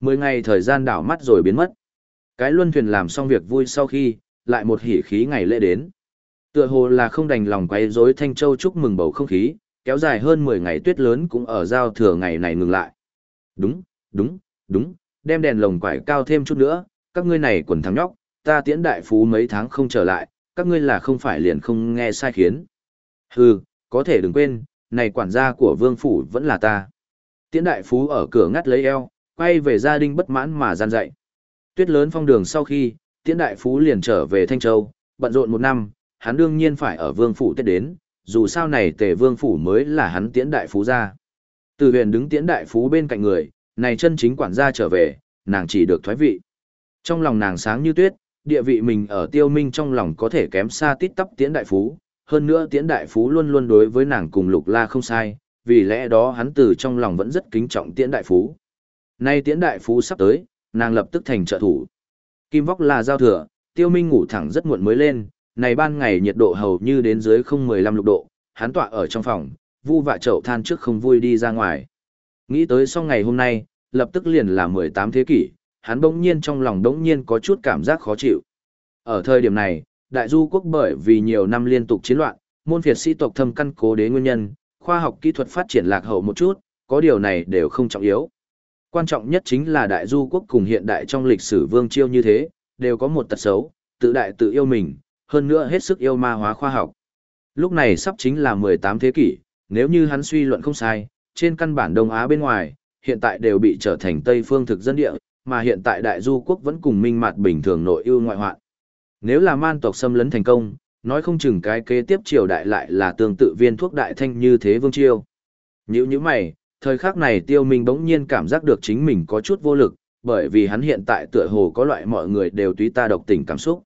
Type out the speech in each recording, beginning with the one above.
Mười ngày thời gian đảo mắt rồi biến mất. Cái luân thuyền làm xong việc vui sau khi, lại một hỉ khí ngày lễ đến. Tựa hồ là không đành lòng quấy rối Thanh Châu chúc mừng bầu không khí, kéo dài hơn 10 ngày tuyết lớn cũng ở giao thừa ngày này ngừng lại. Đúng, đúng, đúng, đem đèn lồng quải cao thêm chút nữa, các ngươi này quần thằng nhóc, ta tiễn đại phú mấy tháng không trở lại, các ngươi là không phải liền không nghe sai khiến. Hừ, có thể đừng quên, này quản gia của vương phủ vẫn là ta. Tiễn đại phú ở cửa ngắt lấy eo, quay về gia đình bất mãn mà gian dạy. Tuyết lớn phong đường sau khi, tiễn đại phú liền trở về Thanh Châu, bận rộn một năm, hắn đương nhiên phải ở vương phủ tết đến, dù sao này tề vương phủ mới là hắn tiễn đại phú ra. Từ huyền đứng tiễn đại phú bên cạnh người, này chân chính quản gia trở về, nàng chỉ được thoái vị. Trong lòng nàng sáng như tuyết, địa vị mình ở tiêu minh trong lòng có thể kém xa tít tắp tiễn đại phú, hơn nữa tiễn đại phú luôn luôn đối với nàng cùng lục la không sai, vì lẽ đó hắn từ trong lòng vẫn rất kính trọng tiễn đại phú. Nay tiễn đại phú sắp tới, nàng lập tức thành trợ thủ. Kim vóc là giao thừa, tiêu minh ngủ thẳng rất muộn mới lên, này ban ngày nhiệt độ hầu như đến dưới không 15 lục độ, hắn tọa ở trong phòng, vu vạ chậu than trước không vui đi ra ngoài. Nghĩ tới sau ngày hôm nay, lập tức liền là 18 thế kỷ, hắn bỗng nhiên trong lòng bỗng nhiên có chút cảm giác khó chịu. Ở thời điểm này, đại du quốc bởi vì nhiều năm liên tục chiến loạn, môn phiệt sĩ tộc thâm căn cố đế nguyên nhân, khoa học kỹ thuật phát triển lạc hậu một chút, có điều này đều không trọng yếu. Quan trọng nhất chính là đại du quốc cùng hiện đại trong lịch sử vương chiêu như thế, đều có một tật xấu, tự đại tự yêu mình, hơn nữa hết sức yêu ma hóa khoa học. Lúc này sắp chính là 18 thế kỷ, nếu như hắn suy luận không sai, trên căn bản Đông Á bên ngoài, hiện tại đều bị trở thành Tây phương thực dân địa, mà hiện tại đại du quốc vẫn cùng minh mặt bình thường nội ưu ngoại hoạn. Nếu là man tộc xâm lấn thành công, nói không chừng cái kế tiếp triều đại lại là tương tự viên thuốc đại thanh như thế vương chiêu. Nhữ như mày, thời khắc này tiêu minh bỗng nhiên cảm giác được chính mình có chút vô lực, bởi vì hắn hiện tại tựa hồ có loại mọi người đều túy ta độc tình cảm xúc.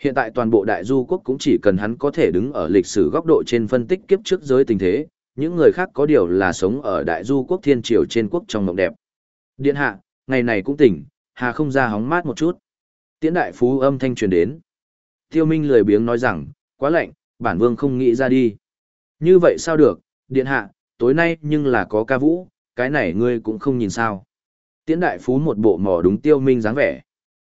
Hiện tại toàn bộ đại du quốc cũng chỉ cần hắn có thể đứng ở lịch sử góc độ trên phân tích kiếp trước giới tình thế, những người khác có điều là sống ở đại du quốc thiên triều trên quốc trong mộng đẹp. Điện hạ, ngày này cũng tỉnh, hà không ra hóng mát một chút. Tiễn đại phú âm thanh truyền đến. Tiêu Minh lười biếng nói rằng, quá lạnh, bản vương không nghĩ ra đi. Như vậy sao được, điện hạ, tối nay nhưng là có ca vũ, cái này ngươi cũng không nhìn sao. Tiễn đại phú một bộ mỏ đúng tiêu minh dáng vẻ.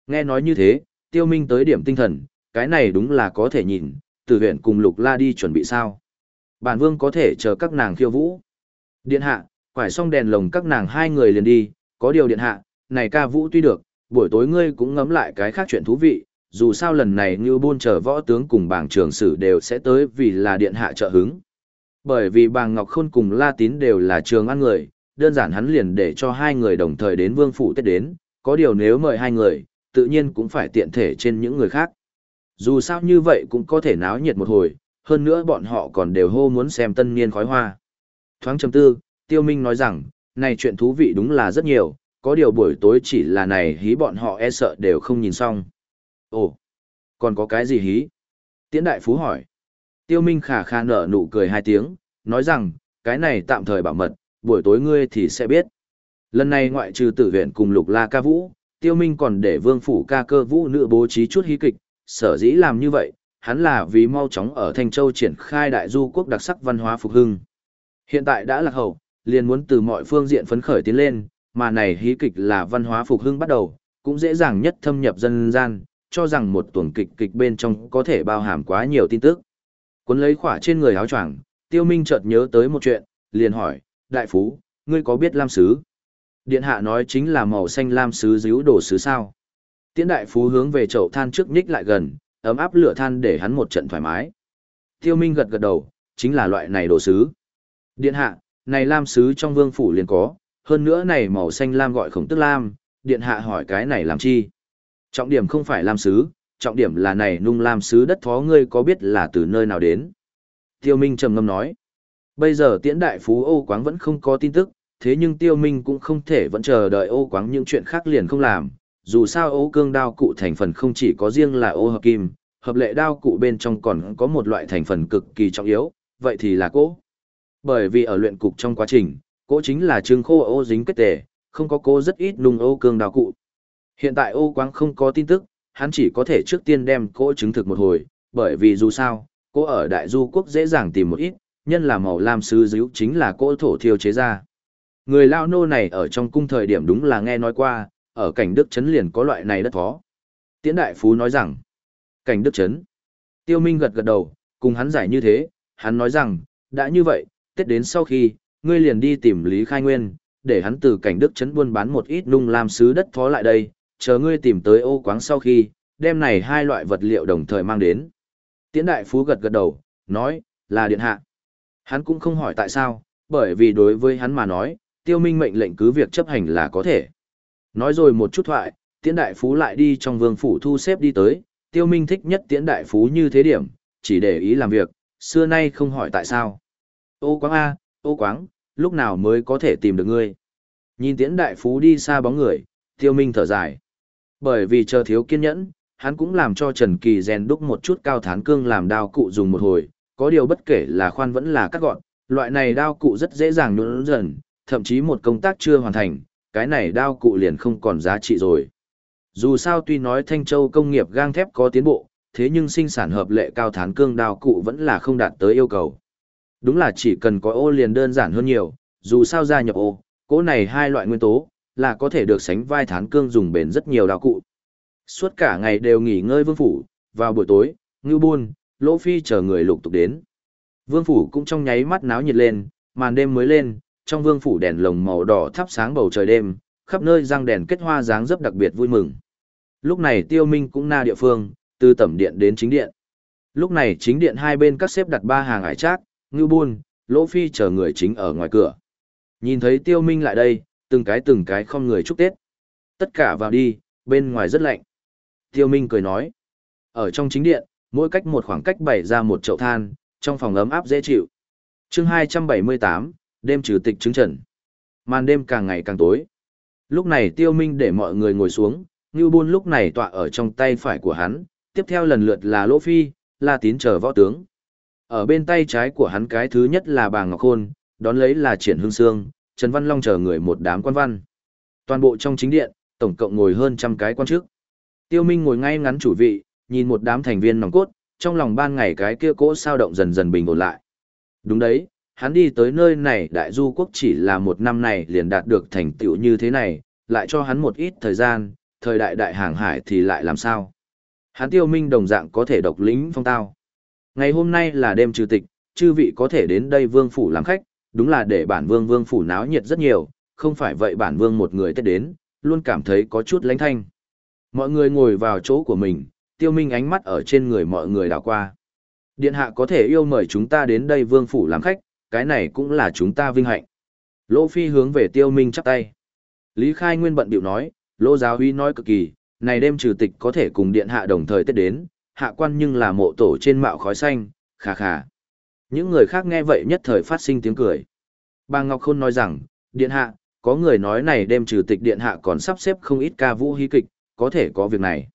Nghe nói như thế, tiêu minh tới điểm tinh thần, cái này đúng là có thể nhìn, từ huyện cùng lục la đi chuẩn bị sao. Bản vương có thể chờ các nàng khiêu vũ. Điện hạ, quải xong đèn lồng các nàng hai người liền đi, có điều điện hạ, này ca vũ tuy được, buổi tối ngươi cũng ngắm lại cái khác chuyện thú vị, dù sao lần này như buôn chờ võ tướng cùng bảng trường sử đều sẽ tới vì là điện hạ trợ hứng. Bởi vì bàng Ngọc Khôn cùng La Tín đều là trường ăn người, đơn giản hắn liền để cho hai người đồng thời đến vương phủ tết đến, có điều nếu mời hai người, tự nhiên cũng phải tiện thể trên những người khác. Dù sao như vậy cũng có thể náo nhiệt một hồi, hơn nữa bọn họ còn đều hô muốn xem tân niên khói hoa. Thoáng chầm tư, Tiêu Minh nói rằng, này chuyện thú vị đúng là rất nhiều, có điều buổi tối chỉ là này hí bọn họ e sợ đều không nhìn xong. Ồ, còn có cái gì hí? Tiễn đại phú hỏi. Tiêu Minh khả khả nở nụ cười hai tiếng, nói rằng, cái này tạm thời bảo mật, buổi tối ngươi thì sẽ biết. Lần này ngoại trừ tử viện cùng lục la ca vũ, Tiêu Minh còn để vương phủ ca cơ vũ nữ bố trí chút hí kịch, sở dĩ làm như vậy, hắn là vì mau chóng ở Thanh Châu triển khai đại du quốc đặc sắc văn hóa phục hưng. Hiện tại đã lạc hậu, liền muốn từ mọi phương diện phấn khởi tiến lên, mà này hí kịch là văn hóa phục hưng bắt đầu, cũng dễ dàng nhất thâm nhập dân gian, cho rằng một tuần kịch kịch bên trong có thể bao hàm quá nhiều tin tức. Cuốn lấy khỏa trên người áo choàng, Tiêu Minh chợt nhớ tới một chuyện, liền hỏi, đại phú, ngươi có biết lam sứ? Điện hạ nói chính là màu xanh lam sứ díu đồ sứ sao. Tiễn đại phú hướng về chậu than trước nhích lại gần, ấm áp lửa than để hắn một trận thoải mái. Tiêu Minh gật gật đầu, chính là loại này đồ sứ. Điện hạ, này lam sứ trong vương phủ liền có, hơn nữa này màu xanh lam gọi khổng tức lam, điện hạ hỏi cái này làm chi? Trọng điểm không phải lam sứ, trọng điểm là này nung lam sứ đất thó ngươi có biết là từ nơi nào đến? Tiêu Minh trầm ngâm nói. Bây giờ tiễn đại phú ô quáng vẫn không có tin tức, thế nhưng tiêu minh cũng không thể vẫn chờ đợi ô quáng những chuyện khác liền không làm. Dù sao ô cương đao cụ thành phần không chỉ có riêng là ô hợp kim, hợp lệ đao cụ bên trong còn có một loại thành phần cực kỳ trọng yếu, vậy thì là cỗ. Bởi vì ở luyện cục trong quá trình, cỗ chính là trương khô ô dính kết tề, không có cỗ rất ít nung ô cương đao cụ. Hiện tại ô quáng không có tin tức, hắn chỉ có thể trước tiên đem cỗ chứng thực một hồi, bởi vì dù sao, cỗ ở đại du quốc dễ dàng tìm một ít, nhân là màu lam sứ díu chính là cỗ thổ thiêu chế ra. Người lao nô này ở trong cung thời điểm đúng là nghe nói qua, ở cảnh Đức Trấn liền có loại này đất phó. Tiễn Đại Phú nói rằng, cảnh Đức Trấn. Tiêu Minh gật gật đầu, cùng hắn giải như thế, hắn nói rằng, đã như vậy, Tết đến sau khi, ngươi liền đi tìm Lý Khai Nguyên, để hắn từ cảnh Đức Trấn buôn bán một ít nung làm sứ đất phó lại đây, chờ ngươi tìm tới ô quáng sau khi, đem này hai loại vật liệu đồng thời mang đến. Tiễn Đại Phú gật gật đầu, nói, là điện hạ. Hắn cũng không hỏi tại sao, bởi vì đối với hắn mà nói, tiêu minh mệnh lệnh cứ việc chấp hành là có thể. Nói rồi một chút thoại, tiễn đại phú lại đi trong vương phủ thu xếp đi tới, tiêu minh thích nhất tiễn đại phú như thế điểm, chỉ để ý làm việc, xưa nay không hỏi tại sao. Ô quáng A, ô quáng, lúc nào mới có thể tìm được ngươi. Nhìn tiễn đại phú đi xa bóng người, tiêu minh thở dài. Bởi vì chờ thiếu kiên nhẫn, hắn cũng làm cho Trần Kỳ rèn đúc một chút cao thán cương làm đao cụ dùng một hồi, có điều bất kể là khoan vẫn là cắt gọn, loại này đao cụ rất dễ dàng nhuận dần, thậm chí một công tác chưa hoàn thành, cái này đao cụ liền không còn giá trị rồi. Dù sao tuy nói Thanh Châu công nghiệp gang thép có tiến bộ, thế nhưng sinh sản hợp lệ cao thán cương đao cụ vẫn là không đạt tới yêu cầu. Đúng là chỉ cần có ô liền đơn giản hơn nhiều, dù sao gia nhập ô, cỗ này hai loại nguyên tố, là có thể được sánh vai thán cương dùng bền rất nhiều đạo cụ. Suốt cả ngày đều nghỉ ngơi vương phủ, vào buổi tối, ngưu buôn, lỗ phi chờ người lục tục đến. Vương phủ cũng trong nháy mắt náo nhiệt lên, màn đêm mới lên, trong vương phủ đèn lồng màu đỏ thắp sáng bầu trời đêm, khắp nơi răng đèn kết hoa dáng dấp đặc biệt vui mừng. Lúc này Tiêu Minh cũng na địa phương, từ tẩm điện đến chính điện. Lúc này chính điện hai bên các xếp đặt ba hàng ải trác, ngưu buôn, lỗ phi chờ người chính ở ngoài cửa. Nhìn thấy Tiêu Minh lại đây, từng cái từng cái không người chúc Tết. Tất cả vào đi, bên ngoài rất lạnh. Tiêu Minh cười nói. Ở trong chính điện, mỗi cách một khoảng cách bày ra một chậu than, trong phòng ấm áp dễ chịu. Chương 278, đêm trừ tịch chứng trần. Màn đêm càng ngày càng tối. Lúc này Tiêu Minh để mọi người ngồi xuống, Ngưu Bôn lúc này tọa ở trong tay phải của hắn, tiếp theo lần lượt là Lỗ Phi, La Tín chờ võ tướng. Ở bên tay trái của hắn cái thứ nhất là Bà Ngọc Khôn, đón lấy là Triển Hương Sương, Trần Văn Long chờ người một đám quan văn. Toàn bộ trong chính điện, tổng cộng ngồi hơn trăm cái quan chức. Tiêu Minh ngồi ngay ngắn chủ vị, nhìn một đám thành viên nòng cốt, trong lòng ban ngày cái kia cỗ sao động dần dần bình ổn lại. Đúng đấy, hắn đi tới nơi này đại du quốc chỉ là một năm này liền đạt được thành tựu như thế này, lại cho hắn một ít thời gian, thời đại đại hàng hải thì lại làm sao. Hắn tiêu minh đồng dạng có thể độc lĩnh phong tao. Ngày hôm nay là đêm trừ tịch, chư vị có thể đến đây vương phủ làm khách, đúng là để bản vương vương phủ náo nhiệt rất nhiều, không phải vậy bản vương một người tết đến, luôn cảm thấy có chút lánh thanh. Mọi người ngồi vào chỗ của mình, tiêu minh ánh mắt ở trên người mọi người đảo qua. Điện hạ có thể yêu mời chúng ta đến đây vương phủ làm khách, cái này cũng là chúng ta vinh hạnh. Lỗ Phi hướng về tiêu minh chắp tay. Lý Khai Nguyên bận biểu nói, Lỗ giáo huy nói cực kỳ, này đêm trừ tịch có thể cùng điện hạ đồng thời tết đến, hạ quan nhưng là mộ tổ trên mạo khói xanh, khà khà. Những người khác nghe vậy nhất thời phát sinh tiếng cười. Bà Ngọc Khôn nói rằng, điện hạ, có người nói này đêm trừ tịch điện hạ còn sắp xếp không ít ca vũ hí kịch, có thể có việc này.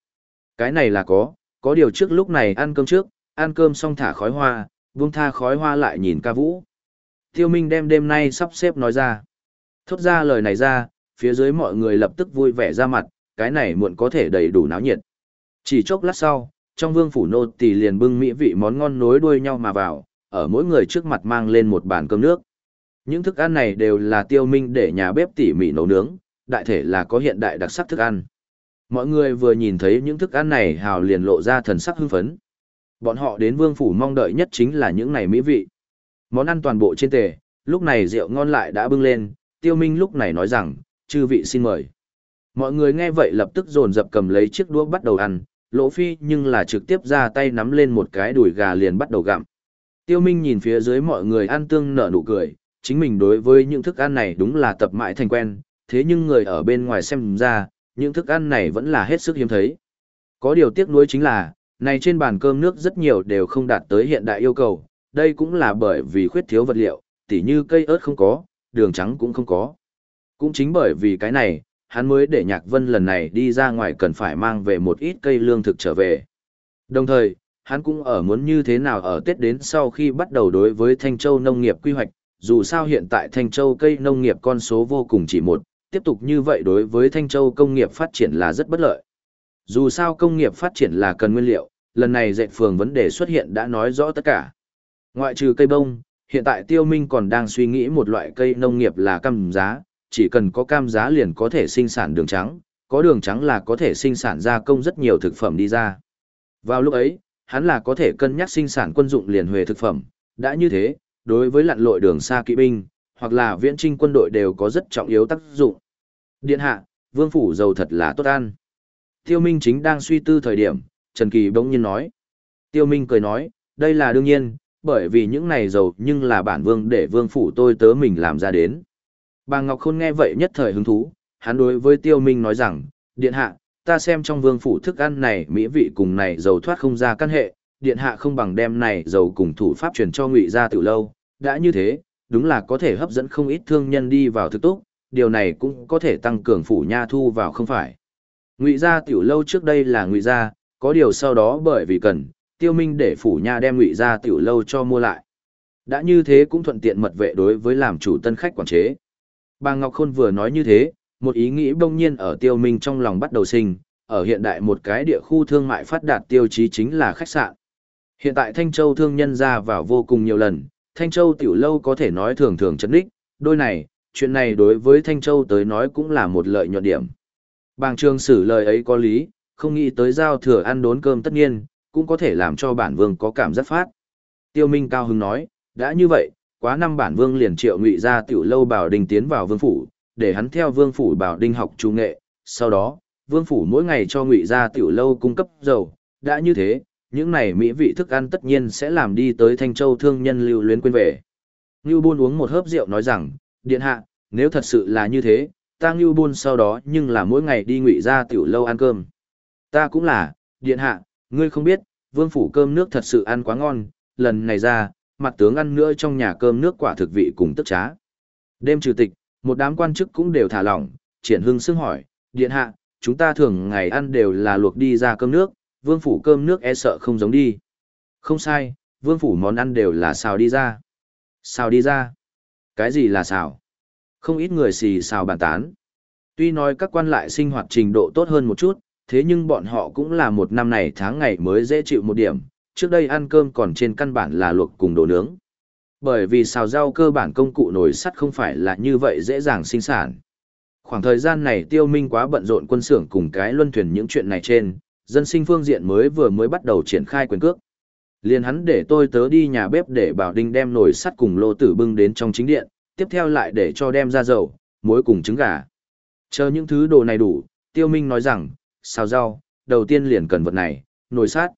Cái này là có, có điều trước lúc này ăn cơm trước, ăn cơm xong thả khói hoa, buông tha khói hoa lại nhìn ca vũ. Tiêu Minh đem đêm nay sắp xếp nói ra. Thốt ra lời này ra, phía dưới mọi người lập tức vui vẻ ra mặt, cái này muộn có thể đầy đủ náo nhiệt. Chỉ chốc lát sau, trong vương phủ nô tỳ liền bưng mỹ vị món ngon nối đuôi nhau mà vào, ở mỗi người trước mặt mang lên một bàn cơm nước. Những thức ăn này đều là tiêu minh để nhà bếp tỉ mỉ nấu nướng, đại thể là có hiện đại đặc sắc thức ăn. Mọi người vừa nhìn thấy những thức ăn này hào liền lộ ra thần sắc hưng phấn. Bọn họ đến vương phủ mong đợi nhất chính là những này mỹ vị. Món ăn toàn bộ trên tề, lúc này rượu ngon lại đã bưng lên, tiêu minh lúc này nói rằng, chư vị xin mời. Mọi người nghe vậy lập tức dồn dập cầm lấy chiếc đũa bắt đầu ăn, lỗ phi nhưng là trực tiếp ra tay nắm lên một cái đùi gà liền bắt đầu gặm. Tiêu Minh nhìn phía dưới mọi người ăn tương nở nụ cười, chính mình đối với những thức ăn này đúng là tập mãi thành quen, thế nhưng người ở bên ngoài xem ra, những thức ăn này vẫn là hết sức hiếm thấy. Có điều tiếc nuối chính là, này trên bàn cơm nước rất nhiều đều không đạt tới hiện đại yêu cầu, đây cũng là bởi vì khuyết thiếu vật liệu, tỉ như cây ớt không có, đường trắng cũng không có. Cũng chính bởi vì cái này, hắn mới để Nhạc Vân lần này đi ra ngoài cần phải mang về một ít cây lương thực trở về. Đồng thời, hắn cũng ở muốn như thế nào ở Tết đến sau khi bắt đầu đối với Thanh Châu nông nghiệp quy hoạch, dù sao hiện tại Thanh Châu cây nông nghiệp con số vô cùng chỉ một, tiếp tục như vậy đối với Thanh Châu công nghiệp phát triển là rất bất lợi. Dù sao công nghiệp phát triển là cần nguyên liệu, lần này dạy phường vấn đề xuất hiện đã nói rõ tất cả. Ngoại trừ cây bông, hiện tại tiêu minh còn đang suy nghĩ một loại cây nông nghiệp là cam giá, chỉ cần có cam giá liền có thể sinh sản đường trắng, có đường trắng là có thể sinh sản ra công rất nhiều thực phẩm đi ra. Vào lúc ấy, hắn là có thể cân nhắc sinh sản quân dụng liền huề thực phẩm, đã như thế, đối với lặn lội đường xa kỵ binh, hoặc là viễn trinh quân đội đều có rất trọng yếu tác dụng. Điện hạ, vương phủ giàu thật là tốt ăn. Tiêu Minh chính đang suy tư thời điểm, Trần Kỳ bỗng nhiên nói. Tiêu Minh cười nói, đây là đương nhiên, bởi vì những này giàu nhưng là bản vương để vương phủ tôi tớ mình làm ra đến. Bà Ngọc Khôn nghe vậy nhất thời hứng thú, hắn đối với Tiêu Minh nói rằng, điện hạ, ta xem trong vương phủ thức ăn này mỹ vị cùng này dầu thoát không ra căn hệ, điện hạ không bằng đem này dầu cùng thủ pháp truyền cho ngụy gia tiểu lâu, đã như thế, đúng là có thể hấp dẫn không ít thương nhân đi vào thực túc, điều này cũng có thể tăng cường phủ nha thu vào không phải. Ngụy gia tiểu lâu trước đây là ngụy gia, có điều sau đó bởi vì cần, tiêu minh để phủ nha đem ngụy gia tiểu lâu cho mua lại. Đã như thế cũng thuận tiện mật vệ đối với làm chủ tân khách quản chế. Bà Ngọc Khôn vừa nói như thế, một ý nghĩ bỗng nhiên ở tiêu minh trong lòng bắt đầu sinh, ở hiện đại một cái địa khu thương mại phát đạt tiêu chí chính là khách sạn. Hiện tại Thanh Châu thương nhân ra vào vô cùng nhiều lần, Thanh Châu tiểu lâu có thể nói thường thường chấn đích, đôi này, chuyện này đối với Thanh Châu tới nói cũng là một lợi nhuận điểm. Bàng trường sử lời ấy có lý, không nghĩ tới giao thừa ăn đốn cơm tất nhiên, cũng có thể làm cho bản vương có cảm giác phát. Tiêu Minh cao hứng nói, đã như vậy, quá năm bản vương liền triệu ngụy ra tiểu lâu bảo đình tiến vào vương phủ, để hắn theo vương phủ bảo đinh học trung nghệ, sau đó, vương phủ mỗi ngày cho ngụy gia tiểu lâu cung cấp dầu, đã như thế, những này mỹ vị thức ăn tất nhiên sẽ làm đi tới Thanh Châu thương nhân lưu luyến quên về. Ngưu Bôn uống một hớp rượu nói rằng, điện hạ, nếu thật sự là như thế, ta Ngưu Bôn sau đó nhưng là mỗi ngày đi ngụy ra tiểu lâu ăn cơm. Ta cũng là, điện hạ, ngươi không biết, vương phủ cơm nước thật sự ăn quá ngon, lần này ra, mặt tướng ăn nữa trong nhà cơm nước quả thực vị cùng tức trá. Đêm trừ tịch, một đám quan chức cũng đều thả lỏng, triển hưng xưng hỏi, điện hạ, chúng ta thường ngày ăn đều là luộc đi ra cơm nước, vương phủ cơm nước e sợ không giống đi. Không sai, vương phủ món ăn đều là xào đi ra. Xào đi ra? Cái gì là xào? Không ít người xì xào bàn tán. Tuy nói các quan lại sinh hoạt trình độ tốt hơn một chút, thế nhưng bọn họ cũng là một năm này tháng ngày mới dễ chịu một điểm, trước đây ăn cơm còn trên căn bản là luộc cùng đồ nướng. Bởi vì xào rau cơ bản công cụ nồi sắt không phải là như vậy dễ dàng sinh sản. Khoảng thời gian này tiêu minh quá bận rộn quân xưởng cùng cái luân thuyền những chuyện này trên, dân sinh phương diện mới vừa mới bắt đầu triển khai quyền cước. Liền hắn để tôi tớ đi nhà bếp để bảo đinh đem nồi sắt cùng lô tử bưng đến trong chính điện, tiếp theo lại để cho đem ra dầu, muối cùng trứng gà. Chờ những thứ đồ này đủ, tiêu minh nói rằng, xào rau, đầu tiên liền cần vật này, nồi sắt.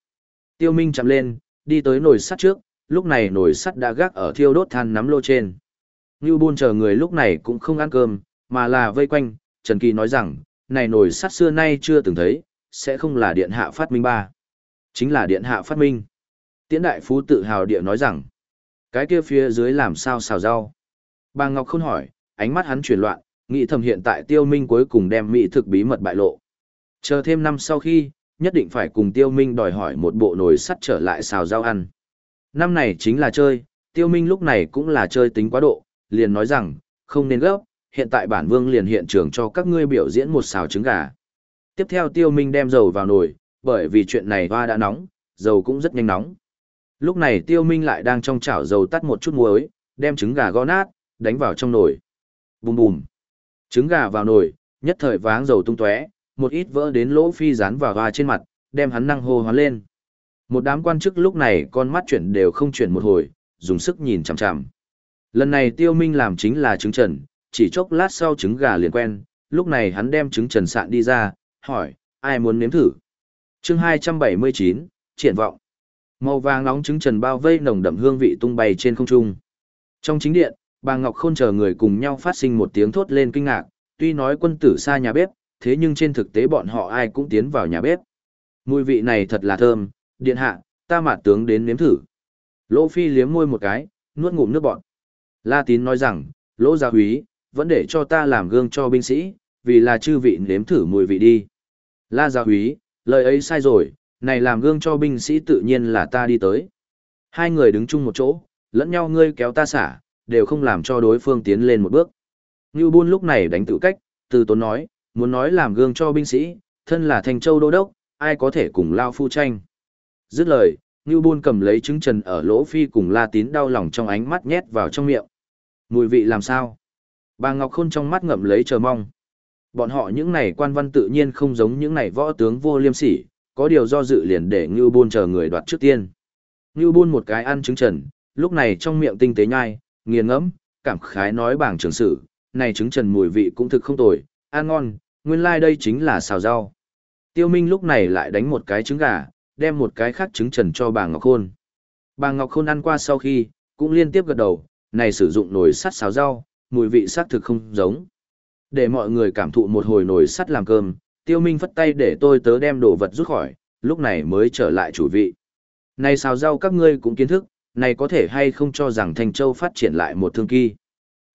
Tiêu minh chạm lên, đi tới nồi sắt trước, lúc này nồi sắt đã gác ở thiêu đốt than nắm lô trên. Ngưu buôn chờ người lúc này cũng không ăn cơm, mà là vây quanh, Trần Kỳ nói rằng, này nồi sắt xưa nay chưa từng thấy, sẽ không là điện hạ phát minh ba. Chính là điện hạ phát minh. Tiễn đại phú tự hào địa nói rằng, cái kia phía dưới làm sao xào rau. Bà Ngọc không hỏi, ánh mắt hắn chuyển loạn, nghĩ thầm hiện tại tiêu minh cuối cùng đem mỹ thực bí mật bại lộ. Chờ thêm năm sau khi, nhất định phải cùng tiêu minh đòi hỏi một bộ nồi sắt trở lại xào rau ăn. Năm này chính là chơi, tiêu minh lúc này cũng là chơi tính quá độ, liền nói rằng, không nên gấp, hiện tại bản vương liền hiện trường cho các ngươi biểu diễn một xào trứng gà. Tiếp theo tiêu minh đem dầu vào nồi, bởi vì chuyện này hoa đã nóng, dầu cũng rất nhanh nóng. Lúc này tiêu minh lại đang trong chảo dầu tắt một chút muối, đem trứng gà gõ nát, đánh vào trong nồi. Bùm bùm. Trứng gà vào nồi, nhất thời váng dầu tung tóe, một ít vỡ đến lỗ phi dán vào hoa trên mặt, đem hắn năng hô hoán lên. Một đám quan chức lúc này con mắt chuyển đều không chuyển một hồi, dùng sức nhìn chằm chằm. Lần này tiêu minh làm chính là trứng trần, chỉ chốc lát sau trứng gà liền quen, lúc này hắn đem trứng trần sạn đi ra, hỏi, ai muốn nếm thử? chương 279, triển vọng. Màu vàng nóng trứng trần bao vây nồng đậm hương vị tung bay trên không trung. Trong chính điện, bà Ngọc Khôn chờ người cùng nhau phát sinh một tiếng thốt lên kinh ngạc, tuy nói quân tử xa nhà bếp, thế nhưng trên thực tế bọn họ ai cũng tiến vào nhà bếp. Mùi vị này thật là thơm, điện hạ, ta mạt tướng đến nếm thử. Lỗ Phi liếm môi một cái, nuốt ngụm nước bọt. La Tín nói rằng, Lỗ Gia Húy, vẫn để cho ta làm gương cho binh sĩ, vì là chư vị nếm thử mùi vị đi. La Gia Húy, lời ấy sai rồi, này làm gương cho binh sĩ tự nhiên là ta đi tới. Hai người đứng chung một chỗ, lẫn nhau ngươi kéo ta xả, đều không làm cho đối phương tiến lên một bước. Ngưu Bôn lúc này đánh tự cách, từ tốn nói, muốn nói làm gương cho binh sĩ, thân là thành châu đô đốc, ai có thể cùng Lao Phu tranh. Dứt lời, Ngưu Bôn cầm lấy trứng trần ở lỗ phi cùng La Tín đau lòng trong ánh mắt nhét vào trong miệng. Mùi vị làm sao? Bà Ngọc Khôn trong mắt ngậm lấy chờ mong. Bọn họ những này quan văn tự nhiên không giống những này võ tướng vô liêm sỉ, có điều do dự liền để Ngưu Bôn chờ người đoạt trước tiên. Ngưu Bôn một cái ăn trứng trần, lúc này trong miệng tinh tế nhai, nghiền ngẫm, cảm khái nói bảng trưởng sử, này trứng trần mùi vị cũng thực không tồi, ăn ngon, nguyên lai like đây chính là xào rau. Tiêu Minh lúc này lại đánh một cái trứng gà, đem một cái khác trứng trần cho bà Ngọc Khôn. Bà Ngọc Khôn ăn qua sau khi, cũng liên tiếp gật đầu, này sử dụng nồi sắt xào rau, mùi vị sắc thực không giống. Để mọi người cảm thụ một hồi nồi sắt làm cơm, Tiêu Minh phất tay để tôi tớ đem đồ vật rút khỏi, lúc này mới trở lại chủ vị. Này xào rau các ngươi cũng kiến thức, này có thể hay không cho rằng Thanh Châu phát triển lại một thương kỳ.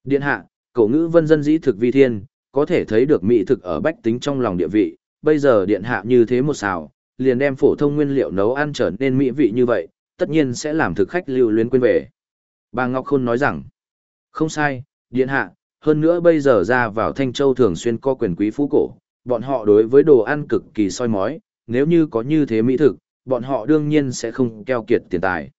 Điện hạ, cổ ngữ vân dân dĩ thực vi thiên, có thể thấy được mỹ thực ở bách tính trong lòng địa vị, bây giờ điện hạ như thế một xào, liền đem phổ thông nguyên liệu nấu ăn trở nên mỹ vị như vậy, tất nhiên sẽ làm thực khách lưu luyến quên về. Bà Ngọc Khôn nói rằng, không sai, điện hạ, hơn nữa bây giờ ra vào Thanh Châu thường xuyên có quyền quý phú cổ, bọn họ đối với đồ ăn cực kỳ soi mói, nếu như có như thế mỹ thực, bọn họ đương nhiên sẽ không keo kiệt tiền tài.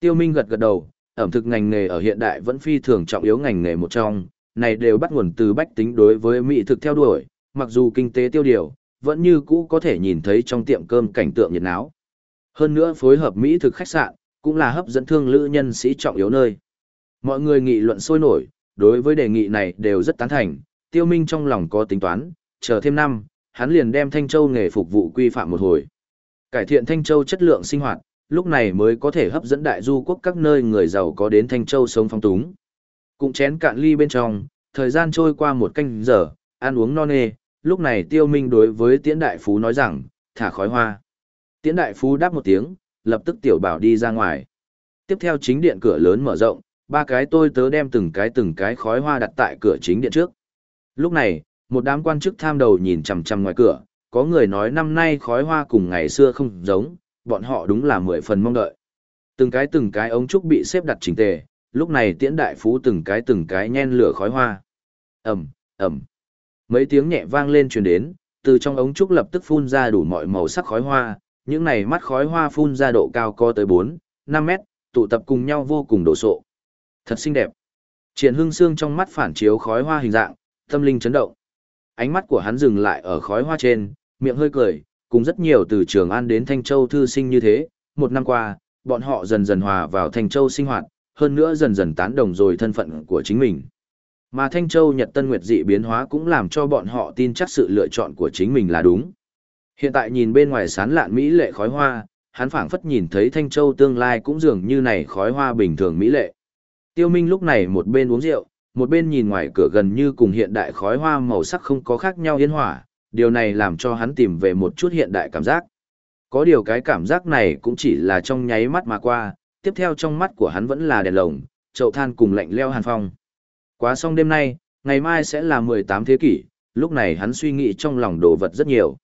Tiêu Minh gật gật đầu, ẩm thực ngành nghề ở hiện đại vẫn phi thường trọng yếu ngành nghề một trong, này đều bắt nguồn từ bách tính đối với mỹ thực theo đuổi, mặc dù kinh tế tiêu điều, vẫn như cũ có thể nhìn thấy trong tiệm cơm cảnh tượng nhiệt náo. Hơn nữa phối hợp mỹ thực khách sạn, cũng là hấp dẫn thương lữ nhân sĩ trọng yếu nơi. Mọi người nghị luận sôi nổi, đối với đề nghị này đều rất tán thành, tiêu minh trong lòng có tính toán, chờ thêm năm, hắn liền đem Thanh Châu nghề phục vụ quy phạm một hồi. Cải thiện Thanh Châu chất lượng sinh hoạt, lúc này mới có thể hấp dẫn đại du quốc các nơi người giàu có đến Thanh Châu sống phong túng. Cũng chén cạn ly bên trong, thời gian trôi qua một canh giờ, ăn uống no nê, lúc này tiêu minh đối với tiễn đại phú nói rằng, thả khói hoa. Tiễn đại phú đáp một tiếng, lập tức tiểu bảo đi ra ngoài. Tiếp theo chính điện cửa lớn mở rộng, ba cái tôi tớ đem từng cái từng cái khói hoa đặt tại cửa chính điện trước. Lúc này, một đám quan chức tham đầu nhìn chằm chằm ngoài cửa, có người nói năm nay khói hoa cùng ngày xưa không giống, bọn họ đúng là mười phần mong đợi. Từng cái từng cái ống trúc bị xếp đặt chỉnh tề, lúc này tiễn đại phú từng cái từng cái nhen lửa khói hoa. Ẩm, Ẩm. Mấy tiếng nhẹ vang lên truyền đến, từ trong ống trúc lập tức phun ra đủ mọi màu sắc khói hoa, những này mắt khói hoa phun ra độ cao có tới 4, 5 mét, tụ tập cùng nhau vô cùng đổ sộ. Thật xinh đẹp. Triển hưng xương trong mắt phản chiếu khói hoa hình dạng, tâm linh chấn động. Ánh mắt của hắn dừng lại ở khói hoa trên, miệng hơi cười, cùng rất nhiều từ Trường An đến Thanh Châu thư sinh như thế. Một năm qua, bọn họ dần dần hòa vào Thanh Châu sinh hoạt, hơn nữa dần dần tán đồng rồi thân phận của chính mình. Mà Thanh Châu Nhật Tân Nguyệt dị biến hóa cũng làm cho bọn họ tin chắc sự lựa chọn của chính mình là đúng. Hiện tại nhìn bên ngoài sán lạn mỹ lệ khói hoa, hắn phảng phất nhìn thấy Thanh Châu tương lai cũng dường như này khói hoa bình thường mỹ lệ. Tiêu Minh lúc này một bên uống rượu, một bên nhìn ngoài cửa gần như cùng hiện đại khói hoa màu sắc không có khác nhau yên hỏa, điều này làm cho hắn tìm về một chút hiện đại cảm giác. Có điều cái cảm giác này cũng chỉ là trong nháy mắt mà qua, tiếp theo trong mắt của hắn vẫn là đèn lồng, chậu than cùng lạnh leo hàn phong. Quá xong đêm nay, ngày mai sẽ là 18 thế kỷ, lúc này hắn suy nghĩ trong lòng đồ vật rất nhiều.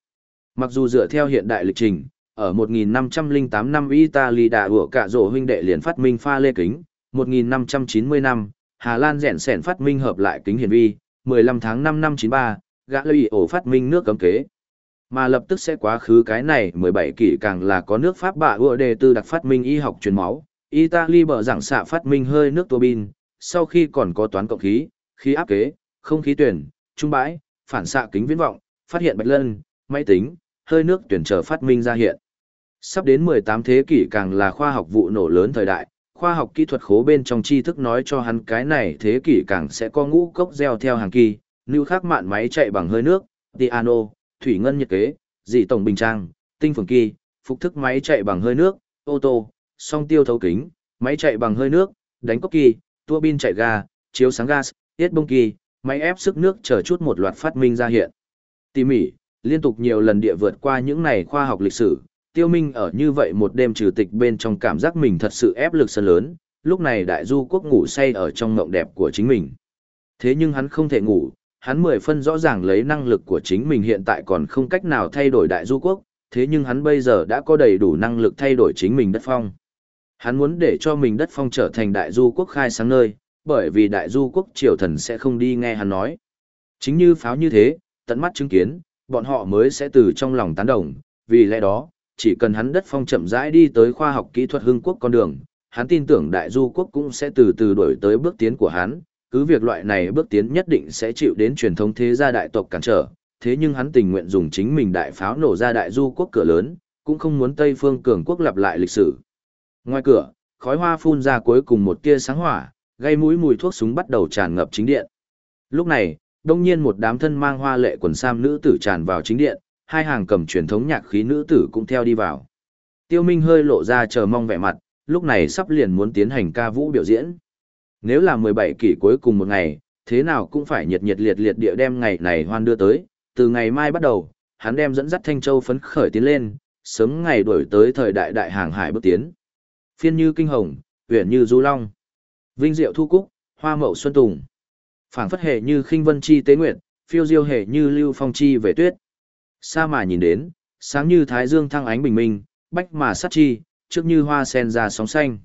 Mặc dù dựa theo hiện đại lịch trình, ở 1508 năm Italy đã ủa cả rổ huynh đệ liền phát minh pha lê kính, 1590 năm, Hà Lan rèn sẻn phát minh hợp lại kính hiển vi, 15 tháng 5 năm 93, gã lưu ổ phát minh nước cấm kế. Mà lập tức sẽ quá khứ cái này 17 kỷ càng là có nước Pháp bạ ủa đề tư đặc phát minh y học truyền máu, Italy bở giảng xạ phát minh hơi nước tua bin, sau khi còn có toán cộng khí, khí áp kế, không khí tuyển, trung bãi, phản xạ kính viễn vọng, phát hiện bạch lân, máy tính, hơi nước tuyển trở phát minh ra hiện. Sắp đến 18 thế kỷ càng là khoa học vụ nổ lớn thời đại, khoa học kỹ thuật khố bên trong tri thức nói cho hắn cái này thế kỷ càng sẽ có ngũ cốc gieo theo hàng kỳ, lưu khắc mạn máy chạy bằng hơi nước, piano, thủy ngân nhiệt kế, dị tổng bình trang, tinh phường kỳ, phục thức máy chạy bằng hơi nước, ô tô, song tiêu thấu kính, máy chạy bằng hơi nước, đánh cốc kỳ, tua bin chạy ga, chiếu sáng gas, tiết bông kỳ, máy ép sức nước chờ chút một loạt phát minh ra hiện. Tỉ mỉ, liên tục nhiều lần địa vượt qua những này khoa học lịch sử, tiêu minh ở như vậy một đêm trừ tịch bên trong cảm giác mình thật sự ép lực sân lớn, lúc này đại du quốc ngủ say ở trong mộng đẹp của chính mình. Thế nhưng hắn không thể ngủ, hắn mười phân rõ ràng lấy năng lực của chính mình hiện tại còn không cách nào thay đổi đại du quốc, thế nhưng hắn bây giờ đã có đầy đủ năng lực thay đổi chính mình đất phong. Hắn muốn để cho mình đất phong trở thành đại du quốc khai sáng nơi, bởi vì đại du quốc triều thần sẽ không đi nghe hắn nói. Chính như pháo như thế, tận mắt chứng kiến, bọn họ mới sẽ từ trong lòng tán đồng, vì lẽ đó, chỉ cần hắn đất phong chậm rãi đi tới khoa học kỹ thuật hưng quốc con đường, hắn tin tưởng đại du quốc cũng sẽ từ từ đổi tới bước tiến của hắn, cứ việc loại này bước tiến nhất định sẽ chịu đến truyền thống thế gia đại tộc cản trở, thế nhưng hắn tình nguyện dùng chính mình đại pháo nổ ra đại du quốc cửa lớn, cũng không muốn Tây phương cường quốc lặp lại lịch sử. Ngoài cửa, khói hoa phun ra cuối cùng một tia sáng hỏa, gây mũi mùi thuốc súng bắt đầu tràn ngập chính điện. Lúc này, đông nhiên một đám thân mang hoa lệ quần sam nữ tử tràn vào chính điện, hai hàng cầm truyền thống nhạc khí nữ tử cũng theo đi vào. Tiêu Minh hơi lộ ra chờ mong vẻ mặt, lúc này sắp liền muốn tiến hành ca vũ biểu diễn. Nếu là 17 kỷ cuối cùng một ngày, thế nào cũng phải nhiệt nhiệt liệt liệt địa đem ngày này hoan đưa tới, từ ngày mai bắt đầu, hắn đem dẫn dắt Thanh Châu phấn khởi tiến lên, sớm ngày đổi tới thời đại đại hàng hải bước tiến. Phiên như kinh hồng, uyển như du long, vinh diệu thu cúc, hoa mậu xuân tùng. Phảng phất hệ như khinh vân chi tế nguyện, phiêu diêu hệ như lưu phong chi về tuyết. Sa mà nhìn đến, sáng như thái dương thăng ánh bình minh, bách mà sát chi, trước như hoa sen ra sóng xanh.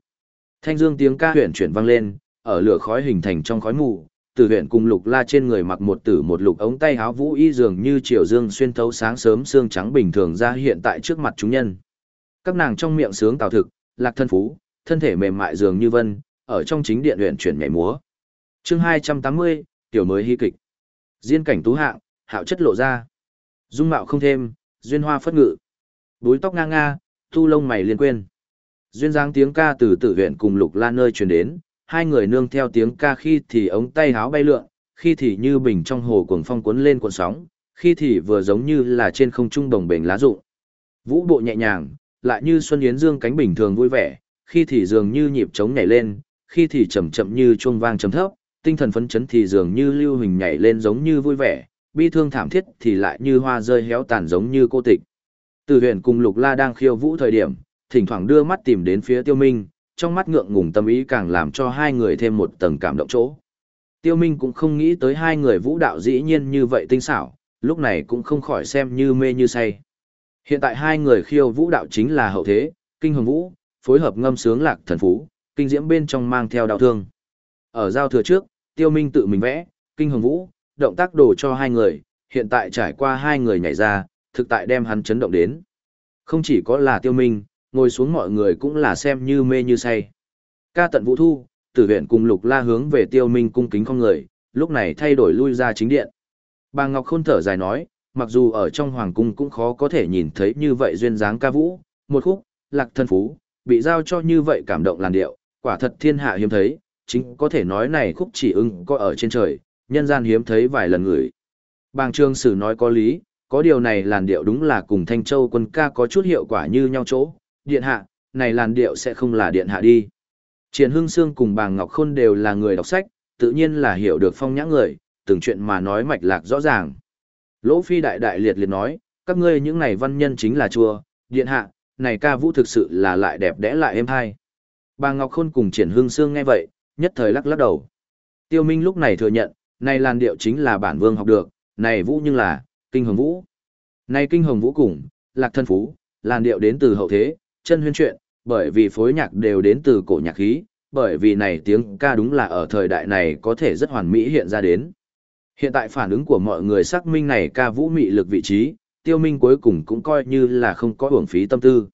Thanh dương tiếng ca huyền chuyển vang lên, ở lửa khói hình thành trong khói mù, tử huyện cùng lục la trên người mặc một tử một lục ống tay háo vũ y dường như triều dương xuyên thấu sáng sớm xương trắng bình thường ra hiện tại trước mặt chúng nhân. Các nàng trong miệng sướng tào thực, lạc thân phú, thân thể mềm mại dường như vân, ở trong chính điện luyện chuyển nhảy múa. Chương 280, tiểu mới hy kịch. Diên cảnh tú hạng, hạo chất lộ ra. Dung mạo không thêm, duyên hoa phất ngự. Búi tóc ngang nga, thu lông mày liên quên. Duyên dáng tiếng ca từ tử huyện cùng lục lan nơi truyền đến, hai người nương theo tiếng ca khi thì ống tay háo bay lượn, khi thì như bình trong hồ cuồng phong cuốn lên cuộn sóng, khi thì vừa giống như là trên không trung đồng bền lá rụng. Vũ bộ nhẹ nhàng, lại như xuân yến dương cánh bình thường vui vẻ, khi thì dường như nhịp trống nhảy lên, khi thì chậm chậm như chuông vang trầm thấp, tinh thần phấn chấn thì dường như lưu hình nhảy lên giống như vui vẻ, bi thương thảm thiết thì lại như hoa rơi héo tàn giống như cô tịch. Từ huyền cùng Lục La đang khiêu vũ thời điểm, thỉnh thoảng đưa mắt tìm đến phía Tiêu Minh, trong mắt ngượng ngùng tâm ý càng làm cho hai người thêm một tầng cảm động chỗ. Tiêu Minh cũng không nghĩ tới hai người vũ đạo dĩ nhiên như vậy tinh xảo, lúc này cũng không khỏi xem như mê như say. Hiện tại hai người khiêu vũ đạo chính là hậu thế, kinh hồng vũ, phối hợp ngâm sướng lạc thần phú, kinh diễm bên trong mang theo đạo thương. Ở giao thừa trước, Tiêu Minh tự mình vẽ, kinh hồng vũ, động tác đồ cho hai người, hiện tại trải qua hai người nhảy ra, thực tại đem hắn chấn động đến. Không chỉ có là Tiêu Minh, ngồi xuống mọi người cũng là xem như mê như say. Ca tận vũ thu, tử huyện cùng lục la hướng về tiêu minh cung kính con người, lúc này thay đổi lui ra chính điện. Bà Ngọc Khôn thở dài nói, mặc dù ở trong hoàng cung cũng khó có thể nhìn thấy như vậy duyên dáng ca vũ, một khúc, lạc thân phú, bị giao cho như vậy cảm động làn điệu, quả thật thiên hạ hiếm thấy, chính có thể nói này khúc chỉ ưng có ở trên trời, nhân gian hiếm thấy vài lần người. Bàng trương sử nói có lý, có điều này làn điệu đúng là cùng Thanh Châu quân ca có chút hiệu quả như nhau chỗ, điện hạ, này làn điệu sẽ không là điện hạ đi. Triển Hưng Sương cùng bàng Ngọc Khôn đều là người đọc sách, tự nhiên là hiểu được phong nhã người, từng chuyện mà nói mạch lạc rõ ràng. Lỗ Phi đại đại liệt liệt nói, các ngươi những này văn nhân chính là chùa, điện hạ, này ca vũ thực sự là lại đẹp đẽ lại êm hay. Bà Ngọc Khôn cùng Triển hương Sương nghe vậy, nhất thời lắc lắc đầu. Tiêu Minh lúc này thừa nhận, này làn điệu chính là bản vương học được, này vũ nhưng là, kinh hồng vũ. Này kinh hồng vũ cùng, lạc thân phú, làn điệu đến từ hậu thế, chân huyên chuyện, bởi vì phối nhạc đều đến từ cổ nhạc khí, bởi vì này tiếng ca đúng là ở thời đại này có thể rất hoàn mỹ hiện ra đến. Hiện tại phản ứng của mọi người xác minh này ca vũ mị lực vị trí, tiêu minh cuối cùng cũng coi như là không có hưởng phí tâm tư.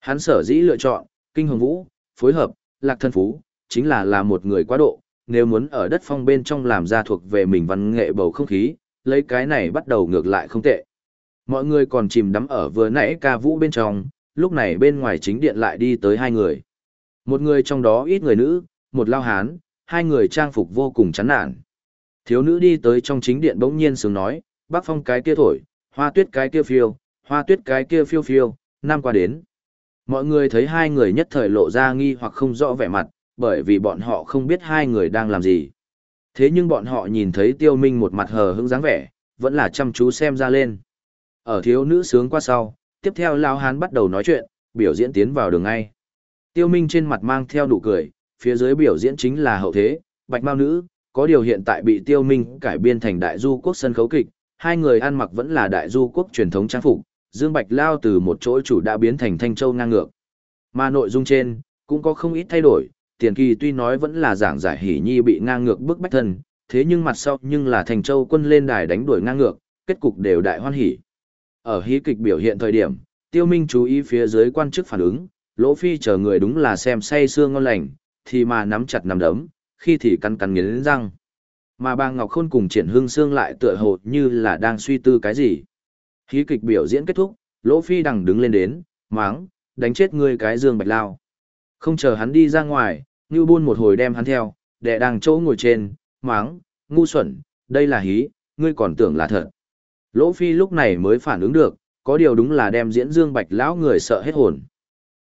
Hắn sở dĩ lựa chọn, kinh hồng vũ, phối hợp, lạc thân phú, chính là là một người quá độ, nếu muốn ở đất phong bên trong làm ra thuộc về mình văn nghệ bầu không khí, lấy cái này bắt đầu ngược lại không tệ. Mọi người còn chìm đắm ở vừa nãy ca vũ bên trong, lúc này bên ngoài chính điện lại đi tới hai người. Một người trong đó ít người nữ, một lao hán, hai người trang phục vô cùng chán nản. Thiếu nữ đi tới trong chính điện bỗng nhiên sướng nói, bác phong cái kia thổi, hoa tuyết cái kia phiêu, hoa tuyết cái kia phiêu phiêu, năm qua đến. Mọi người thấy hai người nhất thời lộ ra nghi hoặc không rõ vẻ mặt, bởi vì bọn họ không biết hai người đang làm gì. Thế nhưng bọn họ nhìn thấy tiêu minh một mặt hờ hững dáng vẻ, vẫn là chăm chú xem ra lên. Ở thiếu nữ sướng qua sau, tiếp theo Lao Hán bắt đầu nói chuyện, biểu diễn tiến vào đường ngay. Tiêu Minh trên mặt mang theo nụ cười, phía dưới biểu diễn chính là hậu thế, bạch mao nữ, có điều hiện tại bị Tiêu Minh cải biên thành đại du quốc sân khấu kịch, hai người ăn mặc vẫn là đại du quốc truyền thống trang phục, Dương Bạch Lao từ một chỗ chủ đã biến thành Thanh Châu ngang ngược. Mà nội dung trên, cũng có không ít thay đổi, tiền kỳ tuy nói vẫn là giảng giải hỉ nhi bị ngang ngược bức bách thân, thế nhưng mặt sau nhưng là Thanh Châu quân lên đài đánh đuổi ngang ngược, kết cục đều đại hoan hỉ. Ở hí kịch biểu hiện thời điểm, Tiêu Minh chú ý phía dưới quan chức phản ứng, Lỗ Phi chờ người đúng là xem say xương ngon lành, thì mà nắm chặt nắm đấm, khi thì cắn cắn nghiến răng. Mà bà Ngọc Khôn cùng triển hương xương lại tựa hồ như là đang suy tư cái gì. Khí kịch biểu diễn kết thúc, Lỗ Phi đằng đứng lên đến, máng, đánh chết ngươi cái dương bạch lao. Không chờ hắn đi ra ngoài, Ngưu Buôn một hồi đem hắn theo, đệ đang chỗ ngồi trên, máng, ngu xuẩn, đây là hí, ngươi còn tưởng là thật. Lỗ Phi lúc này mới phản ứng được, có điều đúng là đem diễn dương bạch lão người sợ hết hồn.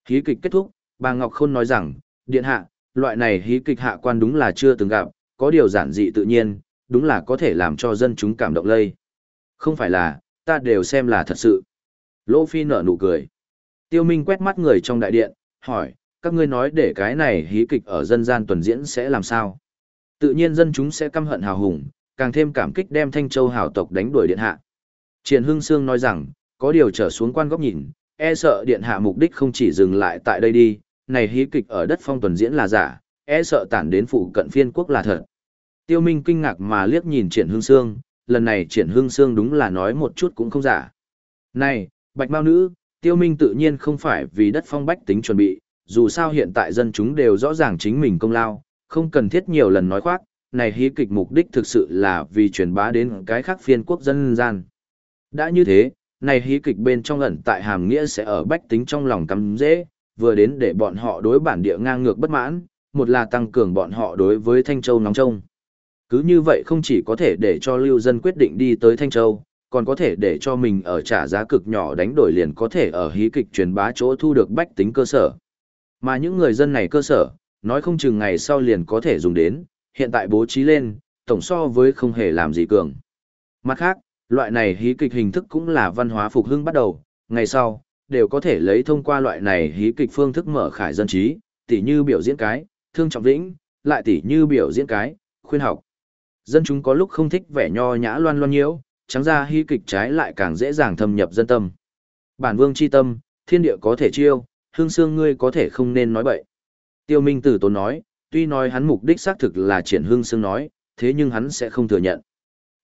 Hí kịch kết thúc, bà Ngọc Khôn nói rằng, điện hạ, loại này hí kịch hạ quan đúng là chưa từng gặp, có điều giản dị tự nhiên, đúng là có thể làm cho dân chúng cảm động lây. Không phải là, ta đều xem là thật sự. Lỗ Phi nở nụ cười. Tiêu Minh quét mắt người trong đại điện, hỏi, các ngươi nói để cái này hí kịch ở dân gian tuần diễn sẽ làm sao? Tự nhiên dân chúng sẽ căm hận hào hùng, càng thêm cảm kích đem Thanh Châu hào tộc đánh đuổi điện hạ. Triển Hưng Sương nói rằng, có điều trở xuống quan góc nhìn, e sợ điện hạ mục đích không chỉ dừng lại tại đây đi, này hí kịch ở đất phong tuần diễn là giả, e sợ tản đến phụ cận phiên quốc là thật. Tiêu Minh kinh ngạc mà liếc nhìn Triển Hương Sương, lần này Triển Hương Sương đúng là nói một chút cũng không giả. Này, Bạch Mao Nữ, Tiêu Minh tự nhiên không phải vì đất phong bách tính chuẩn bị, dù sao hiện tại dân chúng đều rõ ràng chính mình công lao, không cần thiết nhiều lần nói khoác, này hí kịch mục đích thực sự là vì truyền bá đến cái khác phiên quốc dân gian. Đã như thế, này hí kịch bên trong ẩn tại hàm nghĩa sẽ ở bách tính trong lòng cắm dễ, vừa đến để bọn họ đối bản địa ngang ngược bất mãn, một là tăng cường bọn họ đối với Thanh Châu nóng trông. Cứ như vậy không chỉ có thể để cho lưu dân quyết định đi tới Thanh Châu, còn có thể để cho mình ở trả giá cực nhỏ đánh đổi liền có thể ở hí kịch truyền bá chỗ thu được bách tính cơ sở. Mà những người dân này cơ sở, nói không chừng ngày sau liền có thể dùng đến, hiện tại bố trí lên, tổng so với không hề làm gì cường. Mặt khác, loại này hí kịch hình thức cũng là văn hóa phục hưng bắt đầu, ngày sau, đều có thể lấy thông qua loại này hí kịch phương thức mở khải dân trí, tỉ như biểu diễn cái, thương trọng vĩnh, lại tỉ như biểu diễn cái, khuyên học. Dân chúng có lúc không thích vẻ nho nhã loan loan nhiễu, trắng ra hí kịch trái lại càng dễ dàng thâm nhập dân tâm. Bản vương chi tâm, thiên địa có thể chiêu, hương xương ngươi có thể không nên nói bậy. Tiêu Minh Tử Tốn nói, tuy nói hắn mục đích xác thực là triển hương xương nói, thế nhưng hắn sẽ không thừa nhận.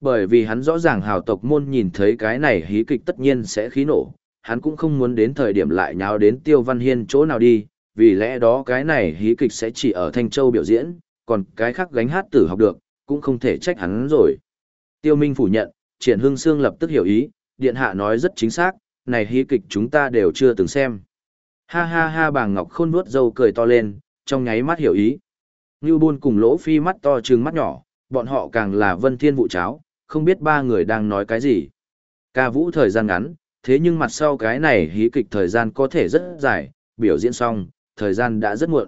Bởi vì hắn rõ ràng hào tộc môn nhìn thấy cái này hí kịch tất nhiên sẽ khí nổ, hắn cũng không muốn đến thời điểm lại nháo đến Tiêu Văn Hiên chỗ nào đi, vì lẽ đó cái này hí kịch sẽ chỉ ở Thanh Châu biểu diễn, còn cái khác gánh hát tử học được, cũng không thể trách hắn rồi. Tiêu Minh phủ nhận, triển hương xương lập tức hiểu ý, điện hạ nói rất chính xác, này hí kịch chúng ta đều chưa từng xem. Ha ha ha bà ngọc khôn nuốt dâu cười to lên, trong nháy mắt hiểu ý. Ngưu buôn cùng lỗ phi mắt to trừng mắt nhỏ, bọn họ càng là vân thiên vụ cháo, không biết ba người đang nói cái gì. Ca vũ thời gian ngắn, thế nhưng mặt sau cái này hí kịch thời gian có thể rất dài, biểu diễn xong, thời gian đã rất muộn.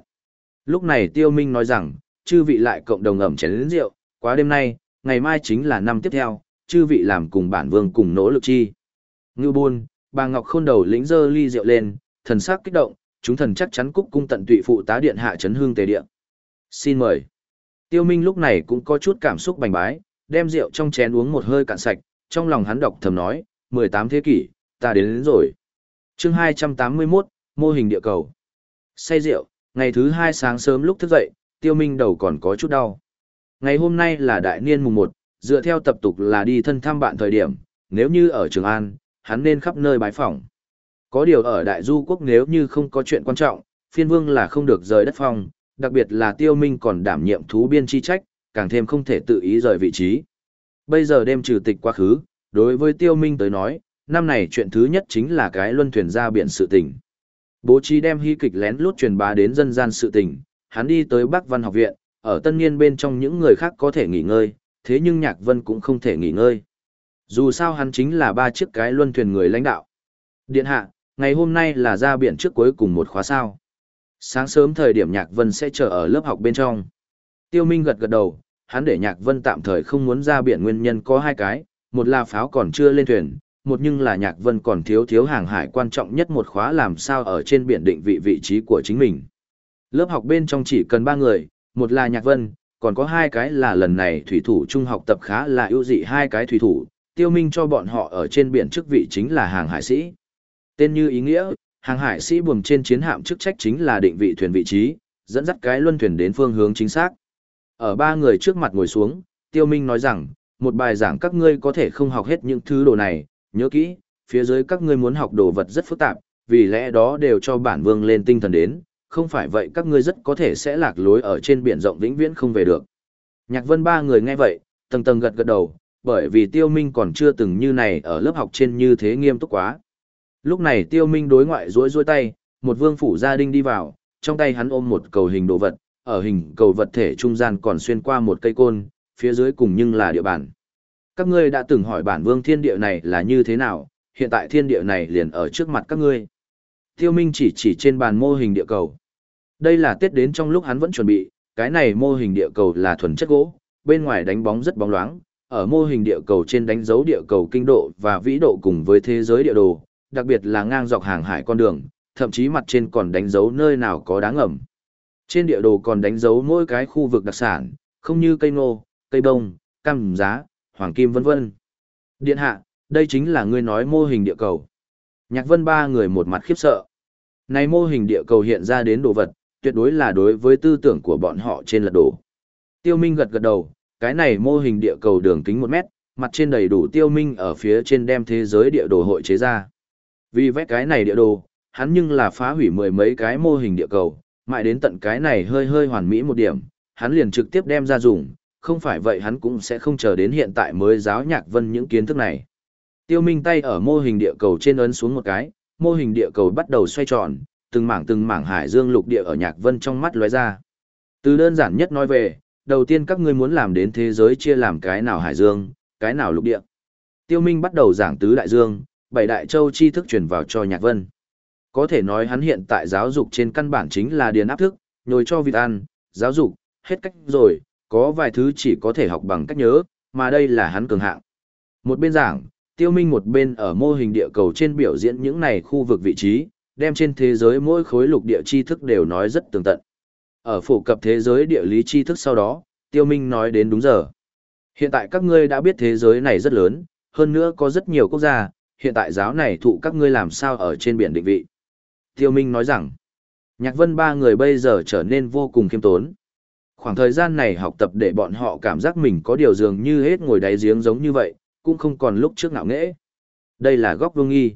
Lúc này tiêu minh nói rằng, chư vị lại cộng đồng ẩm chén lĩnh rượu, quá đêm nay, ngày mai chính là năm tiếp theo, chư vị làm cùng bản vương cùng nỗ lực chi. Ngưu buôn, bà Ngọc Khôn đầu lĩnh dơ ly rượu lên, thần sắc kích động, chúng thần chắc chắn cúc cung tận tụy phụ tá điện hạ chấn hương tề điện. Xin mời. Tiêu Minh lúc này cũng có chút cảm xúc bành bái, đem rượu trong chén uống một hơi cạn sạch, trong lòng hắn đọc thầm nói, 18 thế kỷ, ta đến, đến rồi. Chương 281, mô hình địa cầu. Say rượu, ngày thứ hai sáng sớm lúc thức dậy, Tiêu Minh đầu còn có chút đau. Ngày hôm nay là đại niên mùng 1, dựa theo tập tục là đi thân thăm bạn thời điểm, nếu như ở Trường An, hắn nên khắp nơi bái phỏng. Có điều ở Đại Du Quốc nếu như không có chuyện quan trọng, phiên vương là không được rời đất phong, đặc biệt là tiêu minh còn đảm nhiệm thú biên chi trách, càng thêm không thể tự ý rời vị trí. Bây giờ đêm trừ tịch quá khứ, đối với tiêu minh tới nói, năm này chuyện thứ nhất chính là cái luân thuyền ra biển sự tình. Bố trí đem hy kịch lén lút truyền bá đến dân gian sự tình, hắn đi tới Bắc Văn học viện, ở tân niên bên trong những người khác có thể nghỉ ngơi, thế nhưng Nhạc Vân cũng không thể nghỉ ngơi. Dù sao hắn chính là ba chiếc cái luân thuyền người lãnh đạo. Điện hạ, ngày hôm nay là ra biển trước cuối cùng một khóa sao. Sáng sớm thời điểm Nhạc Vân sẽ chờ ở lớp học bên trong. Tiêu Minh gật gật đầu, hắn để Nhạc Vân tạm thời không muốn ra biển nguyên nhân có hai cái, một là pháo còn chưa lên thuyền, một nhưng là Nhạc Vân còn thiếu thiếu hàng hải quan trọng nhất một khóa làm sao ở trên biển định vị vị trí của chính mình. Lớp học bên trong chỉ cần ba người, một là Nhạc Vân, còn có hai cái là lần này thủy thủ trung học tập khá là ưu dị hai cái thủy thủ, tiêu minh cho bọn họ ở trên biển chức vị chính là hàng hải sĩ. Tên như ý nghĩa, hàng hải sĩ buồm trên chiến hạm chức trách chính là định vị thuyền vị trí, dẫn dắt cái luân thuyền đến phương hướng chính xác. Ở ba người trước mặt ngồi xuống, tiêu minh nói rằng, một bài giảng các ngươi có thể không học hết những thứ đồ này, nhớ kỹ, phía dưới các ngươi muốn học đồ vật rất phức tạp, vì lẽ đó đều cho bản vương lên tinh thần đến, không phải vậy các ngươi rất có thể sẽ lạc lối ở trên biển rộng vĩnh viễn không về được. Nhạc vân ba người nghe vậy, tầng tầng gật gật đầu, bởi vì tiêu minh còn chưa từng như này ở lớp học trên như thế nghiêm túc quá. Lúc này tiêu minh đối ngoại rối rối tay, một vương phủ gia đình đi vào, trong tay hắn ôm một cầu hình đồ vật, ở hình cầu vật thể trung gian còn xuyên qua một cây côn, phía dưới cùng nhưng là địa bàn. Các ngươi đã từng hỏi bản vương thiên địa này là như thế nào, hiện tại thiên địa này liền ở trước mặt các ngươi. Tiêu Minh chỉ chỉ trên bàn mô hình địa cầu. Đây là Tết đến trong lúc hắn vẫn chuẩn bị, cái này mô hình địa cầu là thuần chất gỗ, bên ngoài đánh bóng rất bóng loáng, ở mô hình địa cầu trên đánh dấu địa cầu kinh độ và vĩ độ cùng với thế giới địa đồ, đặc biệt là ngang dọc hàng hải con đường, thậm chí mặt trên còn đánh dấu nơi nào có đáng ngầm. Trên địa đồ còn đánh dấu mỗi cái khu vực đặc sản, không như cây ngô, cây bông, cam giá, hoàng kim vân vân. Điện hạ, đây chính là ngươi nói mô hình địa cầu. Nhạc vân ba người một mặt khiếp sợ. Này mô hình địa cầu hiện ra đến đồ vật, tuyệt đối là đối với tư tưởng của bọn họ trên lật đổ. Tiêu Minh gật gật đầu, cái này mô hình địa cầu đường kính 1 mét, mặt trên đầy đủ Tiêu Minh ở phía trên đem thế giới địa đồ hội chế ra. Vì vẽ cái này địa đồ, hắn nhưng là phá hủy mười mấy cái mô hình địa cầu, mãi đến tận cái này hơi hơi hoàn mỹ một điểm, hắn liền trực tiếp đem ra dùng, không phải vậy hắn cũng sẽ không chờ đến hiện tại mới giáo nhạc vân những kiến thức này. Tiêu Minh tay ở mô hình địa cầu trên ấn xuống một cái, mô hình địa cầu bắt đầu xoay tròn, từng mảng từng mảng hải dương lục địa ở nhạc vân trong mắt lóe ra. Từ đơn giản nhất nói về, đầu tiên các ngươi muốn làm đến thế giới chia làm cái nào hải dương, cái nào lục địa. Tiêu Minh bắt đầu giảng tứ đại dương, bảy đại châu chi thức truyền vào cho nhạc vân. Có thể nói hắn hiện tại giáo dục trên căn bản chính là điền áp thức, nhồi cho vịt ăn, giáo dục, hết cách rồi, có vài thứ chỉ có thể học bằng cách nhớ, mà đây là hắn cường hạng. Một bên giảng, tiêu minh một bên ở mô hình địa cầu trên biểu diễn những này khu vực vị trí, đem trên thế giới mỗi khối lục địa tri thức đều nói rất tường tận. Ở phổ cập thế giới địa lý tri thức sau đó, tiêu minh nói đến đúng giờ. Hiện tại các ngươi đã biết thế giới này rất lớn, hơn nữa có rất nhiều quốc gia, hiện tại giáo này thụ các ngươi làm sao ở trên biển định vị. Tiêu Minh nói rằng, Nhạc Vân ba người bây giờ trở nên vô cùng khiêm tốn. Khoảng thời gian này học tập để bọn họ cảm giác mình có điều dường như hết ngồi đáy giếng giống như vậy, cũng không còn lúc trước ngạo nghễ. Đây là góc vương nghi.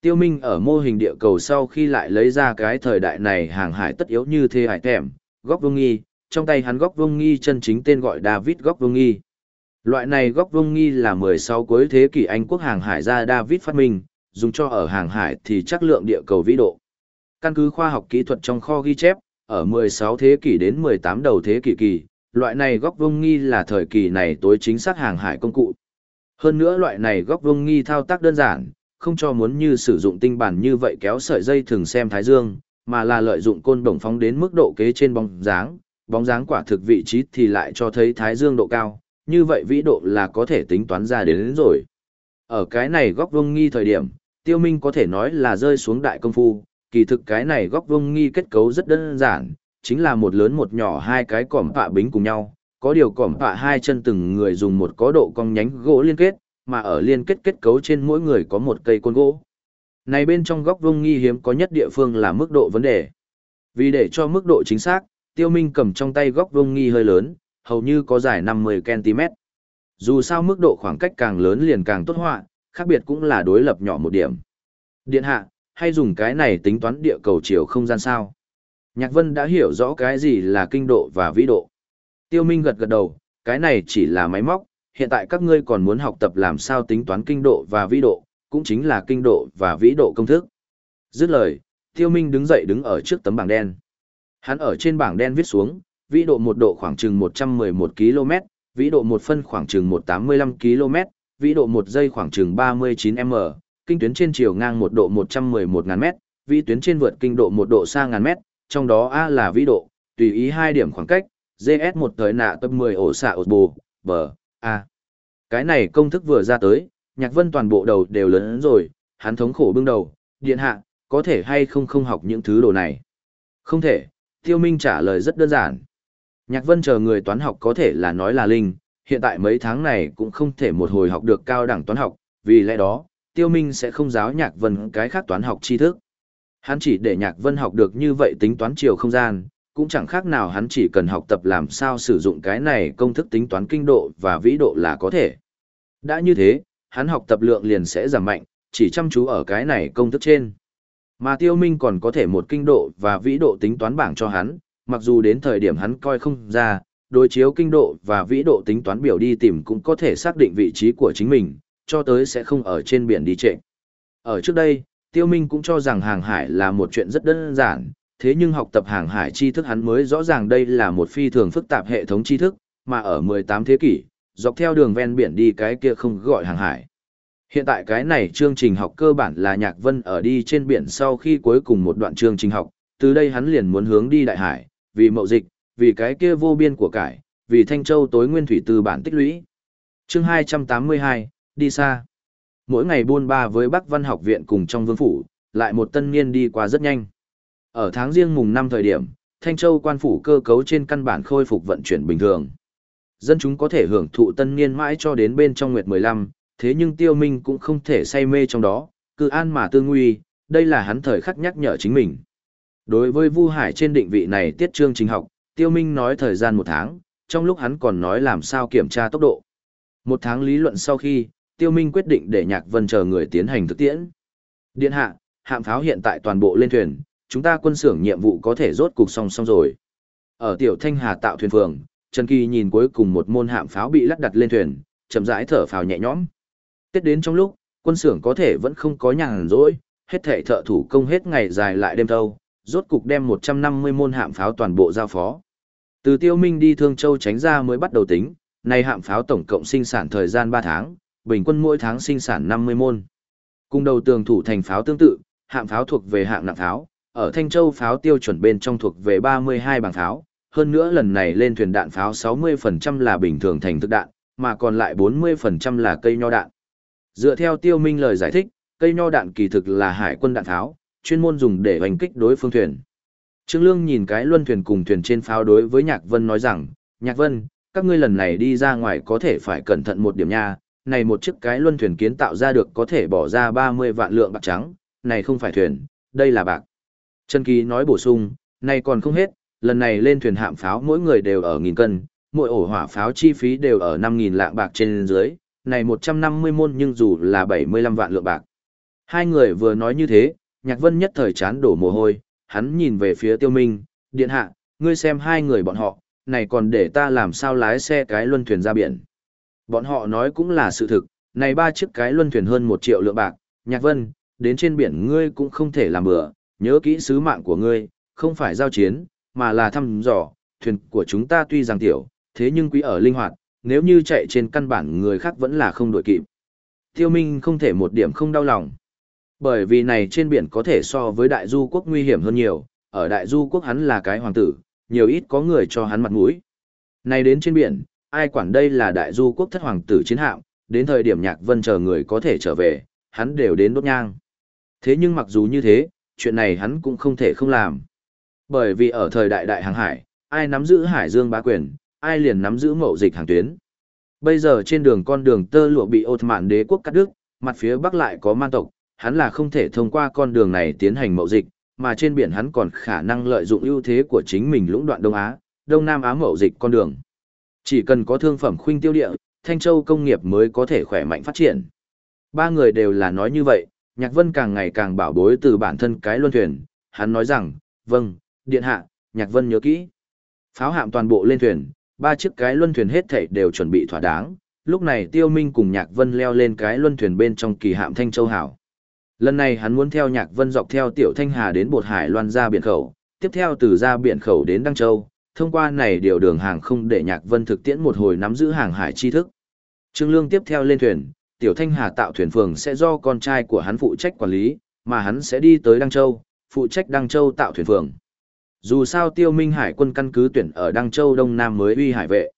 Tiêu Minh ở mô hình địa cầu sau khi lại lấy ra cái thời đại này hàng hải tất yếu như thế hải thèm, góc vương nghi, trong tay hắn góc vương nghi chân chính tên gọi David góc vương nghi. Loại này góc vương nghi là 16 cuối thế kỷ Anh quốc hàng hải gia David phát minh, dùng cho ở hàng hải thì chắc lượng địa cầu vĩ độ. Căn cứ khoa học kỹ thuật trong kho ghi chép, ở 16 thế kỷ đến 18 đầu thế kỷ kỳ, loại này góc vuông nghi là thời kỳ này tối chính xác hàng hải công cụ. Hơn nữa loại này góc vuông nghi thao tác đơn giản, không cho muốn như sử dụng tinh bản như vậy kéo sợi dây thường xem thái dương, mà là lợi dụng côn đồng phóng đến mức độ kế trên bóng dáng, bóng dáng quả thực vị trí thì lại cho thấy thái dương độ cao, như vậy vĩ độ là có thể tính toán ra đến, đến rồi. Ở cái này góc vuông nghi thời điểm, tiêu minh có thể nói là rơi xuống đại công phu, kỳ thực cái này góc vuông nghi kết cấu rất đơn giản, chính là một lớn một nhỏ hai cái cỏm tạ bính cùng nhau, có điều cỏm tạ hai chân từng người dùng một có độ cong nhánh gỗ liên kết, mà ở liên kết kết cấu trên mỗi người có một cây côn gỗ. Này bên trong góc vuông nghi hiếm có nhất địa phương là mức độ vấn đề. Vì để cho mức độ chính xác, Tiêu Minh cầm trong tay góc vuông nghi hơi lớn, hầu như có dài 50 cm. Dù sao mức độ khoảng cách càng lớn liền càng tốt họa, khác biệt cũng là đối lập nhỏ một điểm. Điện hạ, hay dùng cái này tính toán địa cầu chiều không gian sao? Nhạc Vân đã hiểu rõ cái gì là kinh độ và vĩ độ. Tiêu Minh gật gật đầu, cái này chỉ là máy móc, hiện tại các ngươi còn muốn học tập làm sao tính toán kinh độ và vĩ độ, cũng chính là kinh độ và vĩ độ công thức. Dứt lời, Tiêu Minh đứng dậy đứng ở trước tấm bảng đen. Hắn ở trên bảng đen viết xuống, vĩ độ một độ khoảng chừng 111 km, vĩ độ một phân khoảng chừng 185 km, vĩ độ một giây khoảng chừng 39 m, kinh tuyến trên chiều ngang một độ 111.000 m, vĩ tuyến trên vượt kinh độ một độ xa ngàn mét, trong đó A là vĩ độ, tùy ý hai điểm khoảng cách, GS một thời nạ tập 10 ổ xạ ổ bù, bờ, A. Cái này công thức vừa ra tới, nhạc vân toàn bộ đầu đều lớn rồi, hắn thống khổ bưng đầu, điện hạ, có thể hay không không học những thứ đồ này. Không thể, tiêu minh trả lời rất đơn giản. Nhạc vân chờ người toán học có thể là nói là linh, hiện tại mấy tháng này cũng không thể một hồi học được cao đẳng toán học, vì lẽ đó, tiêu minh sẽ không giáo nhạc vân cái khác toán học tri thức. Hắn chỉ để nhạc vân học được như vậy tính toán chiều không gian, cũng chẳng khác nào hắn chỉ cần học tập làm sao sử dụng cái này công thức tính toán kinh độ và vĩ độ là có thể. Đã như thế, hắn học tập lượng liền sẽ giảm mạnh, chỉ chăm chú ở cái này công thức trên. Mà tiêu minh còn có thể một kinh độ và vĩ độ tính toán bảng cho hắn, mặc dù đến thời điểm hắn coi không ra, đối chiếu kinh độ và vĩ độ tính toán biểu đi tìm cũng có thể xác định vị trí của chính mình, cho tới sẽ không ở trên biển đi trệ. Ở trước đây, tiêu minh cũng cho rằng hàng hải là một chuyện rất đơn giản, thế nhưng học tập hàng hải tri thức hắn mới rõ ràng đây là một phi thường phức tạp hệ thống tri thức, mà ở 18 thế kỷ, dọc theo đường ven biển đi cái kia không gọi hàng hải. Hiện tại cái này chương trình học cơ bản là Nhạc Vân ở đi trên biển sau khi cuối cùng một đoạn chương trình học, từ đây hắn liền muốn hướng đi đại hải, vì mậu dịch, vì cái kia vô biên của cải, vì Thanh Châu tối nguyên thủy từ bản tích lũy. Chương 282, đi xa. Mỗi ngày buôn ba với Bắc Văn học viện cùng trong vương phủ, lại một tân niên đi qua rất nhanh. Ở tháng riêng mùng 5 thời điểm, Thanh Châu quan phủ cơ cấu trên căn bản khôi phục vận chuyển bình thường. Dân chúng có thể hưởng thụ tân niên mãi cho đến bên trong nguyệt 15, thế nhưng tiêu minh cũng không thể say mê trong đó, cứ an mà tương nguy, đây là hắn thời khắc nhắc nhở chính mình. Đối với Vu Hải trên định vị này tiết trương trình học, tiêu minh nói thời gian một tháng, trong lúc hắn còn nói làm sao kiểm tra tốc độ. Một tháng lý luận sau khi, tiêu minh quyết định để nhạc vân chờ người tiến hành thực tiễn. Điện hạ, hạm pháo hiện tại toàn bộ lên thuyền, chúng ta quân xưởng nhiệm vụ có thể rốt cục xong xong rồi. Ở tiểu thanh hà tạo thuyền phường, Trần Kỳ nhìn cuối cùng một môn hạm pháo bị lắp đặt lên thuyền, chậm rãi thở phào nhẹ nhõm. Tết đến trong lúc, quân xưởng có thể vẫn không có nhàn rỗi, hết thể thợ thủ công hết ngày dài lại đêm thâu, rốt cục đem 150 môn hạm pháo toàn bộ giao phó. Từ Tiêu Minh đi Thương Châu tránh ra mới bắt đầu tính, nay hạm pháo tổng cộng sinh sản thời gian 3 tháng, bình quân mỗi tháng sinh sản 50 môn. Cùng đầu tường thủ thành pháo tương tự, hạng pháo thuộc về hạng nặng pháo, ở Thanh Châu pháo tiêu chuẩn bên trong thuộc về 32 bằng pháo, hơn nữa lần này lên thuyền đạn pháo 60% là bình thường thành thức đạn, mà còn lại 40% là cây nho đạn. Dựa theo tiêu minh lời giải thích, cây nho đạn kỳ thực là hải quân đạn tháo, chuyên môn dùng để hành kích đối phương thuyền. Trương Lương nhìn cái luân thuyền cùng thuyền trên pháo đối với Nhạc Vân nói rằng, Nhạc Vân, các ngươi lần này đi ra ngoài có thể phải cẩn thận một điểm nha, này một chiếc cái luân thuyền kiến tạo ra được có thể bỏ ra 30 vạn lượng bạc trắng, này không phải thuyền, đây là bạc. Trần Kỳ nói bổ sung, này còn không hết, lần này lên thuyền hạm pháo mỗi người đều ở nghìn cân, mỗi ổ hỏa pháo chi phí đều ở 5.000 lạng bạc trên dưới, này 150 môn nhưng dù là 75 vạn lượng bạc. Hai người vừa nói như thế, Nhạc Vân nhất thời chán đổ mồ hôi, hắn nhìn về phía Tiêu Minh, điện hạ, ngươi xem hai người bọn họ, này còn để ta làm sao lái xe cái luân thuyền ra biển. Bọn họ nói cũng là sự thực, này ba chiếc cái luân thuyền hơn một triệu lượng bạc, Nhạc Vân, đến trên biển ngươi cũng không thể làm bừa, nhớ kỹ sứ mạng của ngươi, không phải giao chiến, mà là thăm dò, thuyền của chúng ta tuy rằng tiểu, thế nhưng quý ở linh hoạt, nếu như chạy trên căn bản người khác vẫn là không đổi kịp. Tiêu Minh không thể một điểm không đau lòng. Bởi vì này trên biển có thể so với đại du quốc nguy hiểm hơn nhiều, ở đại du quốc hắn là cái hoàng tử, nhiều ít có người cho hắn mặt mũi. Này đến trên biển, ai quản đây là đại du quốc thất hoàng tử chiến hạm, đến thời điểm nhạc vân chờ người có thể trở về, hắn đều đến đốt nhang. Thế nhưng mặc dù như thế, chuyện này hắn cũng không thể không làm. Bởi vì ở thời đại đại hàng hải, ai nắm giữ hải dương bá quyền, ai liền nắm giữ mậu dịch hàng tuyến. Bây giờ trên đường con đường tơ lụa bị ột mạn đế quốc cắt đứt, mặt phía bắc lại có man tộc, hắn là không thể thông qua con đường này tiến hành mậu dịch, mà trên biển hắn còn khả năng lợi dụng ưu thế của chính mình lũng đoạn Đông Á, Đông Nam Á mậu dịch con đường. Chỉ cần có thương phẩm khuynh tiêu địa, Thanh Châu công nghiệp mới có thể khỏe mạnh phát triển. Ba người đều là nói như vậy, Nhạc Vân càng ngày càng bảo bối từ bản thân cái luân thuyền, hắn nói rằng, vâng, điện hạ, Nhạc Vân nhớ kỹ. Pháo hạm toàn bộ lên thuyền, ba chiếc cái luân thuyền hết thảy đều chuẩn bị thỏa đáng, lúc này Tiêu Minh cùng Nhạc Vân leo lên cái luân thuyền bên trong kỳ hạm Thanh Châu Hảo. Lần này hắn muốn theo Nhạc Vân dọc theo Tiểu Thanh Hà đến Bột Hải loan ra biển khẩu, tiếp theo từ ra biển khẩu đến Đăng Châu, thông qua này điều đường hàng không để Nhạc Vân thực tiễn một hồi nắm giữ hàng hải tri thức. Trương Lương tiếp theo lên thuyền, Tiểu Thanh Hà tạo thuyền phường sẽ do con trai của hắn phụ trách quản lý, mà hắn sẽ đi tới Đăng Châu, phụ trách Đăng Châu tạo thuyền phường. Dù sao tiêu minh hải quân căn cứ tuyển ở Đăng Châu Đông Nam mới uy hải vệ.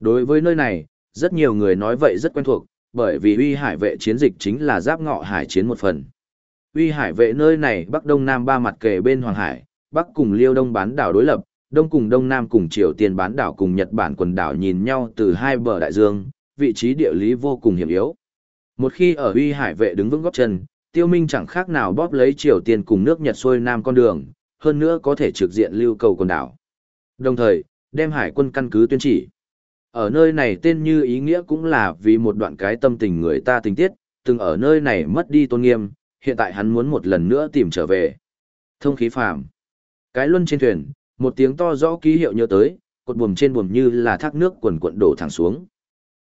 Đối với nơi này, rất nhiều người nói vậy rất quen thuộc, bởi vì uy hải vệ chiến dịch chính là giáp ngọ hải chiến một phần. Uy hải vệ nơi này Bắc Đông Nam ba mặt kề bên Hoàng Hải, Bắc cùng Liêu Đông bán đảo đối lập, Đông cùng Đông Nam cùng Triều Tiên bán đảo cùng Nhật Bản quần đảo nhìn nhau từ hai bờ đại dương, vị trí địa lý vô cùng hiểm yếu. Một khi ở uy hải vệ đứng vững góp chân, tiêu minh chẳng khác nào bóp lấy Triều Tiên cùng nước Nhật xuôi Nam con đường, hơn nữa có thể trực diện lưu cầu quần đảo. Đồng thời, đem hải quân căn cứ tuyên chỉ. Ở nơi này tên như ý nghĩa cũng là vì một đoạn cái tâm tình người ta tình tiết, từng ở nơi này mất đi tôn nghiêm, hiện tại hắn muốn một lần nữa tìm trở về. Thông khí phàm. Cái luân trên thuyền, một tiếng to rõ ký hiệu nhớ tới, cột buồm trên buồm như là thác nước quần quận đổ thẳng xuống.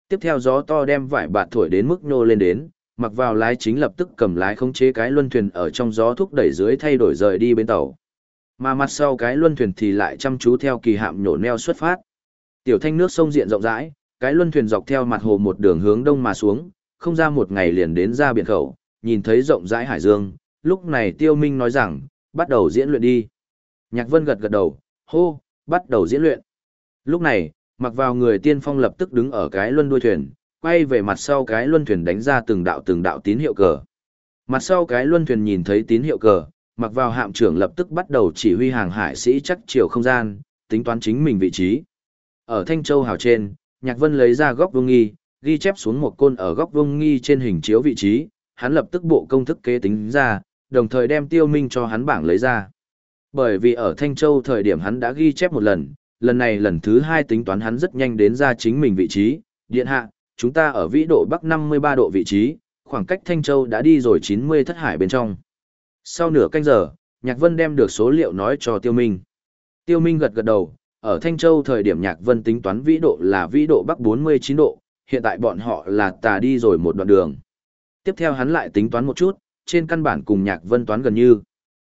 Tiếp theo gió to đem vải bạt thổi đến mức nhô lên đến, mặc vào lái chính lập tức cầm lái khống chế cái luân thuyền ở trong gió thúc đẩy dưới thay đổi rời đi bên tàu. Mà mặt sau cái luân thuyền thì lại chăm chú theo kỳ hạm nhổ neo xuất phát. Tiểu thanh nước sông diện rộng rãi, cái luân thuyền dọc theo mặt hồ một đường hướng đông mà xuống, không ra một ngày liền đến ra biển khẩu, nhìn thấy rộng rãi hải dương, lúc này Tiêu Minh nói rằng, bắt đầu diễn luyện đi. Nhạc Vân gật gật đầu, hô, bắt đầu diễn luyện. Lúc này, mặc vào người tiên phong lập tức đứng ở cái luân đuôi thuyền, quay về mặt sau cái luân thuyền đánh ra từng đạo từng đạo tín hiệu cờ. Mặt sau cái luân thuyền nhìn thấy tín hiệu cờ, mặc vào hạm trưởng lập tức bắt đầu chỉ huy hàng hải sĩ chắc chiều không gian, tính toán chính mình vị trí. Ở Thanh Châu hào trên, Nhạc Vân lấy ra góc vương nghi, ghi chép xuống một côn ở góc vương nghi trên hình chiếu vị trí, hắn lập tức bộ công thức kế tính ra, đồng thời đem tiêu minh cho hắn bảng lấy ra. Bởi vì ở Thanh Châu thời điểm hắn đã ghi chép một lần, lần này lần thứ hai tính toán hắn rất nhanh đến ra chính mình vị trí, điện hạ, chúng ta ở vĩ độ Bắc 53 độ vị trí, khoảng cách Thanh Châu đã đi rồi 90 thất hải bên trong. Sau nửa canh giờ, Nhạc Vân đem được số liệu nói cho Tiêu Minh. Tiêu Minh gật gật đầu, ở Thanh Châu thời điểm Nhạc Vân tính toán vĩ độ là vĩ độ Bắc 49 độ, hiện tại bọn họ là tà đi rồi một đoạn đường. Tiếp theo hắn lại tính toán một chút, trên căn bản cùng Nhạc Vân toán gần như.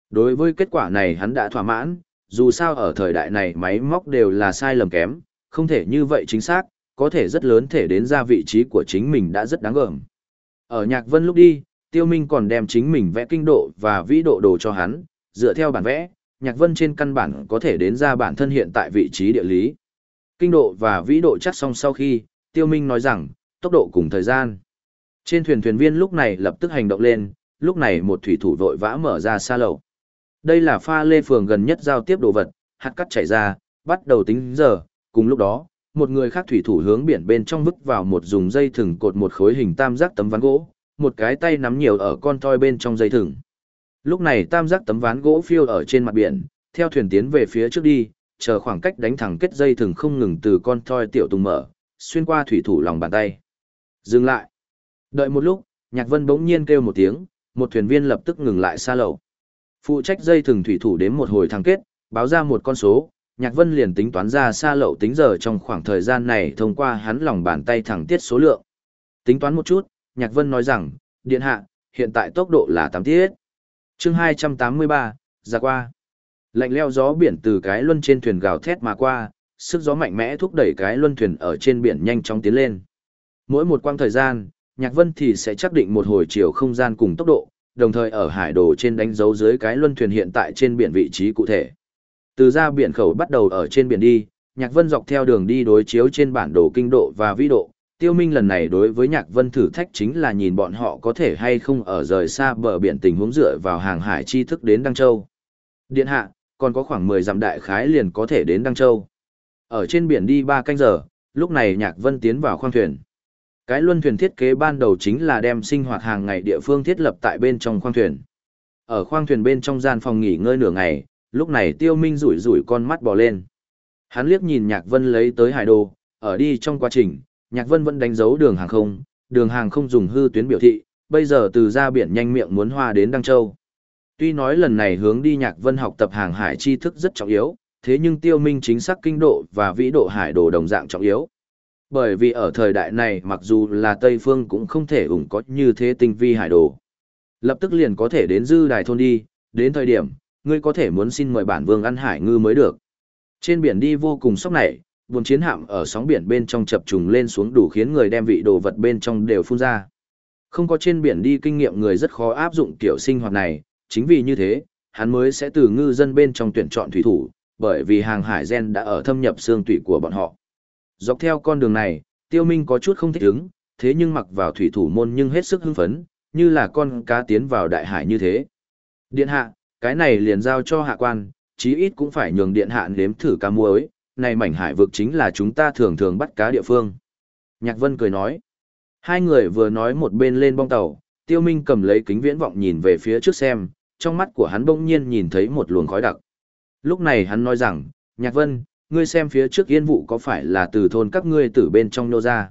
Đối với kết quả này hắn đã thỏa mãn, dù sao ở thời đại này máy móc đều là sai lầm kém, không thể như vậy chính xác, có thể rất lớn thể đến ra vị trí của chính mình đã rất đáng gờm. Ở Nhạc Vân lúc đi, Tiêu Minh còn đem chính mình vẽ kinh độ và vĩ độ đồ cho hắn, dựa theo bản vẽ, Nhạc Vân trên căn bản có thể đến ra bản thân hiện tại vị trí địa lý. Kinh độ và vĩ độ chắc xong sau khi, Tiêu Minh nói rằng, tốc độ cùng thời gian. Trên thuyền thuyền viên lúc này lập tức hành động lên, lúc này một thủy thủ vội vã mở ra xa lầu. Đây là pha lê phường gần nhất giao tiếp đồ vật, hạt cắt chảy ra, bắt đầu tính giờ, cùng lúc đó, một người khác thủy thủ hướng biển bên trong vứt vào một dùng dây thừng cột một khối hình tam giác tấm ván gỗ, một cái tay nắm nhiều ở con toi bên trong dây thừng. Lúc này tam giác tấm ván gỗ phiêu ở trên mặt biển, theo thuyền tiến về phía trước đi, chờ khoảng cách đánh thẳng kết dây thừng không ngừng từ con toi tiểu tung mở, xuyên qua thủy thủ lòng bàn tay. Dừng lại. Đợi một lúc, Nhạc Vân bỗng nhiên kêu một tiếng, một thuyền viên lập tức ngừng lại xa lầu. Phụ trách dây thừng thủy thủ đến một hồi thăng kết, báo ra một con số, Nhạc Vân liền tính toán ra xa lậu tính giờ trong khoảng thời gian này thông qua hắn lòng bàn tay thẳng tiết số lượng. Tính toán một chút, Nhạc Vân nói rằng, điện hạ, hiện tại tốc độ là 8 tiết. chương 283, ra qua. Lạnh leo gió biển từ cái luân trên thuyền gào thét mà qua, sức gió mạnh mẽ thúc đẩy cái luân thuyền ở trên biển nhanh chóng tiến lên. Mỗi một quang thời gian, Nhạc Vân thì sẽ xác định một hồi chiều không gian cùng tốc độ, đồng thời ở hải đồ trên đánh dấu dưới cái luân thuyền hiện tại trên biển vị trí cụ thể. Từ ra biển khẩu bắt đầu ở trên biển đi, Nhạc Vân dọc theo đường đi đối chiếu trên bản đồ kinh độ và vĩ độ. Tiêu Minh lần này đối với Nhạc Vân thử thách chính là nhìn bọn họ có thể hay không ở rời xa bờ biển tình huống dựa vào hàng hải tri thức đến Đăng Châu. Điện hạ, còn có khoảng 10 dặm đại khái liền có thể đến Đăng Châu. Ở trên biển đi 3 canh giờ, lúc này Nhạc Vân tiến vào khoang thuyền. Cái luân thuyền thiết kế ban đầu chính là đem sinh hoạt hàng ngày địa phương thiết lập tại bên trong khoang thuyền. Ở khoang thuyền bên trong gian phòng nghỉ ngơi nửa ngày, lúc này Tiêu Minh rủi rủi con mắt bò lên. Hắn liếc nhìn Nhạc Vân lấy tới hải đồ, ở đi trong quá trình, Nhạc Vân vẫn đánh dấu đường hàng không, đường hàng không dùng hư tuyến biểu thị, bây giờ từ ra biển nhanh miệng muốn hoa đến Đăng Châu. Tuy nói lần này hướng đi Nhạc Vân học tập hàng hải tri thức rất trọng yếu, thế nhưng Tiêu Minh chính xác kinh độ và vĩ độ hải đồ đồng dạng trọng yếu. Bởi vì ở thời đại này mặc dù là Tây Phương cũng không thể ủng có như thế tinh vi hải đồ. Lập tức liền có thể đến dư đài thôn đi, đến thời điểm, ngươi có thể muốn xin mời bản vương ăn hải ngư mới được. Trên biển đi vô cùng sốc này buồn chiến hạm ở sóng biển bên trong chập trùng lên xuống đủ khiến người đem vị đồ vật bên trong đều phun ra. Không có trên biển đi kinh nghiệm người rất khó áp dụng kiểu sinh hoạt này, chính vì như thế, hắn mới sẽ từ ngư dân bên trong tuyển chọn thủy thủ, bởi vì hàng hải gen đã ở thâm nhập xương tủy của bọn họ. Dọc theo con đường này, tiêu minh có chút không thích ứng, thế nhưng mặc vào thủy thủ môn nhưng hết sức hưng phấn, như là con cá tiến vào đại hải như thế. Điện hạ, cái này liền giao cho hạ quan, chí ít cũng phải nhường điện hạ nếm thử cá muối, này mảnh hải vực chính là chúng ta thường thường bắt cá địa phương. Nhạc Vân cười nói. Hai người vừa nói một bên lên bong tàu, Tiêu Minh cầm lấy kính viễn vọng nhìn về phía trước xem, trong mắt của hắn bỗng nhiên nhìn thấy một luồng khói đặc. Lúc này hắn nói rằng, Nhạc Vân, ngươi xem phía trước yên vụ có phải là từ thôn các ngươi từ bên trong nô ra.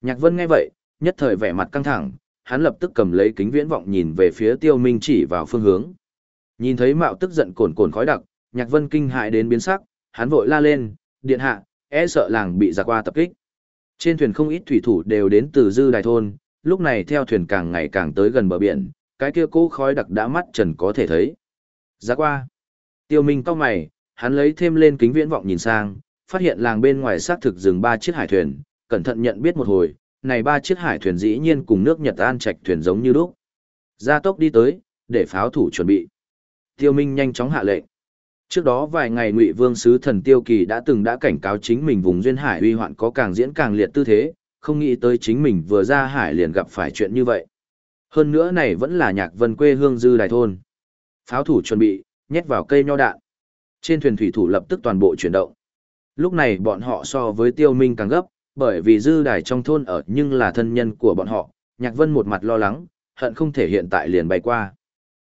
Nhạc Vân nghe vậy, nhất thời vẻ mặt căng thẳng, hắn lập tức cầm lấy kính viễn vọng nhìn về phía tiêu minh chỉ vào phương hướng. Nhìn thấy mạo tức giận cồn cồn khói đặc, nhạc vân kinh hại đến biến sắc, hắn vội la lên, điện hạ, e sợ làng bị giặc qua tập kích. Trên thuyền không ít thủy thủ đều đến từ dư đài thôn, lúc này theo thuyền càng ngày càng tới gần bờ biển, cái kia cỗ khói đặc đã mắt trần có thể thấy. Giặc qua. Tiêu Minh cau mày, hắn lấy thêm lên kính viễn vọng nhìn sang, phát hiện làng bên ngoài xác thực dừng ba chiếc hải thuyền, cẩn thận nhận biết một hồi, này ba chiếc hải thuyền dĩ nhiên cùng nước Nhật An Trạch thuyền giống như lúc. Gia tốc đi tới, để pháo thủ chuẩn bị. Tiêu Minh nhanh chóng hạ lệnh. Trước đó vài ngày Ngụy Vương sứ thần Tiêu Kỳ đã từng đã cảnh cáo chính mình vùng duyên hải uy hoạn có càng diễn càng liệt tư thế, không nghĩ tới chính mình vừa ra hải liền gặp phải chuyện như vậy. Hơn nữa này vẫn là nhạc vân quê hương dư đài thôn. Pháo thủ chuẩn bị, nhét vào cây nho đạn. Trên thuyền thủy thủ lập tức toàn bộ chuyển động. Lúc này bọn họ so với tiêu minh càng gấp, bởi vì dư đài trong thôn ở nhưng là thân nhân của bọn họ, nhạc vân một mặt lo lắng, hận không thể hiện tại liền bay qua.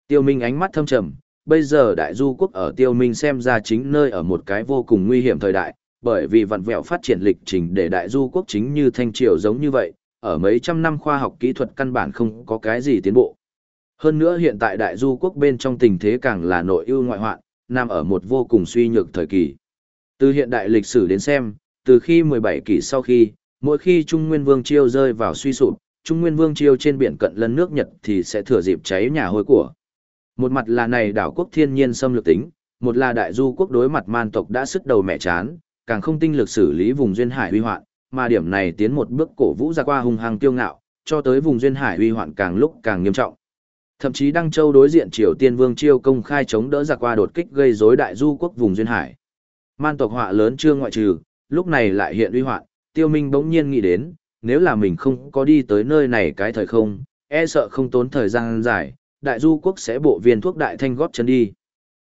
Tiêu minh ánh mắt thâm trầm, bây giờ đại du quốc ở tiêu minh xem ra chính nơi ở một cái vô cùng nguy hiểm thời đại, bởi vì vặn vẹo phát triển lịch trình để đại du quốc chính như thanh triều giống như vậy, ở mấy trăm năm khoa học kỹ thuật căn bản không có cái gì tiến bộ. Hơn nữa hiện tại đại du quốc bên trong tình thế càng là nội ưu ngoại hoạn, nằm ở một vô cùng suy nhược thời kỳ. Từ hiện đại lịch sử đến xem, từ khi 17 kỷ sau khi, mỗi khi Trung Nguyên Vương Chiêu rơi vào suy sụp, Trung Nguyên Vương Chiêu trên biển cận lân nước Nhật thì sẽ thừa dịp cháy nhà hôi của. Một mặt là này đảo quốc thiên nhiên xâm lược tính, một là đại du quốc đối mặt man tộc đã sức đầu mẹ chán, càng không tinh lực xử lý vùng duyên hải uy hoạn, mà điểm này tiến một bước cổ vũ ra qua hung hăng tiêu ngạo, cho tới vùng duyên hải uy hoạn càng lúc càng nghiêm trọng. Thậm chí Đăng Châu đối diện Triều Tiên Vương Chiêu công khai chống đỡ giặc qua đột kích gây rối đại du quốc vùng duyên hải. Man tộc họa lớn chưa ngoại trừ, lúc này lại hiện uy hoạn, Tiêu Minh bỗng nhiên nghĩ đến, nếu là mình không có đi tới nơi này cái thời không, e sợ không tốn thời gian dài, đại du quốc sẽ bộ viên thuốc đại thanh góp chân đi.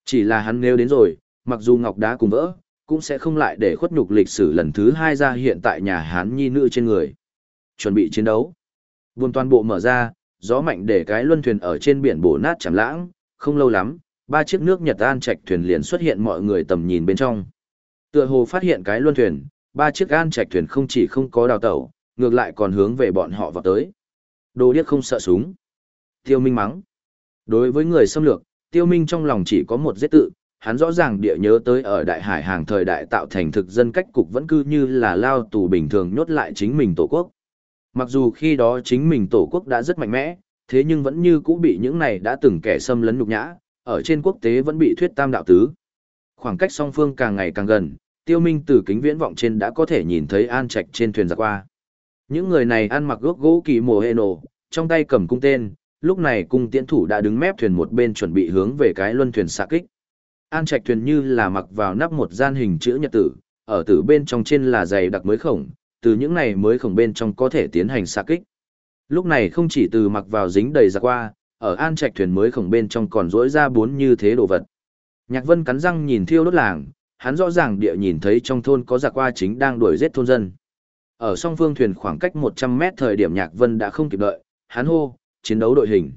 Chỉ là hắn nếu đến rồi, mặc dù ngọc đá cùng vỡ, cũng sẽ không lại để khuất nhục lịch sử lần thứ hai ra hiện tại nhà Hán nhi nữ trên người. Chuẩn bị chiến đấu. Buồn toàn bộ mở ra, gió mạnh để cái luân thuyền ở trên biển bổ nát chảm lãng, không lâu lắm, ba chiếc nước Nhật An Trạch thuyền liền xuất hiện mọi người tầm nhìn bên trong. Tựa hồ phát hiện cái luân thuyền, ba chiếc An Trạch thuyền không chỉ không có đào tẩu, ngược lại còn hướng về bọn họ vào tới. Đồ điếc không sợ súng. Tiêu Minh mắng. Đối với người xâm lược, Tiêu Minh trong lòng chỉ có một giết tự, hắn rõ ràng địa nhớ tới ở đại hải hàng thời đại tạo thành thực dân cách cục vẫn cứ như là lao tù bình thường nhốt lại chính mình tổ quốc. Mặc dù khi đó chính mình tổ quốc đã rất mạnh mẽ, thế nhưng vẫn như cũ bị những này đã từng kẻ xâm lấn nhục nhã, ở trên quốc tế vẫn bị thuyết tam đạo tứ. Khoảng cách song phương càng ngày càng gần, tiêu minh từ kính viễn vọng trên đã có thể nhìn thấy an trạch trên thuyền giặc qua. Những người này ăn mặc gốc gỗ kỳ mồ hê nổ, trong tay cầm cung tên, lúc này cung tiễn thủ đã đứng mép thuyền một bên chuẩn bị hướng về cái luân thuyền xạ kích. An trạch thuyền như là mặc vào nắp một gian hình chữ nhật tử, ở tử bên trong trên là dày đặc mới khổng, từ những này mới khổng bên trong có thể tiến hành xạ kích. Lúc này không chỉ từ mặc vào dính đầy ra qua, ở an trạch thuyền mới khổng bên trong còn rỗi ra bốn như thế đồ vật. Nhạc vân cắn răng nhìn thiêu đốt làng, hắn rõ ràng địa nhìn thấy trong thôn có giặc qua chính đang đuổi giết thôn dân. Ở song phương thuyền khoảng cách 100 mét thời điểm Nhạc Vân đã không kịp đợi, hắn hô, chiến đấu đội hình.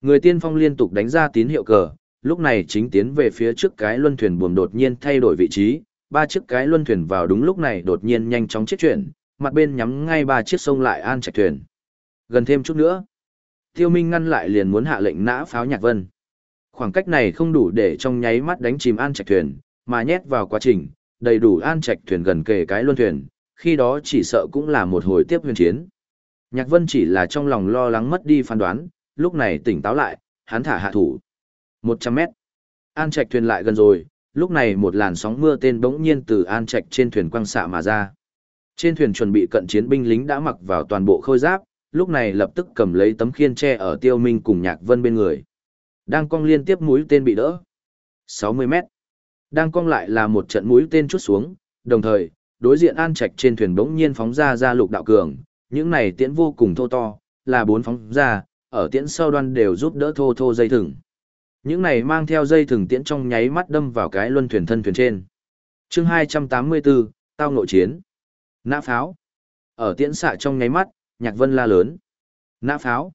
Người tiên phong liên tục đánh ra tín hiệu cờ, lúc này chính tiến về phía trước cái luân thuyền buồm đột nhiên thay đổi vị trí, ba chiếc cái luân thuyền vào đúng lúc này đột nhiên nhanh chóng chết chuyển, mặt bên nhắm ngay ba chiếc sông lại an trạch thuyền. Gần thêm chút nữa, Tiêu Minh ngăn lại liền muốn hạ lệnh nã pháo Nhạc Vân. Khoảng cách này không đủ để trong nháy mắt đánh chìm an trạch thuyền, mà nhét vào quá trình, đầy đủ an trạch thuyền gần kề cái luân thuyền, khi đó chỉ sợ cũng là một hồi tiếp huyền chiến. Nhạc Vân chỉ là trong lòng lo lắng mất đi phán đoán, lúc này tỉnh táo lại, hắn thả hạ thủ. 100 mét. An trạch thuyền lại gần rồi, lúc này một làn sóng mưa tên bỗng nhiên từ an trạch trên thuyền quăng xạ mà ra. Trên thuyền chuẩn bị cận chiến binh lính đã mặc vào toàn bộ khôi giáp, lúc này lập tức cầm lấy tấm khiên tre ở tiêu minh cùng nhạc vân bên người. Đang cong liên tiếp mũi tên bị đỡ. 60 mét. Đang cong lại là một trận mũi tên chút xuống, đồng thời, đối diện an trạch trên thuyền bỗng nhiên phóng ra ra lục đạo cường, những này tiễn vô cùng thô to, là bốn phóng ra, ở tiễn sau đoan đều giúp đỡ thô thô dây thừng. Những này mang theo dây thừng tiễn trong nháy mắt đâm vào cái luân thuyền thân thuyền trên. chương 284, tao nội chiến. Nã pháo. Ở tiễn xạ trong nháy mắt, nhạc vân la lớn. Nã pháo.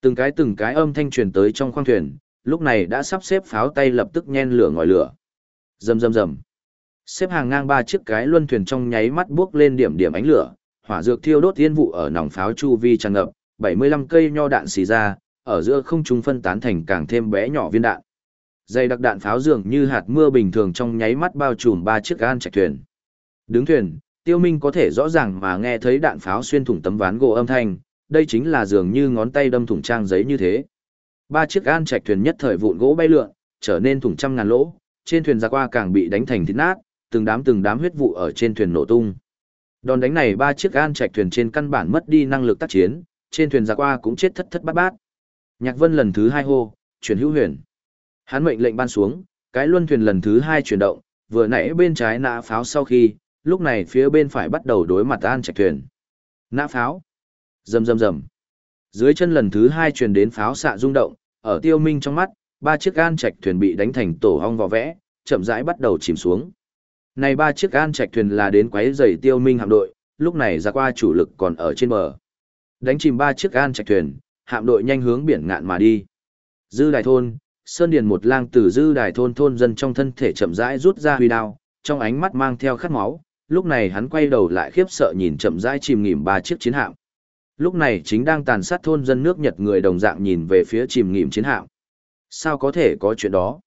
Từng cái từng cái âm thanh truyền tới trong khoang thuyền, lúc này đã sắp xếp pháo tay lập tức nhen lửa ngòi lửa. Rầm rầm rầm. Xếp hàng ngang ba chiếc cái luân thuyền trong nháy mắt bước lên điểm điểm ánh lửa, hỏa dược thiêu đốt tiên vụ ở nòng pháo chu vi tràn ngập, 75 cây nho đạn xì ra, ở giữa không trung phân tán thành càng thêm bé nhỏ viên đạn. Dây đặc đạn pháo dường như hạt mưa bình thường trong nháy mắt bao trùm ba chiếc gan chạy thuyền. Đứng thuyền, Tiêu Minh có thể rõ ràng mà nghe thấy đạn pháo xuyên thủng tấm ván gỗ âm thanh, đây chính là dường như ngón tay đâm thủng trang giấy như thế. Ba chiếc gan chạy thuyền nhất thời vụn gỗ bay lượn, trở nên thủng trăm ngàn lỗ, trên thuyền ra qua càng bị đánh thành thít nát, từng đám từng đám huyết vụ ở trên thuyền nổ tung. Đòn đánh này ba chiếc gan chạy thuyền trên căn bản mất đi năng lực tác chiến, trên thuyền ra qua cũng chết thất thất bát bát. Nhạc Vân lần thứ hai hô, chuyển hữu huyền. Hắn mệnh lệnh ban xuống, cái luân thuyền lần thứ hai chuyển động, vừa nãy bên trái nã pháo sau khi, lúc này phía bên phải bắt đầu đối mặt an trạch thuyền. Nã pháo. Rầm rầm rầm. Dưới chân lần thứ hai truyền đến pháo xạ rung động, ở tiêu minh trong mắt, ba chiếc gan trạch thuyền bị đánh thành tổ hong vỏ vẽ, chậm rãi bắt đầu chìm xuống. Này ba chiếc gan trạch thuyền là đến quấy rầy tiêu minh hạm đội, lúc này ra qua chủ lực còn ở trên bờ. Đánh chìm ba chiếc gan trạch thuyền, hạm đội nhanh hướng biển ngạn mà đi. Dư đài thôn, Sơn Điền một lang từ dư đài thôn thôn dân trong thân thể chậm rãi rút ra huy đao, trong ánh mắt mang theo khát máu, lúc này hắn quay đầu lại khiếp sợ nhìn chậm rãi chìm nghỉm ba chiếc chiến hạm. Lúc này chính đang tàn sát thôn dân nước Nhật người đồng dạng nhìn về phía chìm nghỉm chiến hạm. Sao có thể có chuyện đó?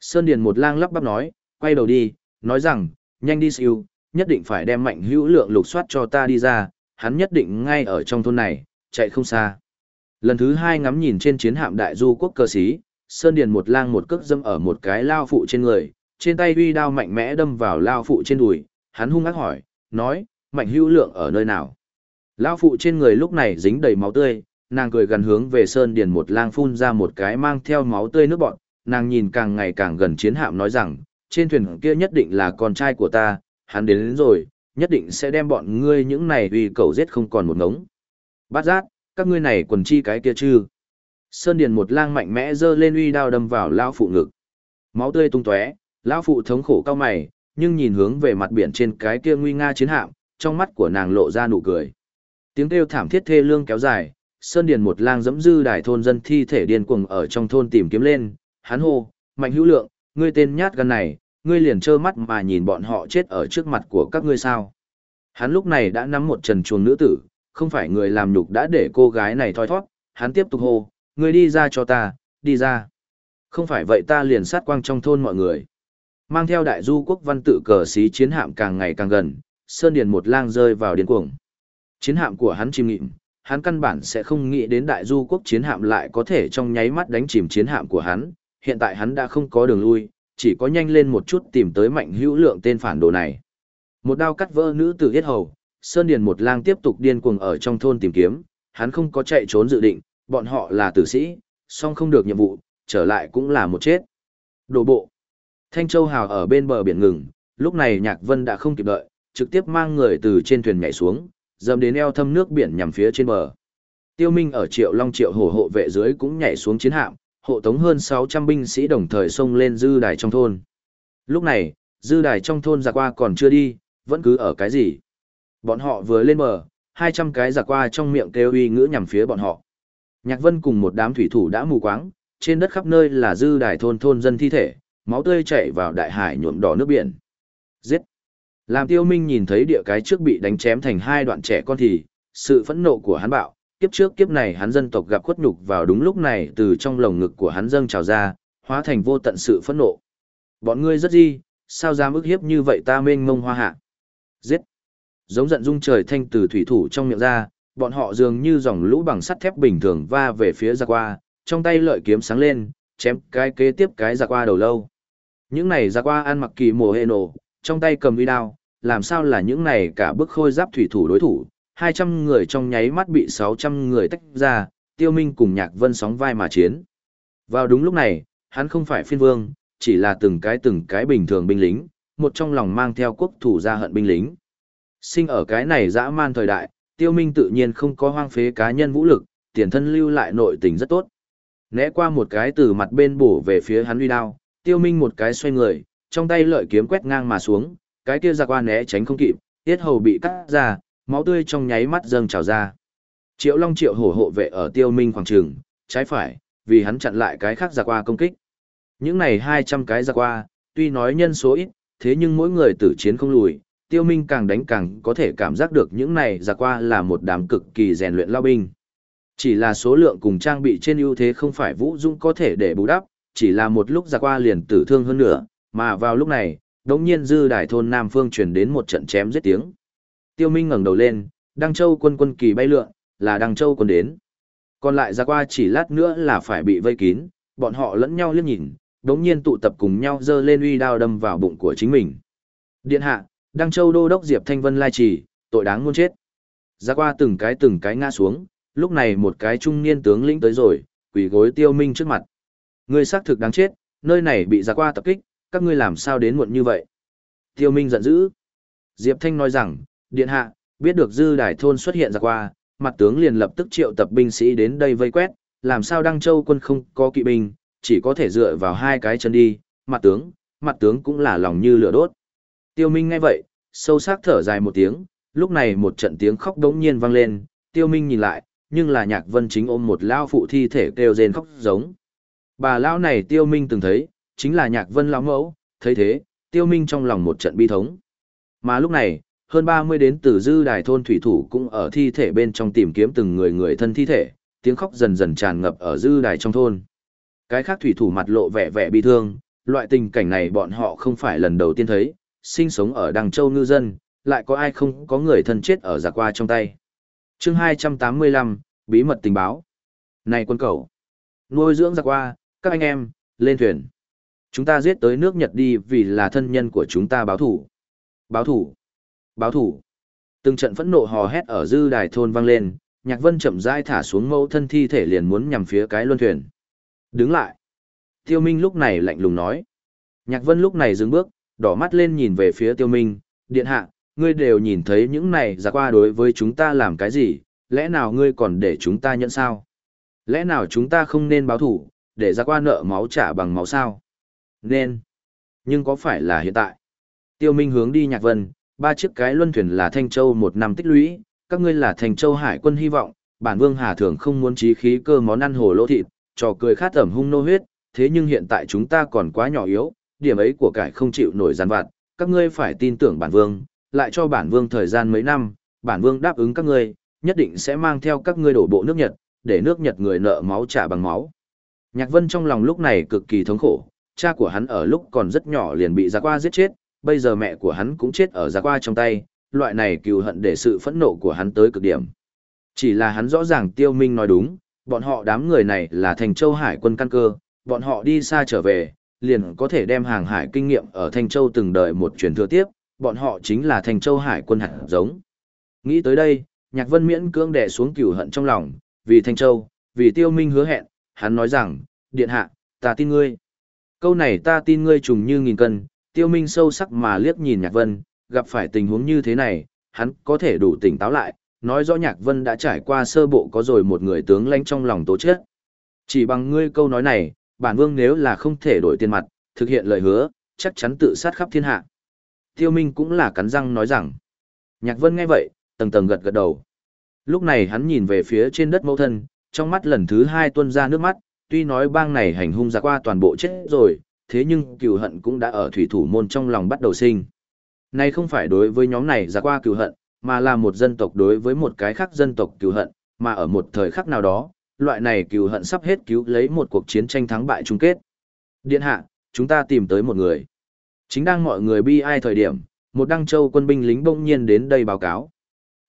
Sơn Điền một lang lắp bắp nói, quay đầu đi, nói rằng, nhanh đi siêu, nhất định phải đem mạnh hữu lượng lục soát cho ta đi ra, hắn nhất định ngay ở trong thôn này, chạy không xa. Lần thứ hai ngắm nhìn trên chiến hạm đại du quốc cơ sĩ, Sơn Điền một lang một cước dâm ở một cái lao phụ trên người, trên tay uy đao mạnh mẽ đâm vào lao phụ trên đùi, hắn hung ác hỏi, nói, mạnh hữu lượng ở nơi nào? Lao phụ trên người lúc này dính đầy máu tươi, nàng cười gần hướng về Sơn Điền một lang phun ra một cái mang theo máu tươi nước bọn, nàng nhìn càng ngày càng gần chiến hạm nói rằng, trên thuyền kia nhất định là con trai của ta, hắn đến, đến rồi, nhất định sẽ đem bọn ngươi những này uy cầu giết không còn một ngống. Bát giác, các ngươi này quần chi cái kia chứ? Sơn Điền một lang mạnh mẽ giơ lên uy đao đâm vào lão phụ ngực. Máu tươi tung tóe, lão phụ thống khổ cao mày, nhưng nhìn hướng về mặt biển trên cái kia nguy nga chiến hạm, trong mắt của nàng lộ ra nụ cười. Tiếng kêu thảm thiết thê lương kéo dài, Sơn Điền một lang dẫm dư đài thôn dân thi thể điên cuồng ở trong thôn tìm kiếm lên, hắn hô, "Mạnh Hữu Lượng, ngươi tên nhát gan này, ngươi liền trơ mắt mà nhìn bọn họ chết ở trước mặt của các ngươi sao?" Hắn lúc này đã nắm một trần chuồng nữ tử, không phải người làm nhục đã để cô gái này thoi thoát, hắn tiếp tục hô, người đi ra cho ta, đi ra. Không phải vậy ta liền sát quang trong thôn mọi người. Mang theo đại du quốc văn tự cờ xí chiến hạm càng ngày càng gần, Sơn Điền một lang rơi vào điên cuồng. Chiến hạm của hắn chìm nghịm, hắn căn bản sẽ không nghĩ đến đại du quốc chiến hạm lại có thể trong nháy mắt đánh chìm chiến hạm của hắn. Hiện tại hắn đã không có đường lui, chỉ có nhanh lên một chút tìm tới mạnh hữu lượng tên phản đồ này. Một đao cắt vỡ nữ tử yết hầu, Sơn Điền một lang tiếp tục điên cuồng ở trong thôn tìm kiếm, hắn không có chạy trốn dự định, bọn họ là tử sĩ, song không được nhiệm vụ, trở lại cũng là một chết. Đồ bộ. Thanh Châu Hào ở bên bờ biển ngừng, lúc này Nhạc Vân đã không kịp đợi, trực tiếp mang người từ trên thuyền nhảy xuống, dầm đến eo thâm nước biển nhằm phía trên bờ. Tiêu Minh ở Triệu Long Triệu Hổ hộ vệ dưới cũng nhảy xuống chiến hạm, hộ tống hơn 600 binh sĩ đồng thời xông lên dư đài trong thôn. Lúc này, dư đài trong thôn giặc qua còn chưa đi, vẫn cứ ở cái gì? Bọn họ vừa lên bờ, 200 cái giặc qua trong miệng kêu uy ngữ nhằm phía bọn họ. Nhạc Vân cùng một đám thủy thủ đã mù quáng, trên đất khắp nơi là dư đài thôn thôn dân thi thể, máu tươi chảy vào đại hải nhuộm đỏ nước biển. Giết! Làm tiêu minh nhìn thấy địa cái trước bị đánh chém thành hai đoạn trẻ con thì, sự phẫn nộ của hắn bạo, kiếp trước kiếp này hắn dân tộc gặp khuất nhục vào đúng lúc này từ trong lồng ngực của hắn dâng trào ra, hóa thành vô tận sự phẫn nộ. Bọn ngươi rất gì, sao dám ức hiếp như vậy ta mênh mông hoa hạ? Giết! Giống giận dung trời thanh từ thủy thủ trong miệng ra, bọn họ dường như dòng lũ bằng sắt thép bình thường va về phía giặc qua, trong tay lợi kiếm sáng lên, chém cái kế tiếp cái giặc qua đầu lâu. Những này giặc qua ăn mặc kỳ mùa hệ nổ, trong tay cầm uy đao, làm sao là những này cả bức khôi giáp thủy thủ đối thủ, 200 người trong nháy mắt bị 600 người tách ra, tiêu minh cùng nhạc vân sóng vai mà chiến. Vào đúng lúc này, hắn không phải phiên vương, chỉ là từng cái từng cái bình thường binh lính, một trong lòng mang theo quốc thủ ra hận binh lính. Sinh ở cái này dã man thời đại, tiêu minh tự nhiên không có hoang phế cá nhân vũ lực, tiền thân lưu lại nội tình rất tốt. Né qua một cái từ mặt bên bổ về phía hắn uy đao, tiêu minh một cái xoay người, trong tay lợi kiếm quét ngang mà xuống, cái kia giặc qua né tránh không kịp, tiết hầu bị cắt ra, máu tươi trong nháy mắt dâng trào ra. Triệu Long Triệu hổ hộ vệ ở tiêu minh khoảng trường, trái phải, vì hắn chặn lại cái khác giặc qua công kích. Những này 200 cái giặc qua, tuy nói nhân số ít, thế nhưng mỗi người tử chiến không lùi, tiêu minh càng đánh càng có thể cảm giác được những này ra qua là một đám cực kỳ rèn luyện lao binh. Chỉ là số lượng cùng trang bị trên ưu thế không phải Vũ Dung có thể để bù đắp, chỉ là một lúc ra qua liền tử thương hơn nữa, mà vào lúc này, đống nhiên dư đài thôn Nam Phương truyền đến một trận chém giết tiếng. Tiêu Minh ngẩng đầu lên, Đăng Châu quân quân kỳ bay lượn, là Đăng Châu quân đến. Còn lại ra qua chỉ lát nữa là phải bị vây kín, bọn họ lẫn nhau liếc nhìn, đống nhiên tụ tập cùng nhau dơ lên uy đao đâm vào bụng của chính mình. Điện hạ, Đăng Châu đô đốc Diệp Thanh Vân lai trì, tội đáng muôn chết. Ra qua từng cái từng cái ngã xuống, lúc này một cái trung niên tướng lĩnh tới rồi, quỳ gối tiêu minh trước mặt. Ngươi xác thực đáng chết, nơi này bị ra qua tập kích, các ngươi làm sao đến muộn như vậy? Tiêu minh giận dữ. Diệp Thanh nói rằng, điện hạ, biết được dư đài thôn xuất hiện ra qua, mặt tướng liền lập tức triệu tập binh sĩ đến đây vây quét, làm sao Đăng Châu quân không có kỵ binh, chỉ có thể dựa vào hai cái chân đi, mặt tướng, mặt tướng cũng là lòng như lửa đốt. Tiêu Minh nghe vậy, sâu sắc thở dài một tiếng, lúc này một trận tiếng khóc đống nhiên vang lên, Tiêu Minh nhìn lại, nhưng là Nhạc Vân chính ôm một lão phụ thi thể kêu rên khóc giống. Bà lão này Tiêu Minh từng thấy, chính là Nhạc Vân lão mẫu, thấy thế, Tiêu Minh trong lòng một trận bi thống. Mà lúc này, hơn 30 đến từ dư đài thôn thủy thủ cũng ở thi thể bên trong tìm kiếm từng người người thân thi thể, tiếng khóc dần dần tràn ngập ở dư đài trong thôn. Cái khác thủy thủ mặt lộ vẻ vẻ bi thương, loại tình cảnh này bọn họ không phải lần đầu tiên thấy, sinh sống ở Đằng Châu ngư dân, lại có ai không có người thân chết ở giặc qua trong tay. chương 285, bí mật tình báo. Này quân cầu, nuôi dưỡng giặc qua, các anh em, lên thuyền. Chúng ta giết tới nước Nhật đi vì là thân nhân của chúng ta báo thủ. Báo thủ. Báo thủ. Từng trận phẫn nộ hò hét ở dư đài thôn vang lên, Nhạc Vân chậm rãi thả xuống mẫu thân thi thể liền muốn nhằm phía cái luân thuyền. Đứng lại. Tiêu Minh lúc này lạnh lùng nói. Nhạc Vân lúc này dừng bước, đỏ mắt lên nhìn về phía Tiêu Minh, điện hạ, ngươi đều nhìn thấy những này ra qua đối với chúng ta làm cái gì, lẽ nào ngươi còn để chúng ta nhận sao? Lẽ nào chúng ta không nên báo thủ, để ra qua nợ máu trả bằng máu sao? Nên. Nhưng có phải là hiện tại? Tiêu Minh hướng đi Nhạc Vân, ba chiếc cái luân thuyền là Thanh Châu một năm tích lũy, các ngươi là Thanh Châu Hải quân hy vọng, bản vương Hà Thường không muốn trí khí cơ món ăn hồ lỗ thịt, trò cười khát ẩm hung nô huyết, thế nhưng hiện tại chúng ta còn quá nhỏ yếu, điểm ấy của cải không chịu nổi gian vặt, các ngươi phải tin tưởng bản vương, lại cho bản vương thời gian mấy năm, bản vương đáp ứng các ngươi, nhất định sẽ mang theo các ngươi đổ bộ nước Nhật, để nước Nhật người nợ máu trả bằng máu. Nhạc Vân trong lòng lúc này cực kỳ thống khổ, cha của hắn ở lúc còn rất nhỏ liền bị gia qua giết chết, bây giờ mẹ của hắn cũng chết ở gia qua trong tay, loại này cừu hận để sự phẫn nộ của hắn tới cực điểm. Chỉ là hắn rõ ràng Tiêu Minh nói đúng, bọn họ đám người này là thành châu hải quân căn cơ, bọn họ đi xa trở về, liền có thể đem hàng hải kinh nghiệm ở Thanh Châu từng đời một truyền thừa tiếp, bọn họ chính là Thanh Châu hải quân hạt giống. Nghĩ tới đây, Nhạc Vân miễn cưỡng đè xuống cừu hận trong lòng, vì Thanh Châu, vì Tiêu Minh hứa hẹn, hắn nói rằng, điện hạ, ta tin ngươi. Câu này ta tin ngươi trùng như nghìn cân, Tiêu Minh sâu sắc mà liếc nhìn Nhạc Vân, gặp phải tình huống như thế này, hắn có thể đủ tỉnh táo lại, nói rõ Nhạc Vân đã trải qua sơ bộ có rồi một người tướng lãnh trong lòng tố chết. Chỉ bằng ngươi câu nói này, bản vương nếu là không thể đổi tiền mặt, thực hiện lời hứa, chắc chắn tự sát khắp thiên hạ. Tiêu Minh cũng là cắn răng nói rằng. Nhạc Vân nghe vậy, tầng tầng gật gật đầu. Lúc này hắn nhìn về phía trên đất mẫu thân, trong mắt lần thứ hai tuôn ra nước mắt, tuy nói bang này hành hung ra qua toàn bộ chết rồi, thế nhưng cừu hận cũng đã ở thủy thủ môn trong lòng bắt đầu sinh. Này không phải đối với nhóm này ra qua cừu hận, mà là một dân tộc đối với một cái khác dân tộc cừu hận, mà ở một thời khắc nào đó, loại này cừu hận sắp hết cứu lấy một cuộc chiến tranh thắng bại chung kết. Điện hạ, chúng ta tìm tới một người. Chính đang mọi người bi ai thời điểm, một đăng châu quân binh lính bỗng nhiên đến đây báo cáo.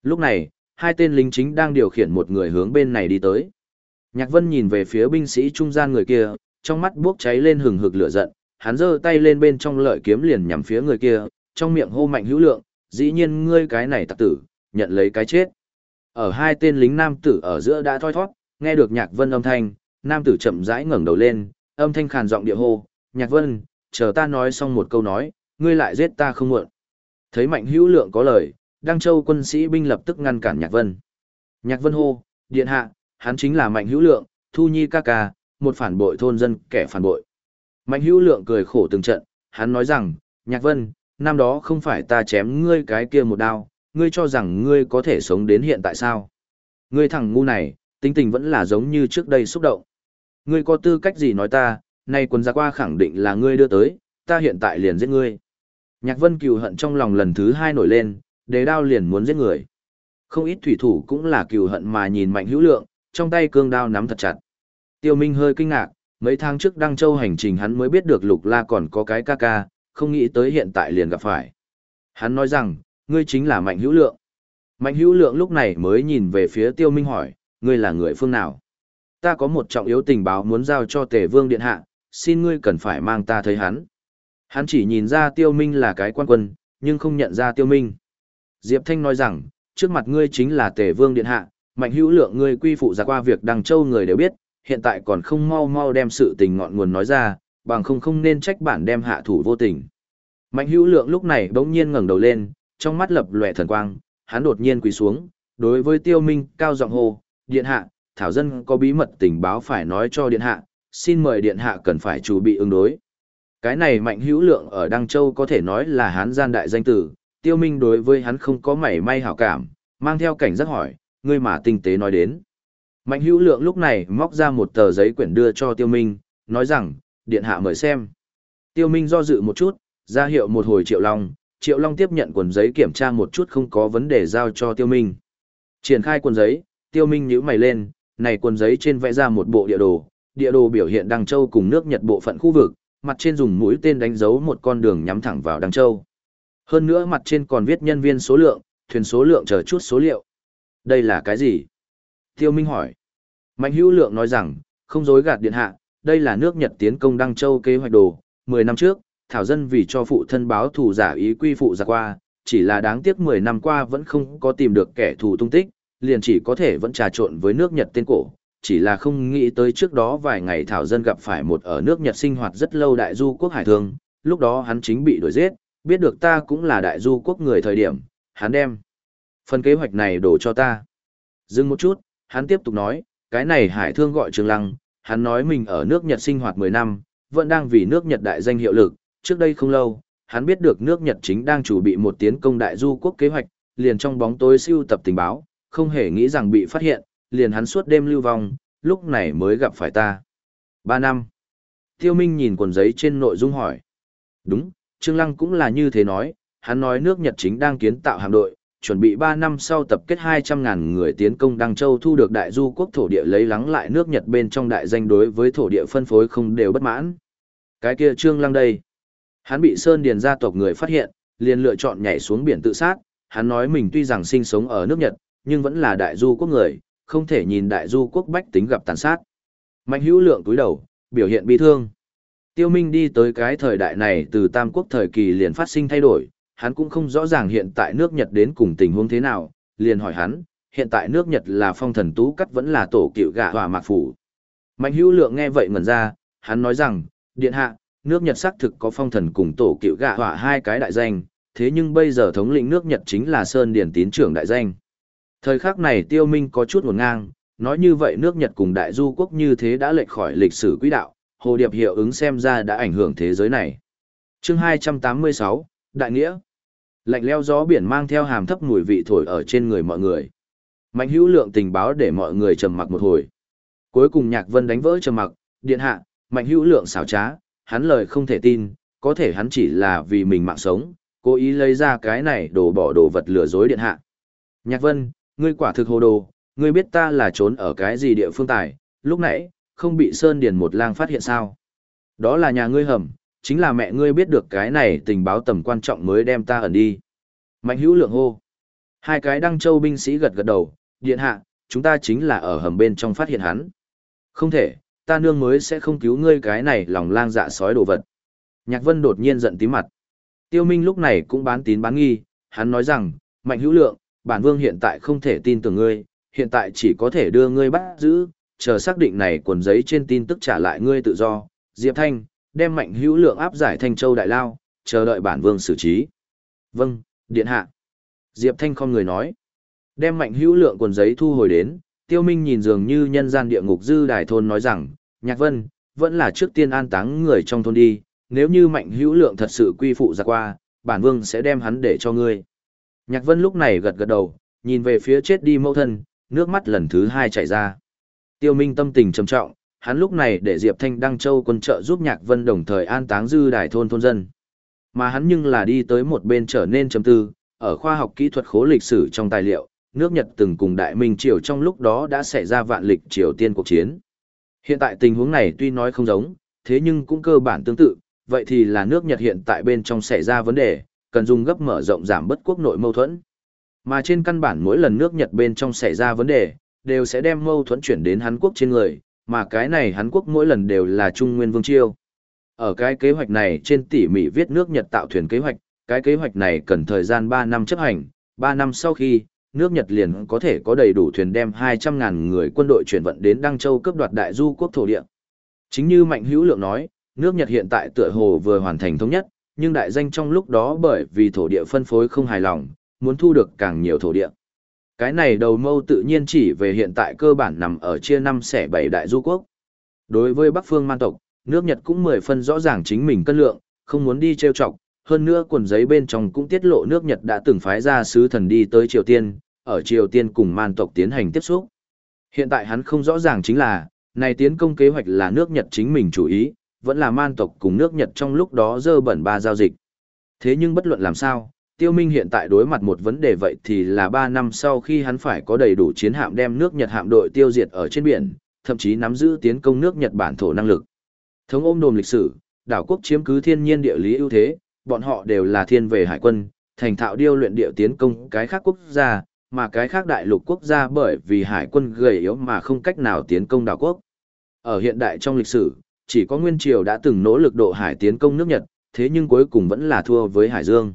Lúc này, hai tên lính chính đang điều khiển một người hướng bên này đi tới. Nhạc Vân nhìn về phía binh sĩ trung gian người kia, trong mắt bốc cháy lên hừng hực lửa giận, hắn giơ tay lên bên trong lợi kiếm liền nhắm phía người kia, trong miệng hô mạnh hữu lượng, dĩ nhiên ngươi cái này tặc tử, nhận lấy cái chết. Ở hai tên lính nam tử ở giữa đã thoi thoát, nghe được Nhạc Vân âm thanh, nam tử chậm rãi ngẩng đầu lên, âm thanh khàn giọng địa hô, "Nhạc Vân, chờ ta nói xong một câu nói, ngươi lại giết ta không muộn." Thấy Mạnh Hữu Lượng có lời, Đăng Châu quân sĩ binh lập tức ngăn cản Nhạc Vân. Nhạc Vân hô, "Điện hạ, hắn chính là Mạnh Hữu Lượng, Thu Nhi ca ca, một phản bội thôn dân, kẻ phản bội." Mạnh Hữu Lượng cười khổ từng trận, hắn nói rằng, "Nhạc Vân, năm đó không phải ta chém ngươi cái kia một đao, ngươi cho rằng ngươi có thể sống đến hiện tại sao? Ngươi thằng ngu này, tính tình vẫn là giống như trước đây xúc động. Ngươi có tư cách gì nói ta, nay quần ra qua khẳng định là ngươi đưa tới, ta hiện tại liền giết ngươi. Nhạc vân cừu hận trong lòng lần thứ hai nổi lên, đề đao liền muốn giết người. Không ít thủy thủ cũng là cừu hận mà nhìn mạnh hữu lượng, trong tay cương đao nắm thật chặt. Tiêu Minh hơi kinh ngạc, mấy tháng trước Đăng Châu hành trình hắn mới biết được Lục La còn có cái ca ca, không nghĩ tới hiện tại liền gặp phải. Hắn nói rằng, ngươi chính là Mạnh Hữu Lượng. Mạnh Hữu Lượng lúc này mới nhìn về phía Tiêu Minh hỏi, ngươi là người phương nào? Ta có một trọng yếu tình báo muốn giao cho Tề Vương Điện Hạ, xin ngươi cần phải mang ta thấy hắn. Hắn chỉ nhìn ra Tiêu Minh là cái quan quân, nhưng không nhận ra Tiêu Minh. Diệp Thanh nói rằng, trước mặt ngươi chính là Tề Vương Điện Hạ, Mạnh Hữu Lượng ngươi quy phụ ra qua việc Đằng Châu người đều biết, hiện tại còn không mau mau đem sự tình ngọn nguồn nói ra, bằng không không nên trách bản đem hạ thủ vô tình. Mạnh hữu lượng lúc này bỗng nhiên ngẩng đầu lên, trong mắt lập lòe thần quang, hắn đột nhiên quỳ xuống, đối với tiêu minh cao giọng hô, điện hạ, thảo dân có bí mật tình báo phải nói cho điện hạ, xin mời điện hạ cần phải chuẩn bị ứng đối. Cái này mạnh hữu lượng ở Đăng Châu có thể nói là hán gian đại danh tử, tiêu minh đối với hắn không có mảy may hảo cảm, mang theo cảnh giác hỏi, ngươi mà tinh tế nói đến. Mạnh hữu lượng lúc này móc ra một tờ giấy quyển đưa cho tiêu minh, nói rằng, điện hạ mời xem. Tiêu minh do dự một chút, ra hiệu một hồi triệu long, triệu long tiếp nhận quần giấy kiểm tra một chút không có vấn đề giao cho tiêu minh. Triển khai quần giấy, tiêu minh nhíu mày lên, này cuốn giấy trên vẽ ra một bộ địa đồ, địa đồ biểu hiện Đăng Châu cùng nước Nhật bộ phận khu vực, mặt trên dùng mũi tên đánh dấu một con đường nhắm thẳng vào Đăng Châu. Hơn nữa mặt trên còn viết nhân viên số lượng, thuyền số lượng chờ chút số liệu. Đây là cái gì? Tiêu Minh hỏi. Mạnh hữu lượng nói rằng, không dối gạt điện hạ, đây là nước Nhật tiến công Đăng Châu kế hoạch đồ. Mười năm trước, Thảo Dân vì cho phụ thân báo thù giả ý quy phụ ra qua, chỉ là đáng tiếc mười năm qua vẫn không có tìm được kẻ thù tung tích, liền chỉ có thể vẫn trà trộn với nước Nhật tên cổ. Chỉ là không nghĩ tới trước đó vài ngày Thảo Dân gặp phải một ở nước Nhật sinh hoạt rất lâu đại du quốc hải thương, lúc đó hắn chính bị đuổi giết, biết được ta cũng là đại du quốc người thời điểm, hắn đem. Phần kế hoạch này đổ cho ta. Dừng một chút, hắn tiếp tục nói, cái này hải thương gọi Trường Lăng, hắn nói mình ở nước Nhật sinh hoạt 10 năm, vẫn đang vì nước Nhật đại danh hiệu lực, trước đây không lâu, hắn biết được nước Nhật chính đang chủ bị một tiến công đại du quốc kế hoạch, liền trong bóng tối siêu tập tình báo, không hề nghĩ rằng bị phát hiện, liền hắn suốt đêm lưu vong, lúc này mới gặp phải ta. 3 năm. Tiêu Minh nhìn quần giấy trên nội dung hỏi. Đúng, Trương Lăng cũng là như thế nói, hắn nói nước Nhật chính đang kiến tạo hạm đội, chuẩn bị 3 năm sau tập kết 200.000 người tiến công Đăng Châu thu được đại du quốc thổ địa lấy lắng lại nước Nhật bên trong đại danh đối với thổ địa phân phối không đều bất mãn. Cái kia Trương Lăng đây. Hắn bị Sơn Điền gia tộc người phát hiện, liền lựa chọn nhảy xuống biển tự sát. Hắn nói mình tuy rằng sinh sống ở nước Nhật, nhưng vẫn là đại du quốc người, không thể nhìn đại du quốc bách tính gặp tàn sát. Mạnh hữu lượng túi đầu, biểu hiện bi thương. Tiêu Minh đi tới cái thời đại này từ Tam Quốc thời kỳ liền phát sinh thay đổi, hắn cũng không rõ ràng hiện tại nước Nhật đến cùng tình huống thế nào, liền hỏi hắn, hiện tại nước Nhật là phong thần tú cắt vẫn là tổ cựu gạ hòa mạc phủ. Mạnh hữu lượng nghe vậy ngẩn ra, hắn nói rằng, điện hạ, nước Nhật xác thực có phong thần cùng tổ cựu gạ hỏa hai cái đại danh, thế nhưng bây giờ thống lĩnh nước Nhật chính là Sơn Điển tín trưởng đại danh. Thời khắc này tiêu minh có chút nguồn ngang, nói như vậy nước Nhật cùng đại du quốc như thế đã lệch khỏi lịch sử quỹ đạo, hồ điệp hiệu ứng xem ra đã ảnh hưởng thế giới này. Chương 286, Đại Nghĩa Lạnh leo gió biển mang theo hàm thấp mùi vị thổi ở trên người mọi người. Mạnh hữu lượng tình báo để mọi người trầm mặc một hồi. Cuối cùng Nhạc Vân đánh vỡ trầm mặc, điện hạ, mạnh hữu lượng xảo trá, hắn lời không thể tin, có thể hắn chỉ là vì mình mạng sống, cố ý lấy ra cái này đổ bỏ đồ vật lừa dối điện hạ. Nhạc Vân, ngươi quả thực hồ đồ, ngươi biết ta là trốn ở cái gì địa phương tài, lúc nãy, không bị Sơn Điền một lang phát hiện sao. Đó là nhà ngươi hầm, chính là mẹ ngươi biết được cái này tình báo tầm quan trọng mới đem ta ẩn đi. Mạnh hữu lượng hô. Hai cái đăng châu binh sĩ gật gật đầu, điện hạ, chúng ta chính là ở hầm bên trong phát hiện hắn. Không thể, ta nương mới sẽ không cứu ngươi cái này lòng lang dạ sói đồ vật. Nhạc vân đột nhiên giận tím mặt. Tiêu Minh lúc này cũng bán tín bán nghi, hắn nói rằng, mạnh hữu lượng, bản vương hiện tại không thể tin tưởng ngươi, hiện tại chỉ có thể đưa ngươi bắt giữ, chờ xác định này quần giấy trên tin tức trả lại ngươi tự do. Diệp Thanh, đem mạnh hữu lượng áp giải thanh châu đại lao, chờ đợi bản vương xử trí. Vâng, điện hạ. Diệp Thanh không người nói. Đem mạnh hữu lượng quần giấy thu hồi đến, tiêu minh nhìn dường như nhân gian địa ngục dư đài thôn nói rằng, nhạc vân, vẫn là trước tiên an táng người trong thôn đi, nếu như mạnh hữu lượng thật sự quy phụ ra qua, bản vương sẽ đem hắn để cho ngươi. Nhạc vân lúc này gật gật đầu, nhìn về phía chết đi mẫu thân, nước mắt lần thứ hai chảy ra. Tiêu minh tâm tình trầm trọng, hắn lúc này để Diệp Thanh Đăng Châu quân trợ giúp Nhạc Vân đồng thời an táng dư đài thôn thôn dân. Mà hắn nhưng là đi tới một bên trở nên trầm tư, ở khoa học kỹ thuật khố lịch sử trong tài liệu, nước Nhật từng cùng Đại Minh Triều trong lúc đó đã xảy ra vạn lịch Triều Tiên cuộc chiến. Hiện tại tình huống này tuy nói không giống, thế nhưng cũng cơ bản tương tự, vậy thì là nước Nhật hiện tại bên trong xảy ra vấn đề, cần dùng gấp mở rộng giảm bất quốc nội mâu thuẫn. Mà trên căn bản mỗi lần nước Nhật bên trong xảy ra vấn đề, đều sẽ đem mâu thuẫn chuyển đến Hán Quốc trên người, mà cái này Hán Quốc mỗi lần đều là Trung Nguyên Vương Chiêu. Ở cái kế hoạch này trên tỉ mỉ viết nước Nhật tạo thuyền kế hoạch, cái kế hoạch này cần thời gian 3 năm chấp hành, 3 năm sau khi, nước Nhật liền có thể có đầy đủ thuyền đem 200.000 người quân đội chuyển vận đến Đăng Châu cướp đoạt đại du quốc thổ địa. Chính như Mạnh Hữu Lượng nói, nước Nhật hiện tại tựa hồ vừa hoàn thành thống nhất, nhưng đại danh trong lúc đó bởi vì thổ địa phân phối không hài lòng, muốn thu được càng nhiều thổ địa. Cái này đầu mâu tự nhiên chỉ về hiện tại cơ bản nằm ở chia năm xẻ bảy đại du quốc. Đối với Bắc phương man tộc, nước Nhật cũng mười phân rõ ràng chính mình cân lượng, không muốn đi trêu chọc, hơn nữa quần giấy bên trong cũng tiết lộ nước Nhật đã từng phái ra sứ thần đi tới Triều Tiên, ở Triều Tiên cùng man tộc tiến hành tiếp xúc. Hiện tại hắn không rõ ràng chính là, này tiến công kế hoạch là nước Nhật chính mình chủ ý, vẫn là man tộc cùng nước Nhật trong lúc đó dơ bẩn ba giao dịch. Thế nhưng bất luận làm sao, Tiêu Minh hiện tại đối mặt một vấn đề vậy thì là 3 năm sau khi hắn phải có đầy đủ chiến hạm đem nước Nhật hạm đội tiêu diệt ở trên biển, thậm chí nắm giữ tiến công nước Nhật bản thổ năng lực. Thống ôm đồm lịch sử, đảo quốc chiếm cứ thiên nhiên địa lý ưu thế, bọn họ đều là thiên về hải quân, thành thạo điêu luyện địa tiến công cái khác quốc gia, mà cái khác đại lục quốc gia bởi vì hải quân gầy yếu mà không cách nào tiến công đảo quốc. Ở hiện đại trong lịch sử, chỉ có Nguyên Triều đã từng nỗ lực độ hải tiến công nước Nhật, thế nhưng cuối cùng vẫn là thua với Hải Dương.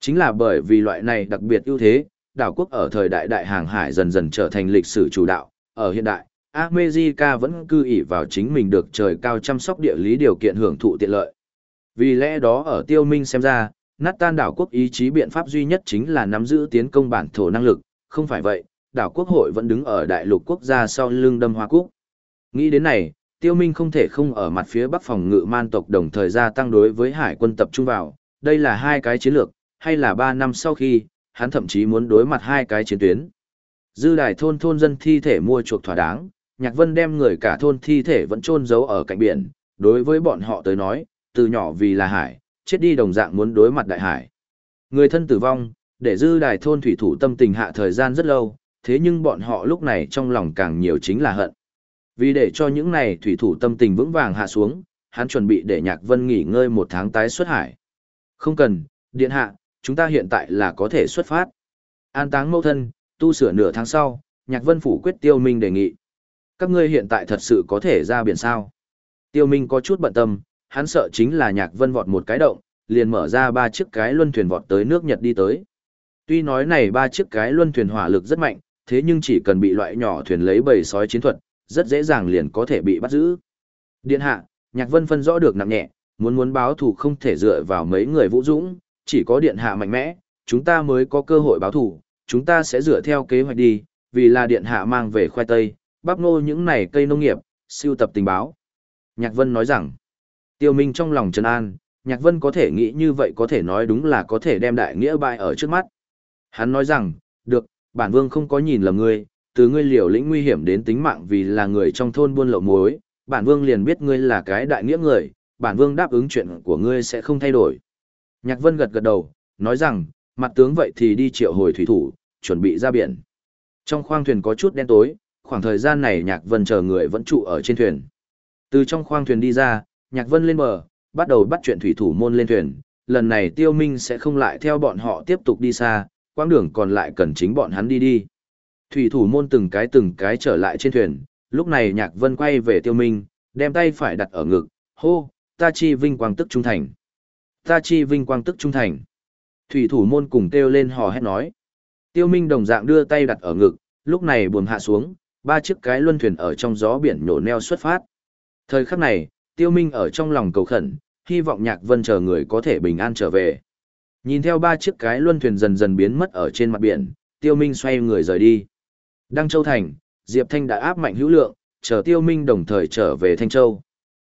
Chính là bởi vì loại này đặc biệt ưu thế, đảo quốc ở thời đại đại hàng hải dần dần trở thành lịch sử chủ đạo, ở hiện đại, America vẫn cư ỷ vào chính mình được trời cao chăm sóc địa lý điều kiện hưởng thụ tiện lợi. Vì lẽ đó ở tiêu minh xem ra, nát tan đảo quốc ý chí biện pháp duy nhất chính là nắm giữ tiến công bản thổ năng lực, không phải vậy, đảo quốc hội vẫn đứng ở đại lục quốc gia sau lưng đâm hoa quốc. Nghĩ đến này, tiêu minh không thể không ở mặt phía bắc phòng ngự man tộc đồng thời gia tăng đối với hải quân tập trung vào, đây là hai cái chiến lược, hay là ba năm sau khi, hắn thậm chí muốn đối mặt hai cái chiến tuyến. Dư đài thôn thôn dân thi thể mua chuộc thỏa đáng, Nhạc Vân đem người cả thôn thi thể vẫn trôn giấu ở cạnh biển, đối với bọn họ tới nói, từ nhỏ vì là hải, chết đi đồng dạng muốn đối mặt đại hải. Người thân tử vong, để dư đài thôn thủy thủ tâm tình hạ thời gian rất lâu, thế nhưng bọn họ lúc này trong lòng càng nhiều chính là hận. Vì để cho những này thủy thủ tâm tình vững vàng hạ xuống, hắn chuẩn bị để Nhạc Vân nghỉ ngơi một tháng tái xuất hải. Không cần, điện hạ, chúng ta hiện tại là có thể xuất phát. An táng mẫu thân, tu sửa nửa tháng sau, Nhạc Vân phủ quyết Tiêu Minh đề nghị. Các ngươi hiện tại thật sự có thể ra biển sao? Tiêu Minh có chút bận tâm, hắn sợ chính là Nhạc Vân vọt một cái động, liền mở ra ba chiếc cái luân thuyền vọt tới nước Nhật đi tới. Tuy nói này ba chiếc cái luân thuyền hỏa lực rất mạnh, thế nhưng chỉ cần bị loại nhỏ thuyền lấy bầy sói chiến thuật, rất dễ dàng liền có thể bị bắt giữ. Điện hạ, Nhạc Vân phân rõ được nặng nhẹ, muốn muốn báo thù không thể dựa vào mấy người vũ dũng, chỉ có điện hạ mạnh mẽ, chúng ta mới có cơ hội báo thù, chúng ta sẽ dựa theo kế hoạch đi, vì là điện hạ mang về khoai tây, bắp ngô những này cây nông nghiệp, siêu tập tình báo. Nhạc Vân nói rằng, tiêu minh trong lòng trấn an, Nhạc Vân có thể nghĩ như vậy có thể nói đúng là có thể đem đại nghĩa bại ở trước mắt. Hắn nói rằng, được, bản vương không có nhìn lầm ngươi, từ ngươi liều lĩnh nguy hiểm đến tính mạng vì là người trong thôn buôn lậu muối, bản vương liền biết ngươi là cái đại nghĩa người, bản vương đáp ứng chuyện của ngươi sẽ không thay đổi. Nhạc Vân gật gật đầu, nói rằng, mặt tướng vậy thì đi triệu hồi thủy thủ, chuẩn bị ra biển. Trong khoang thuyền có chút đen tối, khoảng thời gian này Nhạc Vân chờ người vẫn trụ ở trên thuyền. Từ trong khoang thuyền đi ra, Nhạc Vân lên bờ, bắt đầu bắt chuyện thủy thủ môn lên thuyền. Lần này Tiêu Minh sẽ không lại theo bọn họ tiếp tục đi xa, quãng đường còn lại cần chính bọn hắn đi đi. Thủy thủ môn từng cái từng cái trở lại trên thuyền, lúc này Nhạc Vân quay về Tiêu Minh, đem tay phải đặt ở ngực, hô, ta chi vinh quang tức trung thành. Ta chi vinh quang tức trung thành. Thủy thủ môn cùng kêu lên hò hét nói. Tiêu Minh đồng dạng đưa tay đặt ở ngực, lúc này buồm hạ xuống, ba chiếc cái luân thuyền ở trong gió biển nổ neo xuất phát. Thời khắc này, Tiêu Minh ở trong lòng cầu khẩn, hy vọng Nhạc Vân chờ người có thể bình an trở về. Nhìn theo ba chiếc cái luân thuyền dần dần biến mất ở trên mặt biển, Tiêu Minh xoay người rời đi. Đăng Châu Thành, Diệp Thanh đã áp mạnh hữu lượng, chờ Tiêu Minh đồng thời trở về Thanh Châu.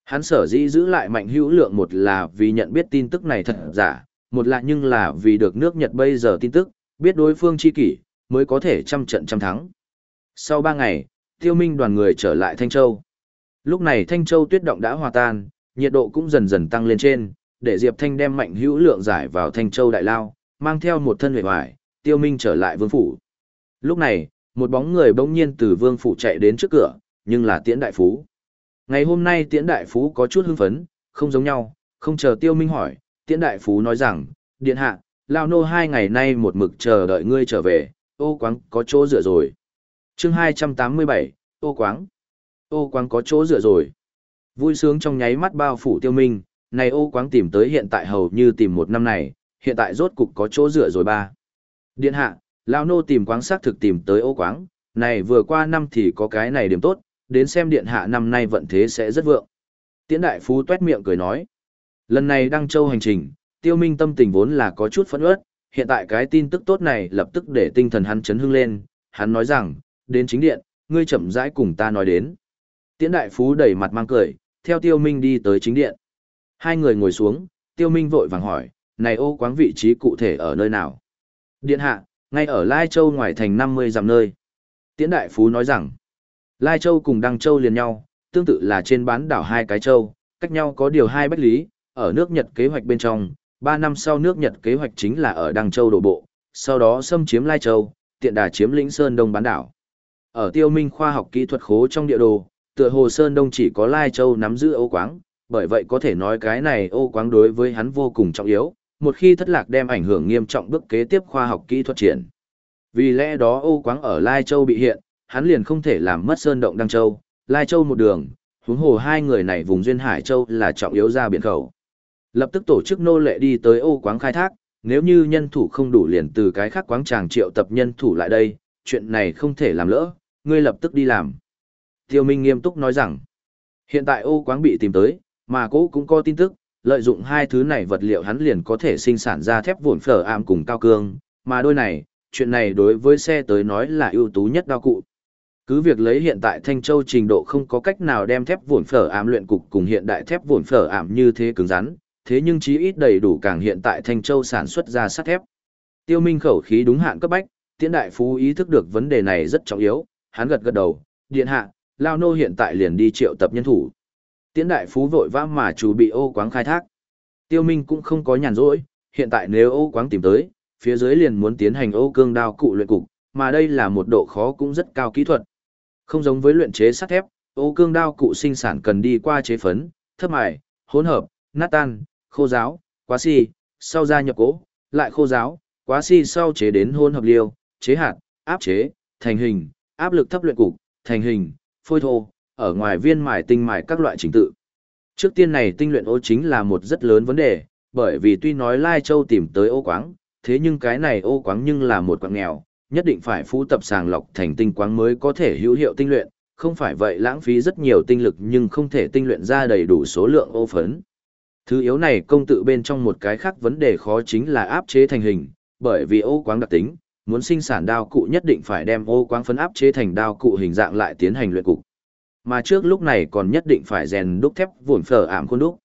Hắn sở dĩ giữ lại mạnh hữu lượng một là vì nhận biết tin tức này thật giả, một là nhưng là vì được nước Nhật bây giờ tin tức, biết đối phương chi kỷ, mới có thể trăm trận trăm thắng. Sau ba ngày, tiêu minh đoàn người trở lại Thanh Châu. Lúc này Thanh Châu tuyết động đã hòa tan, nhiệt độ cũng dần dần tăng lên trên, để Diệp Thanh đem mạnh hữu lượng giải vào Thanh Châu đại lao, mang theo một thân huệ hoài, tiêu minh trở lại vương phủ. Lúc này, một bóng người bỗng nhiên từ vương phủ chạy đến trước cửa, nhưng là tiễn đại phú. Ngày hôm nay tiễn đại phú có chút hưng phấn, không giống nhau, không chờ tiêu minh hỏi, tiễn đại phú nói rằng, điện hạ, lao nô hai ngày nay một mực chờ đợi ngươi trở về, ô quáng có chỗ dựa rồi. chương 287, ô quáng. Ô quáng có chỗ dựa rồi. Vui sướng trong nháy mắt bao phủ tiêu minh, này ô quáng tìm tới hiện tại hầu như tìm một năm này, hiện tại rốt cục có chỗ dựa rồi ba. Điện hạ, lao nô tìm quáng xác thực tìm tới ô quáng, này vừa qua năm thì có cái này điểm tốt, đến xem điện hạ năm nay vận thế sẽ rất vượng. Tiễn đại phú tuét miệng cười nói. Lần này đăng châu hành trình, tiêu minh tâm tình vốn là có chút phẫn uất, hiện tại cái tin tức tốt này lập tức để tinh thần hắn chấn hưng lên, hắn nói rằng, đến chính điện, ngươi chậm rãi cùng ta nói đến. Tiễn đại phú đẩy mặt mang cười, theo tiêu minh đi tới chính điện. Hai người ngồi xuống, tiêu minh vội vàng hỏi, này ô quáng vị trí cụ thể ở nơi nào? Điện hạ, ngay ở Lai Châu ngoài thành 50 dặm nơi. Tiễn đại phú nói rằng, Lai Châu cùng Đăng Châu liền nhau, tương tự là trên bán đảo hai cái châu, cách nhau có điều hai bách lý, ở nước Nhật kế hoạch bên trong, ba năm sau nước Nhật kế hoạch chính là ở Đăng Châu đổ bộ, sau đó xâm chiếm Lai Châu, tiện đà chiếm lĩnh Sơn Đông bán đảo. Ở tiêu minh khoa học kỹ thuật khố trong địa đồ, tựa hồ Sơn Đông chỉ có Lai Châu nắm giữ ô quáng, bởi vậy có thể nói cái này ô quáng đối với hắn vô cùng trọng yếu, một khi thất lạc đem ảnh hưởng nghiêm trọng bước kế tiếp khoa học kỹ thuật triển. Vì lẽ đó ô quáng ở Lai Châu bị hiện, hắn liền không thể làm mất Sơn Động Đăng Châu, Lai Châu một đường, huống hồ hai người này vùng Duyên Hải Châu là trọng yếu ra biển khẩu. Lập tức tổ chức nô lệ đi tới ô quáng khai thác, nếu như nhân thủ không đủ liền từ cái khác quáng tràng triệu tập nhân thủ lại đây, chuyện này không thể làm lỡ, ngươi lập tức đi làm. Tiêu Minh nghiêm túc nói rằng, hiện tại ô quáng bị tìm tới, mà cố cũng có tin tức, lợi dụng hai thứ này vật liệu hắn liền có thể sinh sản ra thép vụn phở ảm cùng cao cương, mà đôi này, chuyện này đối với xe tới nói là ưu tú nhất đao cụ. Cứ việc lấy hiện tại Thanh Châu trình độ không có cách nào đem thép vụn phở ảm luyện cục cùng hiện đại thép vụn phở ảm như thế cứng rắn, thế nhưng chí ít đầy đủ càng hiện tại Thanh Châu sản xuất ra sắt thép. Tiêu Minh khẩu khí đúng hạn cấp bách, Tiễn đại phú ý thức được vấn đề này rất trọng yếu, hắn gật gật đầu, điện hạ, Lao nô hiện tại liền đi triệu tập nhân thủ. Tiễn đại phú vội vã mà chủ bị ô quáng khai thác. Tiêu Minh cũng không có nhàn rỗi, hiện tại nếu ô quáng tìm tới, phía dưới liền muốn tiến hành ô cương đao cụ luyện cục, mà đây là một độ khó cũng rất cao kỹ thuật. Không giống với luyện chế sắt thép, ô cương đao cụ sinh sản cần đi qua chế phấn, thấp mài, hỗn hợp, nát tan, khô giáo, quá si, sau gia nhập cố, lại khô giáo, quá si sau chế đến hỗn hợp liêu, chế hạt, áp chế, thành hình, áp lực thấp luyện cục, thành hình, phôi thô, ở ngoài viên mài tinh mài các loại trình tự. Trước tiên này tinh luyện ô chính là một rất lớn vấn đề, bởi vì tuy nói Lai Châu tìm tới ô quáng, thế nhưng cái này ô quáng nhưng là một quạng nghèo, nhất định phải phú tập sàng lọc thành tinh quáng mới có thể hữu hiệu tinh luyện, không phải vậy lãng phí rất nhiều tinh lực nhưng không thể tinh luyện ra đầy đủ số lượng ô phấn. Thứ yếu này công tự bên trong một cái khác vấn đề khó chính là áp chế thành hình, bởi vì ô quáng đặc tính, muốn sinh sản đao cụ nhất định phải đem ô quáng phấn áp chế thành đao cụ hình dạng lại tiến hành luyện cục. Mà trước lúc này còn nhất định phải rèn đúc thép vụn phở ảm khuôn đúc.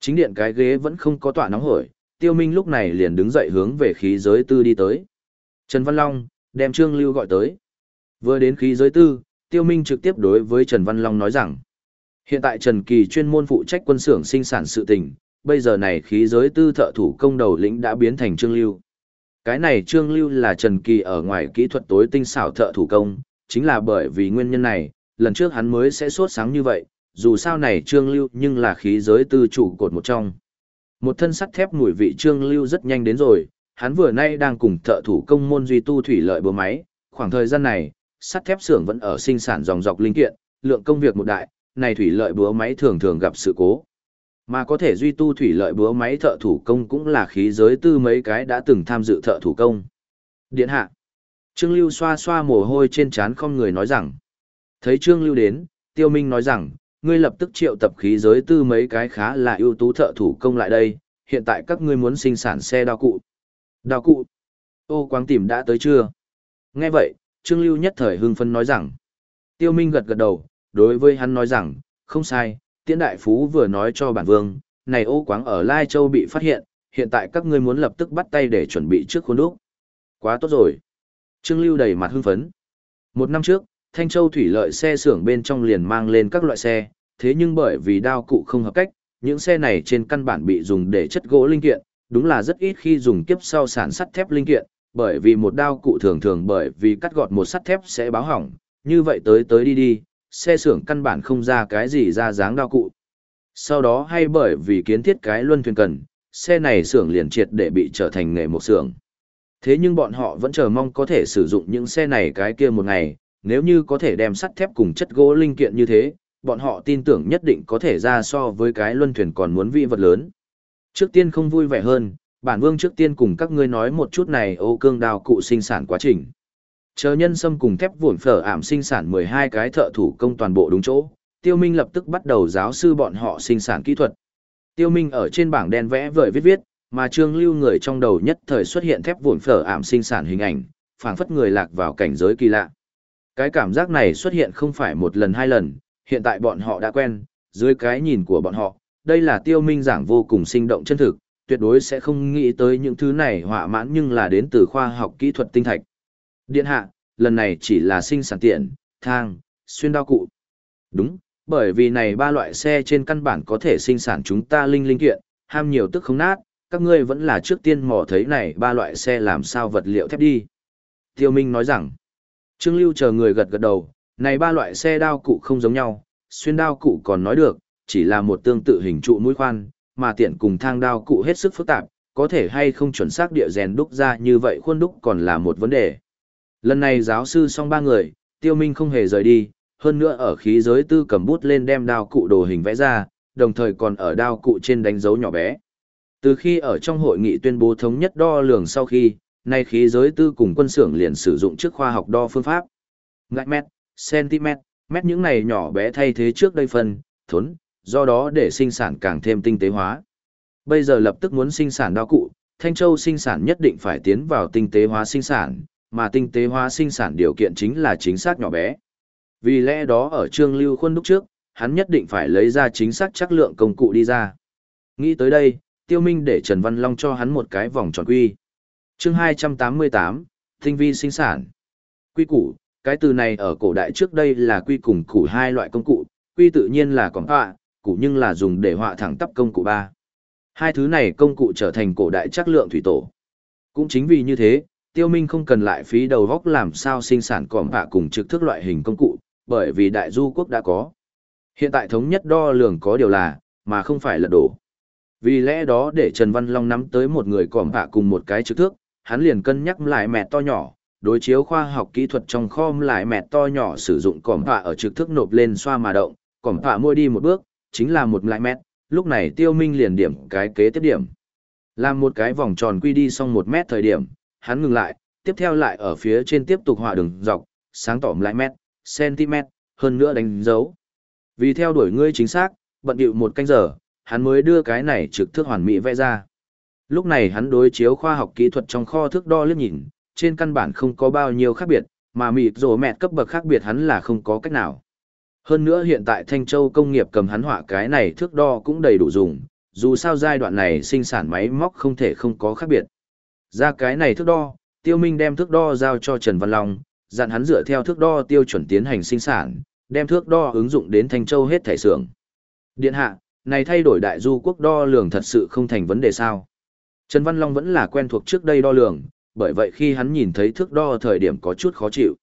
Chính điện cái ghế vẫn không có tọa nóng hổi, Tiêu Minh lúc này liền đứng dậy hướng về khí giới tư đi tới. Trần Văn Long, đem Trương Lưu gọi tới. Vừa đến khí giới tư, Tiêu Minh trực tiếp đối với Trần Văn Long nói rằng, hiện tại Trần Kỳ chuyên môn phụ trách quân xưởng sinh sản sự tình, bây giờ này khí giới tư thợ thủ công đầu lĩnh đã biến thành Trương Lưu. Cái này Trương Lưu là Trần Kỳ ở ngoài kỹ thuật tối tinh xảo thợ thủ công, chính là bởi vì nguyên nhân này, lần trước hắn mới sẽ sốt sáng như vậy, dù sao này Trương Lưu nhưng là khí giới tư chủ cột một trong. Một thân sắt thép mùi vị Trương Lưu rất nhanh đến rồi, hắn vừa nay đang cùng thợ thủ công môn duy tu thủy lợi búa máy, khoảng thời gian này, sắt thép xưởng vẫn ở sinh sản dòng dọc linh kiện, lượng công việc một đại, này thủy lợi búa máy thường thường gặp sự cố. Mà có thể duy tu thủy lợi búa máy thợ thủ công cũng là khí giới tư mấy cái đã từng tham dự thợ thủ công. Điện hạ. Trương Lưu xoa xoa mồ hôi trên trán không người nói rằng. Thấy Trương Lưu đến, Tiêu Minh nói rằng, ngươi lập tức triệu tập khí giới tư mấy cái khá là ưu tú thợ thủ công lại đây, hiện tại các ngươi muốn sinh sản xe đao cụ. Đao cụ. Ô quang tìm đã tới chưa? Nghe vậy, Trương Lưu nhất thời hưng phấn nói rằng. Tiêu Minh gật gật đầu, đối với hắn nói rằng, không sai, tiễn đại phú vừa nói cho bản vương, này ô quáng ở Lai Châu bị phát hiện, hiện tại các ngươi muốn lập tức bắt tay để chuẩn bị trước khuôn đúc. Quá tốt rồi. Trương Lưu đầy mặt hưng phấn. Một năm trước, Thanh Châu thủy lợi xe xưởng bên trong liền mang lên các loại xe, thế nhưng bởi vì đao cụ không hợp cách, những xe này trên căn bản bị dùng để chất gỗ linh kiện, đúng là rất ít khi dùng kiếp sau sản sắt thép linh kiện, bởi vì một đao cụ thường thường bởi vì cắt gọt một sắt thép sẽ báo hỏng, như vậy tới tới đi đi, xe xưởng căn bản không ra cái gì ra dáng đao cụ. Sau đó hay bởi vì kiến thiết cái luân thuyền cần, xe này xưởng liền triệt để bị trở thành nghề một xưởng. Thế nhưng bọn họ vẫn chờ mong có thể sử dụng những xe này cái kia một ngày, nếu như có thể đem sắt thép cùng chất gỗ linh kiện như thế, bọn họ tin tưởng nhất định có thể ra so với cái luân thuyền còn muốn vi vật lớn. Trước tiên không vui vẻ hơn, bản vương trước tiên cùng các ngươi nói một chút này ô cương đào cụ sinh sản quá trình. Chờ nhân sâm cùng thép vụn phở ảm sinh sản 12 cái thợ thủ công toàn bộ đúng chỗ, Tiêu Minh lập tức bắt đầu giáo sư bọn họ sinh sản kỹ thuật. Tiêu Minh ở trên bảng đen vẽ vời viết viết, mà Trương Lưu người trong đầu nhất thời xuất hiện thép vụn phở ảm sinh sản hình ảnh, phảng phất người lạc vào cảnh giới kỳ lạ. Cái cảm giác này xuất hiện không phải một lần hai lần, hiện tại bọn họ đã quen, dưới cái nhìn của bọn họ, đây là Tiêu Minh giảng vô cùng sinh động chân thực, tuyệt đối sẽ không nghĩ tới những thứ này hỏa mãn nhưng là đến từ khoa học kỹ thuật tinh thạch. Điện hạ, lần này chỉ là sinh sản tiện, thang, xuyên đao cụ. Đúng, bởi vì này ba loại xe trên căn bản có thể sinh sản chúng ta linh linh kiện, ham nhiều tức không nát, các ngươi vẫn là trước tiên mò thấy này ba loại xe làm sao vật liệu thép đi. Tiêu Minh nói rằng, Trương Lưu chờ người gật gật đầu, này ba loại xe đao cụ không giống nhau, xuyên đao cụ còn nói được, chỉ là một tương tự hình trụ mũi khoan, mà tiện cùng thang đao cụ hết sức phức tạp, có thể hay không chuẩn xác địa rèn đúc ra như vậy khuôn đúc còn là một vấn đề. Lần này giáo sư xong ba người, tiêu minh không hề rời đi, hơn nữa ở khí giới tư cầm bút lên đem đao cụ đồ hình vẽ ra, đồng thời còn ở đao cụ trên đánh dấu nhỏ bé. Từ khi ở trong hội nghị tuyên bố thống nhất đo lường sau khi, nay khí giới tư cùng quân xưởng liền sử dụng trước khoa học đo phương pháp. Ngạch mét, cm, mét những này nhỏ bé thay thế trước đây phân, thốn, do đó để sinh sản càng thêm tinh tế hóa. Bây giờ lập tức muốn sinh sản đao cụ, Thanh Châu sinh sản nhất định phải tiến vào tinh tế hóa sinh sản, mà tinh tế hóa sinh sản điều kiện chính là chính xác nhỏ bé. Vì lẽ đó ở Trương Lưu Khuôn lúc trước, hắn nhất định phải lấy ra chính xác chất lượng công cụ đi ra. Nghĩ tới đây, Tiêu Minh để Trần Văn Long cho hắn một cái vòng tròn quy. Chương 288, tinh vi sinh sản. Quy củ, cái từ này ở cổ đại trước đây là quy cùng củ hai loại công cụ, quy tự nhiên là còn họa, củ nhưng là dùng để họa thẳng tắp công cụ ba. Hai thứ này công cụ trở thành cổ đại chắc lượng thủy tổ. Cũng chính vì như thế, tiêu minh không cần lại phí đầu góc làm sao sinh sản cỏm họa cùng trực thức loại hình công cụ, bởi vì đại du quốc đã có. Hiện tại thống nhất đo lường có điều là, mà không phải là đổ. Vì lẽ đó để Trần Văn Long nắm tới một người cỏm họa cùng một cái trực thước, hắn liền cân nhắc lại mẹ to nhỏ, đối chiếu khoa học kỹ thuật trong kho lại mẹ to nhỏ sử dụng cỏm bạ ở trực thức nộp lên xoa mà động, cỏm bạ mua đi một bước, chính là một lại mét, lúc này tiêu minh liền điểm cái kế tiếp điểm. Làm một cái vòng tròn quy đi xong một mét thời điểm, hắn ngừng lại, tiếp theo lại ở phía trên tiếp tục họa đường dọc, sáng tỏm lại mét, cm, hơn nữa đánh dấu. Vì theo đuổi ngươi chính xác, bận điệu một canh giờ, hắn mới đưa cái này trực thước hoàn mỹ vẽ ra. Lúc này hắn đối chiếu khoa học kỹ thuật trong kho thước đo liếc nhìn, trên căn bản không có bao nhiêu khác biệt, mà mịt rổ mẹt cấp bậc khác biệt hắn là không có cách nào. Hơn nữa hiện tại Thanh Châu công nghiệp cầm hắn họa cái này thước đo cũng đầy đủ dùng, dù sao giai đoạn này sinh sản máy móc không thể không có khác biệt. Ra cái này thước đo, Tiêu Minh đem thước đo giao cho Trần Văn Long, dặn hắn dựa theo thước đo tiêu chuẩn tiến hành sinh sản, đem thước đo ứng dụng đến Thanh Châu hết thể xưởng. Điện hạ, này thay đổi đại du quốc đo lường thật sự không thành vấn đề sao. Trần Văn Long vẫn là quen thuộc trước đây đo lường, bởi vậy khi hắn nhìn thấy thước đo thời điểm có chút khó chịu.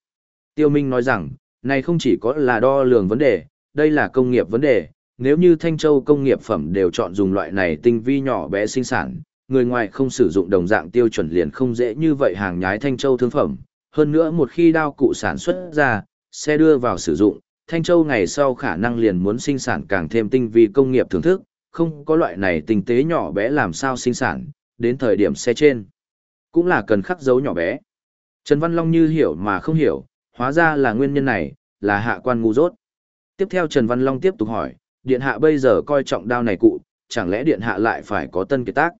Tiêu Minh nói rằng, này không chỉ có là đo lường vấn đề, đây là công nghiệp vấn đề, nếu như Thanh Châu công nghiệp phẩm đều chọn dùng loại này tinh vi nhỏ bé sinh sản, người ngoài không sử dụng đồng dạng tiêu chuẩn liền không dễ như vậy hàng nhái Thanh Châu thương phẩm. Hơn nữa một khi đao cụ sản xuất ra, xe đưa vào sử dụng, Thanh Châu ngày sau khả năng liền muốn sinh sản càng thêm tinh vi công nghiệp thưởng thức, không có loại này tinh tế nhỏ bé làm sao sinh sản, đến thời điểm xe trên. Cũng là cần khắc dấu nhỏ bé. Trần Văn Long như hiểu mà không hiểu, hóa ra là nguyên nhân này, là hạ quan ngu dốt. Tiếp theo Trần Văn Long tiếp tục hỏi, điện hạ bây giờ coi trọng đao này cụ, chẳng lẽ điện hạ lại phải có tân kiệt tác?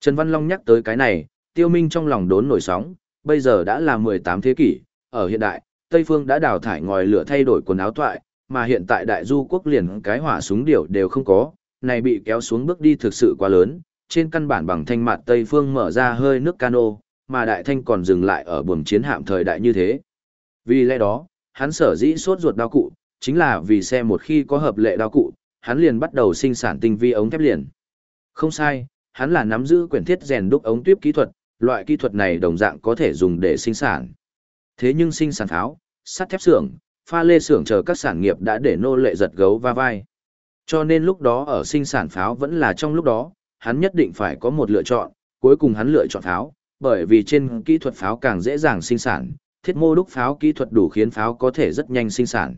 Trần Văn Long nhắc tới cái này, tiêu minh trong lòng đốn nổi sóng, bây giờ đã là 18 thế kỷ, ở hiện đại, Tây Phương đã đào thải ngòi lửa thay đổi quần áo thoại, mà hiện tại đại du quốc liền cái hỏa súng điệu đều không có, này bị kéo xuống bước đi thực sự quá lớn, trên căn bản bằng thanh mặt Tây Phương mở ra hơi nước cano, mà đại thanh còn dừng lại ở buồng chiến hạm thời đại như thế. Vì lẽ đó, hắn sở dĩ sốt ruột đao cụ, chính là vì xe một khi có hợp lệ đao cụ, hắn liền bắt đầu sinh sản tinh vi ống thép liền. Không sai, hắn là nắm giữ quyển thiết rèn đúc ống tuyếp kỹ thuật, loại kỹ thuật này đồng dạng có thể dùng để sinh sản. Thế nhưng sinh sản pháo, sắt thép xưởng, pha lê xưởng chờ các sản nghiệp đã để nô lệ giật gấu va vai. Cho nên lúc đó ở sinh sản pháo vẫn là trong lúc đó, hắn nhất định phải có một lựa chọn, cuối cùng hắn lựa chọn pháo, bởi vì trên kỹ thuật pháo càng dễ dàng sinh sản, thiết mô đúc pháo kỹ thuật đủ khiến pháo có thể rất nhanh sinh sản.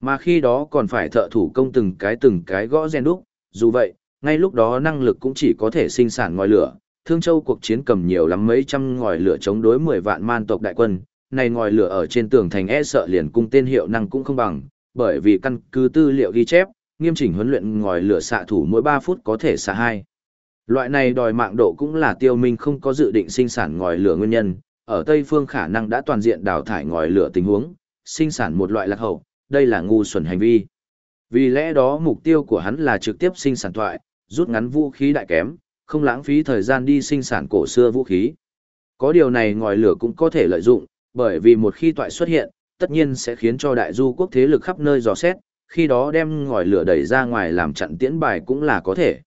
Mà khi đó còn phải thợ thủ công từng cái từng cái gõ gen đúc, dù vậy, ngay lúc đó năng lực cũng chỉ có thể sinh sản ngòi lửa. Thương Châu cuộc chiến cầm nhiều lắm mấy trăm ngòi lửa chống đối 10 vạn man tộc đại quân, này ngòi lửa ở trên tường thành e sợ liền cung tên hiệu năng cũng không bằng, bởi vì căn cứ tư liệu ghi chép, nghiêm chỉnh huấn luyện ngòi lửa xạ thủ mỗi 3 phút có thể xạ hai. Loại này đòi mạng độ cũng là tiêu minh không có dự định sinh sản ngòi lửa nguyên nhân, ở Tây phương khả năng đã toàn diện đào thải ngòi lửa tình huống, sinh sản một loại lạc hậu, đây là ngu xuẩn hành vi. Vì lẽ đó mục tiêu của hắn là trực tiếp sinh sản thoại, rút ngắn vũ khí đại kém, không lãng phí thời gian đi sinh sản cổ xưa vũ khí. Có điều này ngòi lửa cũng có thể lợi dụng, bởi vì một khi toại xuất hiện, tất nhiên sẽ khiến cho đại du quốc thế lực khắp nơi dò xét, khi đó đem ngòi lửa đẩy ra ngoài làm chặn tiễn bài cũng là có thể.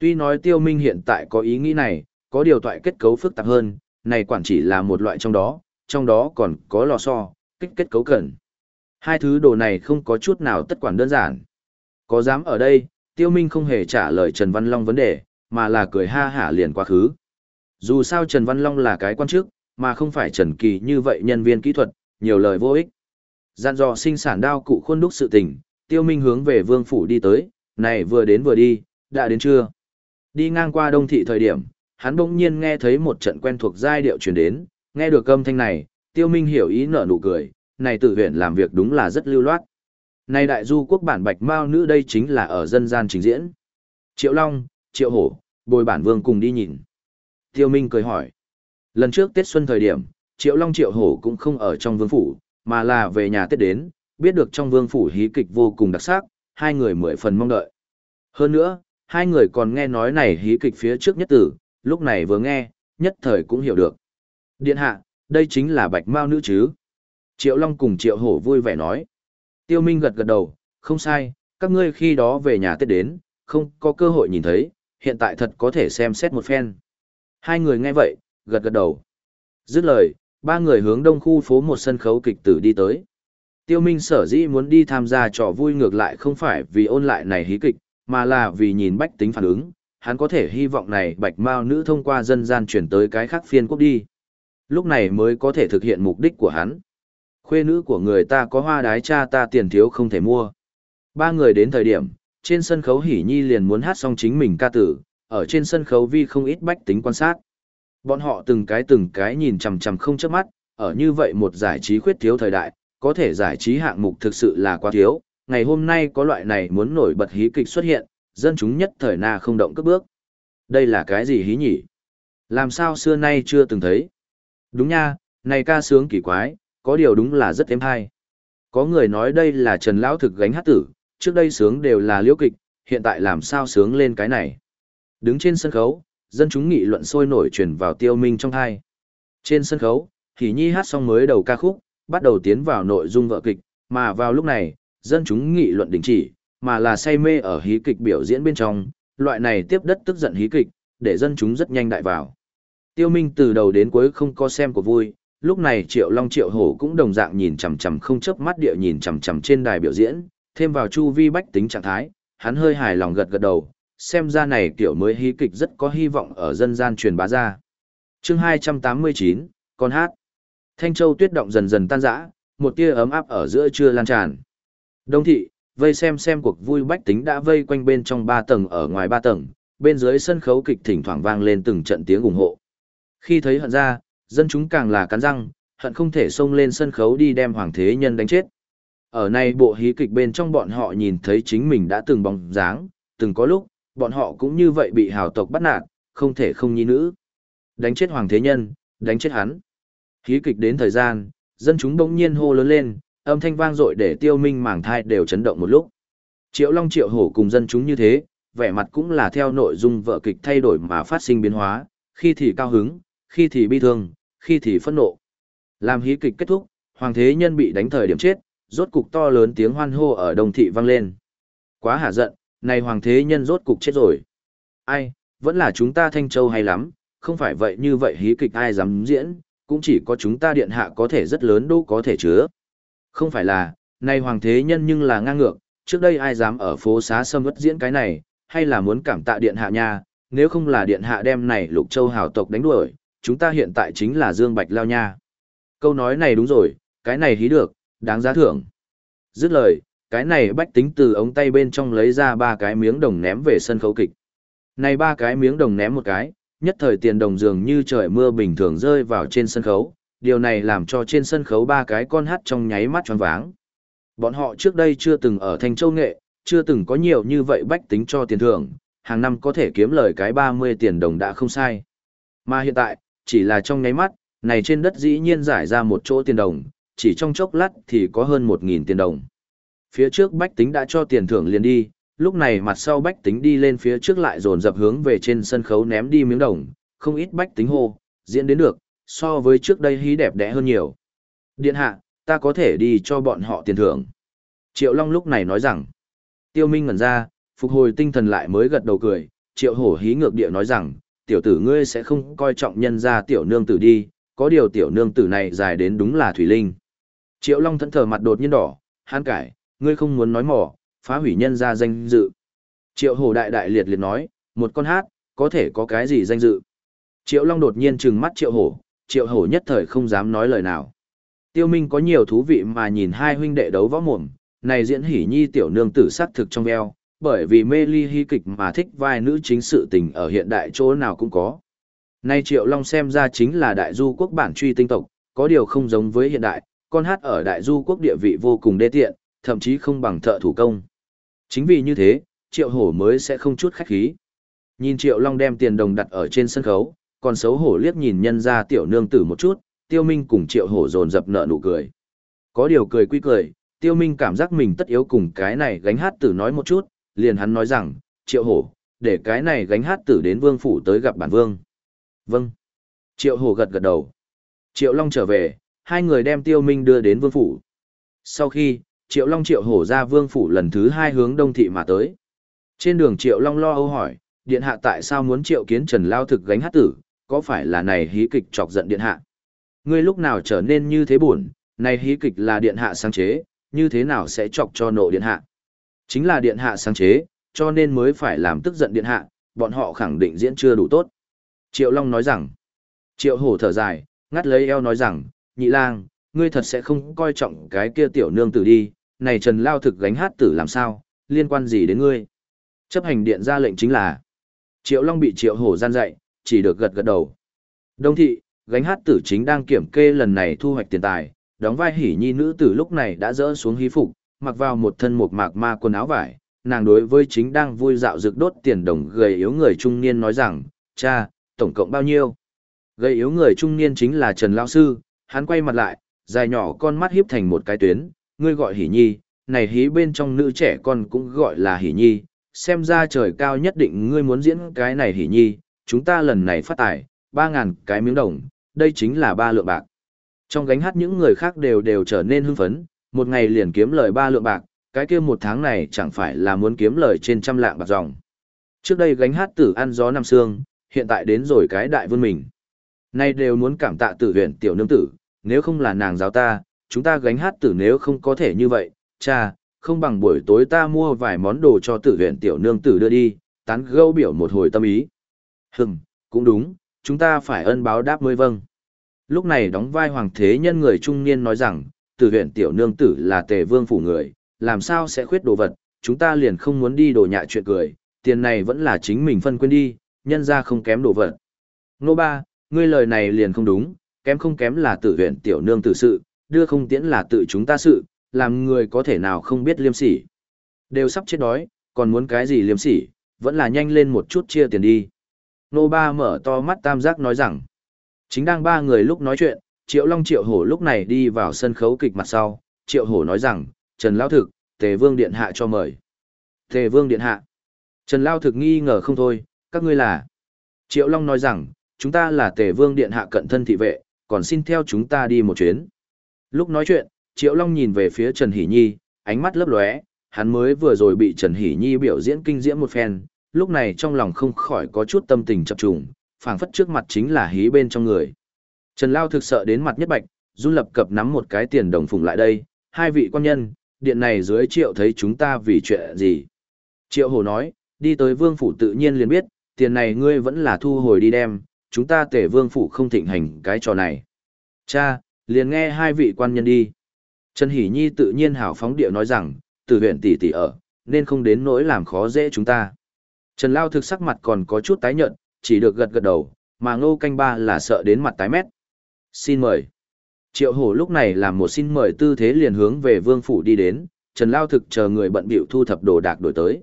Tuy nói tiêu minh hiện tại có ý nghĩ này, có điều toại kết cấu phức tạp hơn, này quản chỉ là một loại trong đó, trong đó còn có lò xo, kích kết cấu cần. Hai thứ đồ này không có chút nào tất quản đơn giản. Có dám ở đây, tiêu minh không hề trả lời Trần Văn Long vấn đề, mà là cười ha hả liền quá khứ. Dù sao Trần Văn Long là cái quan chức, mà không phải Trần Kỳ như vậy nhân viên kỹ thuật, nhiều lời vô ích. Gian dò sinh sản đao cụ khuôn đúc sự tình, tiêu minh hướng về vương phủ đi tới, này vừa đến vừa đi, đã đến chưa? Đi ngang qua đông thị thời điểm, hắn bỗng nhiên nghe thấy một trận quen thuộc giai điệu truyền đến, nghe được âm thanh này, tiêu minh hiểu ý nở nụ cười, này tử huyện làm việc đúng là rất lưu loát. Này đại du quốc bản bạch mao nữ đây chính là ở dân gian trình diễn. Triệu Long, Triệu Hổ, bồi bản vương cùng đi nhìn. Tiêu Minh cười hỏi. Lần trước Tết Xuân thời điểm, Triệu Long Triệu Hổ cũng không ở trong vương phủ, mà là về nhà Tết đến, biết được trong vương phủ hí kịch vô cùng đặc sắc, hai người mười phần mong đợi. Hơn nữa, hai người còn nghe nói này hí kịch phía trước nhất tử, lúc này vừa nghe, nhất thời cũng hiểu được. Điện hạ, đây chính là bạch mao nữ chứ. Triệu Long cùng Triệu Hổ vui vẻ nói. Tiêu Minh gật gật đầu, không sai, các ngươi khi đó về nhà Tết đến, không có cơ hội nhìn thấy, hiện tại thật có thể xem xét một phen. Hai người nghe vậy, gật gật đầu. Dứt lời, ba người hướng đông khu phố một sân khấu kịch tử đi tới. Tiêu Minh sở dĩ muốn đi tham gia trò vui ngược lại không phải vì ôn lại này hí kịch, mà là vì nhìn bách tính phản ứng, hắn có thể hy vọng này bạch mao nữ thông qua dân gian chuyển tới cái khác phiên quốc đi. Lúc này mới có thể thực hiện mục đích của hắn. Khuê nữ của người ta có hoa đái cha ta tiền thiếu không thể mua. Ba người đến thời điểm, trên sân khấu hỉ nhi liền muốn hát xong chính mình ca tử, ở trên sân khấu vi không ít bách tính quan sát. Bọn họ từng cái từng cái nhìn chằm chằm không chớp mắt, ở như vậy một giải trí khuyết thiếu thời đại, có thể giải trí hạng mục thực sự là quá thiếu. Ngày hôm nay có loại này muốn nổi bật hí kịch xuất hiện, dân chúng nhất thời na không động cất bước. Đây là cái gì hí nhỉ? Làm sao xưa nay chưa từng thấy? Đúng nha, này ca sướng kỳ quái, có điều đúng là rất êm hay. Có người nói đây là Trần Lão thực gánh hát tử, trước đây sướng đều là liễu kịch, hiện tại làm sao sướng lên cái này. Đứng trên sân khấu, dân chúng nghị luận sôi nổi truyền vào tiêu minh trong hai. Trên sân khấu, Hỷ Nhi hát xong mới đầu ca khúc, bắt đầu tiến vào nội dung vợ kịch, mà vào lúc này, dân chúng nghị luận đình chỉ, mà là say mê ở hí kịch biểu diễn bên trong, loại này tiếp đất tức giận hí kịch, để dân chúng rất nhanh đại vào. Tiêu Minh từ đầu đến cuối không có xem của vui, lúc này Triệu Long Triệu Hổ cũng đồng dạng nhìn chằm chằm không chớp mắt địa nhìn chằm chằm trên đài biểu diễn, thêm vào chu vi bách tính trạng thái, hắn hơi hài lòng gật gật đầu, xem ra này kiểu mới hí kịch rất có hy vọng ở dân gian truyền bá ra. Chương 289, con hát. Thanh Châu tuyết động dần dần tan rã, một tia ấm áp ở giữa trưa lan tràn. Đông thị, vây xem xem cuộc vui bách tính đã vây quanh bên trong ba tầng ở ngoài ba tầng, bên dưới sân khấu kịch thỉnh thoảng vang lên từng trận tiếng ủng hộ. Khi thấy hận ra, dân chúng càng là cắn răng, hận không thể xông lên sân khấu đi đem hoàng thế nhân đánh chết. Ở này bộ hí kịch bên trong bọn họ nhìn thấy chính mình đã từng bóng dáng, từng có lúc, bọn họ cũng như vậy bị hào tộc bắt nạt, không thể không nhi nữ. Đánh chết hoàng thế nhân, đánh chết hắn. Hí kịch đến thời gian, dân chúng bỗng nhiên hô lớn lên, âm thanh vang dội để tiêu minh màng thai đều chấn động một lúc. Triệu Long Triệu Hổ cùng dân chúng như thế, vẻ mặt cũng là theo nội dung vở kịch thay đổi mà phát sinh biến hóa, khi thì cao hứng, khi thì bi thương, khi thì phẫn nộ. Làm hí kịch kết thúc, hoàng thế nhân bị đánh thời điểm chết, rốt cục to lớn tiếng hoan hô ở đồng thị vang lên. Quá hả giận, này hoàng thế nhân rốt cục chết rồi. Ai, vẫn là chúng ta Thanh Châu hay lắm, không phải vậy như vậy hí kịch ai dám diễn, cũng chỉ có chúng ta điện hạ có thể rất lớn đô có thể chứa. Không phải là, nay hoàng thế nhân nhưng là ngang ngược, trước đây ai dám ở phố xá sâm ướt diễn cái này, hay là muốn cảm tạ điện hạ nha, nếu không là điện hạ đem này lục châu hào tộc đánh đuổi, chúng ta hiện tại chính là Dương Bạch Lao nha. Câu nói này đúng rồi, cái này hí được, đáng giá thưởng. Dứt lời, cái này bách tính từ ống tay bên trong lấy ra ba cái miếng đồng ném về sân khấu kịch. Này ba cái miếng đồng ném một cái, nhất thời tiền đồng dường như trời mưa bình thường rơi vào trên sân khấu, điều này làm cho trên sân khấu ba cái con hát trong nháy mắt tròn váng. Bọn họ trước đây chưa từng ở Thanh Châu Nghệ, chưa từng có nhiều như vậy bách tính cho tiền thưởng, hàng năm có thể kiếm lời cái 30 tiền đồng đã không sai. Mà hiện tại, chỉ là trong nháy mắt, này trên đất dĩ nhiên giải ra một chỗ tiền đồng, chỉ trong chốc lát thì có hơn 1.000 tiền đồng. Phía trước bách tính đã cho tiền thưởng liền đi, lúc này mặt sau bách tính đi lên phía trước lại dồn dập hướng về trên sân khấu ném đi miếng đồng, không ít bách tính hô, diễn đến được, so với trước đây hí đẹp đẽ hơn nhiều. Điện hạ, ta có thể đi cho bọn họ tiền thưởng. Triệu Long lúc này nói rằng, tiêu minh ngẩn ra, phục hồi tinh thần lại mới gật đầu cười, triệu hổ hí ngược địa nói rằng, tiểu tử ngươi sẽ không coi trọng nhân gia tiểu nương tử đi, có điều tiểu nương tử này dài đến đúng là Thủy Linh. Triệu Long thẫn thờ mặt đột nhiên đỏ, hán cải, ngươi không muốn nói mỏ, phá hủy nhân gia danh dự. Triệu hổ đại đại liệt liệt nói, một con hát, có thể có cái gì danh dự. Triệu Long đột nhiên trừng mắt triệu hổ, triệu hổ nhất thời không dám nói lời nào. Tiêu Minh có nhiều thú vị mà nhìn hai huynh đệ đấu võ mồm, này diễn hỉ nhi tiểu nương tử sát thực trong veo, bởi vì mê ly hy kịch mà thích vai nữ chính sự tình ở hiện đại chỗ nào cũng có. Nay Triệu Long xem ra chính là đại du quốc bản truy tinh tộc, có điều không giống với hiện đại, con hát ở đại du quốc địa vị vô cùng đê tiện, thậm chí không bằng thợ thủ công. Chính vì như thế, Triệu Hổ mới sẽ không chút khách khí. Nhìn Triệu Long đem tiền đồng đặt ở trên sân khấu, còn xấu hổ liếc nhìn nhân ra tiểu nương tử một chút, Tiêu Minh cùng Triệu Hổ dồn dập nợ nụ cười. Có điều cười quy cười, Tiêu Minh cảm giác mình tất yếu cùng cái này gánh hát tử nói một chút, liền hắn nói rằng, Triệu Hổ, để cái này gánh hát tử đến vương phủ tới gặp bản vương. Vâng. Triệu Hổ gật gật đầu. Triệu Long trở về, hai người đem Tiêu Minh đưa đến vương phủ. Sau khi, Triệu Long Triệu Hổ ra vương phủ lần thứ hai hướng đông thị mà tới. Trên đường Triệu Long lo âu hỏi, điện hạ tại sao muốn Triệu Kiến Trần Lao thực gánh hát tử, có phải là này hí kịch chọc giận điện hạ? Ngươi lúc nào trở nên như thế buồn, này hí kịch là điện hạ sáng chế, như thế nào sẽ chọc cho nộ điện hạ? Chính là điện hạ sáng chế, cho nên mới phải làm tức giận điện hạ, bọn họ khẳng định diễn chưa đủ tốt. Triệu Long nói rằng, Triệu Hổ thở dài, ngắt lấy eo nói rằng, nhị lang, ngươi thật sẽ không coi trọng cái kia tiểu nương tử đi, này Trần Lao thực gánh hát tử làm sao, liên quan gì đến ngươi? Chấp hành điện ra lệnh chính là, Triệu Long bị Triệu Hổ gian dạy, chỉ được gật gật đầu. Đông thị, gánh hát tử chính đang kiểm kê lần này thu hoạch tiền tài, đóng vai hỉ nhi nữ tử lúc này đã dỡ xuống hí phục, mặc vào một thân một mạc ma quần áo vải, nàng đối với chính đang vui dạo rực đốt tiền đồng gầy yếu người trung niên nói rằng, cha, tổng cộng bao nhiêu? Gầy yếu người trung niên chính là Trần Lao Sư, hắn quay mặt lại, dài nhỏ con mắt hiếp thành một cái tuyến, ngươi gọi hỉ nhi, này hí bên trong nữ trẻ con cũng gọi là hỉ nhi, xem ra trời cao nhất định ngươi muốn diễn cái này hỉ nhi, chúng ta lần này phát tài, ba ngàn cái miếng đồng, đây chính là ba lượng bạc. Trong gánh hát những người khác đều đều trở nên hưng phấn, một ngày liền kiếm lời ba lượng bạc, cái kia một tháng này chẳng phải là muốn kiếm lời trên trăm lạng bạc dòng. Trước đây gánh hát tử ăn gió năm xương, hiện tại đến rồi cái đại vươn mình. Nay đều muốn cảm tạ tử huyện tiểu nương tử, nếu không là nàng giáo ta, chúng ta gánh hát tử nếu không có thể như vậy, cha, không bằng buổi tối ta mua vài món đồ cho tử huyện tiểu nương tử đưa đi, tán gâu biểu một hồi tâm ý. Hừm, cũng đúng, chúng ta phải ân báo đáp mới vâng. Lúc này đóng vai hoàng thế nhân người trung niên nói rằng, tử huyện tiểu nương tử là tề vương phủ người, làm sao sẽ khuyết đồ vật, chúng ta liền không muốn đi đồ nhạ chuyện cười, tiền này vẫn là chính mình phân quên đi, nhân ra không kém đồ vật. Nô ba, ngươi lời này liền không đúng, kém không kém là tử huyện tiểu nương tử sự, đưa không tiễn là tự chúng ta sự, làm người có thể nào không biết liêm sỉ. Đều sắp chết đói, còn muốn cái gì liêm sỉ, vẫn là nhanh lên một chút chia tiền đi. Nô ba mở to mắt tam giác nói rằng, chính đang ba người lúc nói chuyện, Triệu Long Triệu Hổ lúc này đi vào sân khấu kịch mặt sau, Triệu Hổ nói rằng, Trần Lao Thực, Tề Vương Điện Hạ cho mời. Tề Vương Điện Hạ. Trần Lao Thực nghi ngờ không thôi, các ngươi là. Triệu Long nói rằng, chúng ta là Tề Vương Điện Hạ cận thân thị vệ, còn xin theo chúng ta đi một chuyến. Lúc nói chuyện, Triệu Long nhìn về phía Trần Hỷ Nhi, ánh mắt lấp lóe, hắn mới vừa rồi bị Trần Hỷ Nhi biểu diễn kinh diễm một phen, lúc này trong lòng không khỏi có chút tâm tình chập trùng, phảng phất trước mặt chính là hí bên trong người. Trần Lao thực sợ đến mặt nhất bạch, run lập cập nắm một cái tiền đồng phùng lại đây, hai vị quan nhân, điện này dưới triệu thấy chúng ta vì chuyện gì. Triệu hồ nói, đi tới vương phủ tự nhiên liền biết, tiền này ngươi vẫn là thu hồi đi đem, chúng ta tể vương phủ không thịnh hành cái trò này. Cha, liền nghe hai vị quan nhân đi. Trần Hỷ Nhi tự nhiên hào phóng địa nói rằng, từ huyện tỷ tỷ ở, nên không đến nỗi làm khó dễ chúng ta. Trần Lao thực sắc mặt còn có chút tái nhợt, chỉ được gật gật đầu, mà ngô canh ba là sợ đến mặt tái mét. Xin mời. Triệu hổ lúc này làm một xin mời tư thế liền hướng về vương phủ đi đến, Trần Lao thực chờ người bận bịu thu thập đồ đạc đổi tới.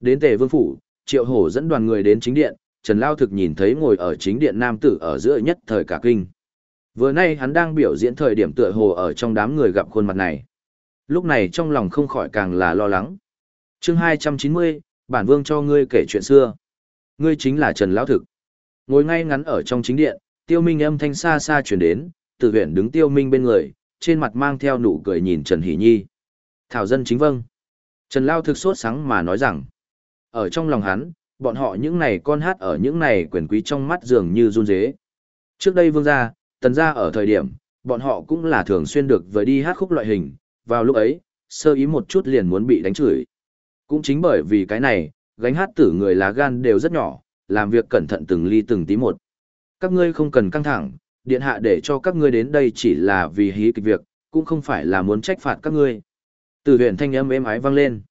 Đến tề vương phủ, triệu hổ dẫn đoàn người đến chính điện, Trần Lao thực nhìn thấy ngồi ở chính điện nam tử ở giữa nhất thời cả kinh. Vừa nay hắn đang biểu diễn thời điểm tựa hồ ở trong đám người gặp khuôn mặt này. Lúc này trong lòng không khỏi càng là lo lắng. chương 290, bản vương cho ngươi kể chuyện xưa. Ngươi chính là Trần Lão Thực. Ngồi ngay ngắn ở trong chính điện, tiêu minh âm thanh xa xa truyền đến, từ huyện đứng tiêu minh bên người, trên mặt mang theo nụ cười nhìn Trần Hỷ Nhi. Thảo dân chính vâng. Trần Lao thực sốt sáng mà nói rằng, ở trong lòng hắn, bọn họ những này con hát ở những này quyền quý trong mắt dường như run rế. Trước đây vương gia, tần gia ở thời điểm, bọn họ cũng là thường xuyên được với đi hát khúc loại hình, vào lúc ấy, sơ ý một chút liền muốn bị đánh chửi. Cũng chính bởi vì cái này, gánh hát tử người lá gan đều rất nhỏ, làm việc cẩn thận từng ly từng tí một. Các ngươi không cần căng thẳng, điện hạ để cho các ngươi đến đây chỉ là vì hí kịch việc, cũng không phải là muốn trách phạt các ngươi. Từ huyện thanh âm êm ái vang lên.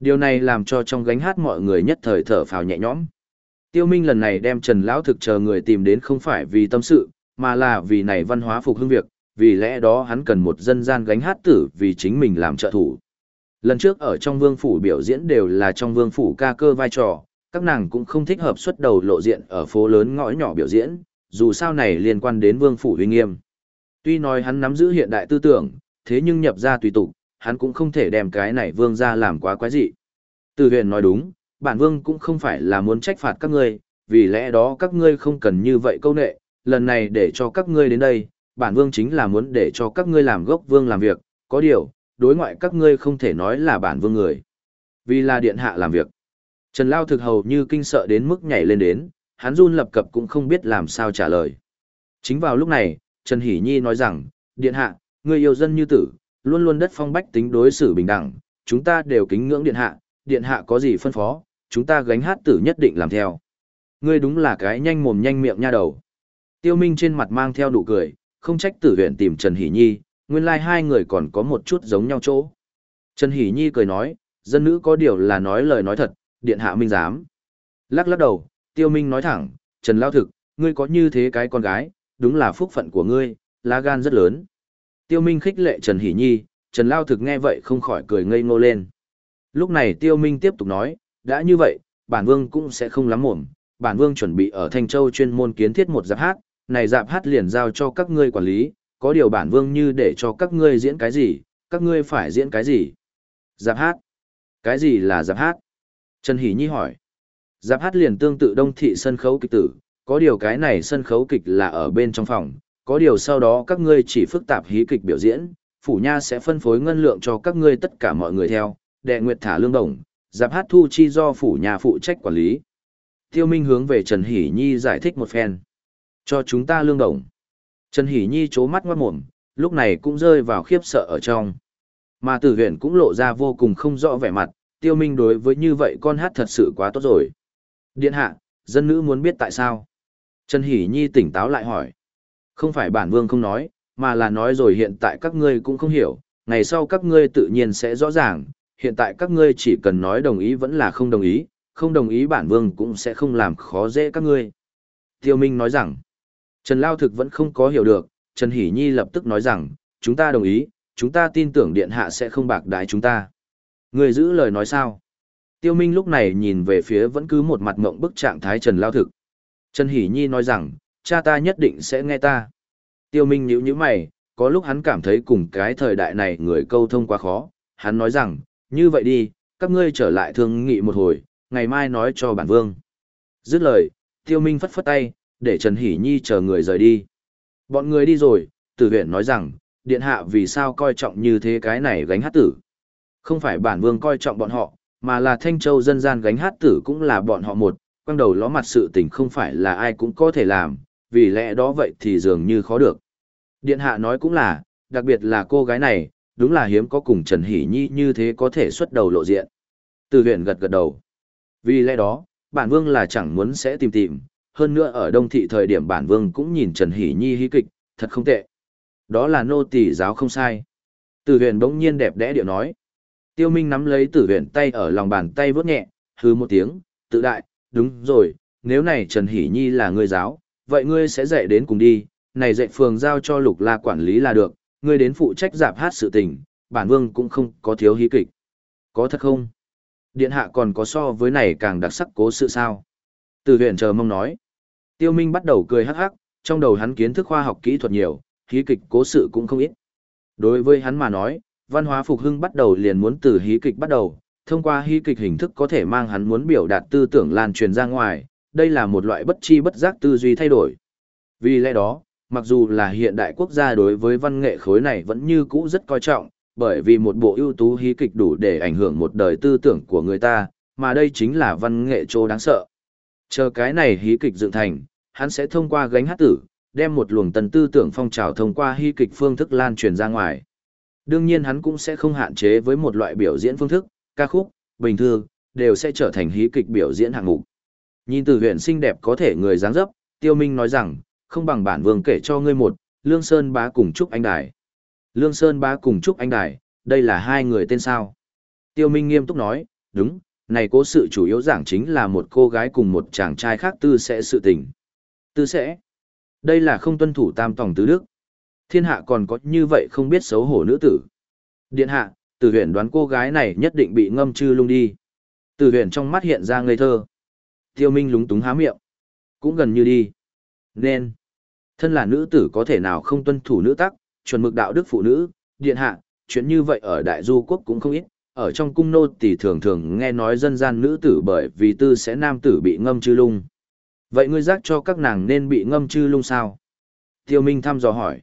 Điều này làm cho trong gánh hát mọi người nhất thời thở phào nhẹ nhõm. Tiêu Minh lần này đem Trần Lão thực chờ người tìm đến không phải vì tâm sự, mà là vì này văn hóa phục hưng việc, vì lẽ đó hắn cần một dân gian gánh hát tử vì chính mình làm trợ thủ. Lần trước ở trong vương phủ biểu diễn đều là trong vương phủ ca cơ vai trò, các nàng cũng không thích hợp xuất đầu lộ diện ở phố lớn ngõ nhỏ biểu diễn, dù sao này liên quan đến vương phủ uy nghiêm. Tuy nói hắn nắm giữ hiện đại tư tưởng, thế nhưng nhập ra tùy tục, hắn cũng không thể đem cái này vương ra làm quá quái dị. Từ huyền nói đúng, bản vương cũng không phải là muốn trách phạt các ngươi, vì lẽ đó các ngươi không cần như vậy câu nệ, lần này để cho các ngươi đến đây, bản vương chính là muốn để cho các ngươi làm gốc vương làm việc, có điều, đối ngoại các ngươi không thể nói là bản vương người. Vì là điện hạ làm việc. Trần Lao thực hầu như kinh sợ đến mức nhảy lên đến, hắn run lập cập cũng không biết làm sao trả lời. Chính vào lúc này, Trần Hỷ Nhi nói rằng, điện hạ, người yêu dân như tử, luôn luôn đất phong bách tính đối xử bình đẳng, chúng ta đều kính ngưỡng điện hạ, điện hạ có gì phân phó, chúng ta gánh hát tử nhất định làm theo. Ngươi đúng là cái nhanh mồm nhanh miệng nha đầu. Tiêu Minh trên mặt mang theo nụ cười, không trách tử huyện tìm Trần Hỷ Nhi, nguyên lai like hai người còn có một chút giống nhau chỗ. Trần Hỷ Nhi cười nói, dân nữ có điều là nói lời nói thật, điện hạ minh dám. Lắc lắc đầu, Tiêu Minh nói thẳng, Trần Lao thực, ngươi có như thế cái con gái, đúng là phúc phận của ngươi, lá gan rất lớn. Tiêu Minh khích lệ Trần Hỷ Nhi, Trần Lao thực nghe vậy không khỏi cười ngây ngô lên. Lúc này Tiêu Minh tiếp tục nói, đã như vậy, bản vương cũng sẽ không lắm mồm, bản vương chuẩn bị ở Thanh Châu chuyên môn kiến thiết một giáp hát, này giáp hát liền giao cho các ngươi quản lý, có điều bản vương như để cho các ngươi diễn cái gì, các ngươi phải diễn cái gì. Giáp hát. Cái gì là giáp hát? Trần Hỷ Nhi hỏi. Giáp hát liền tương tự đông thị sân khấu kịch tử, có điều cái này sân khấu kịch là ở bên trong phòng, có điều sau đó các ngươi chỉ phức tạp hí kịch biểu diễn, phủ nha sẽ phân phối ngân lượng cho các ngươi tất cả mọi người theo, đệ nguyệt thả lương đồng, giáp hát thu chi do phủ nhà phụ trách quản lý. Tiêu Minh hướng về Trần Hỷ Nhi giải thích một phen. Cho chúng ta lương đồng. Trần Hỷ Nhi chố mắt ngoát mồm, lúc này cũng rơi vào khiếp sợ ở trong. Mà tử huyện cũng lộ ra vô cùng không rõ vẻ mặt, tiêu minh đối với như vậy con hát thật sự quá tốt rồi. Điện hạ, dân nữ muốn biết tại sao. Trần Hỷ Nhi tỉnh táo lại hỏi. Không phải bản vương không nói, mà là nói rồi hiện tại các ngươi cũng không hiểu, ngày sau các ngươi tự nhiên sẽ rõ ràng, hiện tại các ngươi chỉ cần nói đồng ý vẫn là không đồng ý, không đồng ý bản vương cũng sẽ không làm khó dễ các ngươi. Tiêu Minh nói rằng, Trần Lao Thực vẫn không có hiểu được, Trần Hỷ Nhi lập tức nói rằng, chúng ta đồng ý, chúng ta tin tưởng điện hạ sẽ không bạc đái chúng ta. Người giữ lời nói sao? Tiêu Minh lúc này nhìn về phía vẫn cứ một mặt ngộng bức trạng thái Trần Lao Thực. Trần Hỷ Nhi nói rằng, cha ta nhất định sẽ nghe ta. Tiêu Minh nhíu nhíu mày, có lúc hắn cảm thấy cùng cái thời đại này người câu thông quá khó. Hắn nói rằng, như vậy đi, các ngươi trở lại thương nghị một hồi, ngày mai nói cho bản vương. Dứt lời, Tiêu Minh phất phất tay, để Trần Hỷ Nhi chờ người rời đi. Bọn người đi rồi, tử huyện nói rằng, điện hạ vì sao coi trọng như thế cái này gánh hát tử. Không phải bản vương coi trọng bọn họ, mà là Thanh Châu dân gian gánh hát tử cũng là bọn họ một, quăng đầu ló mặt sự tình không phải là ai cũng có thể làm, vì lẽ đó vậy thì dường như khó được. Điện hạ nói cũng là, đặc biệt là cô gái này, đúng là hiếm có cùng Trần Hỷ Nhi như thế có thể xuất đầu lộ diện. Từ huyện gật gật đầu. Vì lẽ đó, bản vương là chẳng muốn sẽ tìm tìm, hơn nữa ở đông thị thời điểm bản vương cũng nhìn Trần Hỷ Nhi hí kịch, thật không tệ. Đó là nô tỳ giáo không sai. Tử huyền bỗng nhiên đẹp đẽ điệu nói. Tiêu Minh nắm lấy tử huyền tay ở lòng bàn tay vớt nhẹ, hừ một tiếng, tự đại, đúng rồi, nếu này Trần Hỷ Nhi là người giáo, vậy ngươi sẽ dạy đến cùng đi, này dạy phường giao cho lục la quản lý là được, ngươi đến phụ trách giảm hát sự tình, bản vương cũng không có thiếu hí kịch. Có thật không? Điện hạ còn có so với này càng đặc sắc cố sự sao? Từ huyện chờ mong nói. Tiêu Minh bắt đầu cười hắc hắc, trong đầu hắn kiến thức khoa học kỹ thuật nhiều, hí kịch cố sự cũng không ít. Đối với hắn mà nói, văn hóa phục hưng bắt đầu liền muốn từ hí kịch bắt đầu, thông qua hí kịch hình thức có thể mang hắn muốn biểu đạt tư tưởng lan truyền ra ngoài, đây là một loại bất chi bất giác tư duy thay đổi. Vì lẽ đó, mặc dù là hiện đại quốc gia đối với văn nghệ khối này vẫn như cũ rất coi trọng, bởi vì một bộ ưu tú hí kịch đủ để ảnh hưởng một đời tư tưởng của người ta, mà đây chính là văn nghệ chỗ đáng sợ. Chờ cái này hí kịch dựng thành, hắn sẽ thông qua gánh hát tử, đem một luồng tần tư tưởng phong trào thông qua hí kịch phương thức lan truyền ra ngoài. Đương nhiên hắn cũng sẽ không hạn chế với một loại biểu diễn phương thức, ca khúc, bình thường, đều sẽ trở thành hí kịch biểu diễn hạng mục. Nhìn từ huyện xinh đẹp có thể người dáng dấp, Tiêu Minh nói rằng, không bằng bản vương kể cho ngươi một, Lương Sơn bá cùng Trúc Anh Đài. Lương Sơn bá cùng Trúc Anh Đài, đây là hai người tên sao. Tiêu Minh nghiêm túc nói, đúng, này cố sự chủ yếu giảng chính là một cô gái cùng một chàng trai khác tư sẽ sự tình. Tư sẽ? Đây là không tuân thủ tam tòng tứ đức. Thiên hạ còn có như vậy không biết xấu hổ nữ tử. Điện hạ, từ huyền đoán cô gái này nhất định bị ngâm chư lung đi. Từ huyền trong mắt hiện ra ngây thơ. Tiêu Minh lúng túng há miệng. Cũng gần như đi. Nên. Thân là nữ tử có thể nào không tuân thủ nữ tắc, chuẩn mực đạo đức phụ nữ, điện hạ, chuyện như vậy ở đại du quốc cũng không ít. Ở trong cung nô thì thường thường nghe nói dân gian nữ tử bởi vì tư sẽ nam tử bị ngâm chư lung. Vậy ngươi giác cho các nàng nên bị ngâm chư lung sao? Tiêu Minh thăm dò hỏi.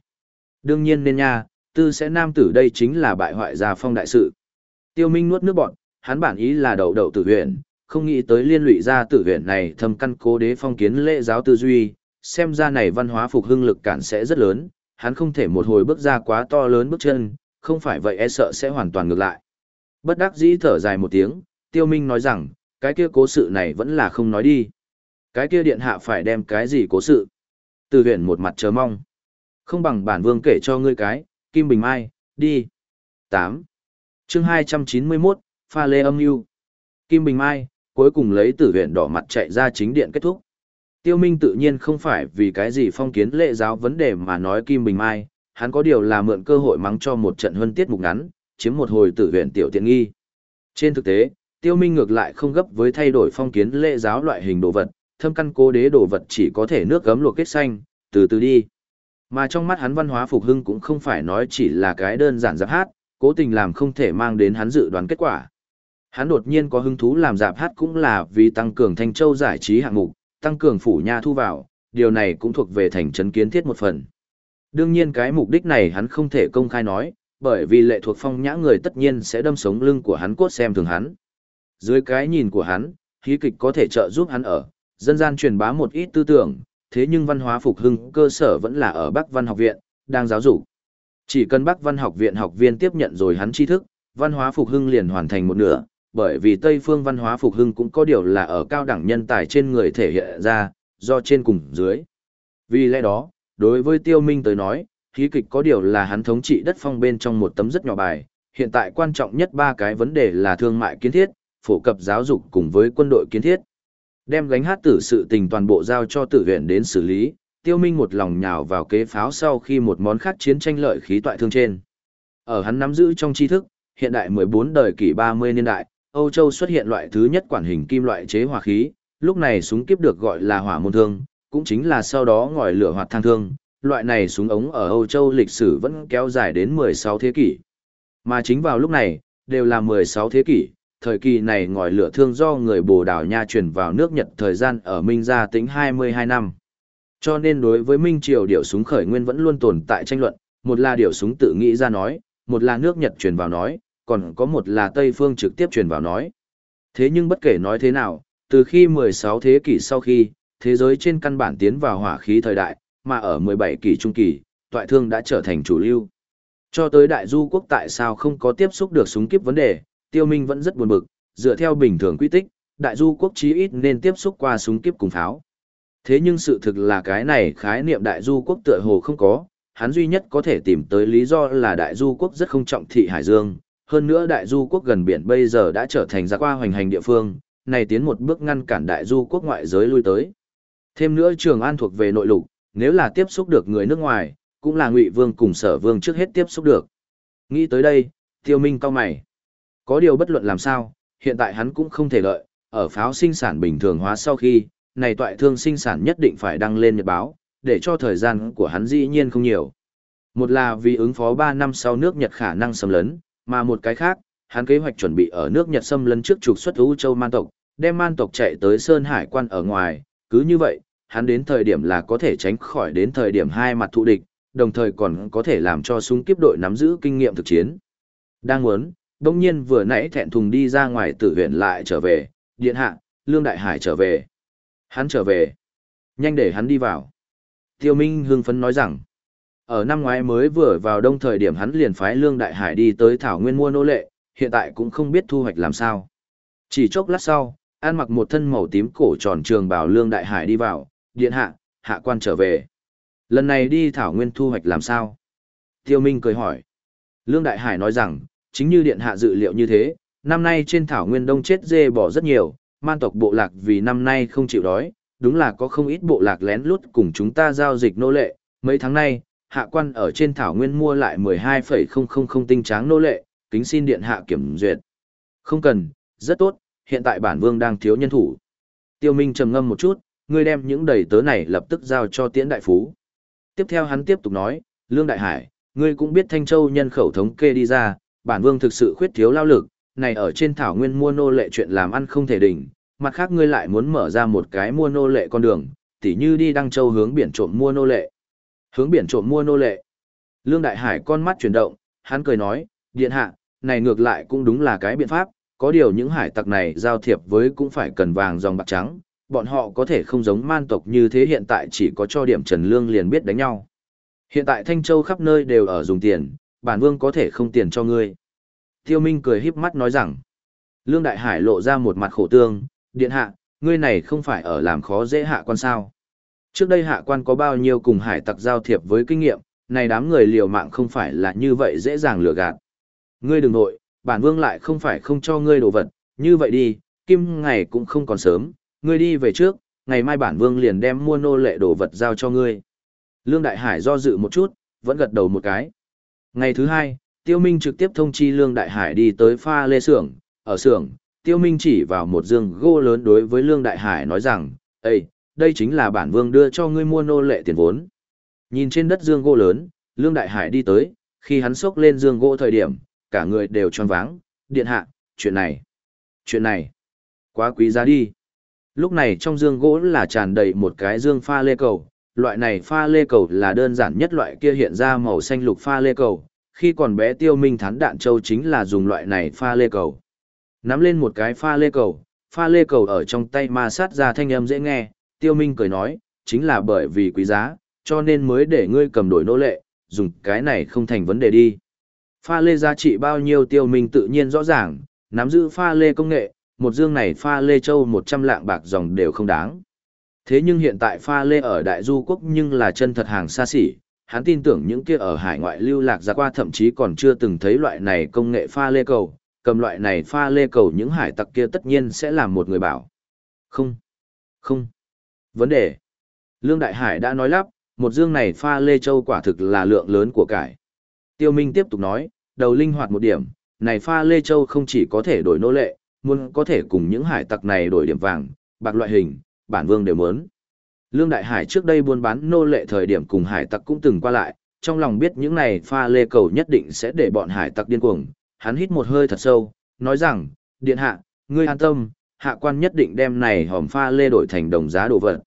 Đương nhiên nên nha, tư sẽ nam tử đây chính là bại hoại gia phong đại sự. Tiêu Minh nuốt nước bọt hắn bản ý là đầu đầu tử huyện, không nghĩ tới liên lụy ra tử huyện này thâm căn cố đế phong kiến lễ giáo tư duy, xem ra này văn hóa phục hưng lực cản sẽ rất lớn, hắn không thể một hồi bước ra quá to lớn bước chân, không phải vậy e sợ sẽ hoàn toàn ngược lại. Bất đắc dĩ thở dài một tiếng, tiêu minh nói rằng, cái kia cố sự này vẫn là không nói đi. Cái kia điện hạ phải đem cái gì cố sự? Từ huyện một mặt chờ mong. Không bằng bản vương kể cho ngươi cái, Kim Bình Mai, đi. 8. chương 291, pha lê âm mưu Kim Bình Mai, cuối cùng lấy tử huyện đỏ mặt chạy ra chính điện kết thúc. Tiêu Minh tự nhiên không phải vì cái gì phong kiến lệ giáo vấn đề mà nói Kim Bình Mai, hắn có điều là mượn cơ hội mắng cho một trận huân tiết mục ngắn, chiếm một hồi tử huyện tiểu tiện nghi. Trên thực tế, Tiêu Minh ngược lại không gấp với thay đổi phong kiến lệ giáo loại hình đồ vật, thâm căn cố đế đồ vật chỉ có thể nước gấm luộc kết xanh, từ từ đi. Mà trong mắt hắn văn hóa phục hưng cũng không phải nói chỉ là cái đơn giản giáp hát, cố tình làm không thể mang đến hắn dự đoán kết quả. Hắn đột nhiên có hứng thú làm giáp hát cũng là vì tăng cường Thanh Châu giải trí hạng mục, tăng cường phủ nha thu vào, điều này cũng thuộc về thành trấn kiến thiết một phần. Đương nhiên cái mục đích này hắn không thể công khai nói, bởi vì lệ thuộc phong nhã người tất nhiên sẽ đâm sống lưng của hắn cốt xem thường hắn. Dưới cái nhìn của hắn, hí kịch có thể trợ giúp hắn ở, dân gian truyền bá một ít tư tưởng, thế nhưng văn hóa phục hưng cơ sở vẫn là ở Bắc Văn học viện, đang giáo dục. Chỉ cần Bắc Văn học viện học viên tiếp nhận rồi hắn tri thức, văn hóa phục hưng liền hoàn thành một nửa, bởi vì Tây phương văn hóa phục hưng cũng có điều là ở cao đẳng nhân tài trên người thể hiện ra, do trên cùng dưới. Vì lẽ đó, đối với Tiêu Minh tới nói, hí kịch có điều là hắn thống trị đất phong bên trong một tấm rất nhỏ bài, hiện tại quan trọng nhất ba cái vấn đề là thương mại kiến thiết, phổ cập giáo dục cùng với quân đội kiến thiết. Đem gánh hát tử sự tình toàn bộ giao cho tử viện đến xử lý, tiêu minh một lòng nhào vào kế pháo sau khi một món khác chiến tranh lợi khí toại thương trên. Ở hắn nắm giữ trong tri thức, hiện đại 14 đời kỷ 30 niên đại, Âu Châu xuất hiện loại thứ nhất quản hình kim loại chế hỏa khí, lúc này súng kiếp được gọi là hỏa môn thương, cũng chính là sau đó ngòi lửa hoạt thang thương, loại này súng ống ở Âu Châu lịch sử vẫn kéo dài đến 16 thế kỷ. Mà chính vào lúc này, đều là 16 thế kỷ, thời kỳ này ngòi lửa thương do người Bồ Đào Nha truyền vào nước Nhật thời gian ở Minh gia tính 22 năm. Cho nên đối với Minh Triều điệu súng khởi nguyên vẫn luôn tồn tại tranh luận, một là điệu súng tự nghĩ ra nói, một là nước Nhật truyền vào nói, còn có một là Tây Phương trực tiếp truyền vào nói. Thế nhưng bất kể nói thế nào, Từ khi 16 thế kỷ sau khi, thế giới trên căn bản tiến vào hỏa khí thời đại, mà ở 17 kỷ trung kỳ, toại thương đã trở thành chủ lưu. Cho tới đại du quốc tại sao không có tiếp xúc được súng kiếp vấn đề, tiêu minh vẫn rất buồn bực, dựa theo bình thường quy tích, đại du quốc chí ít nên tiếp xúc qua súng kiếp cùng pháo. Thế nhưng sự thực là cái này khái niệm đại du quốc tựa hồ không có, hắn duy nhất có thể tìm tới lý do là đại du quốc rất không trọng thị hải dương, hơn nữa đại du quốc gần biển bây giờ đã trở thành gia qua hoành hành địa phương, này tiến một bước ngăn cản đại du quốc ngoại giới lui tới. Thêm nữa Trường An thuộc về nội lục, nếu là tiếp xúc được người nước ngoài, cũng là Ngụy Vương cùng Sở Vương trước hết tiếp xúc được. Nghĩ tới đây, Tiêu Minh cao mày. Có điều bất luận làm sao, hiện tại hắn cũng không thể lợi, ở pháo sinh sản bình thường hóa sau khi, này toại thương sinh sản nhất định phải đăng lên nhật báo, để cho thời gian của hắn dĩ nhiên không nhiều. Một là vì ứng phó 3 năm sau nước Nhật khả năng xâm lấn, mà một cái khác, hắn kế hoạch chuẩn bị ở nước Nhật xâm lấn trước trục xuất U Châu Man tộc, đem Man tộc chạy tới Sơn Hải quan ở ngoài, cứ như vậy, hắn đến thời điểm là có thể tránh khỏi đến thời điểm hai mặt thụ địch, đồng thời còn có thể làm cho súng kiếp đội nắm giữ kinh nghiệm thực chiến. Đang muốn, đông nhiên vừa nãy thẹn thùng đi ra ngoài tử huyện lại trở về, điện hạ, Lương Đại Hải trở về. Hắn trở về. Nhanh để hắn đi vào. Tiêu Minh hưng phấn nói rằng, ở năm ngoái mới vừa vào đông thời điểm hắn liền phái Lương Đại Hải đi tới Thảo Nguyên mua nô lệ, hiện tại cũng không biết thu hoạch làm sao. Chỉ chốc lát sau, an mặc một thân màu tím cổ tròn trường bảo Lương Đại Hải đi vào, điện hạ, hạ quan trở về. Lần này đi Thảo Nguyên thu hoạch làm sao? Tiêu Minh cười hỏi. Lương Đại Hải nói rằng, chính như điện hạ dự liệu như thế, năm nay trên Thảo Nguyên đông chết dê bỏ rất nhiều, man tộc bộ lạc vì năm nay không chịu đói, đúng là có không ít bộ lạc lén lút cùng chúng ta giao dịch nô lệ, mấy tháng nay, hạ quan ở trên Thảo Nguyên mua lại 12,000 tinh tráng nô lệ, kính xin điện hạ kiểm duyệt. Không cần, rất tốt, hiện tại bản vương đang thiếu nhân thủ. Tiêu Minh trầm ngâm một chút, ngươi đem những đầy tớ này lập tức giao cho tiễn đại phú. Tiếp theo hắn tiếp tục nói, Lương Đại Hải, ngươi cũng biết Thanh Châu nhân khẩu thống kê đi ra, bản vương thực sự khuyết thiếu lao lực, này ở trên thảo nguyên mua nô lệ chuyện làm ăn không thể đỉnh, mặt khác ngươi lại muốn mở ra một cái mua nô lệ con đường, tỉ như đi Đăng Châu hướng biển trộm mua nô lệ. Hướng biển trộm mua nô lệ. Lương Đại Hải con mắt chuyển động, hắn cười nói, điện hạ, này ngược lại cũng đúng là cái biện pháp, có điều những hải tặc này giao thiệp với cũng phải cần vàng dòng bạc trắng, bọn họ có thể không giống man tộc như thế hiện tại chỉ có cho điểm trần lương liền biết đánh nhau. Hiện tại Thanh Châu khắp nơi đều ở dùng tiền, bản vương có thể không tiền cho ngươi. Tiêu Minh cười híp mắt nói rằng, Lương Đại Hải lộ ra một mặt khổ tương, điện hạ, ngươi này không phải ở làm khó dễ hạ quan sao. Trước đây hạ quan có bao nhiêu cùng hải tặc giao thiệp với kinh nghiệm, này đám người liều mạng không phải là như vậy dễ dàng lừa gạt. Ngươi đừng nội, bản vương lại không phải không cho ngươi đồ vật, như vậy đi, kim ngày cũng không còn sớm, ngươi đi về trước, ngày mai bản vương liền đem mua nô lệ đồ vật giao cho ngươi. Lương Đại Hải do dự một chút, vẫn gật đầu một cái. Ngày thứ hai, Tiêu Minh trực tiếp thông chi Lương Đại Hải đi tới pha lê xưởng, ở xưởng, Tiêu Minh chỉ vào một dương gỗ lớn đối với Lương Đại Hải nói rằng, Ê, đây chính là bản vương đưa cho ngươi mua nô lệ tiền vốn. Nhìn trên đất dương gỗ lớn, Lương Đại Hải đi tới, khi hắn sốc lên dương gỗ thời điểm, cả người đều tròn váng, điện hạ, chuyện này, chuyện này, quá quý giá đi. Lúc này trong dương gỗ là tràn đầy một cái dương pha lê cầu, loại này pha lê cầu là đơn giản nhất loại kia hiện ra màu xanh lục pha lê cầu, khi còn bé tiêu minh thán đạn châu chính là dùng loại này pha lê cầu. Nắm lên một cái pha lê cầu, pha lê cầu ở trong tay ma sát ra thanh âm dễ nghe, tiêu minh cười nói, chính là bởi vì quý giá, cho nên mới để ngươi cầm đổi nô lệ, dùng cái này không thành vấn đề đi. Pha lê giá trị bao nhiêu tiêu minh tự nhiên rõ ràng, nắm giữ pha lê công nghệ, một dương này pha lê châu 100 lạng bạc dòng đều không đáng. Thế nhưng hiện tại pha lê ở đại du quốc nhưng là chân thật hàng xa xỉ, hắn tin tưởng những kia ở hải ngoại lưu lạc ra qua thậm chí còn chưa từng thấy loại này công nghệ pha lê cầu, cầm loại này pha lê cầu những hải tặc kia tất nhiên sẽ làm một người bảo. Không, không, vấn đề. Lương Đại Hải đã nói lắp, một dương này pha lê châu quả thực là lượng lớn của cải. Tiêu Minh tiếp tục nói, đầu linh hoạt một điểm, này pha lê châu không chỉ có thể đổi nô lệ, muốn có thể cùng những hải tặc này đổi điểm vàng, bạc loại hình, bản vương đều muốn. Lương Đại Hải trước đây buôn bán nô lệ thời điểm cùng hải tặc cũng từng qua lại, trong lòng biết những này pha lê cầu nhất định sẽ để bọn hải tặc điên cuồng. Hắn hít một hơi thật sâu, nói rằng, điện hạ, ngươi an tâm, hạ quan nhất định đem này hòm pha lê đổi thành đồng giá đồ vật.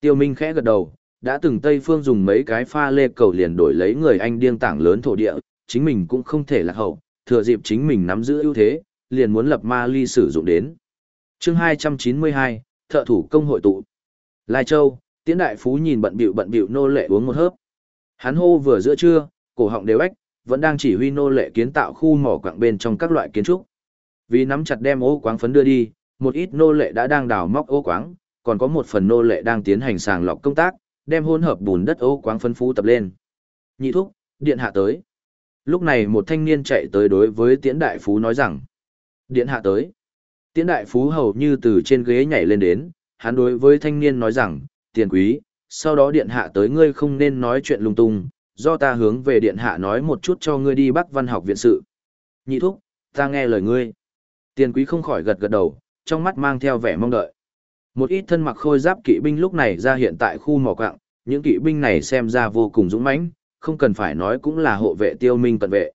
Tiêu Minh khẽ gật đầu, đã từng Tây Phương dùng mấy cái pha lê cầu liền đổi lấy người Anh điên tảng lớn thổ địa, chính mình cũng không thể lạc hậu, thừa dịp chính mình nắm giữ ưu thế, liền muốn lập ma ly sử dụng đến. chương 292, thợ thủ công hội tụ. Lai Châu, Tiễn Đại Phú nhìn bận bịu bận bịu nô lệ uống một hớp. Hắn hô vừa giữa trưa, cổ họng đều ếch, vẫn đang chỉ huy nô lệ kiến tạo khu mỏ quặng bên trong các loại kiến trúc. Vì nắm chặt đem ô quáng phấn đưa đi, một ít nô lệ đã đang đào móc ô quáng, còn có một phần nô lệ đang tiến hành sàng lọc công tác, đem hỗn hợp bùn đất ô quáng phân phú tập lên. Nhị thúc, điện hạ tới. Lúc này một thanh niên chạy tới đối với Tiễn Đại Phú nói rằng, điện hạ tới. Tiễn Đại Phú hầu như từ trên ghế nhảy lên đến, hắn đối với thanh niên nói rằng, tiền quý, sau đó điện hạ tới ngươi không nên nói chuyện lung tung, do ta hướng về điện hạ nói một chút cho ngươi đi Bắc Văn học viện sự. Nhị thúc, ta nghe lời ngươi. Tiền quý không khỏi gật gật đầu, trong mắt mang theo vẻ mong đợi. Một ít thân mặc khôi giáp kỵ binh lúc này ra hiện tại khu mỏ quạng, những kỵ binh này xem ra vô cùng dũng mãnh, không cần phải nói cũng là hộ vệ tiêu minh cận vệ.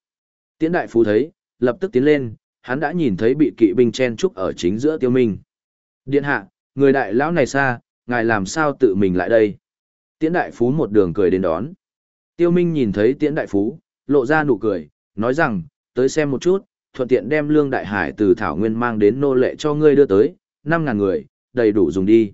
Tiễn đại phú thấy, lập tức tiến lên, hắn đã nhìn thấy bị kỵ binh chen trúc ở chính giữa tiêu minh. Điện hạ, người đại lão này xa, ngài làm sao tự mình lại đây? Tiễn đại phú một đường cười đến đón. Tiêu minh nhìn thấy tiễn đại phú, lộ ra nụ cười, nói rằng, tới xem một chút, thuận tiện đem lương đại hải từ Thảo Nguyên mang đến nô lệ cho ngươi đưa tới, 5.000 người, đầy đủ dùng đi.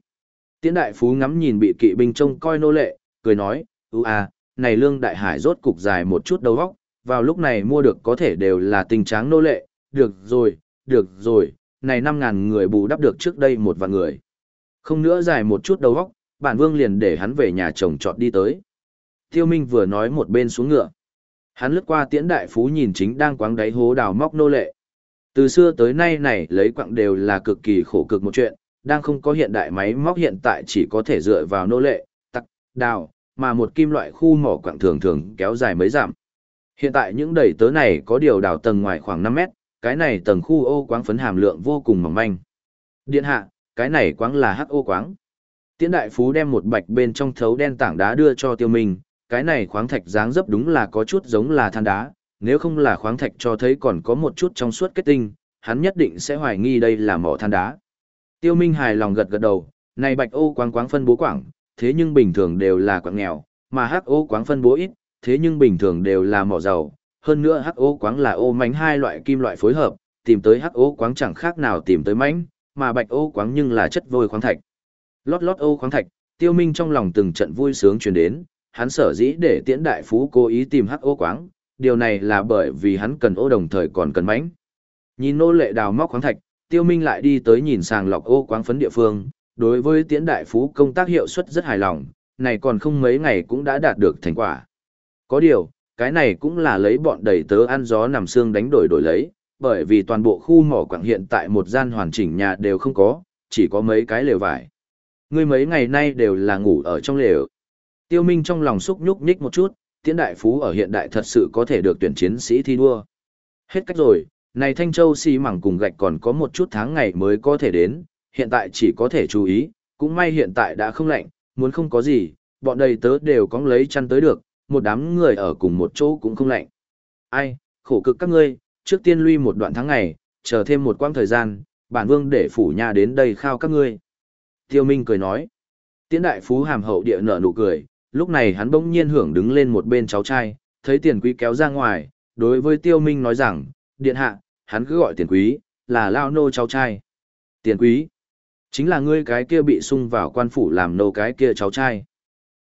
Tiễn đại phú ngắm nhìn bị kỵ binh trông coi nô lệ, cười nói, ưu à, này lương đại hải rốt cục dài một chút đầu óc, vào lúc này mua được có thể đều là tình tráng nô lệ, được rồi, được rồi, này 5.000 người bù đắp được trước đây một vạn người. Không nữa dài một chút đầu óc, bản vương liền để hắn về nhà chồng trọt đi tới. Tiêu Minh vừa nói một bên xuống ngựa. Hắn lướt qua tiễn đại phú nhìn chính đang quáng đáy hố đào móc nô lệ. Từ xưa tới nay này lấy quặng đều là cực kỳ khổ cực một chuyện, đang không có hiện đại máy móc hiện tại chỉ có thể dựa vào nô lệ, tắc, đào, mà một kim loại khu mỏ quặng thường thường kéo dài mấy giảm. Hiện tại những đầy tớ này có điều đào tầng ngoài khoảng 5 mét, cái này tầng khu ô quáng phấn hàm lượng vô cùng mỏng manh. Điện hạ, cái này quáng là hắc ô quáng. Tiễn đại phú đem một bạch bên trong thấu đen tảng đá đưa cho tiêu minh, cái này khoáng thạch dáng dấp đúng là có chút giống là than đá, nếu không là khoáng thạch cho thấy còn có một chút trong suốt kết tinh, hắn nhất định sẽ hoài nghi đây là mỏ than đá. Tiêu Minh hài lòng gật gật đầu, này bạch ô quáng quáng phân bố quảng, thế nhưng bình thường đều là quảng nghèo, mà hắc ô quáng phân bố ít, thế nhưng bình thường đều là mỏ giàu, hơn nữa hắc ô quáng là ô mánh hai loại kim loại phối hợp, tìm tới hắc ô quáng chẳng khác nào tìm tới mánh, mà bạch ô quáng nhưng là chất vôi khoáng thạch. Lót lót ô khoáng thạch, Tiêu Minh trong lòng từng trận vui sướng truyền đến, hắn sở dĩ để tiễn đại phú cố ý tìm hắc ô quáng, điều này là bởi vì hắn cần ô đồng thời còn cần mánh. Nhìn nô lệ đào móc khoáng thạch, tiêu minh lại đi tới nhìn sàng lọc ô quáng phấn địa phương, đối với tiễn đại phú công tác hiệu suất rất hài lòng, này còn không mấy ngày cũng đã đạt được thành quả. Có điều, cái này cũng là lấy bọn đầy tớ ăn gió nằm xương đánh đổi đổi lấy, bởi vì toàn bộ khu mỏ quặng hiện tại một gian hoàn chỉnh nhà đều không có, chỉ có mấy cái lều vải. Ngươi mấy ngày nay đều là ngủ ở trong lều, Tiêu Minh trong lòng xúc nhúc nhích một chút, tiễn đại phú ở hiện đại thật sự có thể được tuyển chiến sĩ thi đua. Hết cách rồi, này Thanh Châu xi mảng cùng gạch còn có một chút tháng ngày mới có thể đến, hiện tại chỉ có thể chú ý, cũng may hiện tại đã không lạnh, muốn không có gì, bọn đầy tớ đều có lấy chăn tới được, một đám người ở cùng một chỗ cũng không lạnh. Ai, khổ cực các ngươi, trước tiên lui một đoạn tháng ngày, chờ thêm một quãng thời gian, bản vương để phủ nhà đến đây khao các ngươi. Tiêu Minh cười nói, tiễn đại phú hàm hậu địa nở nụ cười, lúc này hắn bỗng nhiên hưởng đứng lên một bên cháu trai, thấy tiền quý kéo ra ngoài, đối với tiêu minh nói rằng, điện hạ, hắn cứ gọi tiền quý, là lao nô cháu trai. Tiền quý, chính là ngươi cái kia bị sung vào quan phủ làm nô cái kia cháu trai.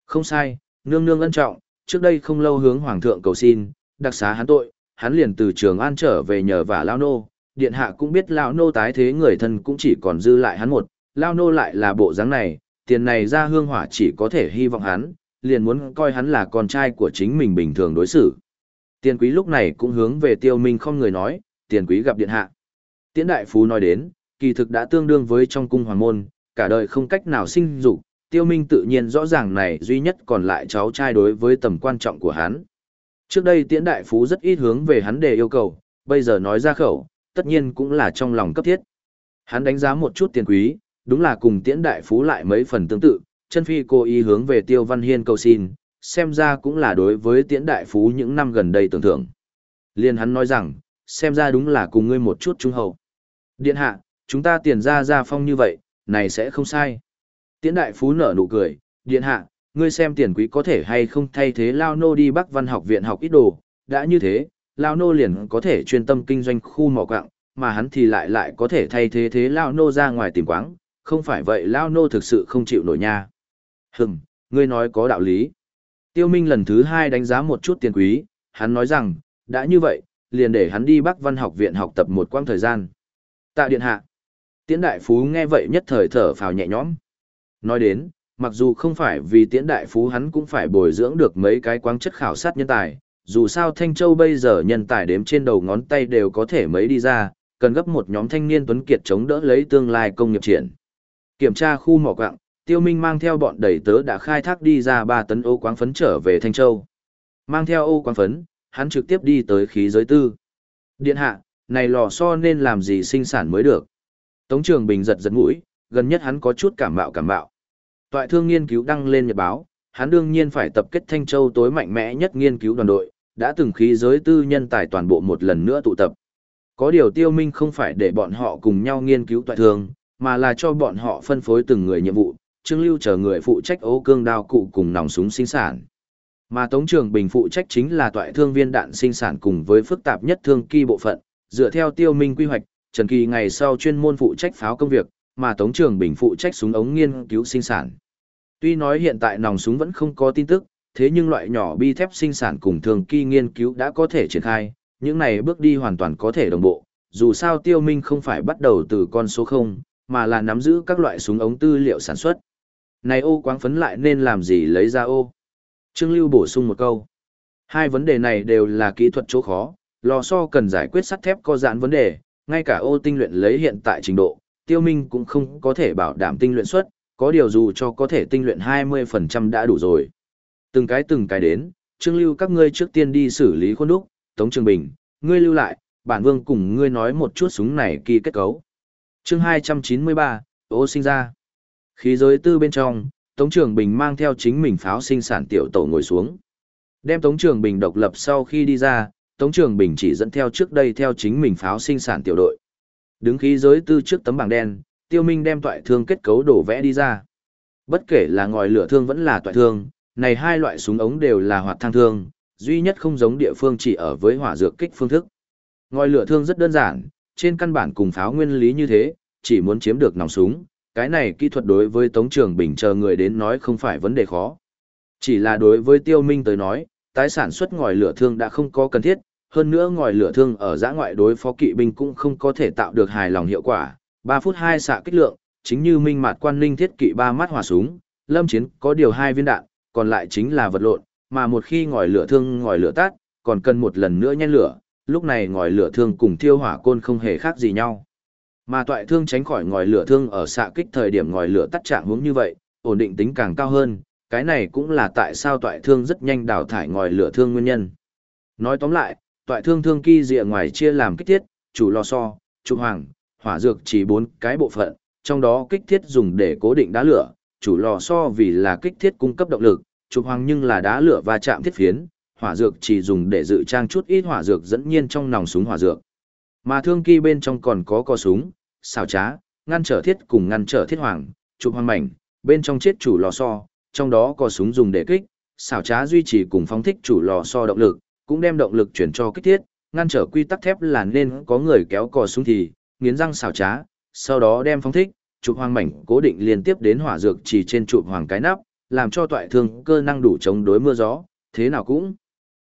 Không sai, nương nương ân trọng, trước đây không lâu hướng hoàng thượng cầu xin, đặc xá hắn tội, hắn liền từ trường an trở về nhờ vả lao nô, điện hạ cũng biết lao nô tái thế người thân cũng chỉ còn dư lại hắn một, lao nô lại là bộ dáng này, tiền này ra hương hỏa chỉ có thể hy vọng hắn, liền muốn coi hắn là con trai của chính mình bình thường đối xử. Tiền quý lúc này cũng hướng về tiêu minh không người nói, tiền quý gặp điện hạ. Tiễn đại phú nói đến, kỳ thực đã tương đương với trong cung hoàng môn, cả đời không cách nào sinh dục, tiêu minh tự nhiên rõ ràng này duy nhất còn lại cháu trai đối với tầm quan trọng của hắn. Trước đây tiễn đại phú rất ít hướng về hắn để yêu cầu, bây giờ nói ra khẩu, tất nhiên cũng là trong lòng cấp thiết. Hắn đánh giá một chút tiền quý, đúng là cùng tiễn đại phú lại mấy phần tương tự, chân phi cô ý hướng về Tiêu Văn Hiên cầu xin, xem ra cũng là đối với tiễn đại phú những năm gần đây tưởng thưởng. Liên hắn nói rằng, xem ra đúng là cùng ngươi một chút trung hậu. Điện hạ, chúng ta tiền ra ra phong như vậy, này sẽ không sai. Tiễn đại phú nở nụ cười, điện hạ, ngươi xem tiền quý có thể hay không thay thế Lao Nô đi Bắc Văn học viện học ít đồ, đã như thế, Lao Nô liền có thể chuyên tâm kinh doanh khu mỏ quạng, mà hắn thì lại lại có thể thay thế thế Lao Nô ra ngoài tìm quáng, không phải vậy Lao Nô thực sự không chịu nổi nha. Hừm, ngươi nói có đạo lý. Tiêu Minh lần thứ hai đánh giá một chút tiền quý, hắn nói rằng, đã như vậy, liền để hắn đi Bắc Văn học viện học tập một quãng thời gian. Tạ điện hạ. Tiễn đại phú nghe vậy nhất thời thở phào nhẹ nhõm. Nói đến, mặc dù không phải vì tiễn đại phú hắn cũng phải bồi dưỡng được mấy cái quáng chất khảo sát nhân tài, dù sao Thanh Châu bây giờ nhân tài đếm trên đầu ngón tay đều có thể mấy đi ra, cần gấp một nhóm thanh niên tuấn kiệt chống đỡ lấy tương lai công nghiệp triển. Kiểm tra khu mỏ quặng, Tiêu Minh mang theo bọn đầy tớ đã khai thác đi ra 3 tấn ô quáng phấn trở về Thanh Châu. Mang theo ô quáng phấn, hắn trực tiếp đi tới khí giới tư. Điện hạ, này lò xo nên làm gì sinh sản mới được. Tống Trường Bình giật giật mũi, gần nhất hắn có chút cảm mạo cảm mạo. Toại thương nghiên cứu đăng lên nhật báo, hắn đương nhiên phải tập kết Thanh Châu tối mạnh mẽ nhất nghiên cứu đoàn đội, đã từng khí giới tư nhân tài toàn bộ một lần nữa tụ tập. Có điều tiêu minh không phải để bọn họ cùng nhau nghiên cứu toại thương, mà là cho bọn họ phân phối từng người nhiệm vụ, Trương Lưu chờ người phụ trách ố cương đao cụ cùng nòng súng sinh sản. Mà Tống Trường Bình phụ trách chính là toại thương viên đạn sinh sản cùng với phức tạp nhất thương kỳ bộ phận, dựa theo tiêu minh quy hoạch, Trần Kỳ ngày sau chuyên môn phụ trách pháo công việc, mà Tống Trường Bình phụ trách súng ống nghiên cứu sinh sản. Tuy nói hiện tại nòng súng vẫn không có tin tức, thế nhưng loại nhỏ bi thép sinh sản cùng thường kỳ nghiên cứu đã có thể triển khai, những này bước đi hoàn toàn có thể đồng bộ. Dù sao tiêu minh không phải bắt đầu từ con số 0, mà là nắm giữ các loại súng ống tư liệu sản xuất. Này ô quáng phấn lại nên làm gì lấy ra ô? Trương Lưu bổ sung một câu. Hai vấn đề này đều là kỹ thuật chỗ khó, lò xo cần giải quyết sắt thép có giãn vấn đề, ngay cả ô tinh luyện lấy hiện tại trình độ, tiêu minh cũng không có thể bảo đảm tinh luyện suất, có điều dù cho có thể tinh luyện 20% đã đủ rồi. Từng cái từng cái đến, Trương Lưu các ngươi trước tiên đi xử lý khuôn đúc, Tống Trường Bình, ngươi lưu lại, bản vương cùng ngươi nói một chút súng này kỳ kết cấu. Chương 293, ô sinh ra. Khí giới tư bên trong, Tống Trường Bình mang theo chính mình pháo sinh sản tiểu tổ ngồi xuống. Đem Tống Trường Bình độc lập sau khi đi ra, Tống Trường Bình chỉ dẫn theo trước đây theo chính mình pháo sinh sản tiểu đội. Đứng khí giới tư trước tấm bảng đen, Tiêu Minh đem toại thương kết cấu đổ vẽ đi ra. Bất kể là ngòi lửa thương vẫn là toại thương, này hai loại súng ống đều là hoạt thang thương, duy nhất không giống địa phương chỉ ở với hỏa dược kích phương thức. Ngòi lửa thương rất đơn giản, trên căn bản cùng pháo nguyên lý như thế, chỉ muốn chiếm được nòng súng, cái này kỹ thuật đối với Tống Trường Bình chờ người đến nói không phải vấn đề khó. Chỉ là đối với Tiêu Minh tới nói, tái sản xuất ngòi lửa thương đã không có cần thiết, hơn nữa ngòi lửa thương ở giã ngoại đối phó kỵ binh cũng không có thể tạo được hài lòng hiệu quả. 3 phút 2 xạ kích lượng, chính như minh mạt quan linh thiết kỵ ba mắt hỏa súng, lâm chiến có điều hai viên đạn, còn lại chính là vật lộn, mà một khi ngòi lửa thương ngòi lửa tắt, còn cần một lần nữa nhen lửa, lúc này ngòi lửa thương cùng thiêu hỏa côn không hề khác gì nhau. Mà toại thương tránh khỏi ngòi lửa thương ở xạ kích thời điểm ngòi lửa tắt trạng hướng như vậy, ổn định tính càng cao hơn, cái này cũng là tại sao toại thương rất nhanh đào thải ngòi lửa thương nguyên nhân. Nói tóm lại, toại thương thương kỳ rìa ngoài chia làm kích thiết, chủ lò xo, trục hoàng, hỏa dược chỉ bốn cái bộ phận, trong đó kích thiết dùng để cố định đá lửa, chủ lò xo vì là kích thiết cung cấp động lực, trục hoàng nhưng là đá lửa và chạm thiết phiến, hỏa dược chỉ dùng để dự trang chút ít hỏa dược dẫn nhiên trong nòng súng hỏa dược. Mà thương kỳ bên trong còn có cò súng, xào trá, ngăn trở thiết cùng ngăn trở thiết hoàng, trục hoàng mảnh, bên trong chết chủ lò xo, trong đó có súng dùng để kích, xảo trá duy trì cùng phóng thích chủ lò xo động lực, cũng đem động lực chuyển cho kích thiết, ngăn trở quy tắc thép là nên có người kéo cò xuống thì, nghiến răng xào trá, sau đó đem phóng thích, chụp hoàng mảnh cố định liên tiếp đến hỏa dược chỉ trên chụp hoàng cái nắp, làm cho toại thương cơ năng đủ chống đối mưa gió, thế nào cũng.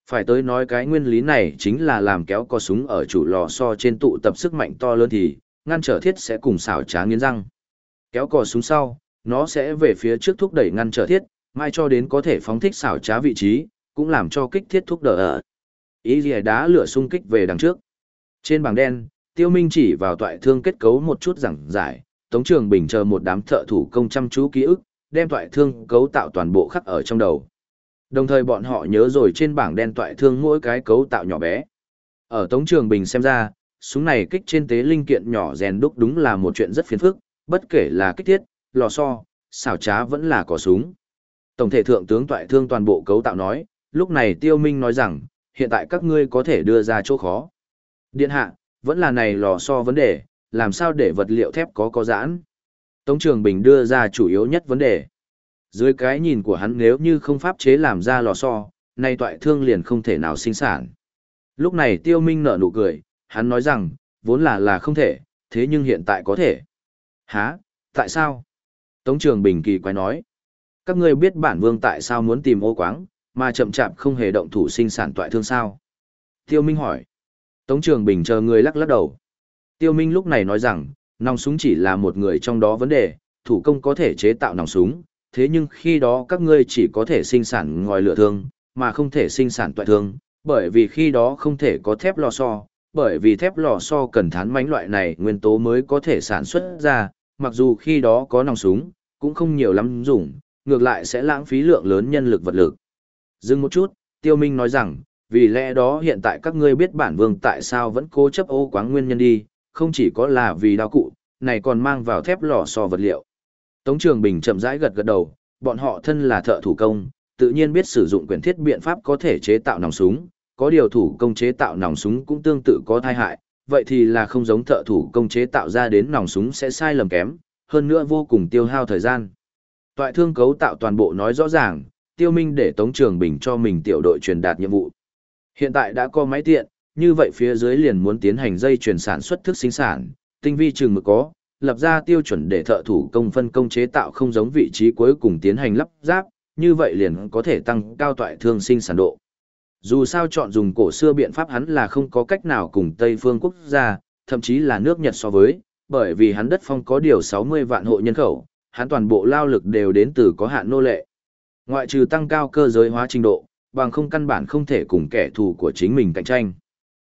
Phải tới nói cái nguyên lý này chính là làm kéo cò súng ở chủ lò xo trên tụ tập sức mạnh to lớn thì, ngăn trở thiết sẽ cùng xảo trá nghiến răng. Kéo cò súng sau, nó sẽ về phía trước thúc đẩy ngăn trở thiết, mai cho đến có thể phóng thích xảo trá vị trí, cũng làm cho kích thiết thúc đỡ ở. Ý gì đá lửa xung kích về đằng trước. Trên bảng đen, Tiêu Minh chỉ vào toại thương kết cấu một chút giảng giải, Tống Trường Bình chờ một đám thợ thủ công chăm chú ký ức, đem toại thương cấu tạo toàn bộ khắc ở trong đầu. Đồng thời bọn họ nhớ rồi trên bảng đen toại thương mỗi cái cấu tạo nhỏ bé. Ở Tống Trường Bình xem ra, súng này kích trên tế linh kiện nhỏ rèn đúc đúng là một chuyện rất phiền phức, bất kể là kích thiết, lò xo, xảo trá vẫn là cỏ súng. Tổng thể thượng tướng toại thương toàn bộ cấu tạo nói, lúc này Tiêu Minh nói rằng, hiện tại các ngươi có thể đưa ra chỗ khó. Điện hạ, vẫn là này lò xo vấn đề, làm sao để vật liệu thép có có giãn. Tống Trường Bình đưa ra chủ yếu nhất vấn đề. Dưới cái nhìn của hắn nếu như không pháp chế làm ra lò xo, nay toại thương liền không thể nào sinh sản. Lúc này Tiêu Minh nở nụ cười, hắn nói rằng, vốn là là không thể, thế nhưng hiện tại có thể. Hả, tại sao? Tống Trường Bình kỳ quái nói. Các ngươi biết bản vương tại sao muốn tìm ô quáng, mà chậm chạp không hề động thủ sinh sản toại thương sao? Tiêu Minh hỏi. Tống Trường Bình chờ người lắc lắc đầu. Tiêu Minh lúc này nói rằng, nòng súng chỉ là một người trong đó vấn đề, thủ công có thể chế tạo nòng súng, thế nhưng khi đó các ngươi chỉ có thể sinh sản ngòi lửa thương, mà không thể sinh sản toại thương, bởi vì khi đó không thể có thép lò xo, bởi vì thép lò xo cần thán mánh loại này nguyên tố mới có thể sản xuất ra, mặc dù khi đó có nòng súng, cũng không nhiều lắm dùng, ngược lại sẽ lãng phí lượng lớn nhân lực vật lực. Dừng một chút, Tiêu Minh nói rằng, vì lẽ đó hiện tại các ngươi biết bản vương tại sao vẫn cố chấp ô quáng nguyên nhân đi, không chỉ có là vì đao cụ, này còn mang vào thép lò so vật liệu. Tống Trường Bình chậm rãi gật gật đầu, bọn họ thân là thợ thủ công, tự nhiên biết sử dụng quyền thiết biện pháp có thể chế tạo nòng súng, có điều thủ công chế tạo nòng súng cũng tương tự có tai hại, vậy thì là không giống thợ thủ công chế tạo ra đến nòng súng sẽ sai lầm kém, hơn nữa vô cùng tiêu hao thời gian. Toại thương cấu tạo toàn bộ nói rõ ràng, tiêu minh để Tống Trường Bình cho mình tiểu đội truyền đạt nhiệm vụ. Hiện tại đã có máy tiện, như vậy phía dưới liền muốn tiến hành dây chuyển sản xuất thức sinh sản, tinh vi trường mực có, lập ra tiêu chuẩn để thợ thủ công phân công chế tạo không giống vị trí cuối cùng tiến hành lắp ráp, như vậy liền có thể tăng cao toại thương sinh sản độ. Dù sao chọn dùng cổ xưa biện pháp hắn là không có cách nào cùng Tây phương quốc gia, thậm chí là nước Nhật so với, bởi vì hắn đất phong có điều 60 vạn hộ nhân khẩu, hắn toàn bộ lao lực đều đến từ có hạn nô lệ. Ngoại trừ tăng cao cơ giới hóa trình độ, bằng không căn bản không thể cùng kẻ thù của chính mình cạnh tranh.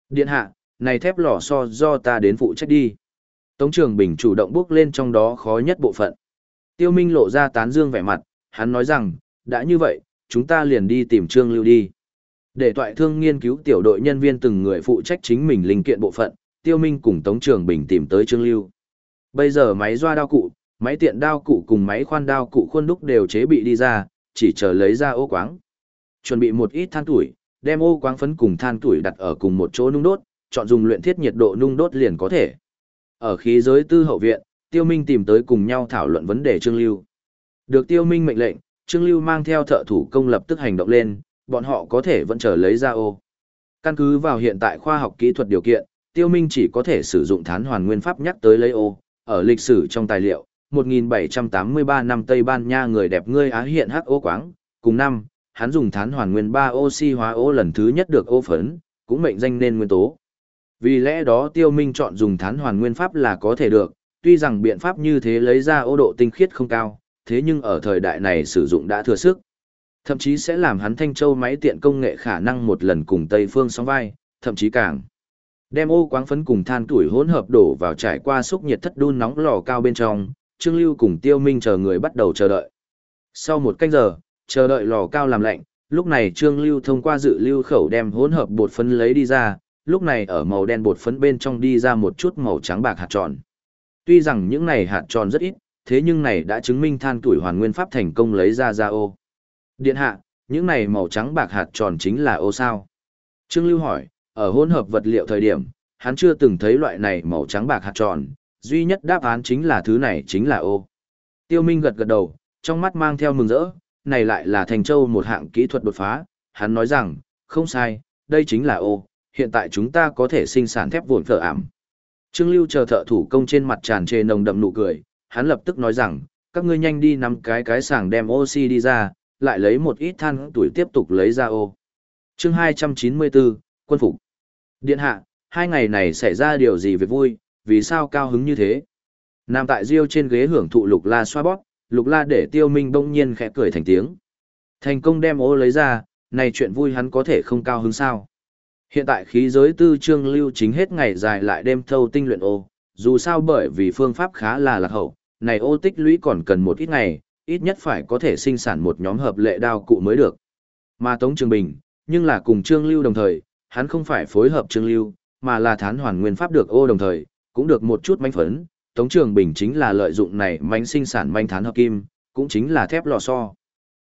Điện hạ, này thép lò so do ta đến phụ trách đi. Tống Trường Bình chủ động bước lên trong đó khó nhất bộ phận. Tiêu Minh lộ ra tán dương vẻ mặt, hắn nói rằng, đã như vậy, chúng ta liền đi tìm Trương Lưu đi. Để tọa thương nghiên cứu tiểu đội nhân viên từng người phụ trách chính mình linh kiện bộ phận, Tiêu Minh cùng Tống Trường Bình tìm tới Trương Lưu. Bây giờ máy doa đao cụ, máy tiện đao cụ cùng máy khoan đao cụ khuôn đúc đều chế bị đi ra, chỉ chờ lấy ra ô quáng. Chuẩn bị một ít than tuổi, đem ô quáng phấn cùng than tuổi đặt ở cùng một chỗ nung đốt, chọn dùng luyện thiết nhiệt độ nung đốt liền có thể. Ở khí giới tư hậu viện, Tiêu Minh tìm tới cùng nhau thảo luận vấn đề Trương Lưu. Được Tiêu Minh mệnh lệnh, Trương Lưu mang theo thợ thủ công lập tức hành động lên, bọn họ có thể vẫn chờ lấy ra ô. Căn cứ vào hiện tại khoa học kỹ thuật điều kiện, Tiêu Minh chỉ có thể sử dụng thán hoàn nguyên pháp nhắc tới lấy ô. Ở lịch sử trong tài liệu, 1783 năm Tây Ban Nha người đẹp ngươi Á hiện hắc ô quáng, cùng năm, hắn dùng thán hoàn nguyên 3 oxy hóa ô lần thứ nhất được ô phấn, cũng mệnh danh nên nguyên tố. Vì lẽ đó tiêu minh chọn dùng thán hoàn nguyên pháp là có thể được, tuy rằng biện pháp như thế lấy ra ô độ tinh khiết không cao, thế nhưng ở thời đại này sử dụng đã thừa sức. Thậm chí sẽ làm hắn thanh châu máy tiện công nghệ khả năng một lần cùng Tây Phương song vai, thậm chí càng. Đem ô quáng phấn cùng than tuổi hỗn hợp đổ vào trải qua xúc nhiệt thất đun nóng lò cao bên trong, Trương Lưu cùng Tiêu Minh chờ người bắt đầu chờ đợi. Sau một canh giờ, chờ đợi lò cao làm lạnh, lúc này Trương Lưu thông qua dự lưu khẩu đem hỗn hợp bột phấn lấy đi ra, lúc này ở màu đen bột phấn bên trong đi ra một chút màu trắng bạc hạt tròn. Tuy rằng những này hạt tròn rất ít, thế nhưng này đã chứng minh than tuổi hoàn nguyên pháp thành công lấy ra ra ô. Điện hạ, những này màu trắng bạc hạt tròn chính là ô sao? Trương Lưu hỏi, ở hỗn hợp vật liệu thời điểm, hắn chưa từng thấy loại này màu trắng bạc hạt tròn, duy nhất đáp án chính là thứ này chính là ô. Tiêu Minh gật gật đầu, trong mắt mang theo mừng rỡ, này lại là thành châu một hạng kỹ thuật đột phá, hắn nói rằng, không sai, đây chính là ô, hiện tại chúng ta có thể sinh sản thép vụn phở ảm. Trương Lưu chờ thợ thủ công trên mặt tràn trề nồng đậm nụ cười, hắn lập tức nói rằng, các ngươi nhanh đi nắm cái cái sàng đem oxy đi ra, lại lấy một ít than tuổi tiếp tục lấy ra ô. Chương 294, quân phục. Điện hạ, hai ngày này xảy ra điều gì về vui, vì sao cao hứng như thế? Nam tại Diêu trên ghế hưởng thụ lục la xoa bóp, lục la để tiêu minh bỗng nhiên khẽ cười thành tiếng. Thành công đem ô lấy ra, này chuyện vui hắn có thể không cao hứng sao? Hiện tại khí giới tư trương lưu chính hết ngày dài lại đêm thâu tinh luyện ô, dù sao bởi vì phương pháp khá là lạc hậu, này ô tích lũy còn cần một ít ngày, ít nhất phải có thể sinh sản một nhóm hợp lệ đao cụ mới được. Mà Tống Trường Bình, nhưng là cùng Trương Lưu đồng thời, hắn không phải phối hợp Trương Lưu, mà là thán hoàn nguyên pháp được ô đồng thời, cũng được một chút manh phấn. Tống Trường Bình chính là lợi dụng này manh sinh sản manh thán hợp kim, cũng chính là thép lò xo.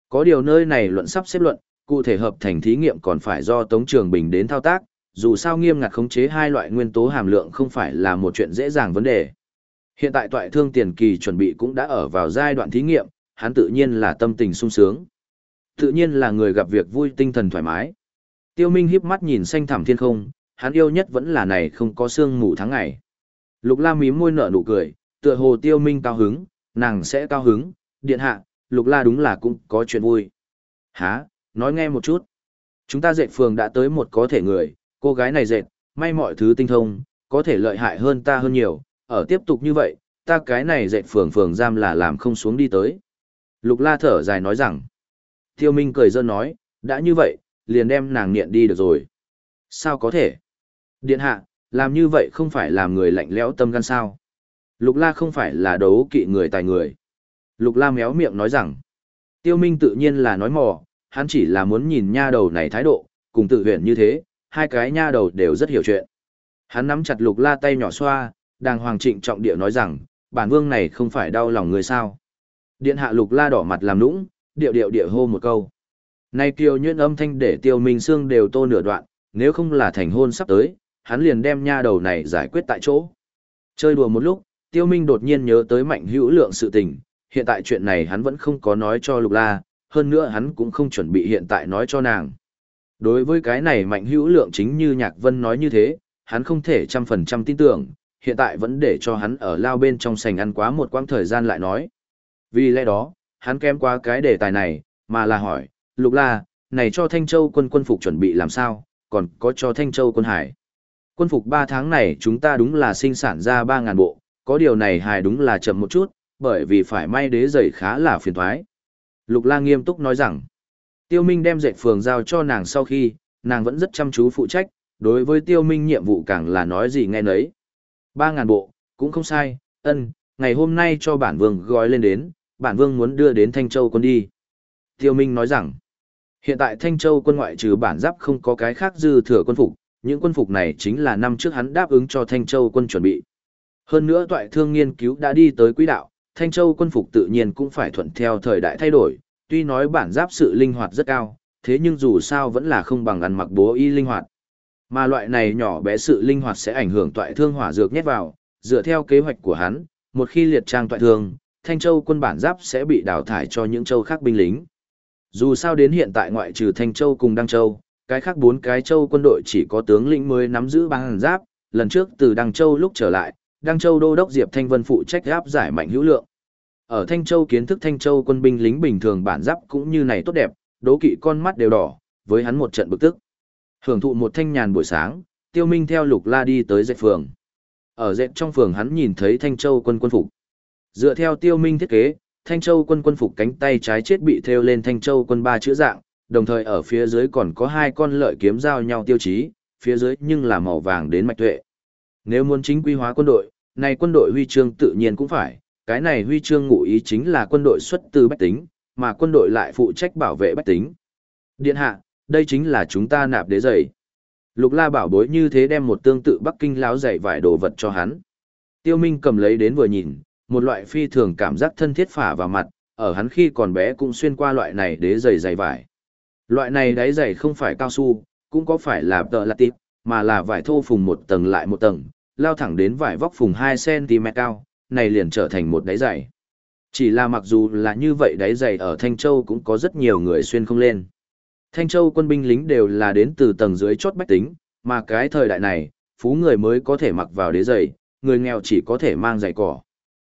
Có điều nơi này luận sắp xếp luận, cụ thể hợp thành thí nghiệm còn phải do Tống Trường Bình đến thao tác, dù sao nghiêm ngặt khống chế hai loại nguyên tố hàm lượng không phải là một chuyện dễ dàng vấn đề. Hiện tại toại thương tiền kỳ chuẩn bị cũng đã ở vào giai đoạn thí nghiệm, hắn tự nhiên là tâm tình sung sướng. Tự nhiên là người gặp việc vui tinh thần thoải mái. Tiêu Minh híp mắt nhìn xanh thẳm thiên không, hắn yêu nhất vẫn là này không có sương mù tháng ngày. Lục la mím môi nở nụ cười, tựa hồ tiêu minh cao hứng, nàng sẽ cao hứng, điện hạ, lục la đúng là cũng có chuyện vui. Hả, nói nghe một chút. Chúng ta dệt phường đã tới một có thể người, cô gái này dệt, may mọi thứ tinh thông, có thể lợi hại hơn ta hơn nhiều, ở tiếp tục như vậy, ta cái này dệt phường phường giam là làm không xuống đi tới. Lục la thở dài nói rằng, tiêu minh cười dơ nói, đã như vậy, liền đem nàng niệm đi được rồi. Sao có thể? Điện hạ, làm như vậy không phải làm người lạnh lẽo tâm gan sao. Lục la không phải là đấu kỵ người tài người. Lục la méo miệng nói rằng, tiêu minh tự nhiên là nói mò, hắn chỉ là muốn nhìn nha đầu này thái độ, cùng tự huyền như thế, hai cái nha đầu đều rất hiểu chuyện. Hắn nắm chặt lục la tay nhỏ xoa, đàng hoàng trịnh trọng địa nói rằng, bản vương này không phải đau lòng người sao. Điện hạ lục la đỏ mặt làm nũng, điệu điệu địa hô một câu. Nay kiều nhuyễn âm thanh để tiêu minh xương đều tô nửa đoạn, nếu không là thành hôn sắp tới, hắn liền đem nha đầu này giải quyết tại chỗ. Chơi đùa một lúc, tiêu minh đột nhiên nhớ tới mạnh hữu lượng sự tình, hiện tại chuyện này hắn vẫn không có nói cho lục la, hơn nữa hắn cũng không chuẩn bị hiện tại nói cho nàng. Đối với cái này mạnh hữu lượng chính như Nhạc Vân nói như thế, hắn không thể trăm phần trăm tin tưởng, hiện tại vẫn để cho hắn ở lao bên trong sành ăn quá một quãng thời gian lại nói. Vì lẽ đó, hắn kém qua cái đề tài này, mà là hỏi, Lục La, này cho Thanh Châu quân quân phục chuẩn bị làm sao, còn có cho Thanh Châu quân hải. Quân phục 3 tháng này chúng ta đúng là sinh sản ra 3.000 bộ, có điều này hài đúng là chậm một chút, bởi vì phải may đế giày khá là phiền thoái. Lục La nghiêm túc nói rằng, Tiêu Minh đem dệt phường giao cho nàng sau khi, nàng vẫn rất chăm chú phụ trách, đối với Tiêu Minh nhiệm vụ càng là nói gì nghe nấy. 3.000 bộ, cũng không sai, ân, ngày hôm nay cho bản vương gói lên đến, bản vương muốn đưa đến Thanh Châu quân đi. Tiêu Minh nói rằng, hiện tại Thanh Châu quân ngoại trừ bản giáp không có cái khác dư thừa quân phục, những quân phục này chính là năm trước hắn đáp ứng cho Thanh Châu quân chuẩn bị. Hơn nữa toại thương nghiên cứu đã đi tới quỹ đạo, Thanh Châu quân phục tự nhiên cũng phải thuận theo thời đại thay đổi, tuy nói bản giáp sự linh hoạt rất cao, thế nhưng dù sao vẫn là không bằng ăn mặc bố y linh hoạt. Mà loại này nhỏ bé sự linh hoạt sẽ ảnh hưởng toại thương hỏa dược nhét vào, dựa theo kế hoạch của hắn, một khi liệt trang toại thương, Thanh Châu quân bản giáp sẽ bị đào thải cho những châu khác binh lính. Dù sao đến hiện tại ngoại trừ Thanh Châu cùng Đăng Châu, cái khác bốn cái châu quân đội chỉ có tướng lĩnh mới nắm giữ băng giáp, lần trước từ Đăng Châu lúc trở lại, Đăng Châu đô đốc Diệp Thanh Vân phụ trách giáp giải mạnh hữu lượng. Ở Thanh Châu kiến thức Thanh Châu quân binh lính bình thường bản giáp cũng như này tốt đẹp, đố kỵ con mắt đều đỏ, với hắn một trận bực tức. Hưởng thụ một thanh nhàn buổi sáng, Tiêu Minh theo Lục La đi tới dệt phường. Ở dệt trong phường hắn nhìn thấy Thanh Châu quân quân phục. Dựa theo Tiêu Minh thiết kế, Thanh Châu quân quân phục cánh tay trái chết bị thêu lên Thanh Châu quân ba chữ dạng, đồng thời ở phía dưới còn có hai con lợi kiếm giao nhau tiêu chí, phía dưới nhưng là màu vàng đến mạch tuệ. Nếu muốn chính quy hóa quân đội, này quân đội huy chương tự nhiên cũng phải, cái này huy chương ngụ ý chính là quân đội xuất từ bách tính, mà quân đội lại phụ trách bảo vệ bách tính. Điện hạ, đây chính là chúng ta nạp đế giày. Lục la bảo bối như thế đem một tương tự Bắc Kinh láo giày vải đồ vật cho hắn. Tiêu Minh cầm lấy đến vừa nhìn, một loại phi thường cảm giác thân thiết phả vào mặt, ở hắn khi còn bé cũng xuyên qua loại này đế giày giày vải. Loại này đáy dày không phải cao su, cũng có phải là tờ lạt tịp, mà là vải thô phùng một tầng lại một tầng, lao thẳng đến vải vóc phùng 2cm cao, này liền trở thành một đáy dày. Chỉ là mặc dù là như vậy đáy dày ở Thanh Châu cũng có rất nhiều người xuyên không lên. Thanh Châu quân binh lính đều là đến từ tầng dưới chốt bách tính, mà cái thời đại này, phú người mới có thể mặc vào đế giày, người nghèo chỉ có thể mang giày cỏ.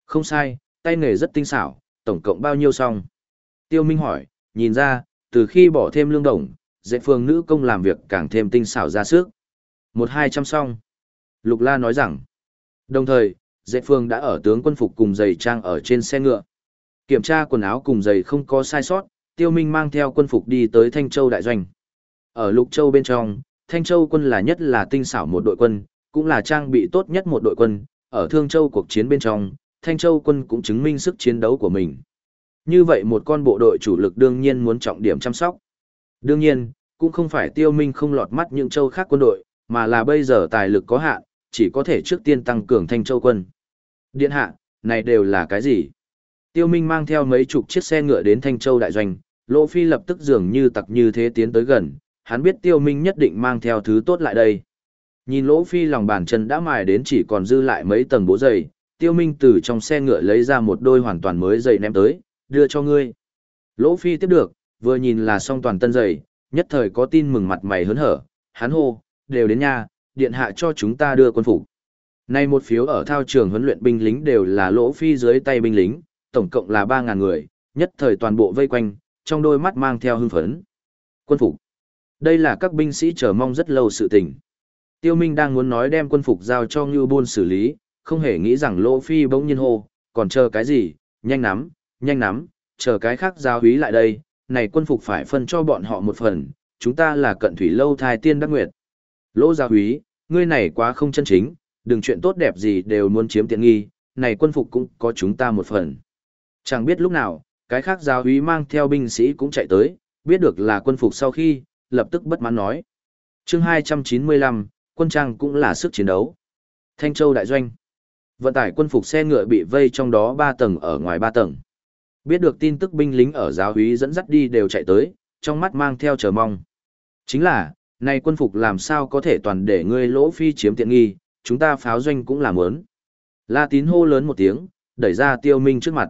Không sai, tay nghề rất tinh xảo, tổng cộng bao nhiêu xong? Tiêu Minh hỏi, nhìn ra, từ khi bỏ thêm lương đồng, dạy phương nữ công làm việc càng thêm tinh xảo ra sức. Một hai trăm xong. Lục La nói rằng, đồng thời, dạy phương đã ở tướng quân phục cùng giày trang ở trên xe ngựa. Kiểm tra quần áo cùng giày không có sai sót, Tiêu Minh mang theo quân phục đi tới Thanh Châu đại doanh. Ở Lục Châu bên trong, Thanh Châu quân là nhất là tinh xảo một đội quân, cũng là trang bị tốt nhất một đội quân, ở Thương Châu cuộc chiến bên trong, Thanh Châu quân cũng chứng minh sức chiến đấu của mình. Như vậy một con bộ đội chủ lực đương nhiên muốn trọng điểm chăm sóc. Đương nhiên, cũng không phải tiêu minh không lọt mắt những châu khác quân đội, mà là bây giờ tài lực có hạn, chỉ có thể trước tiên tăng cường Thanh Châu quân. Điện hạ, này đều là cái gì? Tiêu Minh mang theo mấy chục chiếc xe ngựa đến Thanh Châu đại doanh, Lỗ Phi lập tức dường như tặc như thế tiến tới gần, hắn biết Tiêu Minh nhất định mang theo thứ tốt lại đây. Nhìn Lỗ Phi lòng bàn chân đã mài đến chỉ còn dư lại mấy tầng bố giày, Tiêu Minh từ trong xe ngựa lấy ra một đôi hoàn toàn mới giày ném tới, đưa cho ngươi. Lỗ Phi tiếp được, vừa nhìn là song toàn tân giày, nhất thời có tin mừng mặt mày hớn hở, hắn hô, đều đến nha, điện hạ cho chúng ta đưa quân phục. Nay một phiếu ở thao trường huấn luyện binh lính đều là lỗ phi dưới tay binh lính, tổng cộng là 3.000 người, nhất thời toàn bộ vây quanh, trong đôi mắt mang theo hưng phấn. Quân phục. Đây là các binh sĩ chờ mong rất lâu sự tình. Tiêu Minh đang muốn nói đem quân phục giao cho Ngưu Bôn xử lý, không hề nghĩ rằng Lỗ Phi bỗng nhiên hô, còn chờ cái gì, nhanh nắm, nhanh nắm, chờ cái khác giao húy lại đây, này quân phục phải phân cho bọn họ một phần, chúng ta là cận thủy lâu thai tiên đắc nguyệt. Lỗ giao húy, ngươi này quá không chân chính, đừng chuyện tốt đẹp gì đều muốn chiếm tiện nghi, này quân phục cũng có chúng ta một phần. Chẳng biết lúc nào, cái khác giáo Húy mang theo binh sĩ cũng chạy tới, biết được là quân phục sau khi, lập tức bất mãn nói. chương 295, quân trang cũng là sức chiến đấu. Thanh Châu Đại Doanh. Vận tải quân phục xe ngựa bị vây trong đó 3 tầng ở ngoài 3 tầng. Biết được tin tức binh lính ở giáo úy dẫn dắt đi đều chạy tới, trong mắt mang theo chờ mong. Chính là, này quân phục làm sao có thể toàn để ngươi lỗ phi chiếm tiện nghi, chúng ta pháo doanh cũng làm ớn. La tín hô lớn một tiếng, đẩy ra tiêu minh trước mặt.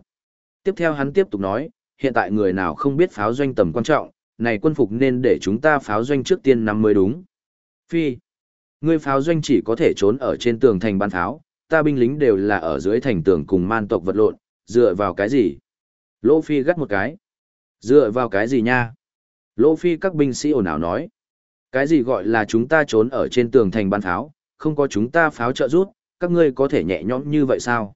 Tiếp theo hắn tiếp tục nói, hiện tại người nào không biết pháo doanh tầm quan trọng, này quân phục nên để chúng ta pháo doanh trước tiên nắm mới đúng. Phi, ngươi pháo doanh chỉ có thể trốn ở trên tường thành ban pháo, ta binh lính đều là ở dưới thành tường cùng man tộc vật lộn, dựa vào cái gì? Lỗ Phi gắt một cái. Dựa vào cái gì nha? Lỗ Phi các binh sĩ ồn ào nói. Cái gì gọi là chúng ta trốn ở trên tường thành ban pháo, không có chúng ta pháo trợ rút, các ngươi có thể nhẹ nhõm như vậy sao?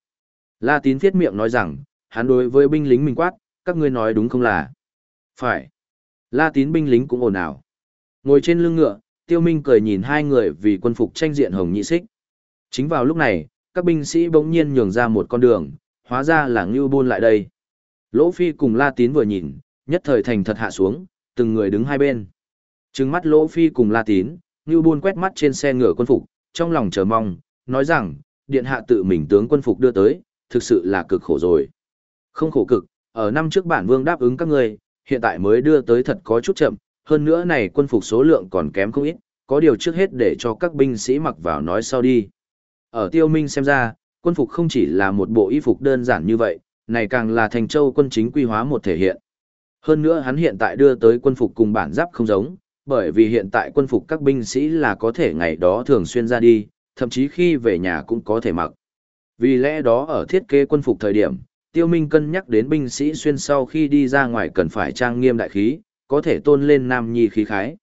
La tín thiết miệng nói rằng, hắn đối với binh lính mình quát, các ngươi nói đúng không là? Phải. La tín binh lính cũng ồn ào. Ngồi trên lưng ngựa, tiêu minh cười nhìn hai người vì quân phục tranh diện hồng nhị xích. Chính vào lúc này, các binh sĩ bỗng nhiên nhường ra một con đường, hóa ra là Ngưu Bôn lại đây. Lỗ Phi cùng La Tín vừa nhìn, nhất thời thành thật hạ xuống, từng người đứng hai bên. Trừng mắt Lỗ Phi cùng La Tín, Ngưu Buôn quét mắt trên xe ngựa quân phục, trong lòng chờ mong, nói rằng, điện hạ tự mình tướng quân phục đưa tới, thực sự là cực khổ rồi. Không khổ cực, ở năm trước bản vương đáp ứng các ngươi, hiện tại mới đưa tới thật có chút chậm, hơn nữa này quân phục số lượng còn kém không ít, có điều trước hết để cho các binh sĩ mặc vào nói sau đi. Ở tiêu minh xem ra, quân phục không chỉ là một bộ y phục đơn giản như vậy, này càng là thành châu quân chính quy hóa một thể hiện. Hơn nữa hắn hiện tại đưa tới quân phục cùng bản giáp không giống, bởi vì hiện tại quân phục các binh sĩ là có thể ngày đó thường xuyên ra đi, thậm chí khi về nhà cũng có thể mặc. Vì lẽ đó ở thiết kế quân phục thời điểm, Tiêu Minh cân nhắc đến binh sĩ xuyên sau khi đi ra ngoài cần phải trang nghiêm đại khí, có thể tôn lên nam nhi khí khái.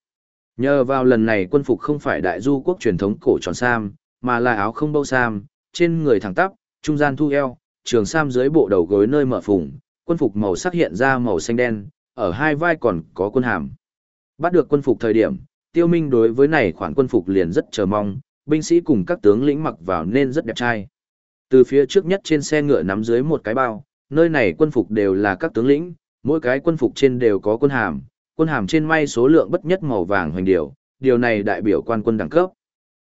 Nhờ vào lần này quân phục không phải đại du quốc truyền thống cổ tròn sam, mà là áo không bâu sam, trên người thẳng tắp, trung gian thu eo, trường sam dưới bộ đầu gối nơi mở phùng, quân phục màu sắc hiện ra màu xanh đen, ở hai vai còn có quân hàm. Bắt được quân phục thời điểm, Tiêu Minh đối với này khoản quân phục liền rất chờ mong, binh sĩ cùng các tướng lĩnh mặc vào nên rất đẹp trai. Từ phía trước nhất trên xe ngựa nắm dưới một cái bao, nơi này quân phục đều là các tướng lĩnh, mỗi cái quân phục trên đều có quân hàm, quân hàm trên may số lượng bất nhất màu vàng hoành điều, điều này đại biểu quan quân đẳng cấp.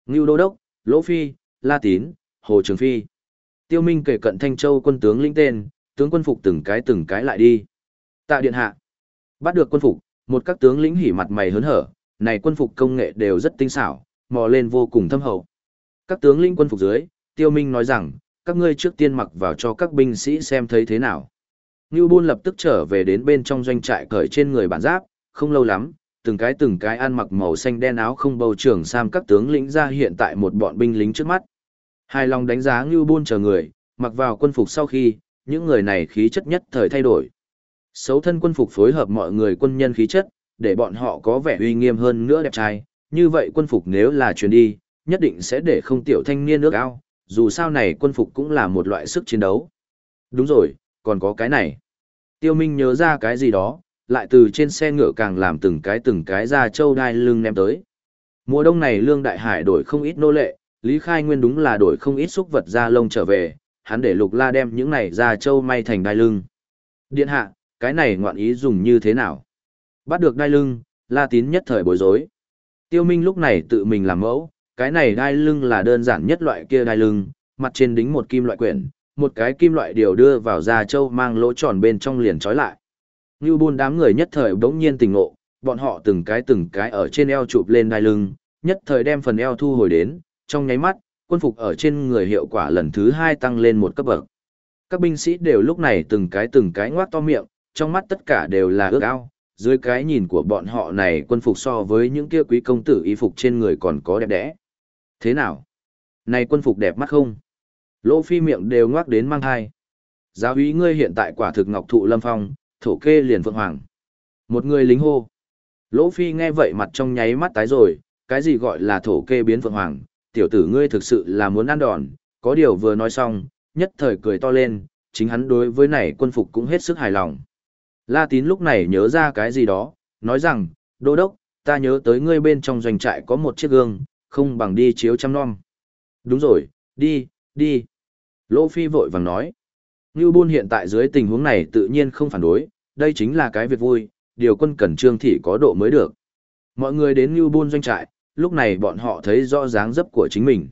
Ngưu Đô Đốc, Lỗ Phi, La Tín, Hồ Trường Phi. Tiêu Minh kể cận Thanh Châu quân tướng lĩnh tên, tướng quân phục từng cái từng cái lại đi. Tạ điện hạ. Bắt được quân phục, một các tướng lĩnh hỉ mặt mày hớn hở, này quân phục công nghệ đều rất tinh xảo, mò lên vô cùng thâm hậu. Các tướng lĩnh quân phục dưới, Tiêu Minh nói rằng, các ngươi trước tiên mặc vào cho các binh sĩ xem thấy thế nào. Ngưu Bôn lập tức trở về đến bên trong doanh trại cởi trên người bản giáp, không lâu lắm, từng cái từng cái ăn mặc màu xanh đen áo không bầu trưởng sam các tướng lĩnh ra hiện tại một bọn binh lính trước mắt. Hài lòng đánh giá Ngưu Bôn chờ người, mặc vào quân phục sau khi, những người này khí chất nhất thời thay đổi. Xấu thân quân phục phối hợp mọi người quân nhân khí chất, để bọn họ có vẻ uy nghiêm hơn nữa đẹp trai, như vậy quân phục nếu là chuyến đi, nhất định sẽ để không tiểu thanh niên nước ao, dù sao này quân phục cũng là một loại sức chiến đấu. Đúng rồi, còn có cái này. Tiêu Minh nhớ ra cái gì đó, lại từ trên xe ngựa càng làm từng cái từng cái ra châu đai lưng ném tới. Mùa đông này Lương Đại Hải đổi không ít nô lệ, Lý Khai Nguyên đúng là đổi không ít xúc vật da lông trở về, hắn để Lục La đem những này ra châu may thành đai lưng. Điện hạ, cái này ngoạn ý dùng như thế nào? Bắt được đai lưng, La Tín nhất thời bối rối. Tiêu Minh lúc này tự mình làm mẫu, cái này đai lưng là đơn giản nhất loại kia đai lưng, mặt trên đính một kim loại quyển, một cái kim loại điều đưa vào da trâu mang lỗ tròn bên trong liền trói lại. Như buôn đám người nhất thời đống nhiên tỉnh ngộ, bọn họ từng cái từng cái ở trên eo chụp lên đai lưng, nhất thời đem phần eo thu hồi đến, trong nháy mắt, quân phục ở trên người hiệu quả lần thứ hai tăng lên một cấp bậc. Các binh sĩ đều lúc này từng cái từng cái ngoác to miệng, trong mắt tất cả đều là ước ao, dưới cái nhìn của bọn họ này quân phục so với những kia quý công tử y phục trên người còn có đẹp đẽ. Thế nào? Này quân phục đẹp mắt không? Lỗ phi miệng đều ngoác đến mang hai. Giáo úy ngươi hiện tại quả thực ngọc thụ lâm phong, thổ kê liền phượng hoàng. Một người lính hô. Lỗ phi nghe vậy mặt trong nháy mắt tái rồi, cái gì gọi là thổ kê biến phượng hoàng, tiểu tử ngươi thực sự là muốn ăn đòn, có điều vừa nói xong, nhất thời cười to lên, chính hắn đối với này quân phục cũng hết sức hài lòng. La tín lúc này nhớ ra cái gì đó, nói rằng, đô đốc, ta nhớ tới ngươi bên trong doanh trại có một chiếc gương, không bằng đi chiếu chăm non. Đúng rồi, đi, đi. Lỗ Phi vội vàng nói. Ngưu Bôn hiện tại dưới tình huống này tự nhiên không phản đối, đây chính là cái việc vui, điều quân cần trương thị có độ mới được. Mọi người đến Ngưu Bôn doanh trại, lúc này bọn họ thấy rõ dáng dấp của chính mình.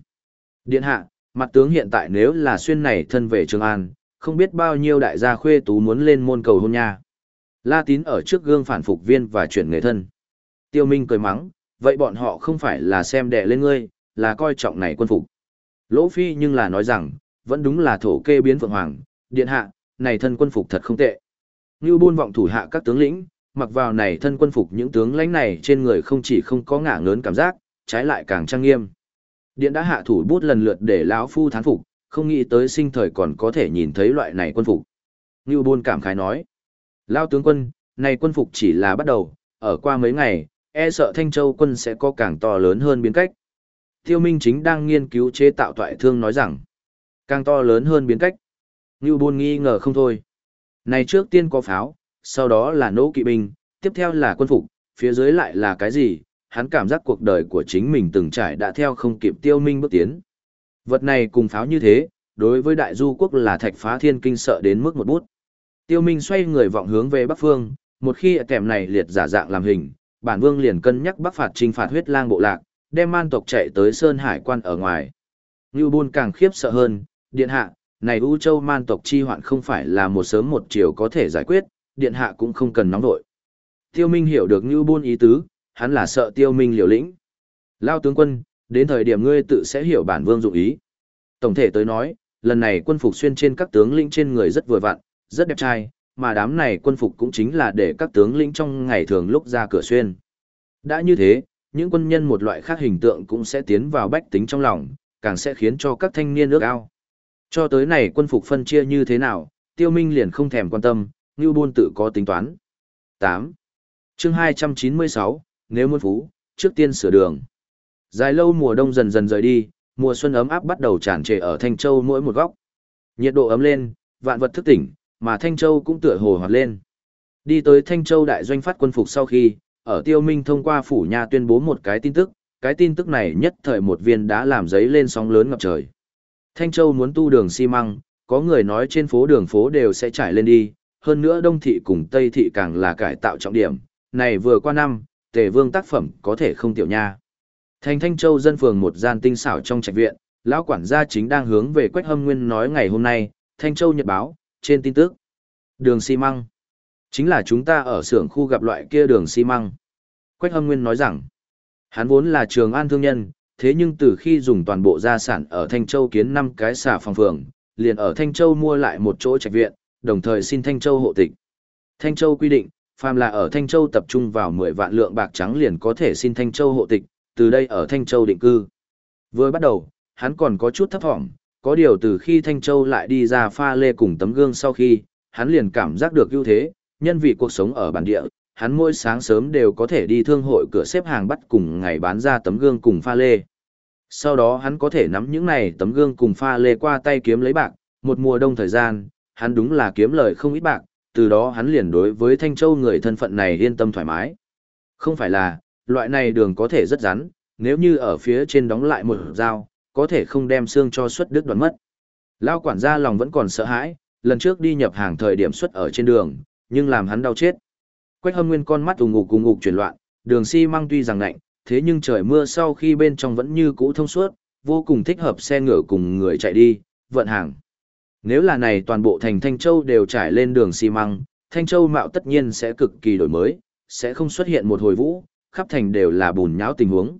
Điện hạ, mặt tướng hiện tại nếu là xuyên này thân về Trường An, không biết bao nhiêu đại gia khuê tú muốn lên môn cầu hôn nha. La tín ở trước gương phản phục viên và chuyển người thân. Tiêu Minh cười mắng, vậy bọn họ không phải là xem đẻ lên ngươi, là coi trọng này quân phục. Lỗ Phi nhưng là nói rằng, vẫn đúng là thổ kê biến vượng hoàng, điện hạ, này thân quân phục thật không tệ. Như buôn vọng thủ hạ các tướng lĩnh, mặc vào này thân quân phục những tướng lãnh này trên người không chỉ không có ngả ngớn cảm giác, trái lại càng trang nghiêm. Điện đã hạ thủ bút lần lượt để lão phu thán phục, không nghĩ tới sinh thời còn có thể nhìn thấy loại này quân phục. Ngưu Bôn cảm khái nói, lão tướng quân, này quân phục chỉ là bắt đầu, ở qua mấy ngày, e sợ Thanh Châu quân sẽ có càng to lớn hơn biến cách. Tiêu Minh chính đang nghiên cứu chế tạo toại thương nói rằng, càng to lớn hơn biến cách. Ngưu Bôn nghi ngờ không thôi. Này trước tiên có pháo, sau đó là nỗ kỵ binh, tiếp theo là quân phục, phía dưới lại là cái gì, hắn cảm giác cuộc đời của chính mình từng trải đã theo không kịp tiêu minh bước tiến. Vật này cùng pháo như thế, đối với đại du quốc là thạch phá thiên kinh sợ đến mức một bút. Tiêu minh xoay người vọng hướng về bắc phương, một khi kèm này liệt giả dạng làm hình, bản vương liền cân nhắc bắc phạt trinh phạt huyết lang bộ lạc, đem man tộc chạy tới Sơn Hải quan ở ngoài. Ngưu Bôn càng khiếp sợ hơn, điện hạ, này U Châu man tộc chi hoạn không phải là một sớm một chiều có thể giải quyết, điện hạ cũng không cần nóng vội. Tiêu Minh hiểu được Ngưu Bôn ý tứ, hắn là sợ Tiêu Minh liều lĩnh. Lao tướng quân, đến thời điểm ngươi tự sẽ hiểu bản vương dụng ý. Tổng thể tới nói, lần này quân phục xuyên trên các tướng lĩnh trên người rất vừa vặn, rất đẹp trai, mà đám này quân phục cũng chính là để các tướng lĩnh trong ngày thường lúc ra cửa xuyên. Đã như thế, những quân nhân một loại khác hình tượng cũng sẽ tiến vào bách tính trong lòng, càng sẽ khiến cho các thanh niên ước ao. Cho tới này quân phục phân chia như thế nào, tiêu minh liền không thèm quan tâm, Ngưu Bôn tự có tính toán. 8. chương 296, nếu muốn phú, trước tiên sửa đường. Dài lâu mùa đông dần dần rời đi, mùa xuân ấm áp bắt đầu tràn trề ở Thanh Châu mỗi một góc. Nhiệt độ ấm lên, vạn vật thức tỉnh, mà Thanh Châu cũng tựa hồ hoạt lên. Đi tới Thanh Châu đại doanh phát quân phục sau khi, ở Tiêu Minh thông qua phủ nhà tuyên bố một cái tin tức, cái tin tức này nhất thời một viên đã làm giấy lên sóng lớn ngập trời. Thanh Châu muốn tu đường xi măng, có người nói trên phố đường phố đều sẽ trải lên đi, hơn nữa Đông Thị cùng Tây Thị càng là cải tạo trọng điểm, này vừa qua năm, Tề Vương tác phẩm có thể không tiểu nha. Thành Thanh Châu dân phường một gian tinh xảo trong trạch viện, lão quản gia chính đang hướng về Quách Hâm Nguyên nói ngày hôm nay, Thanh Châu Nhật báo, trên tin tức. Đường xi măng. Chính là chúng ta ở xưởng khu gặp loại kia đường xi măng. Quách Hâm Nguyên nói rằng, hắn vốn là trường an thương nhân, thế nhưng từ khi dùng toàn bộ gia sản ở Thanh Châu kiến năm cái xả phòng phường, liền ở Thanh Châu mua lại một chỗ trạch viện, đồng thời xin Thanh Châu hộ tịch. Thanh Châu quy định, phàm là ở Thanh Châu tập trung vào 10 vạn lượng bạc trắng liền có thể xin Thanh Châu hộ tịch, từ đây ở Thanh Châu định cư. Vừa bắt đầu, hắn còn có chút thấp thỏm, có điều từ khi Thanh Châu lại đi ra pha lê cùng tấm gương sau khi, hắn liền cảm giác được ưu thế, nhân vì cuộc sống ở bản địa, hắn mỗi sáng sớm đều có thể đi thương hội cửa xếp hàng bắt cùng ngày bán ra tấm gương cùng pha lê. Sau đó hắn có thể nắm những này tấm gương cùng pha lê qua tay kiếm lấy bạc, một mùa đông thời gian, hắn đúng là kiếm lời không ít bạc, từ đó hắn liền đối với Thanh Châu người thân phận này yên tâm thoải mái. Không phải là, loại này đường có thể rất rắn, nếu như ở phía trên đóng lại một dao, có thể không đem xương cho suất đứt đoạn mất. Lao quản gia lòng vẫn còn sợ hãi, lần trước đi nhập hàng thời điểm xuất ở trên đường, nhưng làm hắn đau chết. Quách hâm nguyên con mắt ủng ngục cùng ngục chuyển loạn, đường xi măng tuy rằng lạnh, thế nhưng trời mưa sau khi bên trong vẫn như cũ thông suốt, vô cùng thích hợp xe ngựa cùng người chạy đi, vận hàng. Nếu là này toàn bộ thành Thanh Châu đều trải lên đường xi măng, Thanh Châu mạo tất nhiên sẽ cực kỳ đổi mới, sẽ không xuất hiện một hồi vũ, khắp thành đều là bùn nhão tình huống.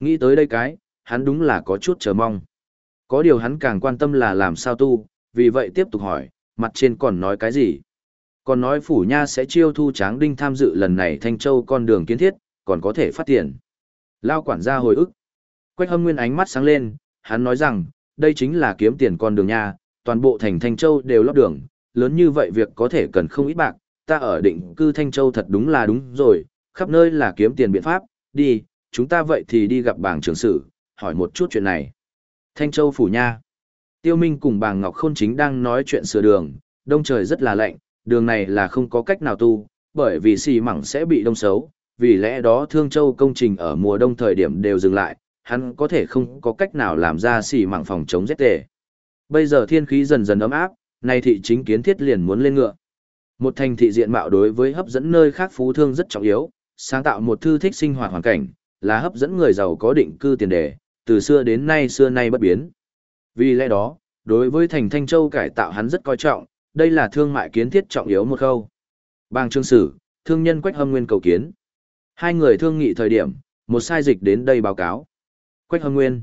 Nghĩ tới đây cái, hắn đúng là có chút chờ mong. Có điều hắn càng quan tâm là làm sao tu, vì vậy tiếp tục hỏi, mặt trên còn nói cái gì? Còn nói phủ nha sẽ chiêu thu tráng đinh tham dự lần này Thanh Châu con đường kiến thiết, còn có thể phát tiền. Lao quản gia hồi ức. Quách hâm nguyên ánh mắt sáng lên, hắn nói rằng, đây chính là kiếm tiền con đường nha, toàn bộ thành Thanh Châu đều lót đường, lớn như vậy việc có thể cần không ít bạc, ta ở định cư Thanh Châu thật đúng là đúng rồi, khắp nơi là kiếm tiền biện pháp, đi, chúng ta vậy thì đi gặp bảng trưởng sử, hỏi một chút chuyện này. Thanh Châu phủ nha. Tiêu Minh cùng bàng Ngọc Khôn chính đang nói chuyện sửa đường, đông trời rất là lạnh, đường này là không có cách nào tu, bởi vì xì mẳng sẽ bị đông xấu, vì lẽ đó Thương Châu công trình ở mùa đông thời điểm đều dừng lại, hắn có thể không có cách nào làm ra xì mẳng phòng chống rét tệ. Bây giờ thiên khí dần dần ấm áp, nay thị chính kiến thiết liền muốn lên ngựa. Một thành thị diện mạo đối với hấp dẫn nơi khác phú thương rất trọng yếu, sáng tạo một thư thích sinh hoạt hoàn cảnh, là hấp dẫn người giàu có định cư tiền đề, từ xưa đến nay xưa nay bất biến. Vì lẽ đó, đối với thành Thanh Châu cải tạo hắn rất coi trọng, đây là thương mại kiến thiết trọng yếu một khâu. Bang trương sử, thương nhân Quách Hâm Nguyên cầu kiến. Hai người thương nghị thời điểm, một sai dịch đến đây báo cáo. Quách Hâm Nguyên.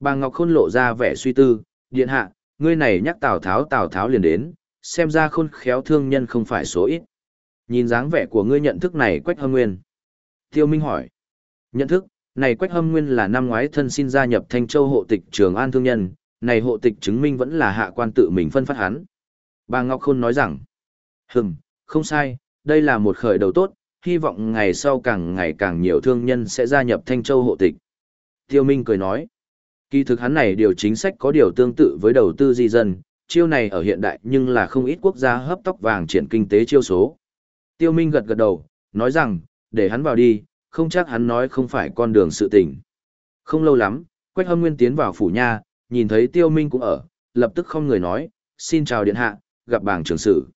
bà Ngọc Khôn lộ ra vẻ suy tư, điện hạ, ngươi này nhắc Tào Tháo Tào Tháo liền đến, xem ra khôn khéo thương nhân không phải số ít. Nhìn dáng vẻ của ngươi nhận thức này Quách Hâm Nguyên. Tiêu Minh hỏi. Nhận thức, này Quách Hâm Nguyên là năm ngoái thân xin gia nhập Thanh Châu hộ tịch Trường An thương nhân, này hộ tịch chứng minh vẫn là hạ quan tự mình phân phát hắn. Bà Ngọc Khôn nói rằng, hừm, không sai, đây là một khởi đầu tốt, hy vọng ngày sau càng ngày càng nhiều thương nhân sẽ gia nhập Thanh Châu hộ tịch. Tiêu Minh cười nói, kỳ thực hắn này điều chính sách có điều tương tự với đầu tư di dân, chiêu này ở hiện đại nhưng là không ít quốc gia hấp tóc vàng triển kinh tế chiêu số. Tiêu Minh gật gật đầu, nói rằng, để hắn vào đi, không chắc hắn nói không phải con đường sự tình. Không lâu lắm, Quách Hâm Nguyên tiến vào phủ nha, nhìn thấy Tiêu Minh cũng ở, lập tức không người nói, xin chào điện hạ, gặp bảng trưởng sử.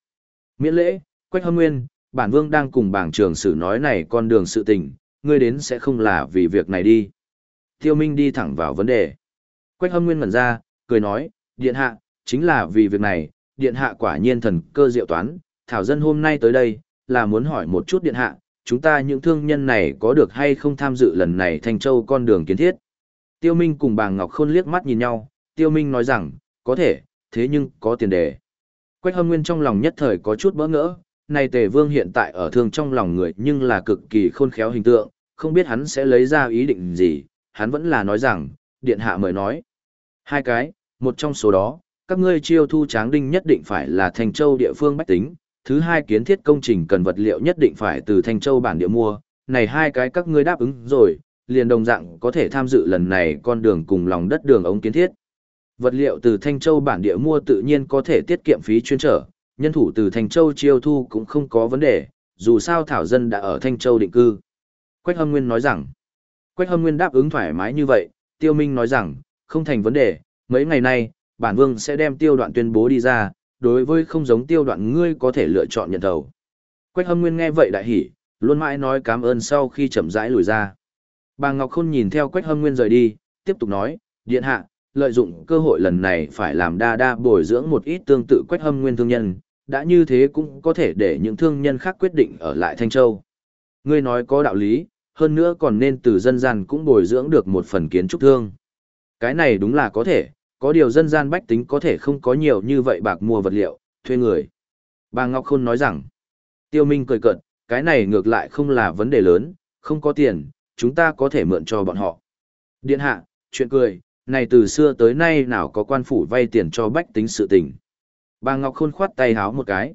Miễn lễ, Quách Hâm Nguyên, bản vương đang cùng bảng trưởng sử nói này con đường sự tình, ngươi đến sẽ không là vì việc này đi. Tiêu Minh đi thẳng vào vấn đề. Quách Hâm Nguyên ngẩn ra, cười nói, điện hạ, chính là vì việc này, điện hạ quả nhiên thần cơ diệu toán, thảo dân hôm nay tới đây, là muốn hỏi một chút điện hạ, chúng ta những thương nhân này có được hay không tham dự lần này thành Châu con đường kiến thiết. Tiêu Minh cùng bà Ngọc Khôn liếc mắt nhìn nhau, Tiêu Minh nói rằng, có thể, thế nhưng có tiền đề. Quách hâm nguyên trong lòng nhất thời có chút bỡ ngỡ, này tề vương hiện tại ở thương trong lòng người nhưng là cực kỳ khôn khéo hình tượng, không biết hắn sẽ lấy ra ý định gì, hắn vẫn là nói rằng, điện hạ mời nói. Hai cái, một trong số đó, các ngươi chiêu thu tráng đinh nhất định phải là thành Châu địa phương bách tính, thứ hai kiến thiết công trình cần vật liệu nhất định phải từ thành Châu bản địa mua, này hai cái các ngươi đáp ứng rồi, liền đồng dạng có thể tham dự lần này con đường cùng lòng đất đường ống kiến thiết. Vật liệu từ Thanh Châu bản địa mua tự nhiên có thể tiết kiệm phí chuyên trở, nhân thủ từ Thanh Châu chiêu thu cũng không có vấn đề, dù sao thảo dân đã ở Thanh Châu định cư. Quách Hâm Nguyên nói rằng, Quách Hâm Nguyên đáp ứng thoải mái như vậy, Tiêu Minh nói rằng, không thành vấn đề, mấy ngày nay, bản vương sẽ đem tiêu đoạn tuyên bố đi ra, đối với không giống tiêu đoạn ngươi có thể lựa chọn nhận thầu. Quách Hâm Nguyên nghe vậy đại hỉ, luôn mãi nói cảm ơn sau khi chậm rãi lùi ra. Bà Ngọc Khôn nhìn theo Quách Hâm Nguyên rời đi, tiếp tục nói, điện hạ, lợi dụng cơ hội lần này phải làm đa đa bồi dưỡng một ít tương tự Quách Hâm Nguyên thương nhân, đã như thế cũng có thể để những thương nhân khác quyết định ở lại Thanh Châu. Ngươi nói có đạo lý, hơn nữa còn nên từ dân gian cũng bồi dưỡng được một phần kiến trúc thương. Cái này đúng là có thể, có điều dân gian bách tính có thể không có nhiều như vậy bạc mua vật liệu, thuê người. Bà Ngọc Khôn nói rằng, Tiêu Minh cười cợt, cái này ngược lại không là vấn đề lớn, không có tiền, chúng ta có thể mượn cho bọn họ. Điện hạ, chuyện cười, này từ xưa tới nay nào có quan phủ vay tiền cho bách tính sự tình. Bà Ngọc Khôn khoát tay háo một cái.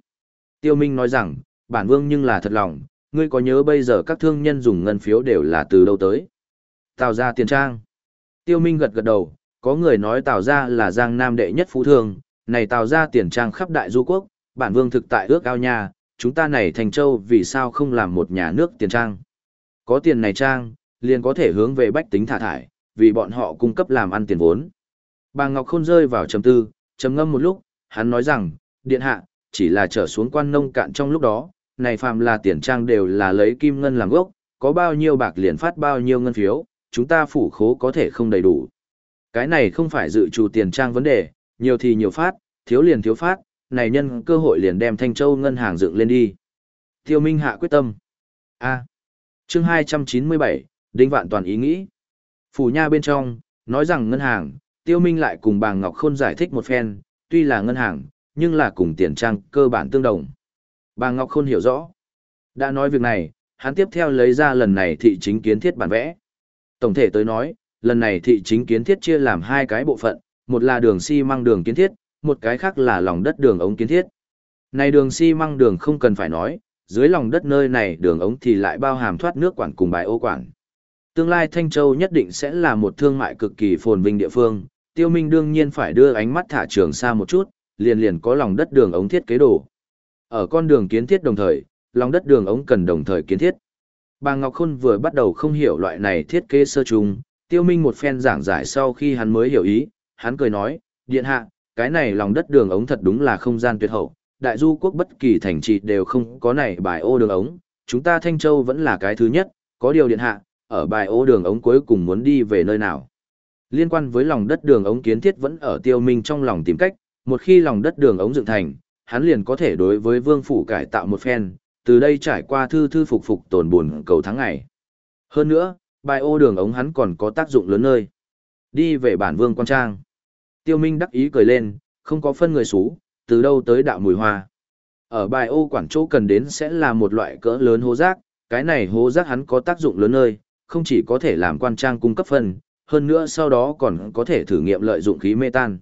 Tiêu Minh nói rằng, bản vương nhưng là thật lòng, ngươi có nhớ bây giờ các thương nhân dùng ngân phiếu đều là từ đâu tới? Tào ra tiền trang. Tiêu Minh gật gật đầu, có người nói Tào Gia là giang nam đệ nhất phú thương, này Tào Gia tiền trang khắp đại du quốc, bản vương thực tại ước ao nhà. chúng ta này thành châu vì sao không làm một nhà nước tiền trang. Có tiền này trang, liền có thể hướng về bách tính thả thải, vì bọn họ cung cấp làm ăn tiền vốn. Bà Ngọc Khôn rơi vào trầm tư, trầm ngâm một lúc, hắn nói rằng, điện hạ, chỉ là trở xuống quan nông cạn trong lúc đó, này phàm là tiền trang đều là lấy kim ngân làm gốc, có bao nhiêu bạc liền phát bao nhiêu ngân phiếu, chúng ta phủ khố có thể không đầy đủ. Cái này không phải dự trù tiền trang vấn đề, nhiều thì nhiều phát, thiếu liền thiếu phát, này nhân cơ hội liền đem Thanh Châu ngân hàng dựng lên đi. Tiêu Minh hạ quyết tâm. A. chương 297, Đinh Vạn Toàn ý nghĩ. Phủ nha bên trong, nói rằng ngân hàng, Tiêu Minh lại cùng bà Ngọc Khôn giải thích một phen, tuy là ngân hàng, nhưng là cùng tiền trang cơ bản tương đồng. Bà Ngọc Khôn hiểu rõ. Đã nói việc này, hắn tiếp theo lấy ra lần này thị chính kiến thiết bản vẽ. Tổng thể tới nói, lần này thị chính kiến thiết chia làm hai cái bộ phận, một là đường xi măng đường kiến thiết, một cái khác là lòng đất đường ống kiến thiết. Này đường xi măng đường không cần phải nói, dưới lòng đất nơi này đường ống thì lại bao hàm thoát nước quản cùng bài ô quản. Tương lai Thanh Châu nhất định sẽ là một thương mại cực kỳ phồn vinh địa phương, Tiêu Minh đương nhiên phải đưa ánh mắt thả trường xa một chút, liền liền có lòng đất đường ống thiết kế đồ. Ở con đường kiến thiết đồng thời, lòng đất đường ống cần đồng thời kiến thiết. Bà Ngọc Khôn vừa bắt đầu không hiểu loại này thiết kế sơ trùng, Tiêu Minh một phen giảng giải sau khi hắn mới hiểu ý, hắn cười nói, điện hạ, cái này lòng đất đường ống thật đúng là không gian tuyệt hậu, đại du quốc bất kỳ thành trì đều không có này bài ô đường ống, chúng ta Thanh Châu vẫn là cái thứ nhất, có điều điện hạ, ở bài ô đường ống cuối cùng muốn đi về nơi nào. Liên quan với lòng đất đường ống kiến thiết vẫn ở tiêu minh trong lòng tìm cách, một khi lòng đất đường ống dựng thành, hắn liền có thể đối với vương phủ cải tạo một phen, từ đây trải qua thư thư phục phục tồn buồn cầu tháng ngày. Hơn nữa, bài ô đường ống hắn còn có tác dụng lớn nơi. Đi về bản vương quan trang. Tiêu Minh đắc ý cười lên, không có phân người xú, từ đâu tới đạo mùi hoa. Ở bài ô quản chỗ cần đến sẽ là một loại cỡ lớn hố rác, cái này hố rác hắn có tác dụng lớn nơi, không chỉ có thể làm quan trang cung cấp phân, hơn nữa sau đó còn có thể thử nghiệm lợi dụng khí mê tan.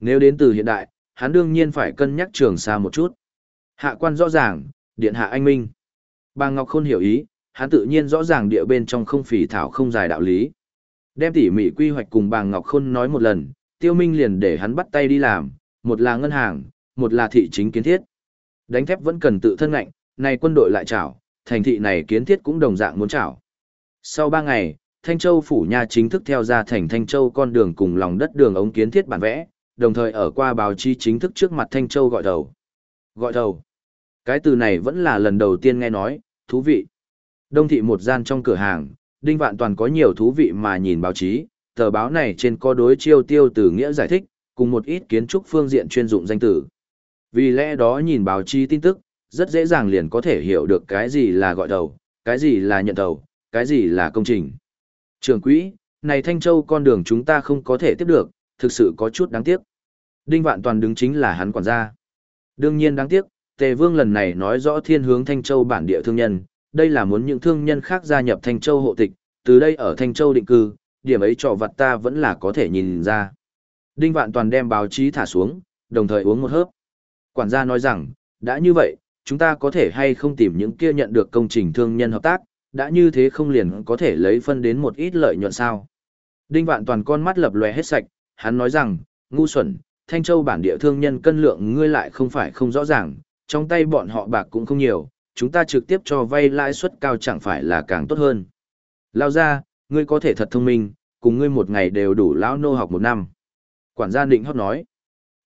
Nếu đến từ hiện đại, hắn đương nhiên phải cân nhắc trường xa một chút. Hạ quan rõ ràng, điện hạ anh minh. Bà Ngọc Khôn hiểu ý, hắn tự nhiên rõ ràng địa bên trong không phỉ thảo không dài đạo lý. Đem tỉ mỉ quy hoạch cùng bà Ngọc Khôn nói một lần, tiêu minh liền để hắn bắt tay đi làm, một là ngân hàng, một là thị chính kiến thiết. Đánh thép vẫn cần tự thân ngạnh, này quân đội lại chảo, thành thị này kiến thiết cũng đồng dạng muốn chảo. Sau 3 ngày, Thanh Châu Phủ nhà chính thức theo ra thành Thanh Châu con đường cùng lòng đất đường ống kiến thiết bản vẽ, đồng thời ở qua báo chí chính thức trước mặt Thanh Châu gọi đầu. Gọi đầu. Cái từ này vẫn là lần đầu tiên nghe nói, thú vị. Đông thị một gian trong cửa hàng, Đinh Vạn Toàn có nhiều thú vị mà nhìn báo chí, tờ báo này trên có đối chiêu tiêu từ nghĩa giải thích, cùng một ít kiến trúc phương diện chuyên dụng danh từ. Vì lẽ đó nhìn báo chí tin tức, rất dễ dàng liền có thể hiểu được cái gì là gọi đầu, cái gì là nhận đầu, cái gì là công trình. Trường quỹ, này Thanh Châu con đường chúng ta không có thể tiếp được, thực sự có chút đáng tiếc. Đinh Vạn Toàn đứng chính là hắn quản gia. Đương nhiên đáng tiếc, Tề Vương lần này nói rõ thiên hướng Thanh Châu bản địa thương nhân, đây là muốn những thương nhân khác gia nhập Thanh Châu hộ tịch, từ đây ở Thanh Châu định cư, điểm ấy trò vật ta vẫn là có thể nhìn ra. Đinh Vạn Toàn đem báo chí thả xuống, đồng thời uống một hớp. Quản gia nói rằng, đã như vậy, chúng ta có thể hay không tìm những kia nhận được công trình thương nhân hợp tác, đã như thế không liền có thể lấy phân đến một ít lợi nhuận sao. Đinh Vạn Toàn con mắt lập lòe hết sạch, hắn nói rằng, ngu xuẩn, Thanh Châu bản địa thương nhân cân lượng ngươi lại không phải không rõ ràng, trong tay bọn họ bạc cũng không nhiều, chúng ta trực tiếp cho vay lãi suất cao chẳng phải là càng tốt hơn. Lao ra, ngươi có thể thật thông minh, cùng ngươi một ngày đều đủ lão nô học một năm. Quản gia định hót nói.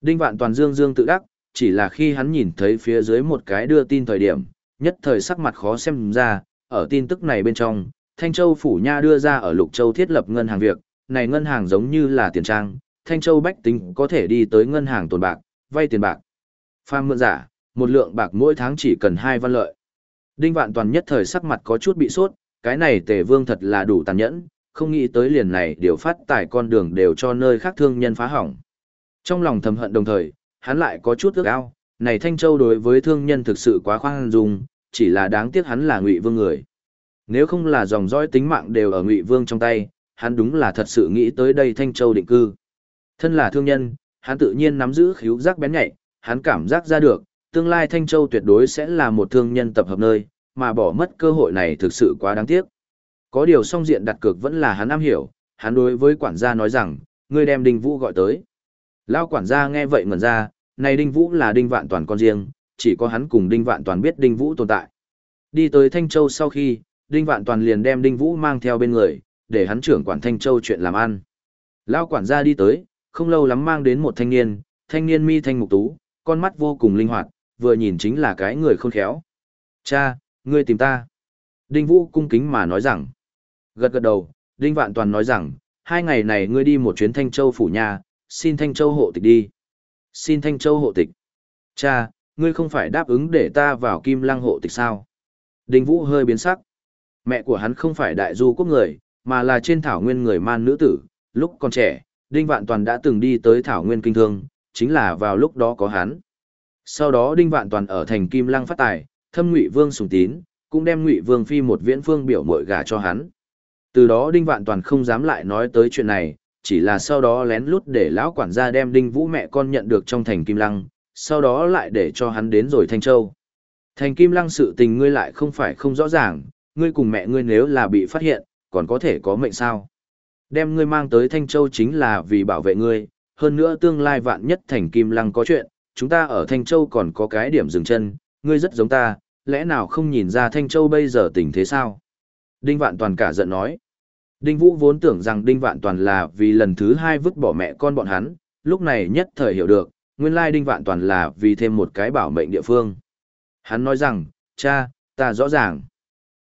Đinh Vạn Toàn dương dương tự đắc, chỉ là khi hắn nhìn thấy phía dưới một cái đưa tin thời điểm, nhất thời sắc mặt khó xem ra, ở tin tức này bên trong, Thanh Châu Phủ Nha đưa ra ở Lục Châu thiết lập ngân hàng việc, này ngân hàng giống như là tiền trang, Thanh Châu Bách tính có thể đi tới ngân hàng tồn bạc, vay tiền bạc. Phàm mượn giả, một lượng bạc mỗi tháng chỉ cần hai văn lợi. Đinh Vạn Toàn nhất thời sắc mặt có chút bị sốt, cái này Tề Vương thật là đủ tàn nhẫn, không nghĩ tới liền này điều phát tài con đường đều cho nơi khác thương nhân phá hỏng. Trong lòng thầm hận đồng thời, hắn lại có chút ước ao, này Thanh Châu đối với thương nhân thực sự quá khoan dung, chỉ là đáng tiếc hắn là Ngụy Vương người. Nếu không là dòng dõi tính mạng đều ở Ngụy Vương trong tay, hắn đúng là thật sự nghĩ tới đây Thanh Châu định cư. Thân là thương nhân, hắn tự nhiên nắm giữ khíu giác bén nhạy, hắn cảm giác ra được, tương lai Thanh Châu tuyệt đối sẽ là một thương nhân tập hợp nơi, mà bỏ mất cơ hội này thực sự quá đáng tiếc. Có điều song diện đặt cược vẫn là hắn am hiểu, hắn đối với quản gia nói rằng, ngươi đem Đinh Vũ gọi tới. Lao quản gia nghe vậy ngẩn ra, này Đinh Vũ là Đinh Vạn Toàn con riêng, chỉ có hắn cùng Đinh Vạn Toàn biết Đinh Vũ tồn tại. Đi tới Thanh Châu sau khi, Đinh Vạn Toàn liền đem Đinh Vũ mang theo bên người, để hắn trưởng quản Thanh Châu chuyện làm ăn. Lao quản gia đi tới, không lâu lắm mang đến một thanh niên, thanh niên mi thanh mục tú, con mắt vô cùng linh hoạt, vừa nhìn chính là cái người khôn khéo. Cha, ngươi tìm ta. Đinh Vũ cung kính mà nói rằng. Gật gật đầu, Đinh Vạn Toàn nói rằng, hai ngày này ngươi đi một chuyến Thanh Châu phủ nhà, xin Thanh Châu hộ tịch đi. Xin Thanh Châu hộ tịch. Cha, ngươi không phải đáp ứng để ta vào kim lăng hộ tịch sao? Đinh Vũ hơi biến sắc. Mẹ của hắn không phải đại du quốc người, mà là trên thảo nguyên người man nữ tử. Lúc còn trẻ, Đinh Vạn Toàn đã từng đi tới thảo nguyên kinh thương, chính là vào lúc đó có hắn. Sau đó Đinh Vạn Toàn ở thành kim lăng phát tài, thâm ngụy vương sùng tín, cũng đem ngụy vương phi một viễn phương biểu mội gả cho hắn. Từ đó Đinh Vạn Toàn không dám lại nói tới chuyện này, chỉ là sau đó lén lút để lão quản gia đem Đinh Vũ mẹ con nhận được trong thành Kim Lăng, sau đó lại để cho hắn đến rồi Thanh Châu. Thành Kim Lăng sự tình ngươi lại không phải không rõ ràng, ngươi cùng mẹ ngươi nếu là bị phát hiện, còn có thể có mệnh sao. Đem ngươi mang tới Thanh Châu chính là vì bảo vệ ngươi, hơn nữa tương lai vạn nhất thành Kim Lăng có chuyện, chúng ta ở Thanh Châu còn có cái điểm dừng chân, ngươi rất giống ta, lẽ nào không nhìn ra Thanh Châu bây giờ tình thế sao? Đinh Vạn Toàn cả giận nói. Đinh Vũ vốn tưởng rằng Đinh Vạn Toàn là vì lần thứ hai vứt bỏ mẹ con bọn hắn, lúc này nhất thời hiểu được, nguyên lai Đinh Vạn Toàn là vì thêm một cái bảo mệnh địa phương. Hắn nói rằng, cha, ta rõ ràng.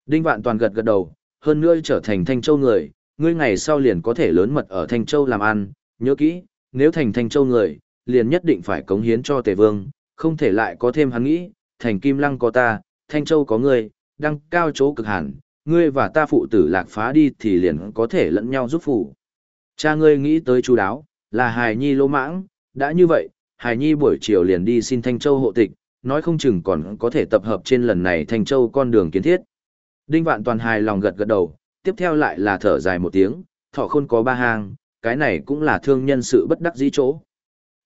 Đinh Vạn Toàn gật gật đầu, hơn nữa trở thành Thanh Châu người, ngươi ngày sau liền có thể lớn mật ở Thanh Châu làm ăn, nhớ kỹ, nếu thành Thanh Châu người, liền nhất định phải cống hiến cho Tề Vương, không thể lại có thêm hắn nghĩ, thành Kim Lăng có ta, Thanh Châu có ngươi, đăng cao chỗ cực hẳn, ngươi và ta phụ tử lạc phá đi thì liền có thể lẫn nhau giúp phụ. Cha ngươi nghĩ tới chú đáo, là Hài Nhi lỗ mãng, đã như vậy, Hài Nhi buổi chiều liền đi xin Thanh Châu hộ tịch, nói không chừng còn có thể tập hợp trên lần này Thanh Châu con đường kiến thiết. Đinh Vạn Toàn hài lòng gật gật đầu, tiếp theo lại là thở dài một tiếng, thọ khôn có ba hàng, cái này cũng là thương nhân sự bất đắc dĩ chỗ.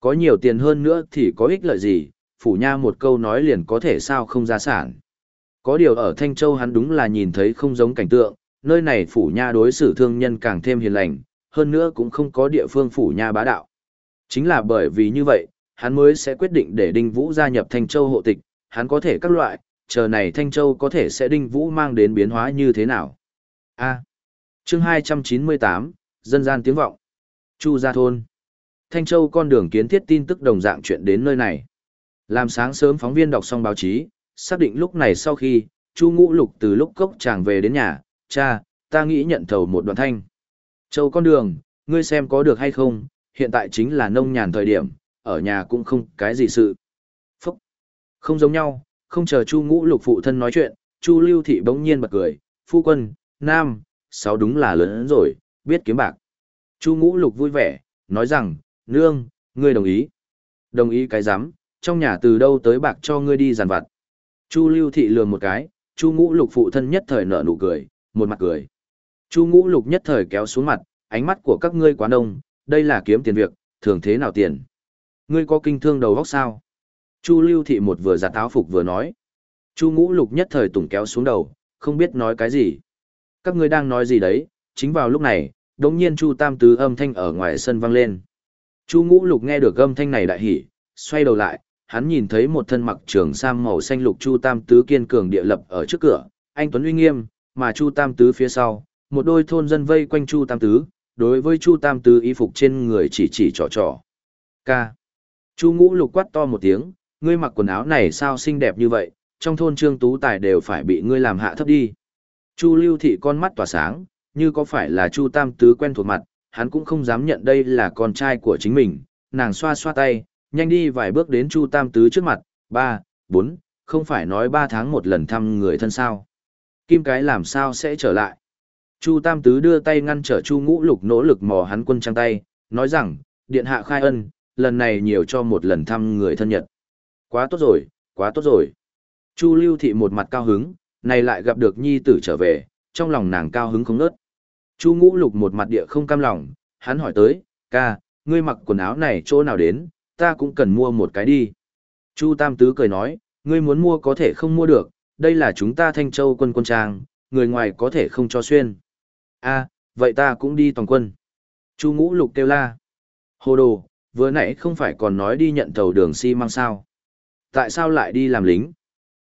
Có nhiều tiền hơn nữa thì có ích lợi gì, phủ nha một câu nói liền có thể sao không ra sản. Có điều ở Thanh Châu hắn đúng là nhìn thấy không giống cảnh tượng, nơi này phủ nha đối xử thương nhân càng thêm hiền lành, hơn nữa cũng không có địa phương phủ nha bá đạo. Chính là bởi vì như vậy, hắn mới sẽ quyết định để Đinh Vũ gia nhập Thanh Châu hộ tịch, hắn có thể các loại, chờ này Thanh Châu có thể sẽ Đinh Vũ mang đến biến hóa như thế nào. A. chương 298, dân gian tiếng vọng. Chu Gia Thôn. Thanh Châu con đường kiến thiết tin tức đồng dạng chuyện đến nơi này. Làm sáng sớm phóng viên đọc xong báo chí, xác định lúc này sau khi, Chu Ngũ Lục từ lúc cốc chàng về đến nhà, cha, ta nghĩ nhận thầu một đoạn thanh. Châu con đường, ngươi xem có được hay không, hiện tại chính là nông nhàn thời điểm, ở nhà cũng không cái gì sự. Phúc! Không giống nhau, không chờ Chu Ngũ Lục phụ thân nói chuyện, Chu Lưu Thị bỗng nhiên bật cười, phu quân, nam, sáu đúng là lớn rồi, biết kiếm bạc. Chu Ngũ Lục vui vẻ, nói rằng, nương, ngươi đồng ý. Đồng ý cái rắm trong nhà từ đâu tới bạc cho ngươi đi giàn vặt. Chu Lưu Thị lườm một cái, Chu Ngũ Lục phụ thân nhất thời nở nụ cười, một mặt cười. Chu Ngũ Lục nhất thời kéo xuống mặt, ánh mắt của các ngươi quá đông, đây là kiếm tiền việc, thường thế nào tiền. Ngươi có kinh thương đầu óc sao? Chu Lưu Thị một vừa giặt áo phục vừa nói. Chu Ngũ Lục nhất thời tùng kéo xuống đầu, không biết nói cái gì. Các ngươi đang nói gì đấy? Chính vào lúc này, đống nhiên Chu Tam Tứ âm thanh ở ngoài sân vang lên. Chu Ngũ Lục nghe được âm thanh này đại hỉ, xoay đầu lại, hắn nhìn thấy một thân mặc trường sam màu xanh lục Chu Tam Tứ kiên cường địa lập ở trước cửa, anh Tuấn uy nghiêm, mà Chu Tam Tứ phía sau, một đôi thôn dân vây quanh Chu Tam Tứ, đối với Chu Tam Tứ y phục trên người chỉ chỉ trò trò. Ca. Chu Ngũ Lục quát to một tiếng, ngươi mặc quần áo này sao xinh đẹp như vậy, trong thôn Trương Tú Tài đều phải bị ngươi làm hạ thấp đi. Chu Lưu Thị con mắt tỏa sáng, như có phải là Chu Tam Tứ quen thuộc mặt, hắn cũng không dám nhận đây là con trai của chính mình, nàng xoa xoa tay, nhanh đi vài bước đến Chu Tam Tứ trước mặt, ba, bốn, không phải nói ba tháng một lần thăm người thân sao. Kim cái làm sao sẽ trở lại. Chu Tam Tứ đưa tay ngăn trở Chu Ngũ Lục nỗ lực mò hắn quân trang tay, nói rằng, điện hạ khai ân, lần này nhiều cho một lần thăm người thân nhật. Quá tốt rồi, quá tốt rồi. Chu Lưu Thị một mặt cao hứng, này lại gặp được nhi tử trở về, trong lòng nàng cao hứng không nớt. Chu Ngũ Lục một mặt địa không cam lòng, hắn hỏi tới, ca, ngươi mặc quần áo này chỗ nào đến, ta cũng cần mua một cái đi. Chu Tam Tứ cười nói, ngươi muốn mua có thể không mua được, đây là chúng ta Thanh Châu quân quân trang, người ngoài có thể không cho xuyên. a vậy ta cũng đi toàn quân. Chu Ngũ Lục kêu la. Hồ đồ, vừa nãy không phải còn nói đi nhận tàu đường xi si măng sao. Tại sao lại đi làm lính?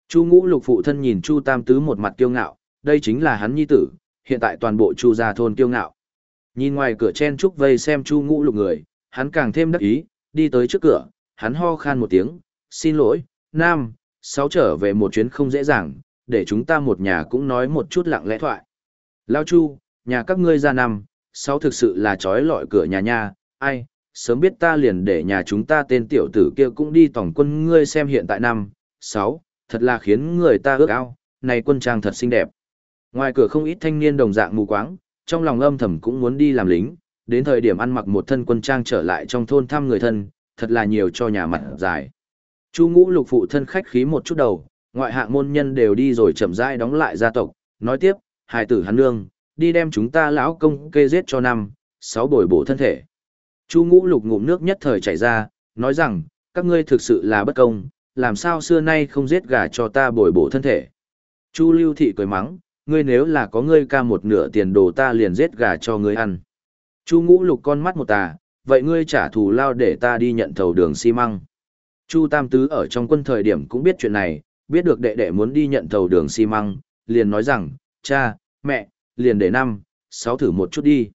Chu Ngũ Lục phụ thân nhìn Chu Tam Tứ một mặt kiêu ngạo, đây chính là hắn nhi tử, hiện tại toàn bộ Chu gia thôn kiêu ngạo. Nhìn ngoài cửa chen trúc vây xem Chu Ngũ Lục người, hắn càng thêm đắc ý, đi tới trước cửa, hắn ho khan một tiếng, xin lỗi, Nam, sáu trở về một chuyến không dễ dàng, để chúng ta một nhà cũng nói một chút lặng lẽ thoại. Lao Chu, nhà các ngươi ra năm, sáu thực sự là trói lọi cửa nhà nha, ai, sớm biết ta liền để nhà chúng ta tên tiểu tử kia cũng đi tổng quân ngươi xem hiện tại năm, sáu, thật là khiến người ta ước ao, này quân trang thật xinh đẹp. Ngoài cửa không ít thanh niên đồng dạng mù quáng, trong lòng âm thầm cũng muốn đi làm lính, đến thời điểm ăn mặc một thân quân trang trở lại trong thôn thăm người thân, thật là nhiều cho nhà mặt dài. Chu ngũ lục phụ thân khách khí một chút đầu, ngoại hạng môn nhân đều đi rồi chậm rãi đóng lại gia tộc, nói tiếp, hài tử hắn nương, đi đem chúng ta lão công kê giết cho năm, sáu bồi bổ thân thể. Chu ngũ lục ngụm nước nhất thời chảy ra, nói rằng, các ngươi thực sự là bất công, làm sao xưa nay không giết gà cho ta bồi bổ thân thể. Chu lưu thị cười mắng, ngươi nếu là có ngươi ca một nửa tiền đồ ta liền giết gà cho ngươi ăn. Chu ngũ lục con mắt một tà, vậy ngươi trả thù lao để ta đi nhận thầu đường xi măng. Chu Tam Tứ ở trong quân thời điểm cũng biết chuyện này, biết được đệ đệ muốn đi nhận thầu đường xi măng, liền nói rằng, cha, mẹ, liền để năm, sáu thử một chút đi.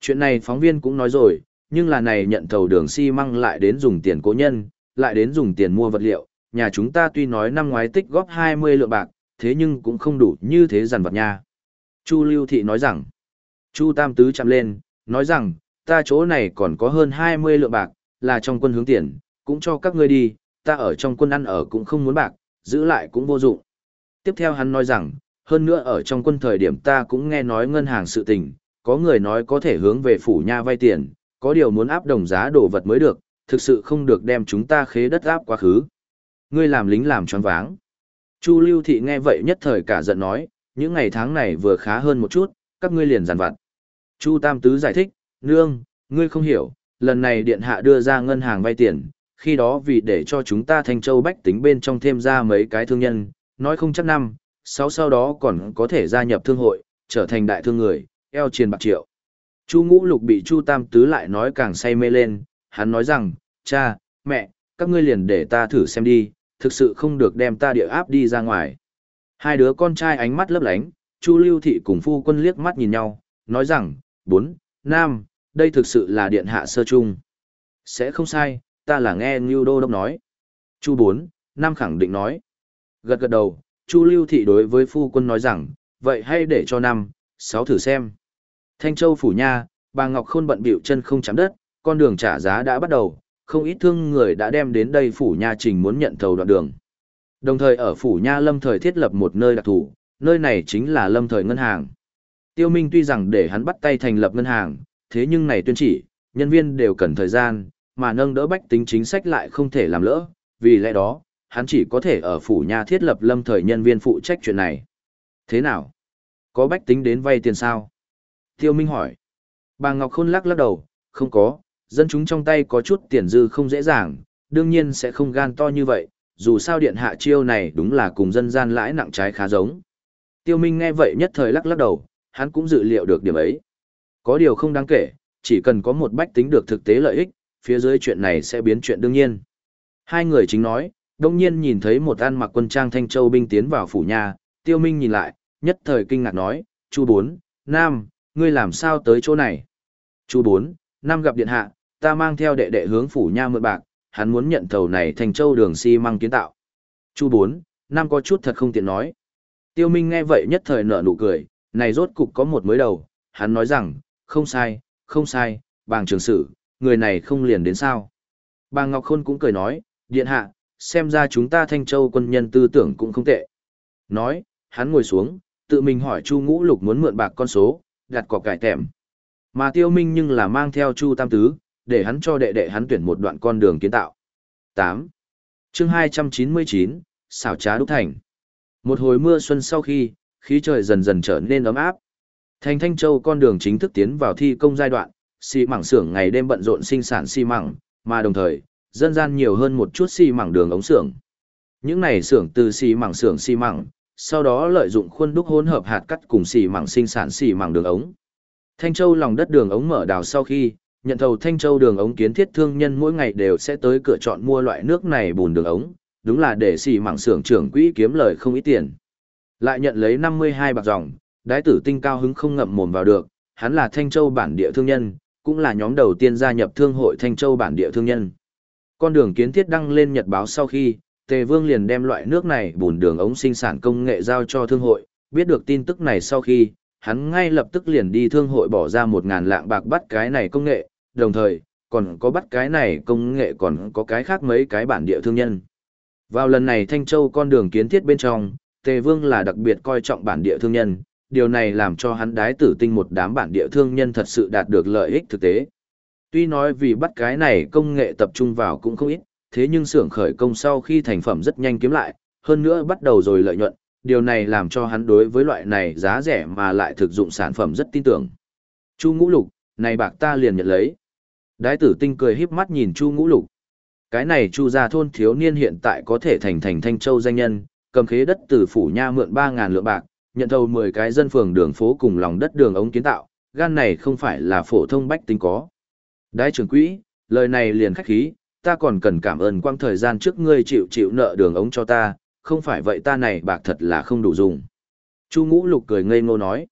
Chuyện này phóng viên cũng nói rồi, nhưng là này nhận thầu đường xi măng lại đến dùng tiền cố nhân, lại đến dùng tiền mua vật liệu, nhà chúng ta tuy nói năm ngoái tích góp 20 lượng bạc, thế nhưng cũng không đủ như thế dằn vặt nha. Chu Lưu Thị nói rằng, Chu Tam Tứ chạm lên, nói rằng, ta chỗ này còn có hơn 20 lượng bạc, là trong quân hướng tiền, cũng cho các ngươi đi, ta ở trong quân ăn ở cũng không muốn bạc, giữ lại cũng vô dụng. Tiếp theo hắn nói rằng, hơn nữa ở trong quân thời điểm ta cũng nghe nói ngân hàng sự tình, có người nói có thể hướng về phủ nha vay tiền, có điều muốn áp đồng giá đồ vật mới được, thực sự không được đem chúng ta khế đất áp quá khứ. Ngươi làm lính làm choáng váng. Chu Lưu Thị nghe vậy nhất thời cả giận nói, những ngày tháng này vừa khá hơn một chút, các ngươi liền giàn vặt. Chu Tam Tứ giải thích, nương, ngươi không hiểu, lần này điện hạ đưa ra ngân hàng vay tiền, khi đó vì để cho chúng ta Thanh Châu Bách tính bên trong thêm ra mấy cái thương nhân, nói không chắc năm, sau sau đó còn có thể gia nhập thương hội, trở thành đại thương người, eo triền bạc triệu. Chu Ngũ Lục bị Chu Tam Tứ lại nói càng say mê lên, hắn nói rằng, cha, mẹ, các ngươi liền để ta thử xem đi, thực sự không được đem ta địa áp đi ra ngoài. Hai đứa con trai ánh mắt lấp lánh, Chu Lưu Thị cùng phu quân liếc mắt nhìn nhau, nói rằng, bốn, nam, đây thực sự là điện hạ sơ trung. Sẽ không sai, ta là nghe Ngưu Đô Đốc nói. Chu bốn, nam khẳng định nói. Gật gật đầu, Chu Lưu Thị đối với phu quân nói rằng, vậy hay để cho năm, sáu thử xem. Thanh Châu Phủ Nha, bà Ngọc Khôn bận bịu chân không chạm đất, con đường trả giá đã bắt đầu, không ít thương người đã đem đến đây Phủ Nha trình muốn nhận thầu đoạn đường. Đồng thời ở Phủ Nha lâm thời thiết lập một nơi đặc thù, nơi này chính là lâm thời ngân hàng. Tiêu Minh tuy rằng để hắn bắt tay thành lập ngân hàng, thế nhưng này tuyên chỉ, nhân viên đều cần thời gian, mà nâng đỡ bách tính chính sách lại không thể làm lỡ, vì lẽ đó, hắn chỉ có thể ở phủ nha thiết lập lâm thời nhân viên phụ trách chuyện này. Thế nào? Có bách tính đến vay tiền sao? Tiêu Minh hỏi. Bà Ngọc Khôn lắc lắc đầu, không có, dân chúng trong tay có chút tiền dư không dễ dàng, đương nhiên sẽ không gan to như vậy, dù sao điện hạ chiêu này đúng là cùng dân gian lãi nặng trái khá giống. Tiêu Minh nghe vậy nhất thời lắc lắc đầu, hắn cũng dự liệu được điểm ấy. Có điều không đáng kể, chỉ cần có một bách tính được thực tế lợi ích, phía dưới chuyện này sẽ biến chuyện đương nhiên. Hai người chính nói, đông nhiên nhìn thấy một an mặc quân trang thanh châu binh tiến vào phủ nhà, tiêu minh nhìn lại, nhất thời kinh ngạc nói, chu bốn, nam, ngươi làm sao tới chỗ này? Chu bốn, nam gặp điện hạ, ta mang theo đệ đệ hướng phủ nha mượn bạc, hắn muốn nhận thầu này thành châu đường xi si măng kiến tạo. Chu bốn, nam có chút thật không tiện nói. Tiêu Minh nghe vậy nhất thời nở nụ cười, này rốt cục có một mới đầu, hắn nói rằng, không sai, không sai, bàng trường sử, người này không liền đến sao. Bà Ngọc Khôn cũng cười nói, điện hạ, xem ra chúng ta Thanh Châu quân nhân tư tưởng cũng không tệ. Nói, hắn ngồi xuống, tự mình hỏi Chu Ngũ Lục muốn mượn bạc con số, đặt cọc cải tẹm. Mà Tiêu Minh nhưng là mang theo Chu Tam Tứ, để hắn cho đệ đệ hắn tuyển một đoạn con đường kiến tạo. 8. Chương 299, xảo trá đúc thành. Một hồi mưa xuân sau khi, khí trời dần dần trở nên ấm áp. Thành Thanh Châu con đường chính thức tiến vào thi công giai đoạn, xi mảng xưởng ngày đêm bận rộn sinh sản xi mảng, mà đồng thời, dân gian nhiều hơn một chút xi mảng đường ống xưởng. Những này xưởng từ xi mảng xưởng xi mảng, sau đó lợi dụng khuôn đúc hỗn hợp hạt cắt cùng xi mảng sinh sản xi mảng đường ống. Thanh Châu lòng đất đường ống mở đào sau khi, nhận thầu Thanh Châu đường ống kiến thiết thương nhân mỗi ngày đều sẽ tới cửa chọn mua loại nước này bùn đường ống, đúng là để xì mảng xưởng trưởng quỹ kiếm lời không ít tiền. Lại nhận lấy 52 bạc dòng, đái tử tinh cao hứng không ngậm mồm vào được, hắn là Thanh Châu bản địa thương nhân, cũng là nhóm đầu tiên gia nhập thương hội Thanh Châu bản địa thương nhân. Con đường kiến thiết đăng lên nhật báo sau khi, Tề Vương liền đem loại nước này bùn đường ống sinh sản công nghệ giao cho thương hội, biết được tin tức này sau khi, hắn ngay lập tức liền đi thương hội bỏ ra một ngàn lạng bạc bắt cái này công nghệ, đồng thời, còn có bắt cái này công nghệ còn có cái khác mấy cái bản địa thương nhân. Vào lần này Thanh Châu con đường kiến thiết bên trong, Tề Vương là đặc biệt coi trọng bản địa thương nhân, điều này làm cho hắn đái tử tinh một đám bản địa thương nhân thật sự đạt được lợi ích thực tế. Tuy nói vì bắt cái này công nghệ tập trung vào cũng không ít, thế nhưng xưởng khởi công sau khi thành phẩm rất nhanh kiếm lại, hơn nữa bắt đầu rồi lợi nhuận, điều này làm cho hắn đối với loại này giá rẻ mà lại thực dụng sản phẩm rất tin tưởng. Chu Ngũ Lục, này bạc ta liền nhận lấy. Đái tử tinh cười híp mắt nhìn Chu Ngũ Lục. Cái này Chu gia thôn thiếu niên hiện tại có thể thành thành Thanh Châu danh nhân, cầm khế đất từ phủ nha mượn 3000 lượng bạc, nhận thầu 10 cái dân phường đường phố cùng lòng đất đường ống kiến tạo, gan này không phải là phổ thông bách tính có. Đái trưởng quỹ, lời này liền khách khí, ta còn cần cảm ơn quang thời gian trước ngươi chịu chịu nợ đường ống cho ta, không phải vậy ta này bạc thật là không đủ dùng. Chu Ngũ Lục cười ngây ngô nói.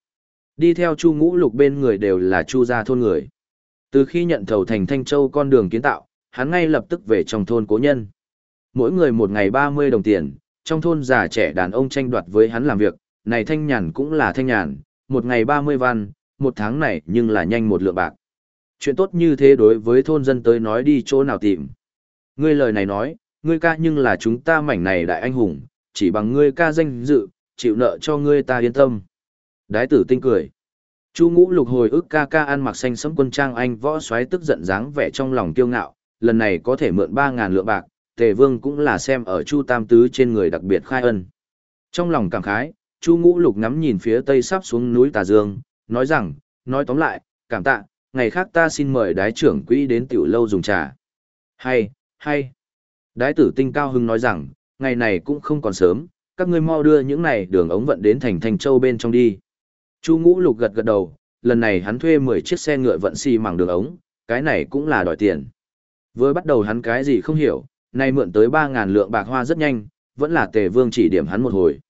Đi theo Chu Ngũ Lục bên người đều là Chu gia thôn người. Từ khi nhận thầu thành Thanh Châu con đường kiến tạo, hắn ngay lập tức về trong thôn cố nhân. Mỗi người một ngày 30 đồng tiền, trong thôn già trẻ đàn ông tranh đoạt với hắn làm việc, này thanh nhàn cũng là thanh nhàn, một ngày 30 văn, một tháng này nhưng là nhanh một lượng bạc. Chuyện tốt như thế đối với thôn dân tới nói đi chỗ nào tìm. Ngươi lời này nói, ngươi ca nhưng là chúng ta mảnh này đại anh hùng, chỉ bằng ngươi ca danh dự, chịu nợ cho ngươi ta yên tâm. Đái tử tinh cười. Chu ngũ lục hồi ức ca ca ăn mặc xanh sẫm quân trang anh võ xoáy tức giận dáng vẻ trong lòng kiêu ngạo, lần này có thể mượn 3000 lượng bạc, tề vương cũng là xem ở chu tam tứ trên người đặc biệt khai ân. Trong lòng cảm khái, chu ngũ lục ngắm nhìn phía tây sắp xuống núi Tà Dương, nói rằng, nói tóm lại, cảm tạ, ngày khác ta xin mời đái trưởng quỹ đến tiểu lâu dùng trà. Hay, hay. Đái tử tinh cao hưng nói rằng, ngày này cũng không còn sớm, các ngươi mau đưa những này đường ống vận đến thành thành châu bên trong đi. Chu ngũ lục gật gật đầu, lần này hắn thuê 10 chiếc xe ngựa vận xi mảng đường ống, cái này cũng là đòi tiền. Với bắt đầu hắn cái gì không hiểu, nay mượn tới 3.000 lượng bạc hoa rất nhanh, vẫn là tề vương chỉ điểm hắn một hồi.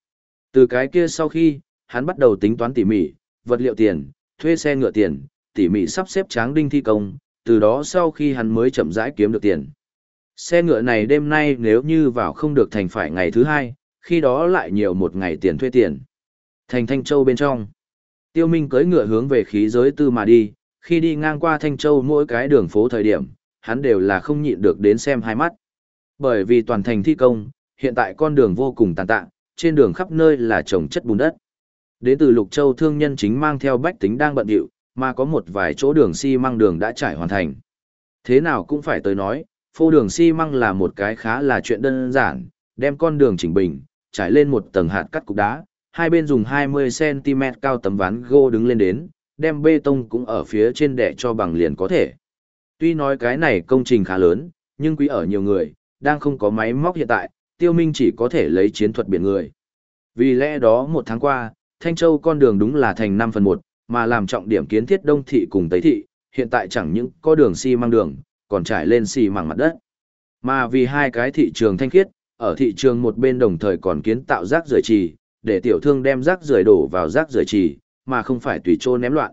Từ cái kia sau khi, hắn bắt đầu tính toán tỉ mỉ, vật liệu tiền, thuê xe ngựa tiền, tỉ mỉ sắp xếp tráng đinh thi công, từ đó sau khi hắn mới chậm rãi kiếm được tiền. Xe ngựa này đêm nay nếu như vào không được thành phải ngày thứ hai, khi đó lại nhiều một ngày tiền thuê tiền. Thành Thanh Châu bên trong. Tiêu Minh cưỡi ngựa hướng về khí giới tư mà đi, khi đi ngang qua Thanh Châu mỗi cái đường phố thời điểm, hắn đều là không nhịn được đến xem hai mắt. Bởi vì toàn thành thi công, hiện tại con đường vô cùng tàn tạ, trên đường khắp nơi là trồng chất bùn đất. Đến từ Lục Châu thương nhân chính mang theo bách tính đang bận điệu, mà có một vài chỗ đường xi măng đường đã trải hoàn thành. Thế nào cũng phải tới nói, phô đường xi măng là một cái khá là chuyện đơn giản, đem con đường chỉnh bình, trải lên một tầng hạt cắt cục đá, hai bên dùng 20cm cao tấm ván gỗ đứng lên đến, đem bê tông cũng ở phía trên đẻ cho bằng liền có thể. Tuy nói cái này công trình khá lớn, nhưng quý ở nhiều người, đang không có máy móc hiện tại, tiêu minh chỉ có thể lấy chiến thuật biển người. Vì lẽ đó một tháng qua, Thanh Châu con đường đúng là thành 5 phần 1, mà làm trọng điểm kiến thiết Đông Thị cùng Tây Thị, hiện tại chẳng những có đường xi măng đường, còn trải lên xi măng mặt đất. Mà vì hai cái thị trường thanh khiết, ở thị trường một bên đồng thời còn kiến tạo rác rưởi trì, để tiểu thương đem rác rưởi đổ vào rác rưởi trì, mà không phải tùy trô ném loạn.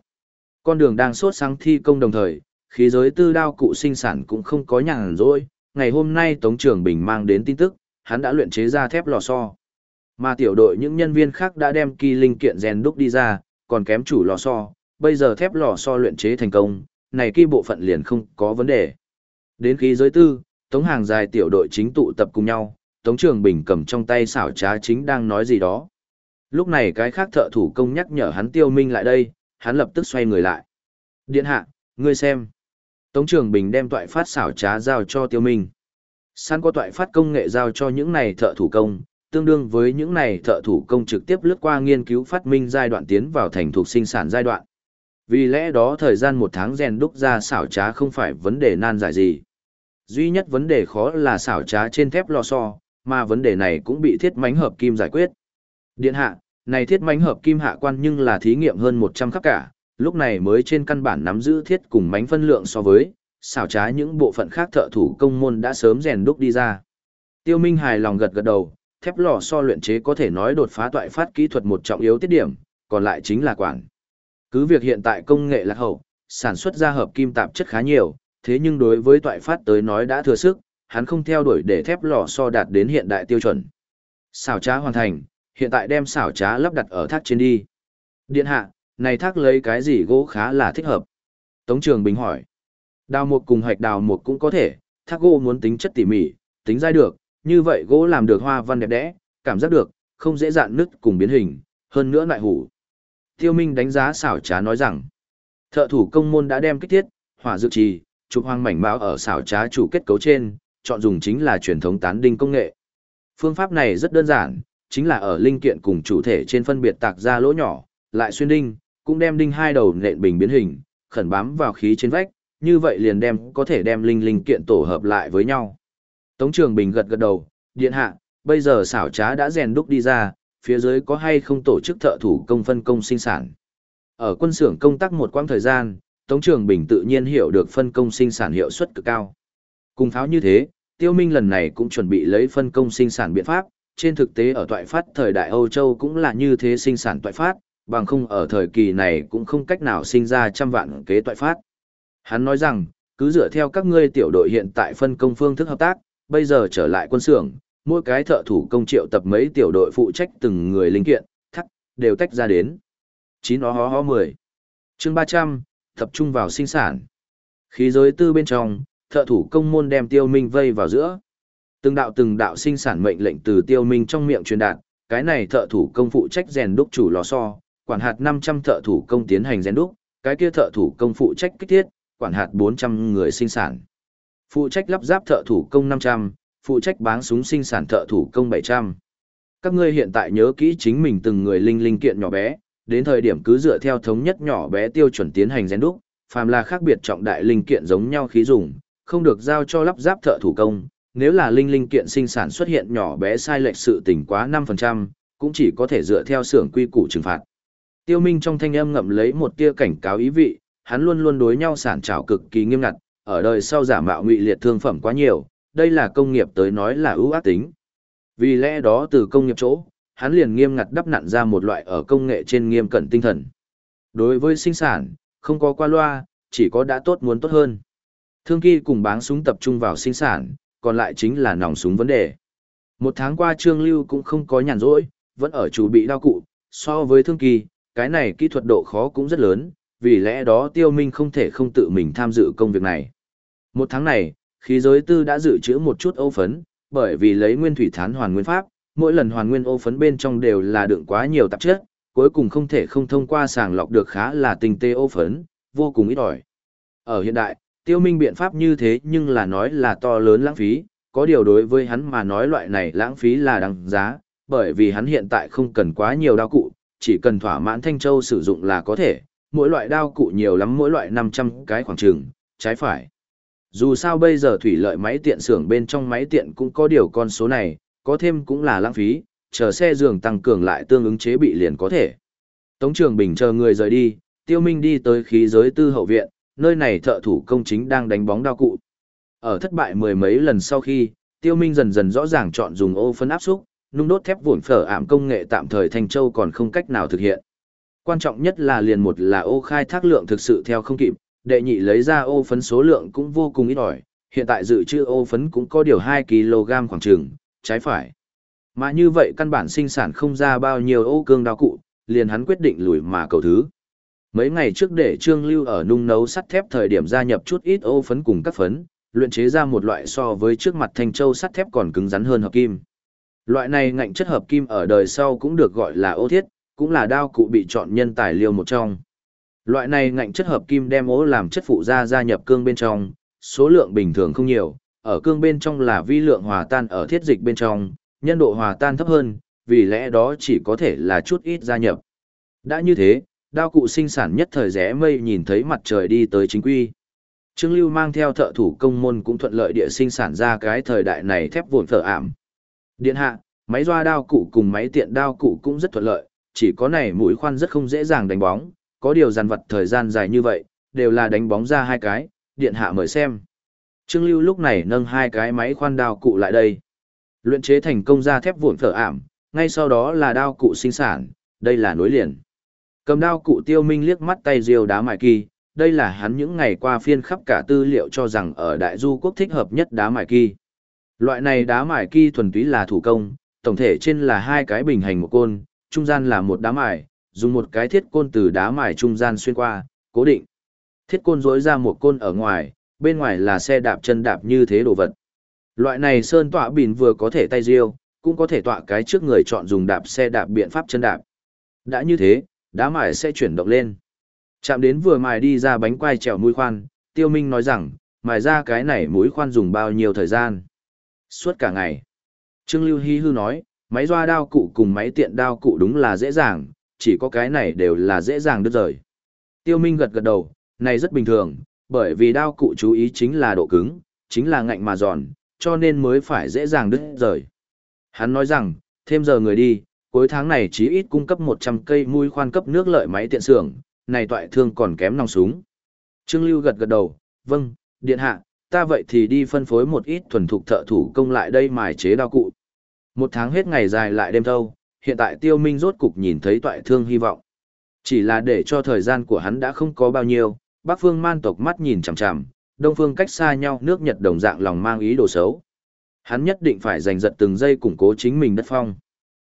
Con đường đang sốt sáng thi công đồng thời, khí giới tư đao cụ sinh sản cũng không có nhàn rỗi. Ngày hôm nay Tống Trường Bình mang đến tin tức, hắn đã luyện chế ra thép lò xo. Mà tiểu đội những nhân viên khác đã đem kỳ linh kiện rèn đúc đi ra, còn kém chủ lò xo, bây giờ thép lò xo luyện chế thành công, này kỳ bộ phận liền không có vấn đề. Đến khí giới tư, Tống hàng dài tiểu đội chính tụ tập cùng nhau, Tống Trường Bình cầm trong tay xảo trá chính đang nói gì đó. Lúc này cái khác thợ thủ công nhắc nhở hắn tiêu minh lại đây, hắn lập tức xoay người lại. Điện hạ, ngươi xem. Tống Trường Bình đem toại phát xảo trá giao cho tiêu minh. Săn có toại phát công nghệ giao cho những này thợ thủ công, tương đương với những này thợ thủ công trực tiếp lướt qua nghiên cứu phát minh giai đoạn tiến vào thành thuộc sinh sản giai đoạn. Vì lẽ đó thời gian một tháng rèn đúc ra xảo trá không phải vấn đề nan giải gì. Duy nhất vấn đề khó là xảo trá trên thép lò xo, mà vấn đề này cũng bị thiết mánh hợp kim giải quyết. Điện hạ, này thiết mánh hợp kim hạ quan nhưng là thí nghiệm hơn 100 khắp cả, lúc này mới trên căn bản nắm giữ thiết cùng mánh phân lượng so với, xảo trái những bộ phận khác thợ thủ công môn đã sớm rèn đúc đi ra. Tiêu Minh hài lòng gật gật đầu, thép lò so luyện chế có thể nói đột phá toại phát kỹ thuật một trọng yếu tiết điểm, còn lại chính là quản. Cứ việc hiện tại công nghệ lạc hậu, sản xuất ra hợp kim tạp chất khá nhiều, thế nhưng đối với toại phát tới nói đã thừa sức, hắn không theo đuổi để thép lò so đạt đến hiện đại tiêu chuẩn. Xảo trá hoàn thành, hiện tại đem xảo trá lắp đặt ở thác trên đi. Điện hạ, này thác lấy cái gì gỗ khá là thích hợp? Tống Trường Bình hỏi. Đào mục cùng hạch đào mục cũng có thể, thác gỗ muốn tính chất tỉ mỉ, tính dai được, như vậy gỗ làm được hoa văn đẹp đẽ, cảm giác được, không dễ dạn nứt cùng biến hình, hơn nữa lại hủ. Tiêu Minh đánh giá xảo trá nói rằng, thợ thủ công môn đã đem kích thiết, hỏa dự trì, chụp hoang mảnh báo ở xảo trá chủ kết cấu trên, chọn dùng chính là truyền thống tán đinh công nghệ. Phương pháp này rất đơn giản, chính là ở linh kiện cùng chủ thể trên phân biệt tạc ra lỗ nhỏ, lại xuyên đinh, cũng đem đinh hai đầu nện bình biến hình, khẩn bám vào khí trên vách, như vậy liền đem có thể đem linh linh kiện tổ hợp lại với nhau. Tống Trường Bình gật gật đầu, điện hạ, bây giờ xảo trá đã rèn đúc đi ra, phía dưới có hay không tổ chức thợ thủ công phân công sinh sản. Ở quân xưởng công tác một quãng thời gian, Tống Trường Bình tự nhiên hiểu được phân công sinh sản hiệu suất cực cao. Cùng pháo như thế, Tiêu Minh lần này cũng chuẩn bị lấy phân công sinh sản biện pháp, trên thực tế ở toại phát thời đại Âu Châu cũng là như thế sinh sản toại phát, bằng không ở thời kỳ này cũng không cách nào sinh ra trăm vạn kế toại phát. Hắn nói rằng, cứ dựa theo các ngươi tiểu đội hiện tại phân công phương thức hợp tác, bây giờ trở lại quân xưởng, mỗi cái thợ thủ công triệu tập mấy tiểu đội phụ trách từng người linh kiện, thắc, đều tách ra đến. Chín ó hó hó mười chương ba trăm tập trung vào sinh sản. Khí giới tư bên trong, thợ thủ công môn đem tiêu minh vây vào giữa. Từng đạo từng đạo sinh sản mệnh lệnh từ tiêu minh trong miệng truyền đạt, cái này thợ thủ công phụ trách rèn đúc chủ lò xo, quản hạt 500 thợ thủ công tiến hành rèn đúc, cái kia thợ thủ công phụ trách kích thiết, quản hạt 400 người sinh sản. Phụ trách lắp ráp thợ thủ công 500, phụ trách báng súng sinh sản thợ thủ công 700. Các ngươi hiện tại nhớ kỹ chính mình từng người linh linh kiện nhỏ bé, đến thời điểm cứ dựa theo thống nhất nhỏ bé tiêu chuẩn tiến hành rèn đúc, phàm là khác biệt trọng đại linh kiện giống nhau khí dùng, không được giao cho lắp ráp thợ thủ công. Nếu là linh linh kiện sinh sản xuất hiện nhỏ bé sai lệch sự tình quá 5%, cũng chỉ có thể dựa theo xưởng quy củ trừng phạt. Tiêu Minh trong thanh âm ngậm lấy một tia cảnh cáo ý vị, hắn luôn luôn đối nhau sản trào cực kỳ nghiêm ngặt, ở đời sau giả mạo ngụy liệt thương phẩm quá nhiều, đây là công nghiệp tới nói là ưu ác tính. Vì lẽ đó từ công nghiệp chỗ, hắn liền nghiêm ngặt đắp nặn ra một loại ở công nghệ trên nghiêm cẩn tinh thần. Đối với sinh sản, không có qua loa, chỉ có đã tốt muốn tốt hơn. Thương kỳ cùng báng súng tập trung vào sinh sản, còn lại chính là nòng súng vấn đề. Một tháng qua Trương Lưu cũng không có nhàn rỗi, vẫn ở chủ bị đao cụ, so với thương kỳ, cái này kỹ thuật độ khó cũng rất lớn, vì lẽ đó tiêu minh không thể không tự mình tham dự công việc này. Một tháng này, khí giới tư đã dự trữ một chút ô phấn, bởi vì lấy nguyên thủy thán hoàn nguyên pháp, mỗi lần hoàn nguyên ô phấn bên trong đều là đựng quá nhiều tạp chất, cuối cùng không thể không thông qua sàng lọc được khá là tinh tế ô phấn, vô cùng ít ỏi. Ở hiện đại, tiêu minh biện pháp như thế nhưng là nói là to lớn lãng phí, có điều đối với hắn mà nói loại này lãng phí là đáng giá, bởi vì hắn hiện tại không cần quá nhiều đao cụ, chỉ cần thỏa mãn Thanh Châu sử dụng là có thể, mỗi loại đao cụ nhiều lắm mỗi loại 500 cái khoảng trường, trái phải. Dù sao bây giờ thủy lợi máy tiện xưởng bên trong máy tiện cũng có điều con số này, có thêm cũng là lãng phí, chờ xe giường tăng cường lại tương ứng chế bị liền có thể. Tống Trường Bình chờ người rời đi, Tiêu Minh đi tới khí giới tư hậu viện, nơi này thợ thủ công chính đang đánh bóng đao cụ. Ở thất bại mười mấy lần sau khi, Tiêu Minh dần dần rõ ràng chọn dùng ô phân áp xúc, nung đốt thép vụn phở ảm công nghệ tạm thời Thanh Châu còn không cách nào thực hiện. Quan trọng nhất là liền một là ô khai thác lượng thực sự theo không kịp, đệ nhị lấy ra ô phấn số lượng cũng vô cùng ít ỏi, hiện tại dự trữ ô phấn cũng có điều 2 kg khoảng trường, trái phải. Mà như vậy căn bản sinh sản không ra bao nhiêu ô cương đao cụ, liền hắn quyết định lùi mà cầu thứ. Mấy ngày trước để Trương Lưu ở nung nấu sắt thép thời điểm gia nhập chút ít ô phấn cùng các phấn, luyện chế ra một loại so với trước mặt thanh châu sắt thép còn cứng rắn hơn hợp kim. Loại này ngạnh chất hợp kim ở đời sau cũng được gọi là ô thiết, cũng là đao cụ bị chọn nhân tài liêu một trong. Loại này ngạnh chất hợp kim đem ố làm chất phụ gia gia nhập cương bên trong, số lượng bình thường không nhiều, ở cương bên trong là vi lượng hòa tan ở thiết dịch bên trong, nhân độ hòa tan thấp hơn, vì lẽ đó chỉ có thể là chút ít gia nhập. Đã như thế, đao cụ sinh sản nhất thời rẽ mây nhìn thấy mặt trời đi tới chính quy. Trương Lưu mang theo thợ thủ công môn cũng thuận lợi địa sinh sản ra cái thời đại này thép vụn phở ảm. Điện hạ, máy doa đao cụ cùng máy tiện đao cụ cũng rất thuận lợi, chỉ có này mũi khoan rất không dễ dàng đánh bóng, có điều dàn vật thời gian dài như vậy, đều là đánh bóng ra hai cái, điện hạ mời xem. Trương Lưu lúc này nâng hai cái máy khoan đao cụ lại đây. Luyện chế thành công ra thép vụn phở ảm, ngay sau đó là đao cụ sinh sản, đây là nối liền. Cầm đao cụ tiêu minh liếc mắt tay diều đá mài kỳ, đây là hắn những ngày qua phiên khắp cả tư liệu cho rằng ở đại du quốc thích hợp nhất đá mài kỳ. Loại này đá mài kỳ thuần túy là thủ công, tổng thể trên là hai cái bình hành một côn, trung gian là một đá mài, dùng một cái thiết côn từ đá mài trung gian xuyên qua, cố định. Thiết côn dối ra một côn ở ngoài, bên ngoài là xe đạp chân đạp như thế đồ vật. Loại này sơn tọa bìn vừa có thể tay riêu, cũng có thể tọa cái trước người chọn dùng đạp xe đạp biện pháp chân đạp. Đã như thế, đá mài sẽ chuyển động lên. Chạm đến vừa mài đi ra bánh quai trèo mũi khoan, Tiêu Minh nói rằng, mài ra cái này mũi khoan dùng bao nhiêu thời gian. Suốt cả ngày. Trương Lưu Hi Hư nói, Máy doa đao cụ cùng máy tiện đao cụ đúng là dễ dàng, chỉ có cái này đều là dễ dàng đứt rời. Tiêu Minh gật gật đầu, này rất bình thường, bởi vì đao cụ chú ý chính là độ cứng, chính là ngạnh mà giòn, cho nên mới phải dễ dàng đứt rời. Hắn nói rằng, thêm giờ người đi, cuối tháng này chí ít cung cấp 100 cây mũi khoan cấp nước lợi máy tiện xưởng, này toại thương còn kém nòng súng. Trương Lưu gật gật đầu, vâng, điện hạ, ta vậy thì đi phân phối một ít thuần thục thợ thủ công lại đây mài chế đao cụ. Một tháng hết ngày dài lại đêm thâu, hiện tại tiêu minh rốt cục nhìn thấy toại thương hy vọng. Chỉ là để cho thời gian của hắn đã không có bao nhiêu, Bắc phương man tộc mắt nhìn chằm chằm, Đông phương cách xa nhau nước Nhật đồng dạng lòng mang ý đồ xấu. Hắn nhất định phải giành giật từng giây củng cố chính mình đất phong.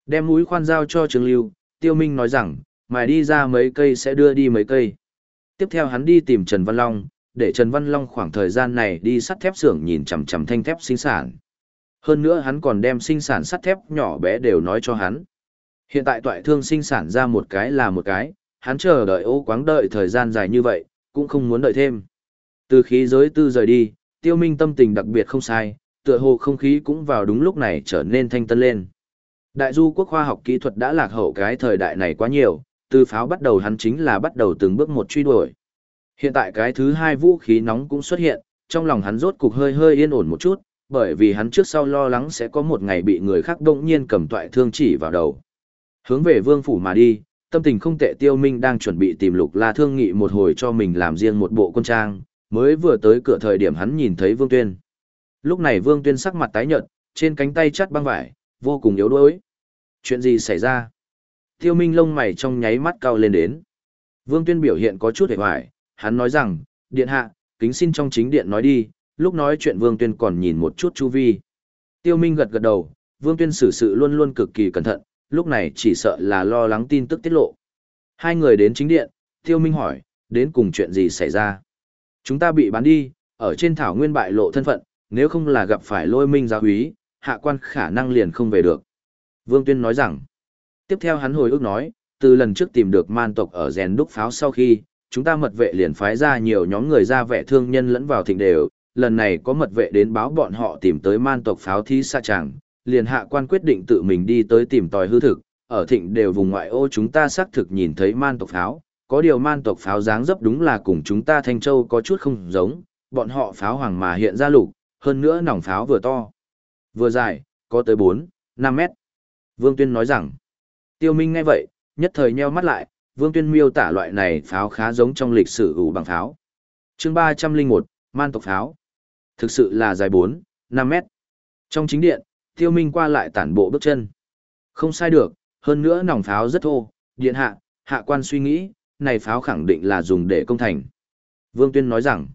Đem mũi khoan giao cho Trương Lưu, Tiêu Minh nói rằng, mài đi ra mấy cây sẽ đưa đi mấy cây. Tiếp theo hắn đi tìm Trần Văn Long, để Trần Văn Long khoảng thời gian này đi sắt thép xưởng nhìn chằm chằm thanh thép sinh sản. Hơn nữa hắn còn đem sinh sản sắt thép nhỏ bé đều nói cho hắn. Hiện tại toại thương sinh sản ra một cái là một cái, hắn chờ đợi ô quáng đợi thời gian dài như vậy, cũng không muốn đợi thêm. Từ khí giới tư rời đi, tiêu minh tâm tình đặc biệt không sai, tựa hồ không khí cũng vào đúng lúc này trở nên thanh tân lên. Đại du quốc khoa học kỹ thuật đã lạc hậu cái thời đại này quá nhiều, từ pháo bắt đầu hắn chính là bắt đầu từng bước một truy đuổi. Hiện tại cái thứ hai vũ khí nóng cũng xuất hiện, trong lòng hắn rốt cục hơi hơi yên ổn một chút, bởi vì hắn trước sau lo lắng sẽ có một ngày bị người khác đông nhiên cầm toại thương chỉ vào đầu. Hướng về vương phủ mà đi, tâm tình không tệ tiêu minh đang chuẩn bị tìm lục la thương nghị một hồi cho mình làm riêng một bộ quân trang, mới vừa tới cửa thời điểm hắn nhìn thấy vương tuyên. Lúc này vương tuyên sắc mặt tái nhợt, trên cánh tay chắt băng vải, vô cùng yếu đuối. Chuyện gì xảy ra? Tiêu minh lông mày trong nháy mắt cao lên đến. Vương tuyên biểu hiện có chút hề hoài, hắn nói rằng, điện hạ, kính xin trong chính điện nói đi, lúc nói chuyện vương tuyên còn nhìn một chút chu vi. Tiêu minh gật gật đầu, vương tuyên xử sự luôn luôn cực kỳ cẩn thận, lúc này chỉ sợ là lo lắng tin tức tiết lộ. Hai người đến chính điện, Tiêu Minh hỏi, đến cùng chuyện gì xảy ra? Chúng ta bị bán đi, ở trên thảo nguyên bại lộ thân phận, nếu không là gặp phải lôi minh giáo húy, hạ quan khả năng liền không về được. Vương Tuyên nói rằng, tiếp theo hắn hồi ức nói, từ lần trước tìm được man tộc ở rèn đúc pháo sau khi, chúng ta mật vệ liền phái ra nhiều nhóm người ra vẻ thương nhân lẫn vào thịnh đều, lần này có mật vệ đến báo bọn họ tìm tới man tộc pháo thí xa tràng, liền hạ quan quyết định tự mình đi tới tìm tòi hư thực, ở thịnh đều vùng ngoại ô chúng ta xác thực nhìn thấy man tộc pháo, có điều man tộc pháo dáng dấp đúng là cùng chúng ta Thanh Châu có chút không giống, bọn họ pháo hoàng mà hiện ra lục, hơn nữa nòng pháo vừa to, vừa dài, có tới 4, 5 mét. Vương Tuyên nói rằng, tiêu minh nghe vậy, nhất thời nheo mắt lại, Vương Tuyên miêu tả loại này pháo khá giống trong lịch sử ủ bằng pháo. chương 301, man tộc pháo. Thực sự là dài 4, 5 mét. Trong chính điện, tiêu minh qua lại tản bộ bước chân. Không sai được, hơn nữa nòng pháo rất thô, điện hạ, hạ quan suy nghĩ, này pháo khẳng định là dùng để công thành. Vương Tuyên nói rằng,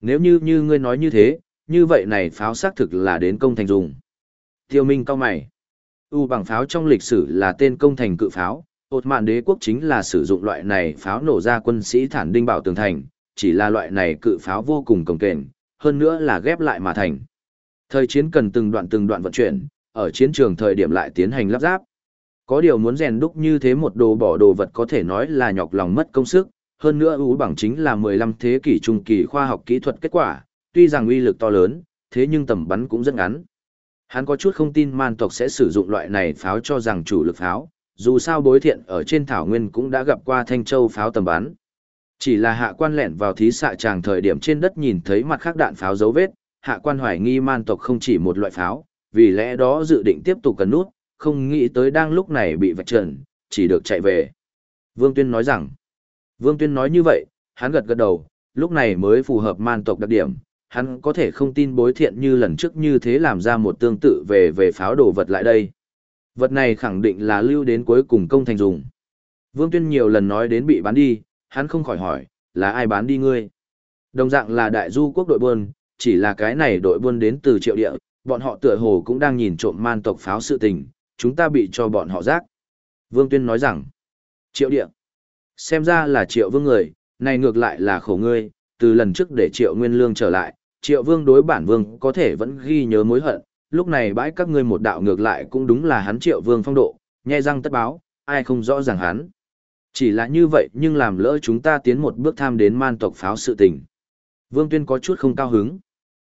nếu như như ngươi nói như thế, như vậy này pháo xác thực là đến công thành dùng. Tiêu Minh cao mày. U bằng pháo trong lịch sử là tên công thành cự pháo, Ột mạn đế quốc chính là sử dụng loại này pháo nổ ra quân sĩ thản đinh bảo tường thành, chỉ là loại này cự pháo vô cùng cồng kềnh, hơn nữa là ghép lại mà thành. Thời chiến cần từng đoạn từng đoạn vận chuyển, ở chiến trường thời điểm lại tiến hành lắp ráp. Có điều muốn rèn đúc như thế một đồ bỏ đồ vật có thể nói là nhọc lòng mất công sức, hơn nữa ú bằng chính là 15 thế kỷ trung kỳ khoa học kỹ thuật kết quả, tuy rằng uy lực to lớn, thế nhưng tầm bắn cũng rất ngắn. Hắn có chút không tin man tộc sẽ sử dụng loại này pháo cho rằng chủ lực pháo, dù sao bối thiện ở trên thảo nguyên cũng đã gặp qua thanh châu pháo tầm bắn. Chỉ là hạ quan lẹn vào thí xạ tràng thời điểm trên đất nhìn thấy mặt khác đạn pháo dấu vết, hạ quan hoài nghi man tộc không chỉ một loại pháo, vì lẽ đó dự định tiếp tục cần nút, không nghĩ tới đang lúc này bị vạch trần, chỉ được chạy về. Vương Tuyên nói rằng, Vương Tuyên nói như vậy, hắn gật gật đầu, lúc này mới phù hợp man tộc đặc điểm, hắn có thể không tin bối thiện như lần trước như thế làm ra một tương tự về về pháo đồ vật lại đây. Vật này khẳng định là lưu đến cuối cùng công thành dùng. Vương Tuyên nhiều lần nói đến bị bán đi, hắn không khỏi hỏi, là ai bán đi ngươi? Đồng dạng là đại du quốc đội buôn, chỉ là cái này đội buôn đến từ triệu địa, bọn họ tựa hồ cũng đang nhìn trộm man tộc pháo sự tình, chúng ta bị cho bọn họ rác. Vương Tuyên nói rằng, triệu địa, xem ra là triệu vương người, này ngược lại là khổ ngươi, từ lần trước để triệu nguyên lương trở lại, triệu vương đối bản vương có thể vẫn ghi nhớ mối hận, lúc này bãi các ngươi một đạo ngược lại cũng đúng là hắn triệu vương phong độ, nhai răng tất báo, ai không rõ ràng hắn. Chỉ là như vậy nhưng làm lỡ chúng ta tiến một bước tham đến man tộc pháo sự tình. Vương Tuyên có chút không cao hứng.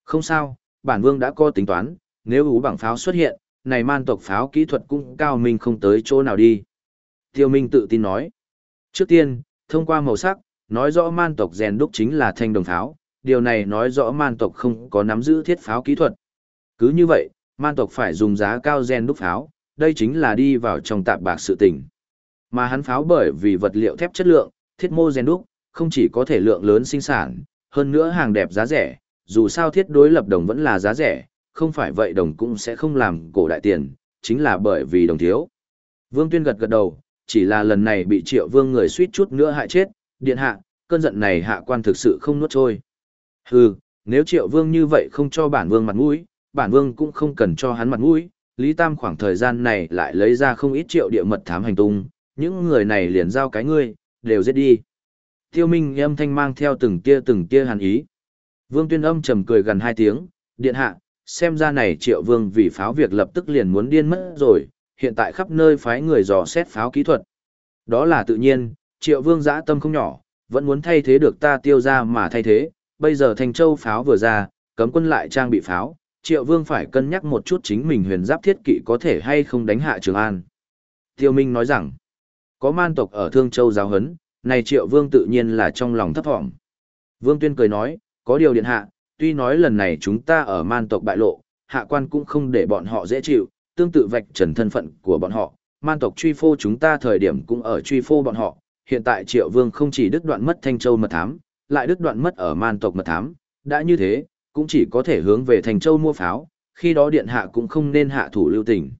Không sao, bản vương đã có tính toán, nếu ú bằng pháo xuất hiện, này man tộc pháo kỹ thuật cũng cao minh không tới chỗ nào đi. Tiêu Minh tự tin nói. Trước tiên, thông qua màu sắc, nói rõ man tộc rèn đúc chính là thanh đồng pháo, điều này nói rõ man tộc không có nắm giữ thiết pháo kỹ thuật. Cứ như vậy, man tộc phải dùng giá cao gen đúc pháo, đây chính là đi vào trong tạp bạc sự tình. Mà hắn pháo bởi vì vật liệu thép chất lượng, thiết mô gen đúc, không chỉ có thể lượng lớn sinh sản, hơn nữa hàng đẹp giá rẻ, dù sao thiết đối lập đồng vẫn là giá rẻ, không phải vậy đồng cũng sẽ không làm cổ đại tiền, chính là bởi vì đồng thiếu. Vương Tuyên gật gật đầu, chỉ là lần này bị triệu vương người suýt chút nữa hại chết, điện hạ, cơn giận này hạ quan thực sự không nuốt trôi. Hừ, nếu triệu vương như vậy không cho bản vương mặt mũi, bản vương cũng không cần cho hắn mặt mũi, Lý Tam khoảng thời gian này lại lấy ra không ít triệu địa mật thám hành tung, những người này liền giao cái ngươi, đều giết đi. Tiêu Minh âm thanh mang theo từng tia từng tia hàn ý. Vương Tuyên âm trầm cười gần hai tiếng, điện hạ, xem ra này triệu vương vì pháo việc lập tức liền muốn điên mất rồi, hiện tại khắp nơi phái người dò xét pháo kỹ thuật. Đó là tự nhiên, triệu vương dã tâm không nhỏ, vẫn muốn thay thế được ta tiêu ra mà thay thế, bây giờ thành châu pháo vừa ra, cấm quân lại trang bị pháo, triệu vương phải cân nhắc một chút chính mình huyền giáp thiết kỵ có thể hay không đánh hạ Trường An. Tiêu Minh nói rằng, có man tộc ở Thương Châu giáo hấn, này triệu vương tự nhiên là trong lòng thấp thỏm. Vương Tuyên cười nói, có điều điện hạ, tuy nói lần này chúng ta ở man tộc bại lộ, hạ quan cũng không để bọn họ dễ chịu, tương tự vạch trần thân phận của bọn họ, man tộc truy phô chúng ta thời điểm cũng ở truy phô bọn họ, hiện tại triệu vương không chỉ đứt đoạn mất Thanh Châu mật thám, lại đứt đoạn mất ở man tộc mật thám, đã như thế, cũng chỉ có thể hướng về Thành Châu mua pháo, khi đó điện hạ cũng không nên hạ thủ lưu tình.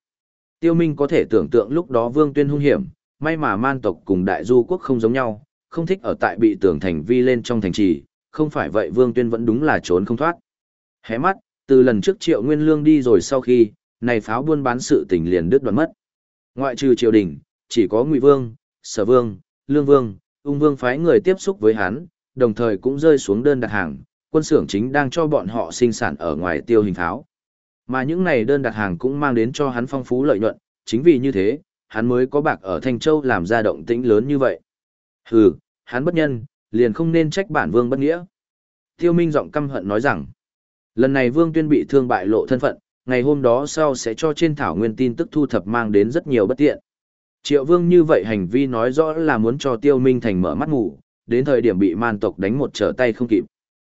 Tiêu Minh có thể tưởng tượng lúc đó Vương Tuyên hung hiểm, may mà man tộc cùng đại du quốc không giống nhau, không thích ở tại bị tưởng thành vi lên trong thành trì, không phải vậy Vương Tuyên vẫn đúng là trốn không thoát. Hé mắt, từ lần trước Triệu Nguyên Lương đi rồi sau khi, này pháo buôn bán sự tình liền đứt đoạn mất. Ngoại trừ triều đình, chỉ có Ngụy Vương, Sở Vương, Lương Vương, Ung Vương phái người tiếp xúc với hắn, đồng thời cũng rơi xuống đơn đặt hàng, quân xưởng chính đang cho bọn họ sinh sản ở ngoài tiêu hình tháo. Mà những này đơn đặt hàng cũng mang đến cho hắn phong phú lợi nhuận, chính vì như thế, hắn mới có bạc ở Thanh Châu làm ra động tĩnh lớn như vậy. Hừ, hắn bất nhân, liền không nên trách bản vương bất nghĩa. Tiêu Minh giọng căm hận nói rằng, lần này vương tuyên bị thương bại lộ thân phận, ngày hôm đó sau sẽ cho trên thảo nguyên tin tức thu thập mang đến rất nhiều bất tiện. Triệu vương như vậy hành vi nói rõ là muốn cho tiêu minh thành mở mắt ngủ, đến thời điểm bị man tộc đánh một trở tay không kịp.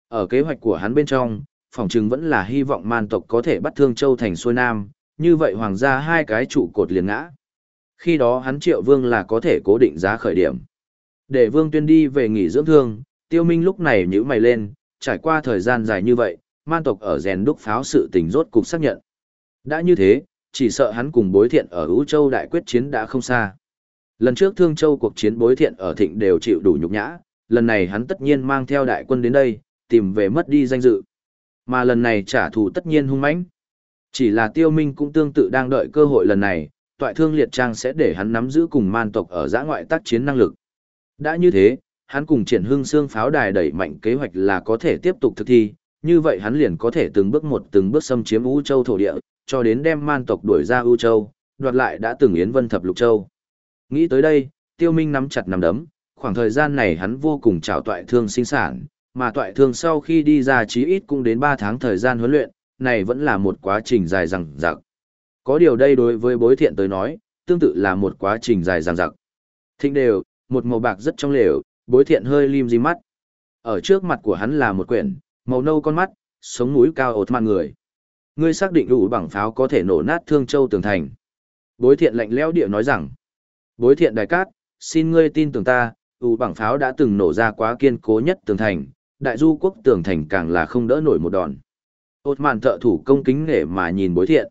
Ở kế hoạch của hắn bên trong, phòng trừng vẫn là hy vọng man tộc có thể bắt thương châu thành xuôi nam, như vậy hoàng gia hai cái trụ cột liền ngã. Khi đó hắn triệu vương là có thể cố định giá khởi điểm. Để vương tuyên đi về nghỉ dưỡng thương, tiêu minh lúc này nhíu mày lên, trải qua thời gian dài như vậy, man tộc ở rèn đúc pháo sự tình rốt cục xác nhận. Đã như thế, chỉ sợ hắn cùng bối thiện ở Ú Châu đại quyết chiến đã không xa. Lần trước Thương Châu cuộc chiến bối thiện ở thịnh đều chịu đủ nhục nhã, lần này hắn tất nhiên mang theo đại quân đến đây, tìm về mất đi danh dự. Mà lần này trả thù tất nhiên hung mãnh. Chỉ là tiêu minh cũng tương tự đang đợi cơ hội lần này, toại thương liệt trang sẽ để hắn nắm giữ cùng man tộc ở giã ngoại tác chiến năng lực. Đã như thế, hắn cùng triển hương xương pháo đài đẩy mạnh kế hoạch là có thể tiếp tục thực thi, như vậy hắn liền có thể từng bước một từng bước xâm chiếm U Châu thổ địa, cho đến đem man tộc đuổi ra U Châu, đoạt lại đã từng Yến Vân Thập Lục Châu. Nghĩ tới đây, Tiêu Minh nắm chặt nắm đấm, khoảng thời gian này hắn vô cùng trào toại thương sinh sản, mà toại thương sau khi đi ra chí ít cũng đến 3 tháng thời gian huấn luyện, này vẫn là một quá trình dài dằng dặc. Có điều đây đối với bối thiện tới nói, tương tự là một quá trình dài dằng dặc. Thịnh đều, một màu bạc rất trong lều, bối thiện hơi lim di mắt. Ở trước mặt của hắn là một quyển, màu nâu con mắt, sống mũi cao ột mặt người. Ngươi xác định đủ bằng pháo có thể nổ nát thương châu tường thành. Bối thiện lạnh lẽo địa nói rằng, bối thiện đại cát, xin ngươi tin tưởng ta, ủ bằng pháo đã từng nổ ra quá kiên cố nhất tường thành, đại du quốc tường thành càng là không đỡ nổi một đòn. Ốt màn thợ thủ công kính nể mà nhìn bối thiện.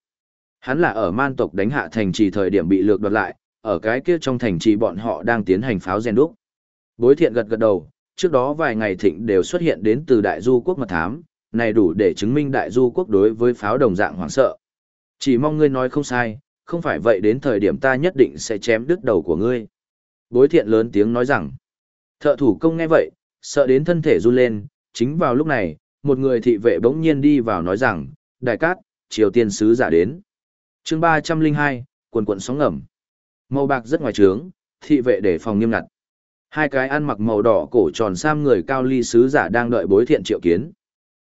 Hắn là ở man tộc đánh hạ thành trì thời điểm bị lược đoạt lại, ở cái kia trong thành trì bọn họ đang tiến hành pháo rèn đúc. Bối thiện gật gật đầu, trước đó vài ngày thịnh đều xuất hiện đến từ đại du quốc mật thám, này đủ để chứng minh đại du quốc đối với pháo đồng dạng hoảng sợ. Chỉ mong ngươi nói không sai, không phải vậy đến thời điểm ta nhất định sẽ chém đứt đầu của ngươi. Bối thiện lớn tiếng nói rằng, thợ thủ công nghe vậy, sợ đến thân thể run lên, chính vào lúc này, một người thị vệ bỗng nhiên đi vào nói rằng, đại cát, triều tiên sứ giả đến. chương 302, quần quận sóng ngầm. Màu bạc rất ngoài trướng, thị vệ để phòng nghiêm ngặt. Hai cái ăn mặc màu đỏ cổ tròn sam người cao ly sứ giả đang đợi bối thiện triệu kiến.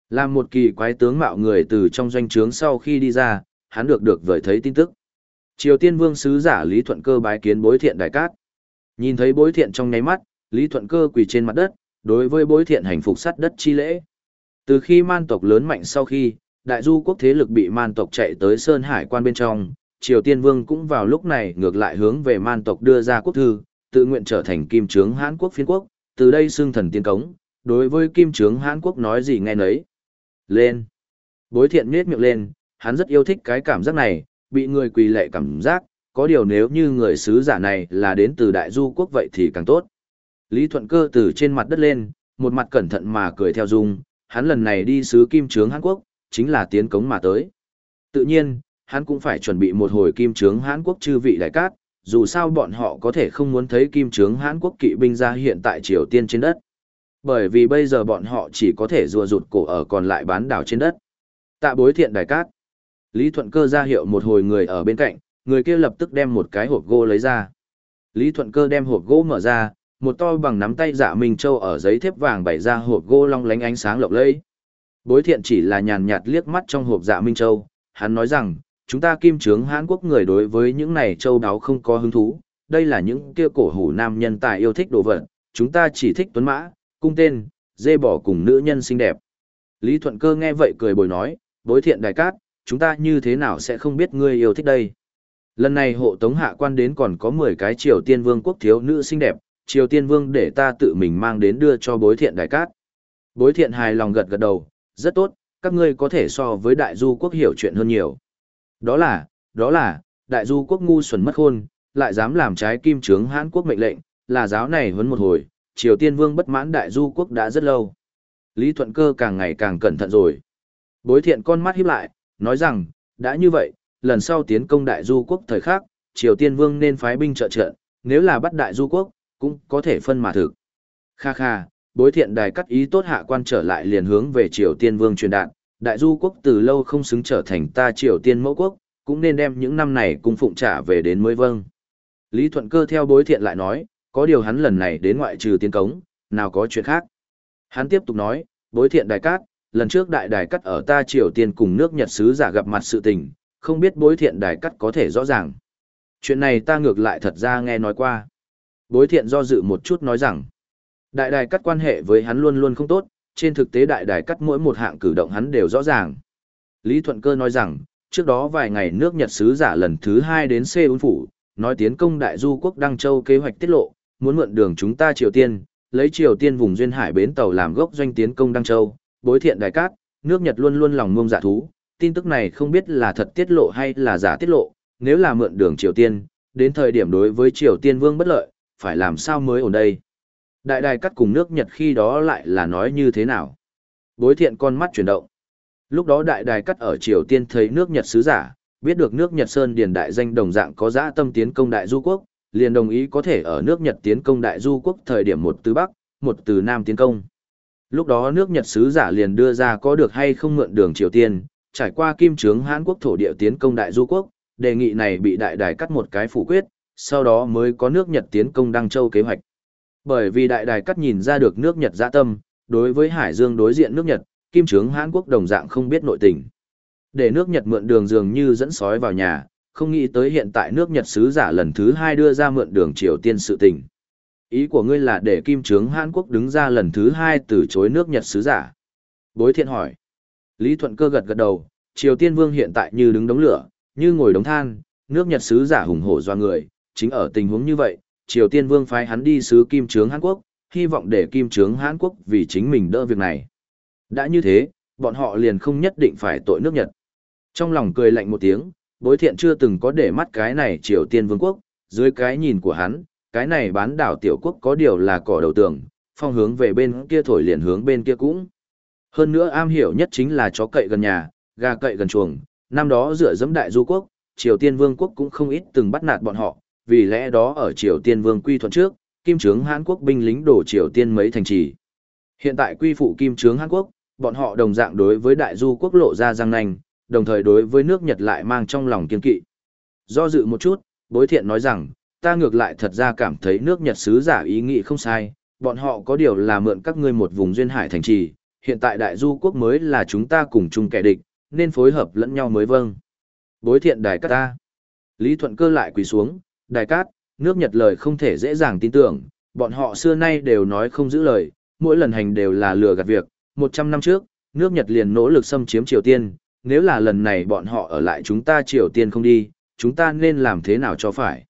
Làm một kỳ quái tướng mạo người từ trong doanh trướng sau khi đi ra, hắn được được vời thấy tin tức. Triều Tiên Vương sứ giả Lý Thuận Cơ bái kiến Bối Thiện đại cát. Nhìn thấy Bối Thiện trong nháy mắt, Lý Thuận Cơ quỳ trên mặt đất, đối với Bối Thiện hành phục sắt đất chi lễ. Từ khi man tộc lớn mạnh sau khi, đại du quốc thế lực bị man tộc chạy tới Sơn Hải quan bên trong, Triều Tiên Vương cũng vào lúc này ngược lại hướng về man tộc đưa ra quốc thư, tự nguyện trở thành kim trướng Hán quốc phiên quốc, từ đây xưng thần tiên cống, đối với kim trướng Hán quốc nói gì nghe nấy. Lên. Bối thiện nhếch miệng lên, hắn rất yêu thích cái cảm giác này, bị người quỳ lệ cảm giác, có điều nếu như người sứ giả này là đến từ đại du quốc vậy thì càng tốt. Lý Thuận Cơ từ trên mặt đất lên, một mặt cẩn thận mà cười theo dung, hắn lần này đi sứ kim trướng Hán Quốc, chính là tiến cống mà tới. Tự nhiên, hắn cũng phải chuẩn bị một hồi kim trướng Hán Quốc chư vị đại cát, dù sao bọn họ có thể không muốn thấy kim trướng Hán Quốc kỵ binh ra hiện tại Triều Tiên trên đất. Bởi vì bây giờ bọn họ chỉ có thể rùa rụt cổ ở còn lại bán đảo trên đất. Tạ bối thiện đại cát. Lý Thuận Cơ ra hiệu một hồi người ở bên cạnh, người kia lập tức đem một cái hộp gỗ lấy ra. Lý Thuận Cơ đem hộp gỗ mở ra, một to bằng nắm tay dạ Minh Châu ở giấy thép vàng bày ra hộp gỗ long lánh ánh sáng lộng lẫy. Bối thiện chỉ là nhàn nhạt liếc mắt trong hộp dạ Minh Châu, hắn nói rằng, chúng ta kim trướng Hán Quốc người đối với những này châu đáo không có hứng thú, đây là những kia cổ hủ nam nhân tài yêu thích đồ vật, chúng ta chỉ thích tuấn mã, cung tên, dê bỏ cùng nữ nhân xinh đẹp. Lý Thuận Cơ nghe vậy cười bồi nói, bối thiện đại cát, chúng ta như thế nào sẽ không biết ngươi yêu thích đây. Lần này hộ tống hạ quan đến còn có 10 cái triều tiên vương quốc thiếu nữ xinh đẹp, triều tiên vương để ta tự mình mang đến đưa cho bối thiện đại cát. Bối thiện hài lòng gật gật đầu, rất tốt, các ngươi có thể so với đại du quốc hiểu chuyện hơn nhiều. Đó là, đó là, đại du quốc ngu xuẩn mất khôn, lại dám làm trái kim trướng hãn quốc mệnh lệnh, là giáo này huấn một hồi, triều tiên vương bất mãn đại du quốc đã rất lâu. Lý Thuận Cơ càng ngày càng cẩn thận rồi. Bối thiện con mắt híp lại, nói rằng, đã như vậy, lần sau tiến công đại du quốc thời khác, triều tiên vương nên phái binh trợ trợ, nếu là bắt đại du quốc, cũng có thể phân mà thực. Kha kha, bối thiện đài cắt ý tốt hạ quan trở lại liền hướng về triều tiên vương truyền đạt, đại du quốc từ lâu không xứng trở thành ta triều tiên mẫu quốc, cũng nên đem những năm này cung phụng trả về đến mới vâng. Lý Thuận Cơ theo bối thiện lại nói, có điều hắn lần này đến ngoại trừ tiến cống, nào có chuyện khác. Hắn tiếp tục nói, bối thiện đài cát, lần trước đại đài cắt ở ta triều tiên cùng nước Nhật sứ giả gặp mặt sự tình, không biết bối thiện đài cắt có thể rõ ràng. Chuyện này ta ngược lại thật ra nghe nói qua. Bối thiện do dự một chút nói rằng, đại đài cắt quan hệ với hắn luôn luôn không tốt, trên thực tế đại đài cắt mỗi một hạng cử động hắn đều rõ ràng. Lý Thuận Cơ nói rằng, trước đó vài ngày nước Nhật sứ giả lần thứ hai đến Seoul phủ, nói tiến công đại du quốc Đăng Châu kế hoạch tiết lộ, muốn mượn đường chúng ta Triều Tiên, lấy Triều Tiên vùng duyên hải bến tàu làm gốc doanh tiến công Đăng Châu, bối thiện đại cát, nước Nhật luôn luôn lòng ngông giả thú, tin tức này không biết là thật tiết lộ hay là giả tiết lộ, nếu là mượn đường Triều Tiên, đến thời điểm đối với Triều Tiên vương bất lợi, phải làm sao mới ổn đây. Đại đài cắt cùng nước Nhật khi đó lại là nói như thế nào? Bối thiện con mắt chuyển động. Lúc đó đại đài cắt ở Triều Tiên thấy nước Nhật sứ giả, biết được nước Nhật Sơn Điền đại danh đồng dạng có dã tâm tiến công đại du quốc, liền đồng ý có thể ở nước Nhật tiến công đại du quốc thời điểm một từ Bắc, một từ Nam tiến công. Lúc đó nước Nhật sứ giả liền đưa ra có được hay không mượn đường Triều Tiên, trải qua kim trướng Hán quốc thổ địa tiến công đại du quốc, đề nghị này bị đại đài cắt một cái phủ quyết, sau đó mới có nước Nhật tiến công Đăng Châu kế hoạch. Bởi vì đại đài cắt nhìn ra được nước Nhật dạ tâm, đối với Hải Dương đối diện nước Nhật, kim trướng Hán quốc đồng dạng không biết nội tình. Để nước Nhật mượn đường dường như dẫn sói vào nhà, không nghĩ tới hiện tại nước Nhật sứ giả lần thứ hai đưa ra mượn đường Triều Tiên sự tình. Ý của ngươi là để kim trướng Hàn Quốc đứng ra lần thứ hai từ chối nước Nhật sứ giả. Bối thiện hỏi. Lý Thuận Cơ gật gật đầu, Triều Tiên Vương hiện tại như đứng đống lửa, như ngồi đống than, nước Nhật sứ giả hùng hổ do người, chính ở tình huống như vậy, Triều Tiên Vương phái hắn đi sứ kim trướng Hàn Quốc, hy vọng để kim trướng Hàn Quốc vì chính mình đỡ việc này. Đã như thế, bọn họ liền không nhất định phải tội nước Nhật. Trong lòng cười lạnh một tiếng, bối thiện chưa từng có để mắt cái này Triều Tiên Vương quốc, dưới cái nhìn của hắn, cái này bán đảo tiểu quốc có điều là cỏ đầu tường, phong hướng về bên kia thổi liền hướng bên kia cũng. Hơn nữa am hiểu nhất chính là chó cậy gần nhà, gà cậy gần chuồng, năm đó dựa dẫm đại du quốc, Triều Tiên Vương quốc cũng không ít từng bắt nạt bọn họ, vì lẽ đó ở Triều Tiên Vương quy thuận trước, Kim Trướng Hán Quốc binh lính đổ Triều Tiên mấy thành trì. Hiện tại quy phụ Kim Trướng Hán Quốc, bọn họ đồng dạng đối với đại du quốc lộ ra răng nanh, đồng thời đối với nước Nhật lại mang trong lòng kiên kỵ. Do dự một chút, bối thiện nói rằng, ta ngược lại thật ra cảm thấy nước Nhật sứ giả ý nghĩ không sai, bọn họ có điều là mượn các ngươi một vùng duyên hải thành trì, hiện tại đại du quốc mới là chúng ta cùng chung kẻ địch, nên phối hợp lẫn nhau mới vâng. Bối thiện đài cát ta. Lý Thuận Cơ lại quỳ xuống, đài cát, nước Nhật lời không thể dễ dàng tin tưởng, bọn họ xưa nay đều nói không giữ lời, mỗi lần hành đều là lừa gạt việc. Một trăm năm trước, nước Nhật liền nỗ lực xâm chiếm Triều Tiên, nếu là lần này bọn họ ở lại chúng ta Triều Tiên không đi, chúng ta nên làm thế nào cho phải.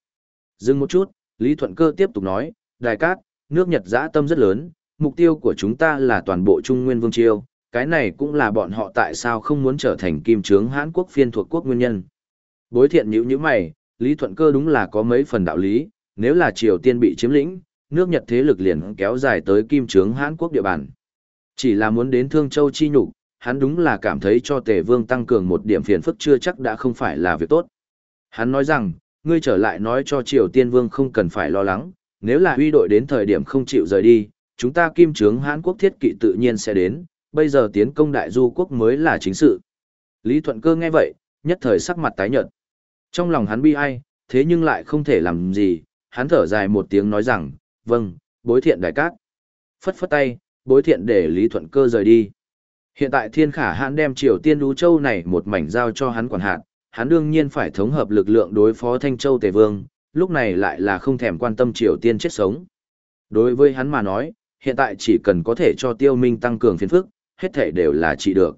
Dừng một chút, Lý Thuận Cơ tiếp tục nói, Đài Cát, nước Nhật dã tâm rất lớn, mục tiêu của chúng ta là toàn bộ Trung Nguyên Vương Triều, cái này cũng là bọn họ tại sao không muốn trở thành kim trướng Hán quốc phiên thuộc quốc nguyên nhân. Bối thiện nhữ như mày, Lý Thuận Cơ đúng là có mấy phần đạo lý, nếu là Triều Tiên bị chiếm lĩnh, nước Nhật thế lực liền kéo dài tới kim trướng Hán quốc địa bàn. Chỉ là muốn đến Thương Châu chi nhục, hắn đúng là cảm thấy cho Tề Vương tăng cường một điểm phiền phức chưa chắc đã không phải là việc tốt. Hắn nói rằng, ngươi trở lại nói cho Triều Tiên Vương không cần phải lo lắng, nếu là huy đội đến thời điểm không chịu rời đi, chúng ta kim trướng Hán quốc thiết kỵ tự nhiên sẽ đến, bây giờ tiến công đại du quốc mới là chính sự. Lý Thuận Cơ nghe vậy, nhất thời sắc mặt tái nhợt. Trong lòng hắn bi ai, thế nhưng lại không thể làm gì, hắn thở dài một tiếng nói rằng, vâng, bối thiện đại cát. Phất phất tay, bối thiện để Lý Thuận Cơ rời đi. Hiện tại thiên khả hãn đem Triều Tiên Đú Châu này một mảnh giao cho hắn quản hạt, hắn đương nhiên phải thống hợp lực lượng đối phó Thanh Châu Tề Vương, lúc này lại là không thèm quan tâm Triều Tiên chết sống. Đối với hắn mà nói, hiện tại chỉ cần có thể cho tiêu minh tăng cường phiền phức, hết thể đều là trị được.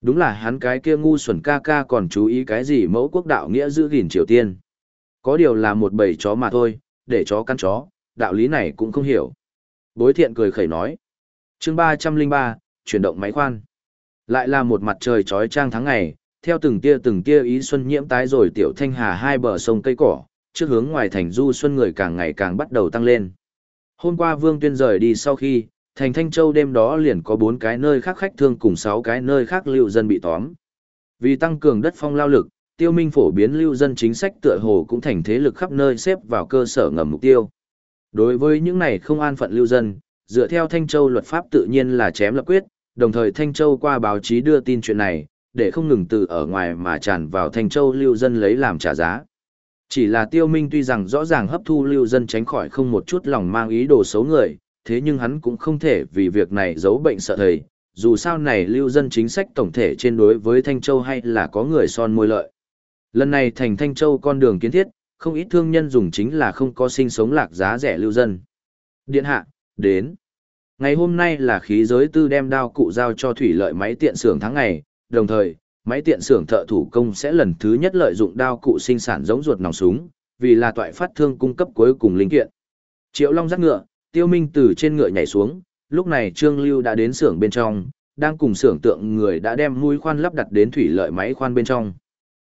Đúng là hắn cái kia ngu xuẩn ca ca còn chú ý cái gì mẫu quốc đạo nghĩa giữ gìn Triều Tiên. Có điều là một bầy chó mà thôi, để chó căn chó, đạo lý này cũng không hiểu. Bối thiện cười khẩy nói. chương 303, chuyển động máy khoan. Lại là một mặt trời trói trang tháng ngày, theo từng tia từng tia ý xuân nhiễm tái rồi tiểu thanh hà hai bờ sông cây cỏ, trước hướng ngoài thành du xuân người càng ngày càng bắt đầu tăng lên. Hôm qua Vương Tuyên rời đi sau khi, thành Thanh Châu đêm đó liền có bốn cái nơi khác khách thương cùng sáu cái nơi khác lưu dân bị tóm. Vì tăng cường đất phong lao lực, tiêu minh phổ biến lưu dân chính sách tựa hồ cũng thành thế lực khắp nơi xếp vào cơ sở ngầm mục tiêu. Đối với những này không an phận lưu dân, dựa theo Thanh Châu luật pháp tự nhiên là chém lập quyết, đồng thời Thanh Châu qua báo chí đưa tin chuyện này, để không ngừng từ ở ngoài mà tràn vào Thanh Châu lưu dân lấy làm trả giá. Chỉ là tiêu minh tuy rằng rõ ràng hấp thu lưu dân tránh khỏi không một chút lòng mang ý đồ xấu người, thế nhưng hắn cũng không thể vì việc này giấu bệnh sợ thầy, dù sao này lưu dân chính sách tổng thể trên đối với Thanh Châu hay là có người son môi lợi. Lần này thành Thanh Châu con đường kiến thiết, không ít thương nhân dùng chính là không có sinh sống lạc giá rẻ lưu dân. Điện hạ, đến. Ngày hôm nay là khí giới tư đem đao cụ giao cho thủy lợi máy tiện xưởng tháng ngày, đồng thời, máy tiện xưởng thợ thủ công sẽ lần thứ nhất lợi dụng đao cụ sinh sản giống ruột nòng súng, vì là toại phát thương cung cấp cuối cùng linh kiện. Triệu Long dắt ngựa, Tiêu Minh từ trên ngựa nhảy xuống, lúc này Trương Lưu đã đến xưởng bên trong, đang cùng xưởng tượng người đã đem mũi khoan lắp đặt đến thủy lợi máy khoan bên trong.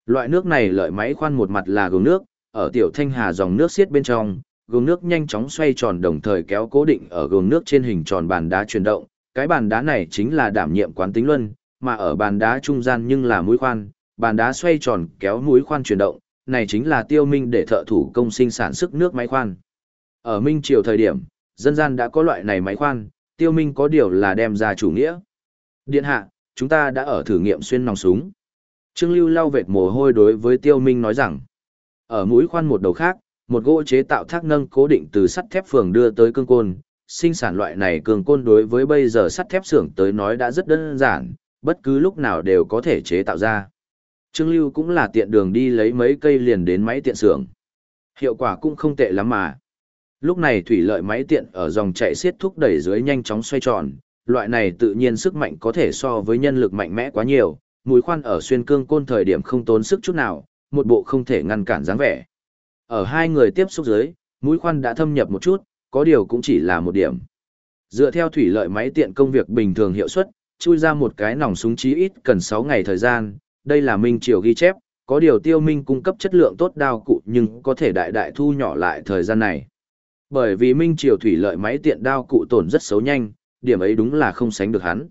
Loại nước này lợi máy khoan một mặt là gồm nước, ở tiểu thanh hà dòng nước xiết bên trong, gồm nước nhanh chóng xoay tròn đồng thời kéo cố định ở gồm nước trên hình tròn bàn đá chuyển động. Cái bàn đá này chính là đảm nhiệm quán tính luân, mà ở bàn đá trung gian nhưng là mũi khoan, bàn đá xoay tròn kéo mũi khoan chuyển động, này chính là tiêu minh để thợ thủ công sinh sản sức nước máy khoan. Ở Minh Triều thời điểm, dân gian đã có loại này máy khoan, tiêu minh có điều là đem ra chủ nghĩa. Điện hạ, chúng ta đã ở thử nghiệm xuyên nòng súng. Trương Lưu lau vệt mồ hôi đối với tiêu minh nói rằng, ở mũi khoan một đầu khác, một gỗ chế tạo thác nâng cố định từ sắt thép phường đưa tới cương côn. Sinh sản loại này cường côn đối với bây giờ sắt thép xưởng tới nói đã rất đơn giản, bất cứ lúc nào đều có thể chế tạo ra. Trương Lưu cũng là tiện đường đi lấy mấy cây liền đến máy tiện xưởng. Hiệu quả cũng không tệ lắm mà. Lúc này thủy lợi máy tiện ở dòng chạy xiết thúc đẩy dưới nhanh chóng xoay tròn, loại này tự nhiên sức mạnh có thể so với nhân lực mạnh mẽ quá nhiều, mũi khoan ở xuyên cương côn thời điểm không tốn sức chút nào, một bộ không thể ngăn cản dáng vẻ. Ở hai người tiếp xúc dưới, mũi khoan đã thâm nhập một chút, có điều cũng chỉ là một điểm. Dựa theo thủy lợi máy tiện công việc bình thường hiệu suất, chui ra một cái nòng súng chí ít cần 6 ngày thời gian, đây là Minh Triều ghi chép, có điều tiêu minh cung cấp chất lượng tốt đao cụ nhưng có thể đại đại thu nhỏ lại thời gian này. Bởi vì Minh Triều thủy lợi máy tiện đao cụ tổn rất xấu nhanh, điểm ấy đúng là không sánh được hắn.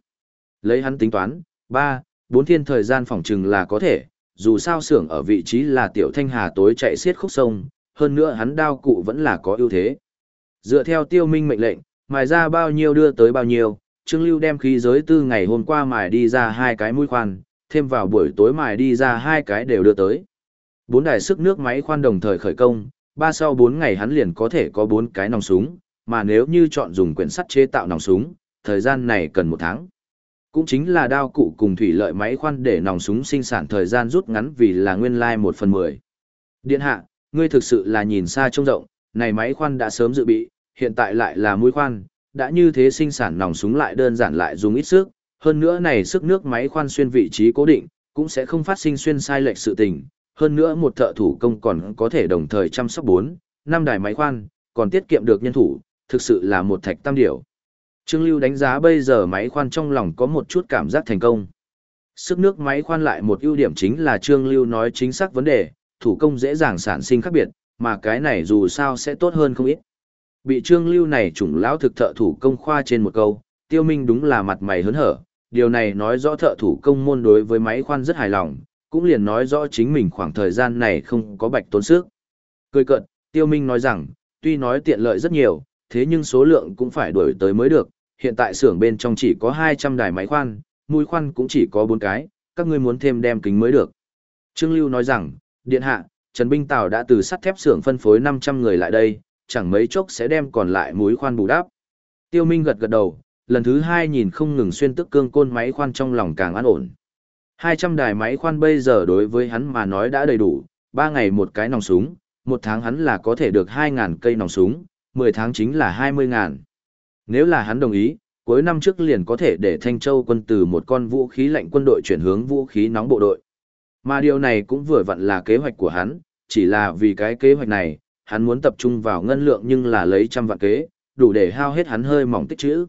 Lấy hắn tính toán, 3, 4 thiên thời gian phòng trừng là có thể, dù sao xưởng ở vị trí là tiểu thanh hà tối chạy xiết khúc sông, hơn nữa hắn đao cụ vẫn là có ưu thế. Dựa theo tiêu minh mệnh lệnh, mài ra bao nhiêu đưa tới bao nhiêu, Trương Lưu đem khí giới tư ngày hôm qua mài đi ra hai cái mũi khoan, thêm vào buổi tối mài đi ra hai cái đều đưa tới. Bốn đài sức nước máy khoan đồng thời khởi công, ba sau bốn ngày hắn liền có thể có bốn cái nòng súng, mà nếu như chọn dùng quyển sắt chế tạo nòng súng, thời gian này cần một tháng. cũng chính là đao cụ cùng thủy lợi máy khoan để nòng súng sinh sản thời gian rút ngắn vì là nguyên lai một phần mười. Điện hạ, ngươi thực sự là nhìn xa trông rộng, này máy khoan đã sớm dự bị, hiện tại lại là mũi khoan, đã như thế sinh sản nòng súng lại đơn giản lại dùng ít sức, hơn nữa này sức nước máy khoan xuyên vị trí cố định, cũng sẽ không phát sinh xuyên sai lệch sự tình, hơn nữa một thợ thủ công còn có thể đồng thời chăm sóc 4, năm đài máy khoan, còn tiết kiệm được nhân thủ, thực sự là một thạch tam điểu. Trương Lưu đánh giá bây giờ máy khoan trong lòng có một chút cảm giác thành công. Sức nước máy khoan lại một ưu điểm chính là Trương Lưu nói chính xác vấn đề, thủ công dễ dàng sản sinh khác biệt, mà cái này dù sao sẽ tốt hơn không ít. Bị Trương Lưu này chủng lão thực thợ thủ công khoa trên một câu, Tiêu Minh đúng là mặt mày hớn hở, điều này nói rõ thợ thủ công môn đối với máy khoan rất hài lòng, cũng liền nói rõ chính mình khoảng thời gian này không có bạch tốn sức. Cười cận, Tiêu Minh nói rằng, tuy nói tiện lợi rất nhiều, thế nhưng số lượng cũng phải đổi tới mới được, hiện tại xưởng bên trong chỉ có 200 đài máy khoan, mũi khoan cũng chỉ có 4 cái, các ngươi muốn thêm đem kính mới được. Trương Lưu nói rằng, điện hạ, Trần Binh Tào đã từ sắt thép xưởng phân phối 500 người lại đây, chẳng mấy chốc sẽ đem còn lại muối khoan bù đắp. Tiêu Minh gật gật đầu, lần thứ hai nhìn không ngừng xuyên tức cương côn máy khoan trong lòng càng an ổn. 200 đài máy khoan bây giờ đối với hắn mà nói đã đầy đủ, 3 ngày một cái nòng súng, một tháng hắn là có thể được 2.000 cây nòng súng, 10 tháng chính là 20.000. Nếu là hắn đồng ý, cuối năm trước liền có thể để Thanh Châu quân từ một con vũ khí lạnh quân đội chuyển hướng vũ khí nóng bộ đội. Mà điều này cũng vừa vặn là kế hoạch của hắn, chỉ là vì cái kế hoạch này, hắn muốn tập trung vào ngân lượng nhưng là lấy trăm vạn kế, đủ để hao hết hắn hơi mỏng tích trữ.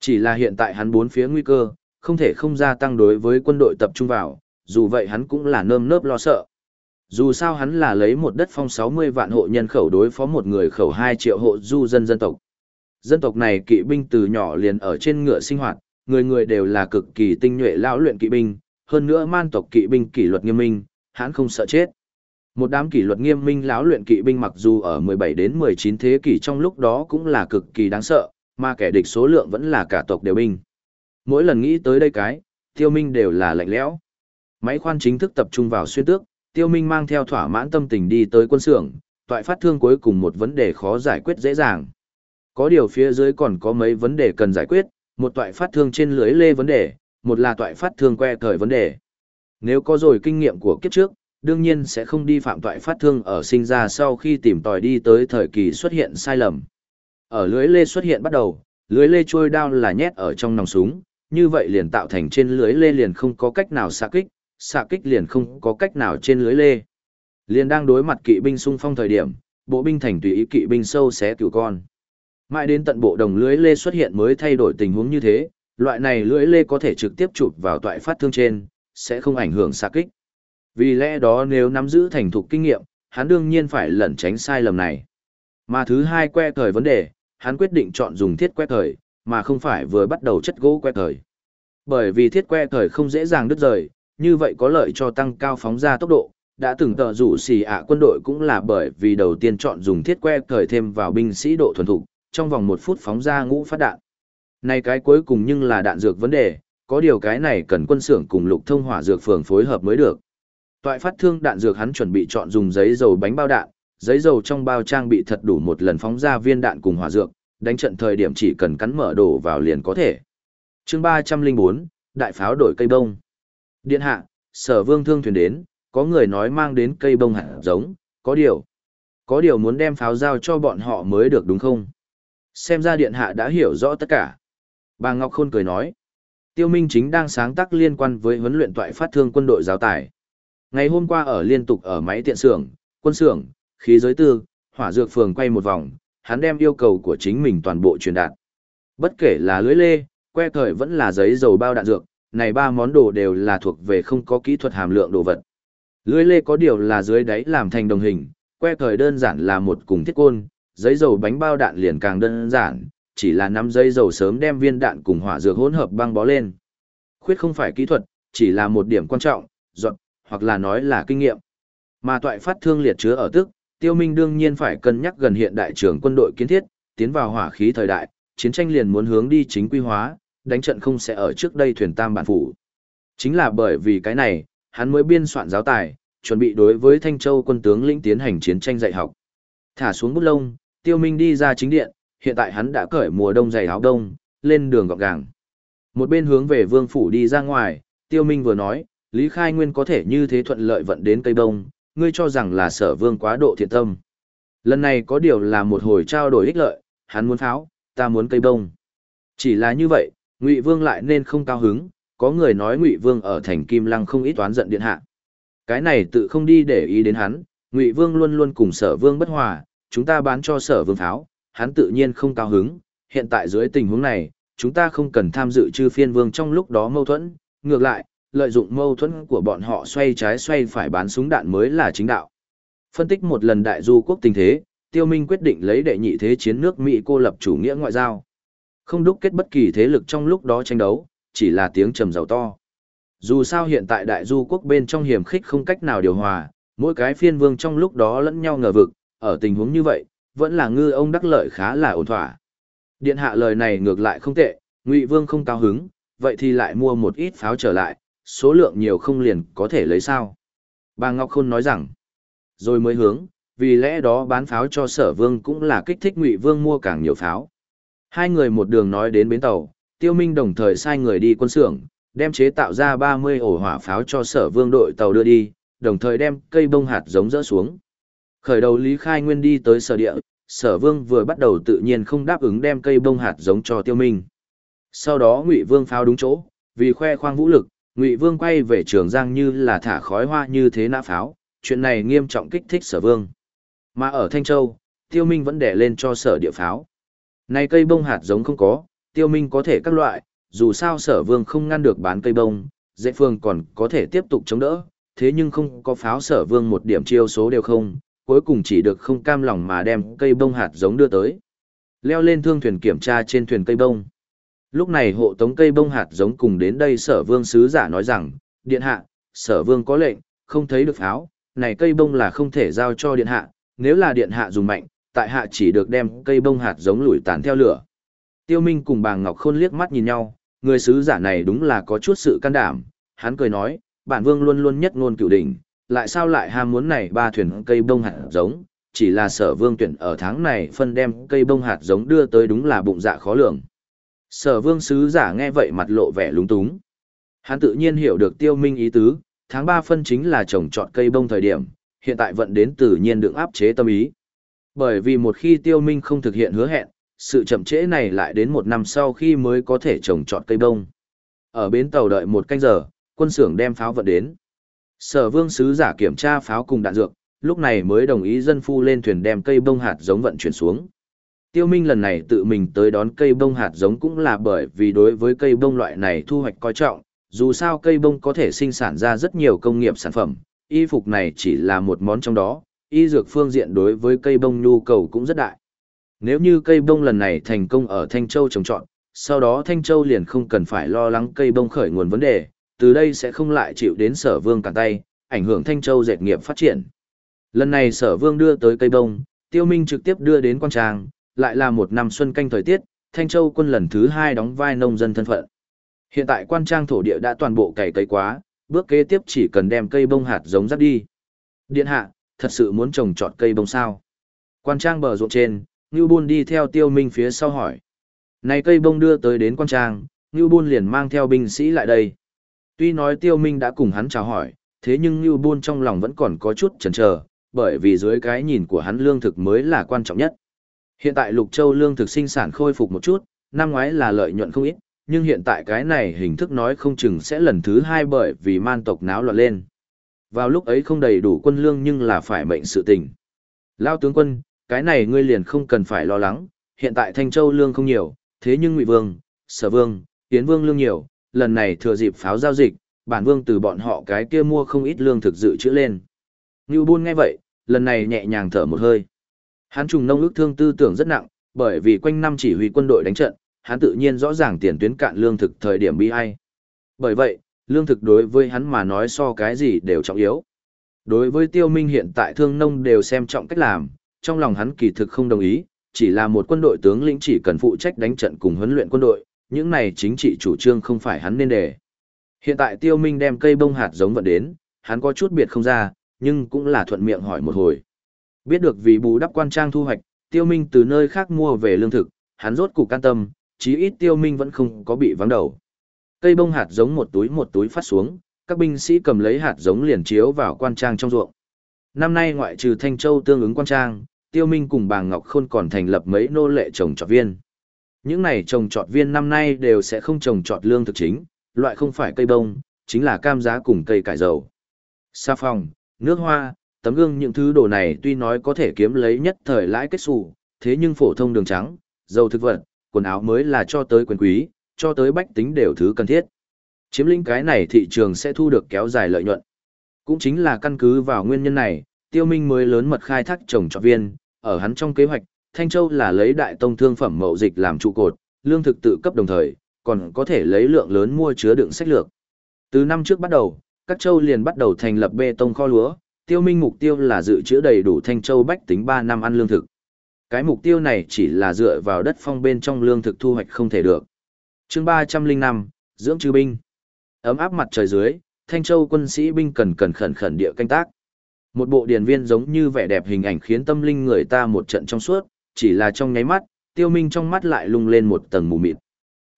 Chỉ là hiện tại hắn bốn phía nguy cơ, không thể không gia tăng đối với quân đội tập trung vào, dù vậy hắn cũng là nơm nớp lo sợ. Dù sao hắn là lấy một đất phong 60 vạn hộ nhân khẩu đối phó một người khẩu 2 triệu hộ du dân dân tộc. Dân tộc này kỵ binh từ nhỏ liền ở trên ngựa sinh hoạt, người người đều là cực kỳ tinh nhuệ lão luyện kỵ binh, hơn nữa man tộc kỵ binh kỷ luật nghiêm minh, hắn không sợ chết. Một đám kỷ luật nghiêm minh lão luyện kỵ binh mặc dù ở 17 đến 19 thế kỷ trong lúc đó cũng là cực kỳ đáng sợ, mà kẻ địch số lượng vẫn là cả tộc đều binh. Mỗi lần nghĩ tới đây cái, tiêu minh đều là lạnh lẽo. Máy khoan chính thức tập trung vào xuyên tước, tiêu minh mang theo thỏa mãn tâm tình đi tới quân xưởng, toại phát thương cuối cùng một vấn đề khó giải quyết dễ dàng. Có điều phía dưới còn có mấy vấn đề cần giải quyết, một toại phát thương trên lưới lê vấn đề, một là toại phát thương que thời vấn đề. Nếu có rồi kinh nghiệm của kiếp trước, đương nhiên sẽ không đi phạm tội phát thương ở sinh ra sau khi tìm tòi đi tới thời kỳ xuất hiện sai lầm. Ở lưới lê xuất hiện bắt đầu, lưới lê trôi đao là nhét ở trong nòng súng, như vậy liền tạo thành trên lưới lê liền không có cách nào xạ kích, xạ kích liền không có cách nào trên lưới lê. Liền đang đối mặt kỵ binh xung phong thời điểm, bộ binh thành tùy ý kỵ binh sâu xé cửu con. Mãi đến tận bộ đồng lưới lê xuất hiện mới thay đổi tình huống như thế, loại này lưới lê có thể trực tiếp chụp vào toại phát thương trên, sẽ không ảnh hưởng xạ kích. Vì lẽ đó nếu nắm giữ thành thục kinh nghiệm, hắn đương nhiên phải lẩn tránh sai lầm này. Mà thứ hai que thời vấn đề, hắn quyết định chọn dùng thiết que thời, mà không phải vừa bắt đầu chất gỗ que thời. Bởi vì thiết que thời không dễ dàng đứt rời, như vậy có lợi cho tăng cao phóng ra tốc độ. Đã từng tờ rủ xì ạ quân đội cũng là bởi vì đầu tiên chọn dùng thiết que thời thêm vào binh sĩ độ thuần thục, trong vòng một phút phóng ra ngũ phát đạn. Này cái cuối cùng nhưng là đạn dược vấn đề, có điều cái này cần quân xưởng cùng lục thông hỏa dược phường phối hợp mới được. Toại phát thương đạn dược hắn chuẩn bị chọn dùng giấy dầu bánh bao đạn, giấy dầu trong bao trang bị thật đủ một lần phóng ra viên đạn cùng hỏa dược, đánh trận thời điểm chỉ cần cắn mở đổ vào liền có thể. chương 304, đại pháo đổi cây bông. Điện hạ, sở vương thương thuyền đến, có người nói mang đến cây bông hạt giống, có điều. Có điều muốn đem pháo giao cho bọn họ mới được đúng không? Xem ra điện hạ đã hiểu rõ tất cả. Bà Ngọc Khôn cười nói. Tiêu Minh chính đang sáng tác liên quan với huấn luyện toại phát thương quân đội giáo tài. Ngày hôm qua ở liên tục ở máy tiện xưởng, quân xưởng, khí giới tư, hỏa dược phường quay một vòng, hắn đem yêu cầu của chính mình toàn bộ truyền đạt. Bất kể là lưới lê, que thời vẫn là giấy dầu bao đạn dược, này ba món đồ đều là thuộc về không có kỹ thuật hàm lượng đồ vật. Lưới lê có điều là dưới đáy làm thành đồng hình, que thời đơn giản là một cùng thiết côn, giấy dầu bánh bao đạn liền càng đơn giản, chỉ là nắm giấy dầu sớm đem viên đạn cùng hỏa dược hỗn hợp băng bó lên. Khuyết không phải kỹ thuật, chỉ là một điểm quan trọng, dọn, hoặc là nói là kinh nghiệm. Mà toại phát thương liệt chứa ở tức, tiêu minh đương nhiên phải cân nhắc gần hiện đại trường quân đội kiến thiết, tiến vào hỏa khí thời đại, chiến tranh liền muốn hướng đi chính quy hóa, đánh trận không sẽ ở trước đây thuyền tam bản phủ. Chính là bởi vì cái này, hắn mới biên soạn giáo tài, chuẩn bị đối với Thanh Châu quân tướng lĩnh tiến hành chiến tranh dạy học. Thả xuống bút lông, Tiêu Minh đi ra chính điện, hiện tại hắn đã cởi mùa đông dày áo đông, lên đường gọn gàng. Một bên hướng về vương phủ đi ra ngoài, tiêu minh vừa nói, Lý Khai Nguyên có thể như thế thuận lợi vận đến cây bông, ngươi cho rằng là sở vương quá độ thiện tâm. Lần này có điều là một hồi trao đổi ích lợi, hắn muốn pháo, ta muốn cây bông. Chỉ là như vậy, Ngụy Vương lại nên không cao hứng, có người nói Ngụy Vương ở thành Kim Lăng không ít toán giận điện hạ. Cái này tự không đi để ý đến hắn, Ngụy Vương luôn luôn cùng Sở Vương bất hòa, chúng ta bán cho Sở Vương pháo, hắn tự nhiên không cao hứng, hiện tại dưới tình huống này, chúng ta không cần tham dự chư phiên vương trong lúc đó mâu thuẫn, ngược lại, lợi dụng mâu thuẫn của bọn họ xoay trái xoay phải bán súng đạn mới là chính đạo. Phân tích một lần đại du quốc tình thế, Tiêu Minh quyết định lấy đệ nhị thế chiến nước Mỹ cô lập chủ nghĩa ngoại giao. Không đúc kết bất kỳ thế lực trong lúc đó tranh đấu, chỉ là tiếng trầm giàu to. Dù sao hiện tại đại du quốc bên trong hiểm khích không cách nào điều hòa, mỗi cái phiên vương trong lúc đó lẫn nhau ngờ vực, ở tình huống như vậy, vẫn là ngư ông đắc lợi khá là ổn thỏa. Điện hạ lời này ngược lại không tệ, Ngụy Vương không cao hứng, vậy thì lại mua một ít pháo trở lại, số lượng nhiều không liền có thể lấy sao. Bà Ngọc Khôn nói rằng, rồi mới hướng, vì lẽ đó bán pháo cho sở vương cũng là kích thích Ngụy Vương mua càng nhiều pháo. Hai người một đường nói đến bến tàu, Tiêu Minh đồng thời sai người đi quân xưởng, đem chế tạo ra 30 ổ hỏa pháo cho sở vương đội tàu đưa đi, đồng thời đem cây bông hạt giống rỡ xuống. Khởi đầu Lý Khai Nguyên đi tới sở địa, sở vương vừa bắt đầu tự nhiên không đáp ứng đem cây bông hạt giống cho Tiêu Minh. Sau đó Ngụy Vương pháo đúng chỗ, vì khoe khoang vũ lực, Ngụy Vương quay về Trường Giang như là thả khói hoa như thế nã pháo, chuyện này nghiêm trọng kích thích sở vương. Mà ở Thanh Châu, Tiêu Minh vẫn đè lên cho sở địa pháo. Này cây bông hạt giống không có, Tiêu Minh có thể các loại, dù sao sở vương không ngăn được bán cây bông, dễ phương còn có thể tiếp tục chống đỡ, thế nhưng không có pháo sở vương một điểm chiêu số đều không, cuối cùng chỉ được không cam lòng mà đem cây bông hạt giống đưa tới. Leo lên thương thuyền kiểm tra trên thuyền cây bông. Lúc này hộ tống cây bông hạt giống cùng đến đây sở vương sứ giả nói rằng, điện hạ, sở vương có lệnh, không thấy được pháo, này cây bông là không thể giao cho điện hạ, nếu là điện hạ dùng mạnh, tại hạ chỉ được đem cây bông hạt giống lủi tàn theo lửa. Tiêu Minh cùng bà Ngọc Khôn liếc mắt nhìn nhau, người sứ giả này đúng là có chút sự can đảm, hắn cười nói, bản vương luôn luôn nhất ngôn cửu đỉnh, lại sao lại ham muốn này ba thuyền cây bông hạt giống, chỉ là sở vương tuyển ở tháng này phân đem cây bông hạt giống đưa tới đúng là bụng dạ khó lường. Sở vương sứ giả nghe vậy mặt lộ vẻ lúng túng. Hắn tự nhiên hiểu được tiêu minh ý tứ, tháng 3 phân chính là trồng trọt cây bông thời điểm, hiện tại vận đến tự nhiên được áp chế tâm ý. Bởi vì một khi tiêu minh không thực hiện hứa hẹn, sự chậm trễ này lại đến một năm sau khi mới có thể trồng trọt cây bông. Ở bến tàu đợi một canh giờ, quân xưởng đem pháo vận đến. Sở vương sứ giả kiểm tra pháo cùng đạn dược, lúc này mới đồng ý dân phu lên thuyền đem cây bông hạt giống vận chuyển xuống. Tiêu Minh lần này tự mình tới đón cây bông hạt giống cũng là bởi vì đối với cây bông loại này thu hoạch coi trọng, dù sao cây bông có thể sinh sản ra rất nhiều công nghiệp sản phẩm, y phục này chỉ là một món trong đó, y dược phương diện đối với cây bông nhu cầu cũng rất đại. Nếu như cây bông lần này thành công ở Thanh Châu trồng trọt, sau đó Thanh Châu liền không cần phải lo lắng cây bông khởi nguồn vấn đề, từ đây sẽ không lại chịu đến sở vương cản tay, ảnh hưởng Thanh Châu dệt nghiệp phát triển. Lần này sở vương đưa tới cây bông, tiêu minh trực tiếp đưa đến quan trang, lại là một năm xuân canh thời tiết, Thanh Châu quân lần thứ hai đóng vai nông dân thân phận. Hiện tại quan trang thổ địa đã toàn bộ cày cấy quá, bước kế tiếp chỉ cần đem cây bông hạt giống dắt đi. Điện hạ, thật sự muốn trồng trọt cây bông sao? Quan trang bờ ruộng trên, Ngưu Bôn đi theo tiêu minh phía sau hỏi. Này cây bông đưa tới đến quan trang, Ngưu Bôn liền mang theo binh sĩ lại đây. Tuy nói tiêu minh đã cùng hắn chào hỏi, thế nhưng Ngưu Bôn trong lòng vẫn còn có chút chần chờ, bởi vì dưới cái nhìn của hắn lương thực mới là quan trọng nhất. Hiện tại Lục Châu lương thực sinh sản khôi phục một chút, năm ngoái là lợi nhuận không ít, nhưng hiện tại cái này hình thức nói không chừng sẽ lần thứ hai bởi vì man tộc náo loạn lên. Vào lúc ấy không đầy đủ quân lương nhưng là phải mệnh sự tình. Lao tướng quân, cái này ngươi liền không cần phải lo lắng, hiện tại Thanh Châu lương không nhiều, thế nhưng Ngụy Vương, Sở Vương, Tiến Vương lương nhiều, lần này thừa dịp pháo giao dịch, bản vương từ bọn họ cái kia mua không ít lương thực dự trữ lên. Ngưu Bôn nghe vậy, lần này nhẹ nhàng thở một hơi. Hắn trùng nông ước thương tư tưởng rất nặng, bởi vì quanh năm chỉ huy quân đội đánh trận, hắn tự nhiên rõ ràng tiền tuyến cạn lương thực thời điểm bi ai. Bởi vậy, lương thực đối với hắn mà nói so cái gì đều trọng yếu. Đối với tiêu minh hiện tại thương nông đều xem trọng cách làm, trong lòng hắn kỳ thực không đồng ý, chỉ là một quân đội tướng lĩnh chỉ cần phụ trách đánh trận cùng huấn luyện quân đội, những này chính trị chủ trương không phải hắn nên đề. Hiện tại tiêu minh đem cây bông hạt giống vận đến, hắn có chút biệt không ra, nhưng cũng là thuận miệng hỏi một hồi. Biết được vì bù đắp quan trang thu hoạch, tiêu minh từ nơi khác mua về lương thực, hắn rốt cục can tâm, chí ít tiêu minh vẫn không có bị vắng đầu. Cây bông hạt giống một túi một túi phát xuống, các binh sĩ cầm lấy hạt giống liền chiếu vào quan trang trong ruộng. Năm nay ngoại trừ Thanh Châu tương ứng quan trang, Tiêu Minh cùng bà Ngọc Khôn còn thành lập mấy nô lệ trồng trọt viên. Những này trồng trọt viên năm nay đều sẽ không trồng trọt lương thực chính, loại không phải cây bông, chính là cam giá cùng cây cải dầu. Sa phòng, nước hoa, tấm gương những thứ đồ này tuy nói có thể kiếm lấy nhất thời lãi kết xù, thế nhưng phổ thông đường trắng, dầu thực vật, quần áo mới là cho tới quyền quý, cho tới bách tính đều thứ cần thiết. Chiếm lĩnh cái này thị trường sẽ thu được kéo dài lợi nhuận. Cũng chính là căn cứ vào nguyên nhân này, tiêu minh mới lớn mật khai thác trồng trọt viên, ở hắn trong kế hoạch, Thanh Châu là lấy đại tông thương phẩm mậu dịch làm trụ cột, lương thực tự cấp đồng thời, còn có thể lấy lượng lớn mua chứa đựng sách lược. Từ năm trước bắt đầu, các châu liền bắt đầu thành lập bê tông kho lúa, tiêu minh mục tiêu là dự trữ đầy đủ Thanh Châu bách tính 3 năm ăn lương thực. Cái mục tiêu này chỉ là dựa vào đất phong bên trong lương thực thu hoạch không thể được. Chương 305, dưỡng trừ binh. Ấm áp mặt trời dưới, Thanh Châu quân sĩ binh cần cần khẩn khẩn địa canh tác. Một bộ điển viên giống như vẻ đẹp hình ảnh khiến tâm linh người ta một trận trong suốt, chỉ là trong nháy mắt, tiêu minh trong mắt lại lung lên một tầng mù mịt.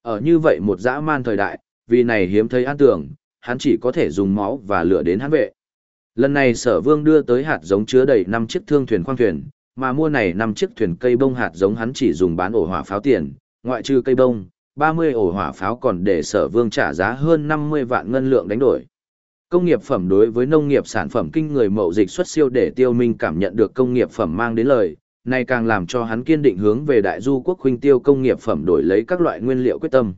Ở như vậy một dã man thời đại, vì này hiếm thấy an tưởng, hắn chỉ có thể dùng máu và lửa đến hắn vệ. Lần này sở vương đưa tới hạt giống chứa đầy 5 chiếc thương thuyền khoang thuyền, mà mua này 5 chiếc thuyền cây bông hạt giống hắn chỉ dùng bán ổ hỏa pháo tiền, ngoại trừ cây bông, 30 ổ hỏa pháo còn để sở vương trả giá hơn 50 vạn ngân lượng đánh đổi. Công nghiệp phẩm đối với nông nghiệp sản phẩm kinh người mậu dịch xuất siêu để tiêu minh cảm nhận được công nghiệp phẩm mang đến lời, này càng làm cho hắn kiên định hướng về đại du quốc huynh tiêu công nghiệp phẩm đổi lấy các loại nguyên liệu quyết tâm.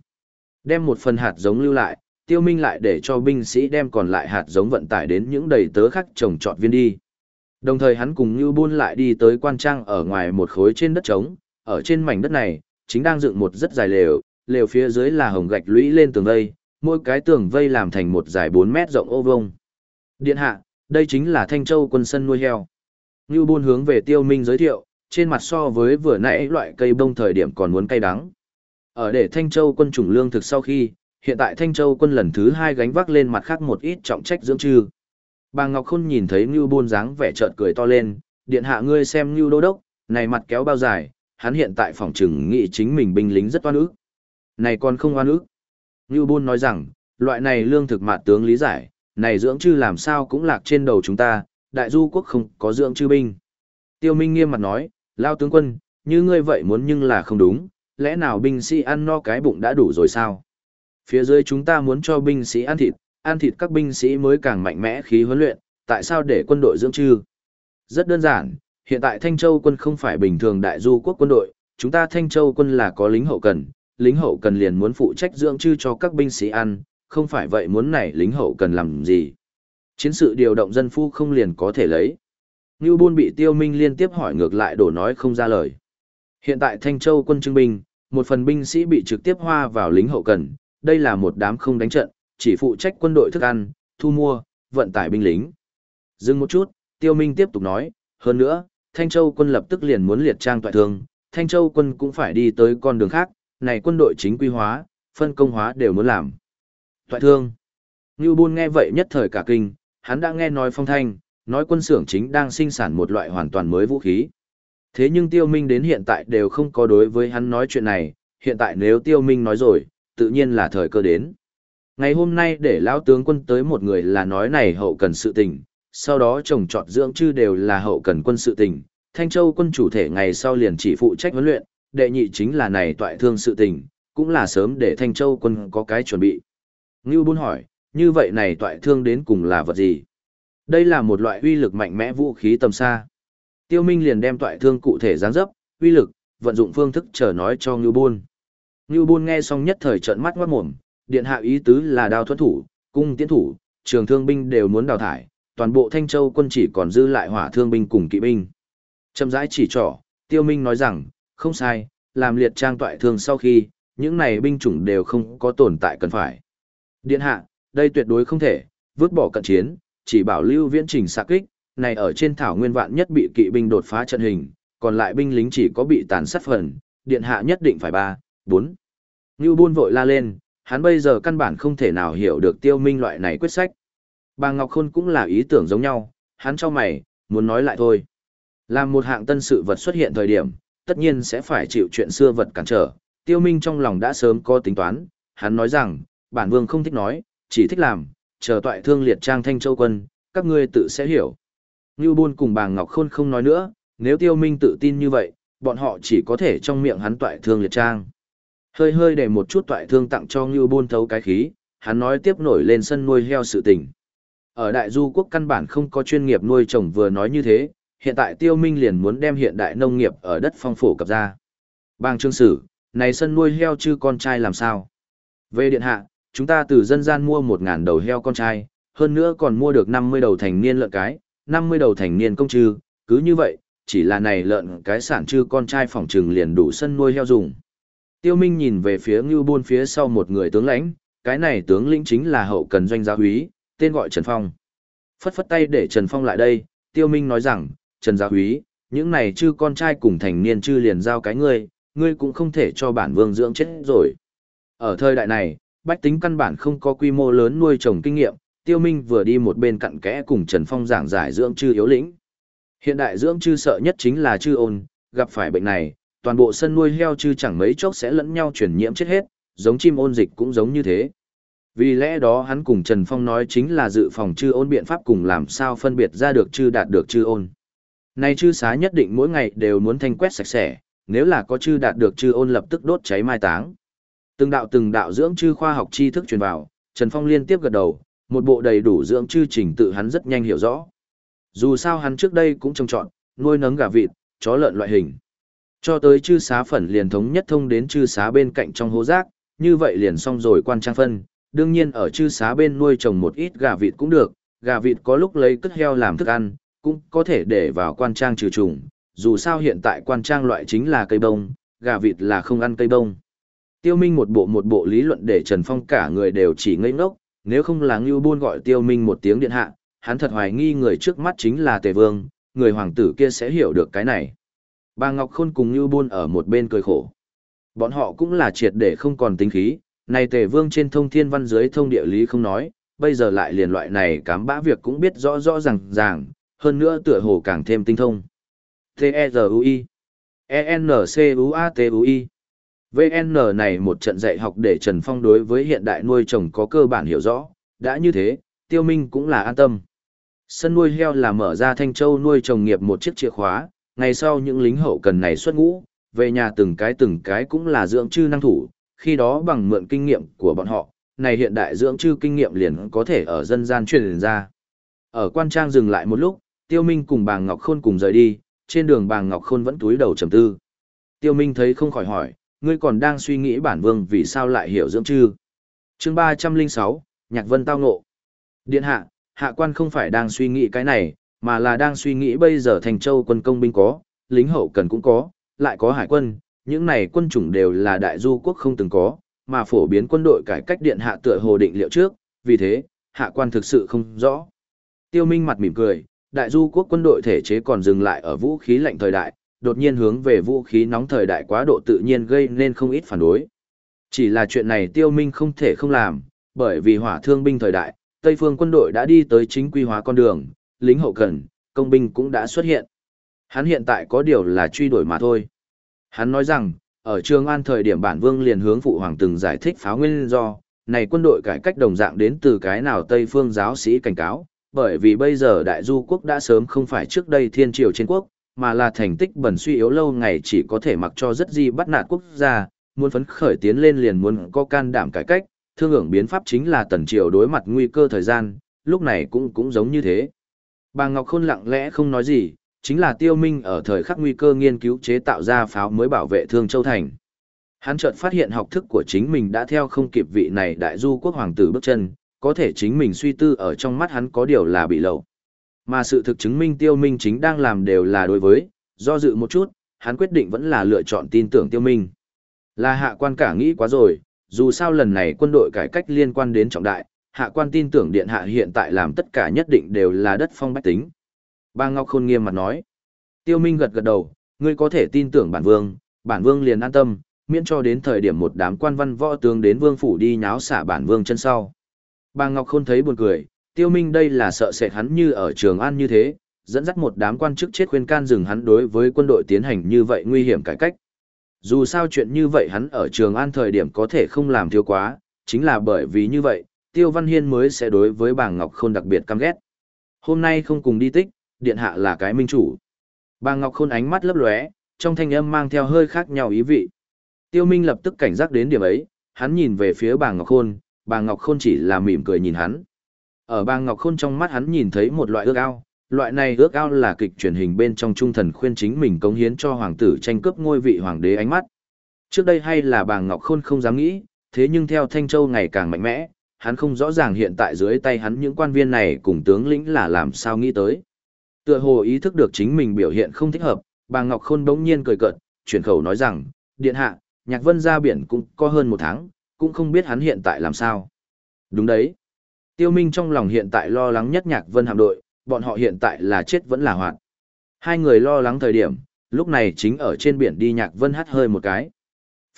Đem một phần hạt giống lưu lại, tiêu minh lại để cho binh sĩ đem còn lại hạt giống vận tải đến những đầy tớ khác trồng trọt viên đi. Đồng thời hắn cùng Ngưu buôn lại đi tới quan trang ở ngoài một khối trên đất trống, ở trên mảnh đất này, chính đang dựng một rất dài lều, lều phía dưới là hồng gạch lũy lên tường vây, mỗi cái tường vây làm thành một dài 4 mét rộng ô vông. Điện hạ, đây chính là Thanh Châu quân sân nuôi heo. Ngưu buôn hướng về tiêu minh giới thiệu, trên mặt so với vừa nãy loại cây bông thời điểm còn muốn cay đắng. Ở để Thanh Châu quân chủng lương thực sau khi, hiện tại Thanh Châu quân lần thứ hai gánh vác lên mặt khác một ít trọng trách dưỡng trư. Bà Ngọc Khôn nhìn thấy Ngưu Bôn dáng vẻ chợt cười to lên, điện hạ ngươi xem Ngưu Đô Đốc, này mặt kéo bao dài, hắn hiện tại phòng trừng nghĩ chính mình binh lính rất oan ức. Này còn không oan ức. Ngưu Bôn nói rằng, loại này lương thực mạt tướng lý giải, này dưỡng chư làm sao cũng lạc trên đầu chúng ta, đại du quốc không có dưỡng chư binh. Tiêu Minh nghiêm mặt nói, lao tướng quân, như ngươi vậy muốn nhưng là không đúng, lẽ nào binh sĩ ăn no cái bụng đã đủ rồi sao? Phía dưới chúng ta muốn cho binh sĩ ăn thịt, ăn thịt các binh sĩ mới càng mạnh mẽ khí huấn luyện, tại sao để quân đội dưỡng chư? Rất đơn giản, hiện tại Thanh Châu quân không phải bình thường đại du quốc quân đội, chúng ta Thanh Châu quân là có lính hậu cần, lính hậu cần liền muốn phụ trách dưỡng chư cho các binh sĩ ăn, không phải vậy muốn này lính hậu cần làm gì? Chiến sự điều động dân phu không liền có thể lấy. Ngưu Bôn bị Tiêu Minh liên tiếp hỏi ngược lại đổ nói không ra lời. Hiện tại Thanh Châu quân trưng binh, một phần binh sĩ bị trực tiếp hoa vào lính hậu cần, đây là một đám không đánh trận, chỉ phụ trách quân đội thức ăn, thu mua, vận tải binh lính. Dừng một chút, Tiêu Minh tiếp tục nói, hơn nữa, Thanh Châu quân lập tức liền muốn liệt trang toại thương, Thanh Châu quân cũng phải đi tới con đường khác, này quân đội chính quy hóa, phân công hóa đều muốn làm. Toại thương. Ngưu Bôn nghe vậy nhất thời cả kinh, hắn đã nghe nói phong thanh, nói quân xưởng chính đang sinh sản một loại hoàn toàn mới vũ khí. Thế nhưng Tiêu Minh đến hiện tại đều không có đối với hắn nói chuyện này, hiện tại nếu Tiêu Minh nói rồi, tự nhiên là thời cơ đến. Ngày hôm nay để lão tướng quân tới một người là nói này hậu cần sự tình, sau đó trồng trọt dưỡng chư đều là hậu cần quân sự tình, Thanh Châu quân chủ thể ngày sau liền chỉ phụ trách huấn luyện, đệ nhị chính là này toại thương sự tình, cũng là sớm để Thanh Châu quân có cái chuẩn bị. Ngưu Bôn hỏi, như vậy này toại thương đến cùng là vật gì? Đây là một loại uy lực mạnh mẽ vũ khí tầm xa. Tiêu Minh liền đem toại thương cụ thể dáng dấp, uy lực, vận dụng phương thức chờ nói cho Ngưu Bôn. Ngưu Bôn nghe xong nhất thời trợn mắt ngoát mồm, điện hạ ý tứ là đao thuẫn thủ, cung tiến thủ, trường thương binh đều muốn đào thải, toàn bộ Thanh Châu quân chỉ còn dư lại hỏa thương binh cùng kỵ binh. Trầm rãi chỉ trỏ, Tiêu Minh nói rằng, không sai, làm liệt trang toại thương sau khi, những này binh chủng đều không có tồn tại cần phải. Điện hạ, đây tuyệt đối không thể, vứt bỏ cận chiến, chỉ bảo lưu viễn trình xạ kích, này ở trên thảo nguyên vạn nhất bị kỵ binh đột phá trận hình, còn lại binh lính chỉ có bị tàn sát phần, điện hạ nhất định phải ba, bốn. Ngưu buôn vội la lên, hắn bây giờ căn bản không thể nào hiểu được tiêu minh loại này quyết sách. Bà Ngọc Khôn cũng là ý tưởng giống nhau, hắn cho mày, muốn nói lại thôi. Làm một hạng tân sự vật xuất hiện thời điểm, tất nhiên sẽ phải chịu chuyện xưa vật cản trở. Tiêu Minh trong lòng đã sớm có tính toán, hắn nói rằng, bản vương không thích nói, chỉ thích làm, chờ toại thương liệt trang thanh châu quân, các ngươi tự sẽ hiểu. Ngưu Bôn cùng bà Ngọc Khôn không nói nữa, nếu Tiêu Minh tự tin như vậy, bọn họ chỉ có thể trong miệng hắn toại thương liệt trang. Hơi hơi để một chút toại thương tặng cho Ngưu Bôn thấu cái khí, hắn nói tiếp nổi lên sân nuôi heo sự tình. Ở Đại Du quốc căn bản không có chuyên nghiệp nuôi trồng vừa nói như thế, hiện tại Tiêu Minh liền muốn đem hiện đại nông nghiệp ở đất phong phổ cập ra. Bang trương sử, này sân nuôi heo chứ con trai làm sao? Về điện hạ, chúng ta từ dân gian mua 1.000 đầu heo con trai, hơn nữa còn mua được 50 đầu thành niên lợn cái, 50 đầu thành niên công trư, cứ như vậy, chỉ là này lợn cái sản trư con trai phòng trừng liền đủ sân nuôi heo dùng. Tiêu Minh nhìn về phía Ngưu Bôn phía sau một người tướng lãnh, cái này tướng lĩnh chính là hậu cần doanh gia húy, tên gọi Trần Phong. Phất phất tay để Trần Phong lại đây, Tiêu Minh nói rằng, Trần gia húy, những này chư con trai cùng thành niên chư liền giao cái ngươi, ngươi cũng không thể cho bản vương dưỡng chết rồi. Ở thời đại này, bách tính căn bản không có quy mô lớn nuôi trồng kinh nghiệm, Tiêu Minh vừa đi một bên cặn kẽ cùng Trần Phong giảng giải dưỡng chư yếu lĩnh. Hiện đại dưỡng chư sợ nhất chính là chư ôn, gặp phải bệnh này, toàn bộ sân nuôi heo chứ chẳng mấy chốc sẽ lẫn nhau truyền nhiễm chết hết, giống chim ôn dịch cũng giống như thế. Vì lẽ đó hắn cùng Trần Phong nói chính là dự phòng chư ôn biện pháp cùng làm sao phân biệt ra được chư đạt được chư ôn. Này chư xá nhất định mỗi ngày đều muốn thanh quét sạch sẽ, nếu là có chư đạt được chư ôn lập tức đốt cháy mai táng. Từng đạo từng đạo dưỡng chư khoa học tri thức truyền vào, Trần Phong liên tiếp gật đầu, một bộ đầy đủ dưỡng chư trình tự hắn rất nhanh hiểu rõ. Dù sao hắn trước đây cũng trông chọn, nuôi nấng gà vịt, chó lợn loại hình. Cho tới chư xá phần liền thống nhất thông đến chư xá bên cạnh trong hố rác, như vậy liền xong rồi quan trang phân. Đương nhiên ở chư xá bên nuôi trồng một ít gà vịt cũng được, gà vịt có lúc lấy cất heo làm thức ăn, cũng có thể để vào quan trang trừ trùng. Dù sao hiện tại quan trang loại chính là cây bông, gà vịt là không ăn cây bông. Tiêu Minh một bộ một bộ lý luận để Trần Phong cả người đều chỉ ngây ngốc, nếu không là Ngưu buôn gọi Tiêu Minh một tiếng điện hạ, hắn thật hoài nghi người trước mắt chính là Tề Vương, người hoàng tử kia sẽ hiểu được cái này. Bà Ngọc Khôn cùng Như Buôn ở một bên cười khổ. Bọn họ cũng là triệt để không còn tính khí, này Tề Vương trên thông thiên văn dưới thông địa lý không nói, bây giờ lại liền loại này cám bã việc cũng biết rõ rõ ràng ràng, hơn nữa tựa hồ càng thêm tinh thông. T-E-Z-U-I E-N-C-U-A-T-U-I VN này một trận dạy học để Trần Phong đối với hiện đại nuôi trồng có cơ bản hiểu rõ, đã như thế, Tiêu Minh cũng là an tâm. Sân nuôi heo là mở ra Thanh Châu nuôi trồng nghiệp một chiếc chìa khóa, ngày sau những lính hậu cần này xuất ngũ, về nhà từng cái từng cái cũng là dưỡng chư năng thủ, khi đó bằng mượn kinh nghiệm của bọn họ, này hiện đại dưỡng chư kinh nghiệm liền có thể ở dân gian truyền ra. Ở quan trang dừng lại một lúc, Tiêu Minh cùng bà Ngọc Khôn cùng rời đi, trên đường bà Ngọc Khôn vẫn túi đầu trầm tư. Tiêu Minh thấy không khỏi hỏi, ngươi còn đang suy nghĩ bản vương vì sao lại hiểu dưỡng chư. Chương 306, Nhạc Vân tao ngộ. Điện hạ, hạ quan không phải đang suy nghĩ cái này, mà là đang suy nghĩ bây giờ thành châu quân công binh có, lính hậu cần cũng có, lại có hải quân, những này quân chủng đều là đại du quốc không từng có, mà phổ biến quân đội cải cách điện hạ tựa hồ định liệu trước, vì thế, hạ quan thực sự không rõ. Tiêu Minh mặt mỉm cười, đại du quốc quân đội thể chế còn dừng lại ở vũ khí lạnh thời đại, đột nhiên hướng về vũ khí nóng thời đại quá độ tự nhiên gây nên không ít phản đối. Chỉ là chuyện này Tiêu Minh không thể không làm, bởi vì hỏa thương binh thời đại, Tây phương quân đội đã đi tới chính quy hóa con đường, lính hậu cần, công binh cũng đã xuất hiện. Hắn hiện tại có điều là truy đuổi mà thôi. Hắn nói rằng, ở Trường An thời điểm bản vương liền hướng phụ hoàng từng giải thích pháo nguyên do, này quân đội cải cách đồng dạng đến từ cái nào Tây phương giáo sĩ cảnh cáo, bởi vì bây giờ đại du quốc đã sớm không phải trước đây thiên triều trên quốc, mà là thành tích bẩn suy yếu lâu ngày chỉ có thể mặc cho rất di bắt nạt quốc gia, muốn phấn khởi tiến lên liền muốn có can đảm cải cách, thương hưởng biến pháp chính là tần triều đối mặt nguy cơ thời gian, lúc này cũng cũng giống như thế. Bà Ngọc Khôn lặng lẽ không nói gì, chính là tiêu minh ở thời khắc nguy cơ nghiên cứu chế tạo ra pháo mới bảo vệ thương châu thành. Hắn chợt phát hiện học thức của chính mình đã theo không kịp vị này đại du quốc hoàng tử bước chân, có thể chính mình suy tư ở trong mắt hắn có điều là bị lậu. Mà sự thực chứng minh tiêu minh chính đang làm đều là đối với, do dự một chút, hắn quyết định vẫn là lựa chọn tin tưởng tiêu minh. Là hạ quan cả nghĩ quá rồi, dù sao lần này quân đội cải cách liên quan đến trọng đại, hạ quan tin tưởng điện hạ hiện tại làm tất cả nhất định đều là đất phong bách tính. Ba Ngọc Khôn nghiêm mặt nói. Tiêu Minh gật gật đầu, ngươi có thể tin tưởng bản vương, bản vương liền an tâm, miễn cho đến thời điểm một đám quan văn võ tướng đến vương phủ đi nháo xả bản vương chân sau. Ba Ngọc Khôn thấy buồn cười, Tiêu Minh đây là sợ sệt hắn như ở Trường An như thế, dẫn dắt một đám quan chức chết khuyên can dừng hắn đối với quân đội tiến hành như vậy nguy hiểm cải cách. Dù sao chuyện như vậy hắn ở Trường An thời điểm có thể không làm thiếu quá, chính là bởi vì như vậy, Tiêu Văn Hiên mới sẽ đối với bà Ngọc Khôn đặc biệt căm ghét. Hôm nay không cùng đi tích, điện hạ là cái minh chủ. Bà Ngọc Khôn ánh mắt lấp lóe, trong thanh âm mang theo hơi khác nhau ý vị. Tiêu Minh lập tức cảnh giác đến điểm ấy, hắn nhìn về phía bà Ngọc Khôn, bà Ngọc Khôn chỉ là mỉm cười nhìn hắn. Ở bà Ngọc Khôn trong mắt hắn nhìn thấy một loại ước ao, loại này ước ao là kịch truyền hình bên trong trung thần khuyên chính mình cống hiến cho hoàng tử tranh cướp ngôi vị hoàng đế ánh mắt. Trước đây hay là bà Ngọc Khôn không dám nghĩ, thế nhưng theo Thanh Châu ngày càng mạnh mẽ, hắn không rõ ràng hiện tại dưới tay hắn những quan viên này cùng tướng lĩnh là làm sao nghĩ tới. Tựa hồ ý thức được chính mình biểu hiện không thích hợp, bà Ngọc Khôn bỗng nhiên cười cợt, chuyển khẩu nói rằng, điện hạ, nhạc vân ra biển cũng có hơn một tháng, cũng không biết hắn hiện tại làm sao. Đúng đấy. Tiêu Minh trong lòng hiện tại lo lắng nhất nhạc vân hạm đội, bọn họ hiện tại là chết vẫn là hoạt. Hai người lo lắng thời điểm, lúc này chính ở trên biển đi nhạc vân hắt hơi một cái.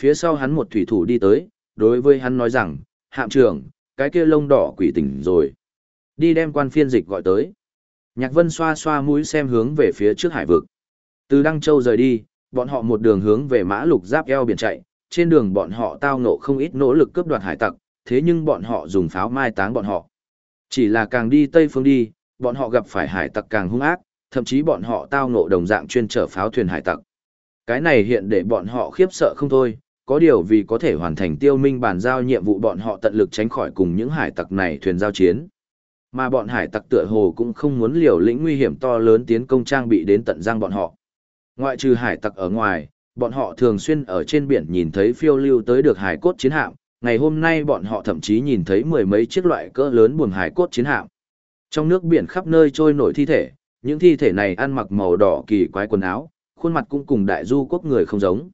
Phía sau hắn một thủy thủ đi tới, đối với hắn nói rằng, hạm trưởng, cái kia lông đỏ quỷ tỉnh rồi. Đi đem quan phiên dịch gọi tới. Nhạc vân xoa xoa mũi xem hướng về phía trước hải vực. Từ Đăng Châu rời đi, bọn họ một đường hướng về mã lục giáp eo biển chạy, trên đường bọn họ tao ngộ không ít nỗ lực cướp đoạt hải tặc, thế nhưng bọn họ dùng pháo mai táng bọn họ. Chỉ là càng đi tây phương đi, bọn họ gặp phải hải tặc càng hung ác, thậm chí bọn họ tao ngộ đồng dạng chuyên chở pháo thuyền hải tặc. Cái này hiện để bọn họ khiếp sợ không thôi, có điều vì có thể hoàn thành tiêu minh bàn giao nhiệm vụ bọn họ tận lực tránh khỏi cùng những hải tặc này thuyền giao chiến. Mà bọn hải tặc tựa hồ cũng không muốn liều lĩnh nguy hiểm to lớn tiến công trang bị đến tận răng bọn họ. Ngoại trừ hải tặc ở ngoài, bọn họ thường xuyên ở trên biển nhìn thấy phiêu lưu tới được hải cốt chiến hạm, ngày hôm nay bọn họ thậm chí nhìn thấy mười mấy chiếc loại cỡ lớn buồm hải cốt chiến hạm. Trong nước biển khắp nơi trôi nổi thi thể, những thi thể này ăn mặc màu đỏ kỳ quái quần áo, khuôn mặt cũng cùng đại du quốc người không giống.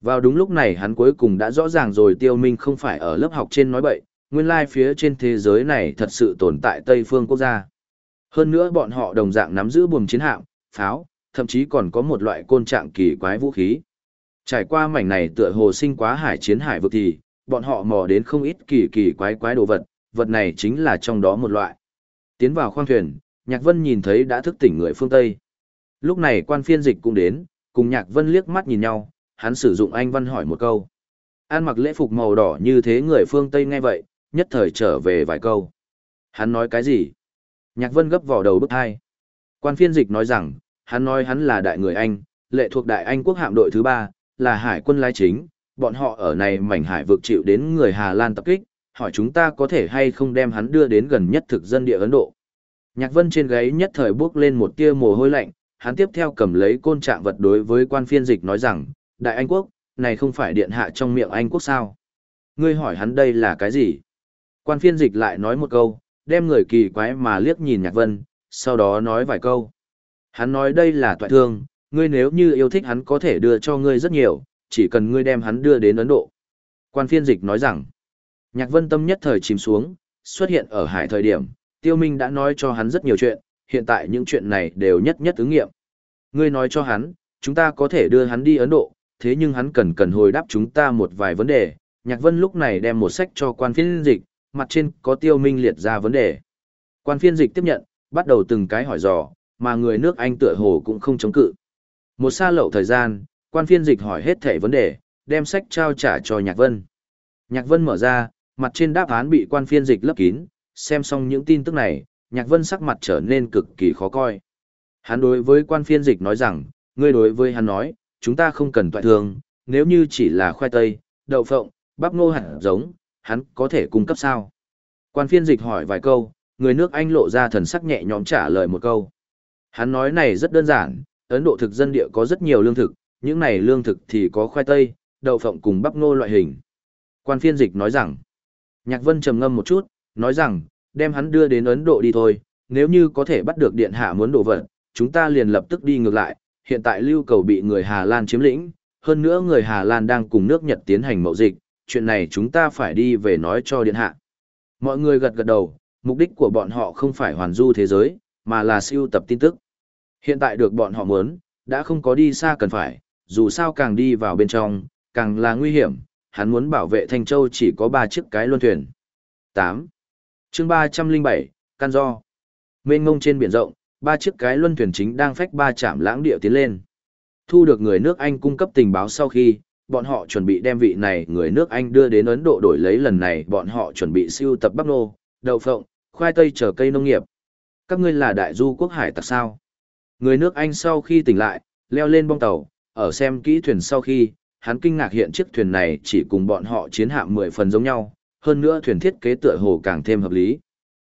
Vào đúng lúc này hắn cuối cùng đã rõ ràng rồi tiêu minh không phải ở lớp học trên nói bậy, nguyên lai phía trên thế giới này thật sự tồn tại Tây phương quốc gia. Hơn nữa bọn họ đồng dạng nắm giữ buồm chiến hạm, pháo, thậm chí còn có một loại côn trạng kỳ quái vũ khí. Trải qua mảnh này tựa hồ sinh quá hải chiến hải vực thì, bọn họ mò đến không ít kỳ kỳ quái quái đồ vật, vật này chính là trong đó một loại. Tiến vào khoang thuyền, Nhạc Vân nhìn thấy đã thức tỉnh người phương Tây. Lúc này quan phiên dịch cũng đến, cùng Nhạc Vân liếc mắt nhìn nhau, hắn sử dụng anh văn hỏi một câu. An mặc lễ phục màu đỏ như thế người phương Tây nghe vậy, nhất thời trở về vài câu. Hắn nói cái gì? Nhạc Vân gấp vào đầu bức hai. Quan phiên dịch nói rằng, hắn nói hắn là đại người Anh, lệ thuộc đại Anh quốc hạm đội thứ ba, là hải quân lai chính, bọn họ ở này mảnh hải vực chịu đến người Hà Lan tập kích, hỏi chúng ta có thể hay không đem hắn đưa đến gần nhất thực dân địa Ấn Độ. Nhạc Vân trên gáy nhất thời bước lên một tia mồ hôi lạnh, hắn tiếp theo cầm lấy côn trạng vật đối với quan phiên dịch nói rằng, Đại Anh Quốc, này không phải điện hạ trong miệng Anh Quốc sao? Ngươi hỏi hắn đây là cái gì? Quan phiên dịch lại nói một câu, đem người kỳ quái mà liếc nhìn Nhạc Vân, sau đó nói vài câu. Hắn nói đây là toại thương, ngươi nếu như yêu thích hắn có thể đưa cho ngươi rất nhiều, chỉ cần ngươi đem hắn đưa đến Ấn Độ. Quan phiên dịch nói rằng, Nhạc Vân tâm nhất thời chìm xuống, xuất hiện ở hải thời điểm, Tiêu Minh đã nói cho hắn rất nhiều chuyện, hiện tại những chuyện này đều nhất nhất ứng nghiệm. Ngươi nói cho hắn, chúng ta có thể đưa hắn đi Ấn Độ, thế nhưng hắn cần cần hồi đáp chúng ta một vài vấn đề. Nhạc Vân lúc này đem một sách cho quan phiên dịch, mặt trên có Tiêu Minh liệt ra vấn đề. Quan phiên dịch tiếp nhận, bắt đầu từng cái hỏi dò, mà người nước Anh tựa hồ cũng không chống cự. Một xa lậu thời gian, quan phiên dịch hỏi hết thảy vấn đề, đem sách trao trả cho Nhạc Vân. Nhạc Vân mở ra, mặt trên đáp án bị quan phiên dịch lấp kín, xem xong những tin tức này, Nhạc Vân sắc mặt trở nên cực kỳ khó coi. Hắn đối với quan phiên dịch nói rằng, ngươi đối với hắn nói, chúng ta không cần toại thường, nếu như chỉ là khoai tây, đậu phộng, bắp ngô hạt giống, hắn có thể cung cấp sao? Quan phiên dịch hỏi vài câu, người nước Anh lộ ra thần sắc nhẹ nhõm trả lời một câu. Hắn nói này rất đơn giản, Ấn Độ thực dân địa có rất nhiều lương thực, những này lương thực thì có khoai tây, đậu phộng cùng bắp ngô loại hình. Quan phiên dịch nói rằng, Nhạc Vân trầm ngâm một chút, nói rằng, đem hắn đưa đến Ấn Độ đi thôi, nếu như có thể bắt được điện hạ muốn đổ vật, chúng ta liền lập tức đi ngược lại, hiện tại lưu cầu bị người Hà Lan chiếm lĩnh, hơn nữa người Hà Lan đang cùng nước Nhật tiến hành mậu dịch, chuyện này chúng ta phải đi về nói cho điện hạ. Mọi người gật gật đầu, mục đích của bọn họ không phải hoàn du thế giới, mà là siêu tập tin tức. Hiện tại được bọn họ muốn, đã không có đi xa cần phải, dù sao càng đi vào bên trong, càng là nguy hiểm, hắn muốn bảo vệ Thanh Châu chỉ có 3 chiếc cái luân thuyền. 8. chương 307, Căn Do. Mênh ngông trên biển rộng, ba chiếc cái luân thuyền chính đang phách ba chạm lãng địa tiến lên. Thu được người nước Anh cung cấp tình báo sau khi, bọn họ chuẩn bị đem vị này người nước Anh đưa đến Ấn Độ đổi lấy lần này bọn họ chuẩn bị siêu tập bắp nô, đậu phộng, khoai tây chờ cây nông nghiệp. Các ngươi là đại du quốc hải tặc sao? Người nước Anh sau khi tỉnh lại, leo lên bong tàu, ở xem kỹ thuyền sau khi, hắn kinh ngạc hiện chiếc thuyền này chỉ cùng bọn họ chiến hạm mười phần giống nhau, hơn nữa thuyền thiết kế tựa hồ càng thêm hợp lý.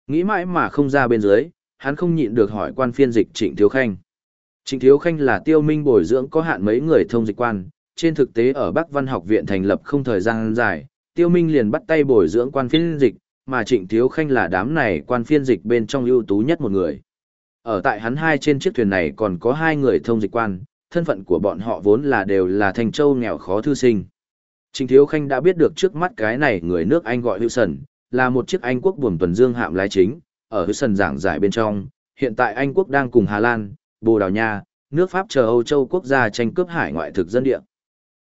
Nghĩ mãi mà không ra bên dưới, hắn không nhịn được hỏi quan phiên dịch Trịnh Thiếu Khanh. Trịnh Thiếu Khanh là tiêu minh bồi dưỡng có hạn mấy người thông dịch quan, trên thực tế ở Bắc Văn học viện thành lập không thời gian dài, tiêu minh liền bắt tay bồi dưỡng quan phiên dịch, mà Trịnh Thiếu Khanh là đám này quan phiên dịch bên trong ưu tú nhất một người. Ở tại hắn hai trên chiếc thuyền này còn có hai người thông dịch quan, thân phận của bọn họ vốn là đều là thành châu nghèo khó thư sinh. Trịnh Thiếu Khanh đã biết được trước mắt cái này người nước Anh gọi Hữu Sần, là một chiếc Anh quốc buồm tuần dương hạm lái chính, ở Hữu Sần giảng giải bên trong, hiện tại Anh quốc đang cùng Hà Lan, Bồ Đào Nha, nước Pháp chờ Âu Châu quốc gia tranh cướp hải ngoại thực dân địa.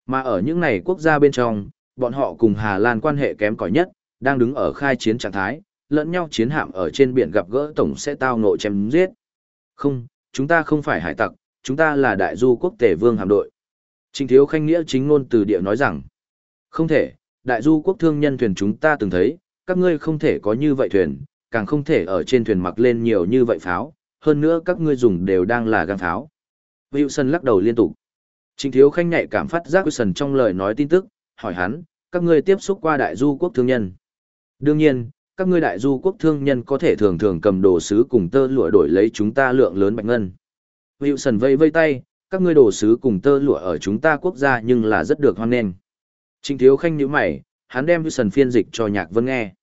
Mà ở những này quốc gia bên trong, bọn họ cùng Hà Lan quan hệ kém cỏi nhất, đang đứng ở khai chiến trạng thái, lẫn nhau chiến hạm ở trên biển gặp gỡ tổng sẽ tao ngộ chém giết. Không, chúng ta không phải hải tặc, chúng ta là đại du quốc tể vương hạm đội. Trình Thiếu Khanh Nghĩa chính ngôn từ địa nói rằng, không thể, đại du quốc thương nhân thuyền chúng ta từng thấy, các ngươi không thể có như vậy thuyền, càng không thể ở trên thuyền mặc lên nhiều như vậy pháo, hơn nữa các ngươi dùng đều đang là găng pháo. Wilson lắc đầu liên tục. Trình Thiếu Khanh nhạy cảm phát giác Wilson trong lời nói tin tức, hỏi hắn, các ngươi tiếp xúc qua đại du quốc thương nhân. Đương nhiên, các ngươi đại du quốc thương nhân có thể thường thường cầm đồ sứ cùng tơ lụa đổi lấy chúng ta lượng lớn bạch ngân. Wilson vây vây tay, các ngươi đồ sứ cùng tơ lụa ở chúng ta quốc gia nhưng là rất được hoan nghênh. Trình Thiếu Khanh nhíu mày, hắn đem Wilson phiên dịch cho Nhạc Vân nghe.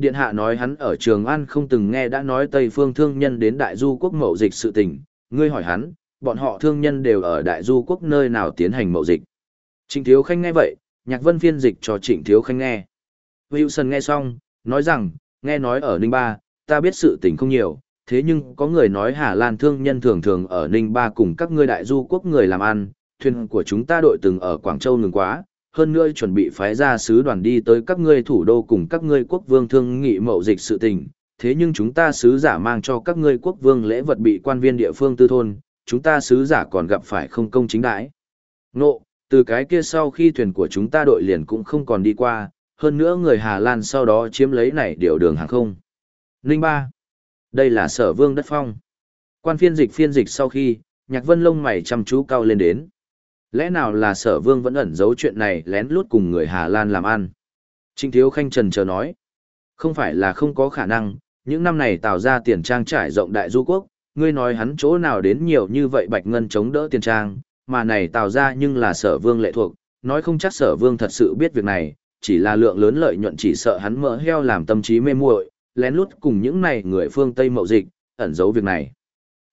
Điện hạ nói hắn ở Trường An không từng nghe đã nói Tây phương thương nhân đến đại du quốc mậu dịch sự tình, ngươi hỏi hắn, bọn họ thương nhân đều ở đại du quốc nơi nào tiến hành mậu dịch. Trịnh Thiếu Khanh nghe vậy, Nhạc Vân phiên dịch cho Trịnh Thiếu Khanh nghe. Wilson nghe xong, nói rằng, nghe nói ở Ninh Ba, ta biết sự tình không nhiều, thế nhưng có người nói Hà Lan thương nhân thường thường ở Ninh Ba cùng các ngươi đại du quốc người làm ăn, thuyền của chúng ta đội từng ở Quảng Châu ngừng quá, hơn nữa chuẩn bị phái ra sứ đoàn đi tới các ngươi thủ đô cùng các ngươi quốc vương thương nghị mậu dịch sự tình, thế nhưng chúng ta sứ giả mang cho các ngươi quốc vương lễ vật bị quan viên địa phương tư thôn, chúng ta sứ giả còn gặp phải không công chính đãi. Nộ, từ cái kia sau khi thuyền của chúng ta đội liền cũng không còn đi qua, hơn nữa người Hà Lan sau đó chiếm lấy này điều đường hàng không. Ninh ba Đây là sở vương đất phong. Quan phiên dịch phiên dịch sau khi, nhạc vân lông mày chăm chú cao lên đến. Lẽ nào là sở vương vẫn ẩn giấu chuyện này lén lút cùng người Hà Lan làm ăn? Trinh Thiếu Khanh Trần chờ nói. Không phải là không có khả năng, những năm này tạo ra tiền trang trải rộng đại du quốc, ngươi nói hắn chỗ nào đến nhiều như vậy bạch ngân chống đỡ tiền trang, mà này tạo ra nhưng là sở vương lệ thuộc, nói không chắc sở vương thật sự biết việc này, chỉ là lượng lớn lợi nhuận chỉ sợ hắn mỡ heo làm tâm trí mê muội, lén lút cùng những này người phương Tây mậu dịch, ẩn giấu việc này.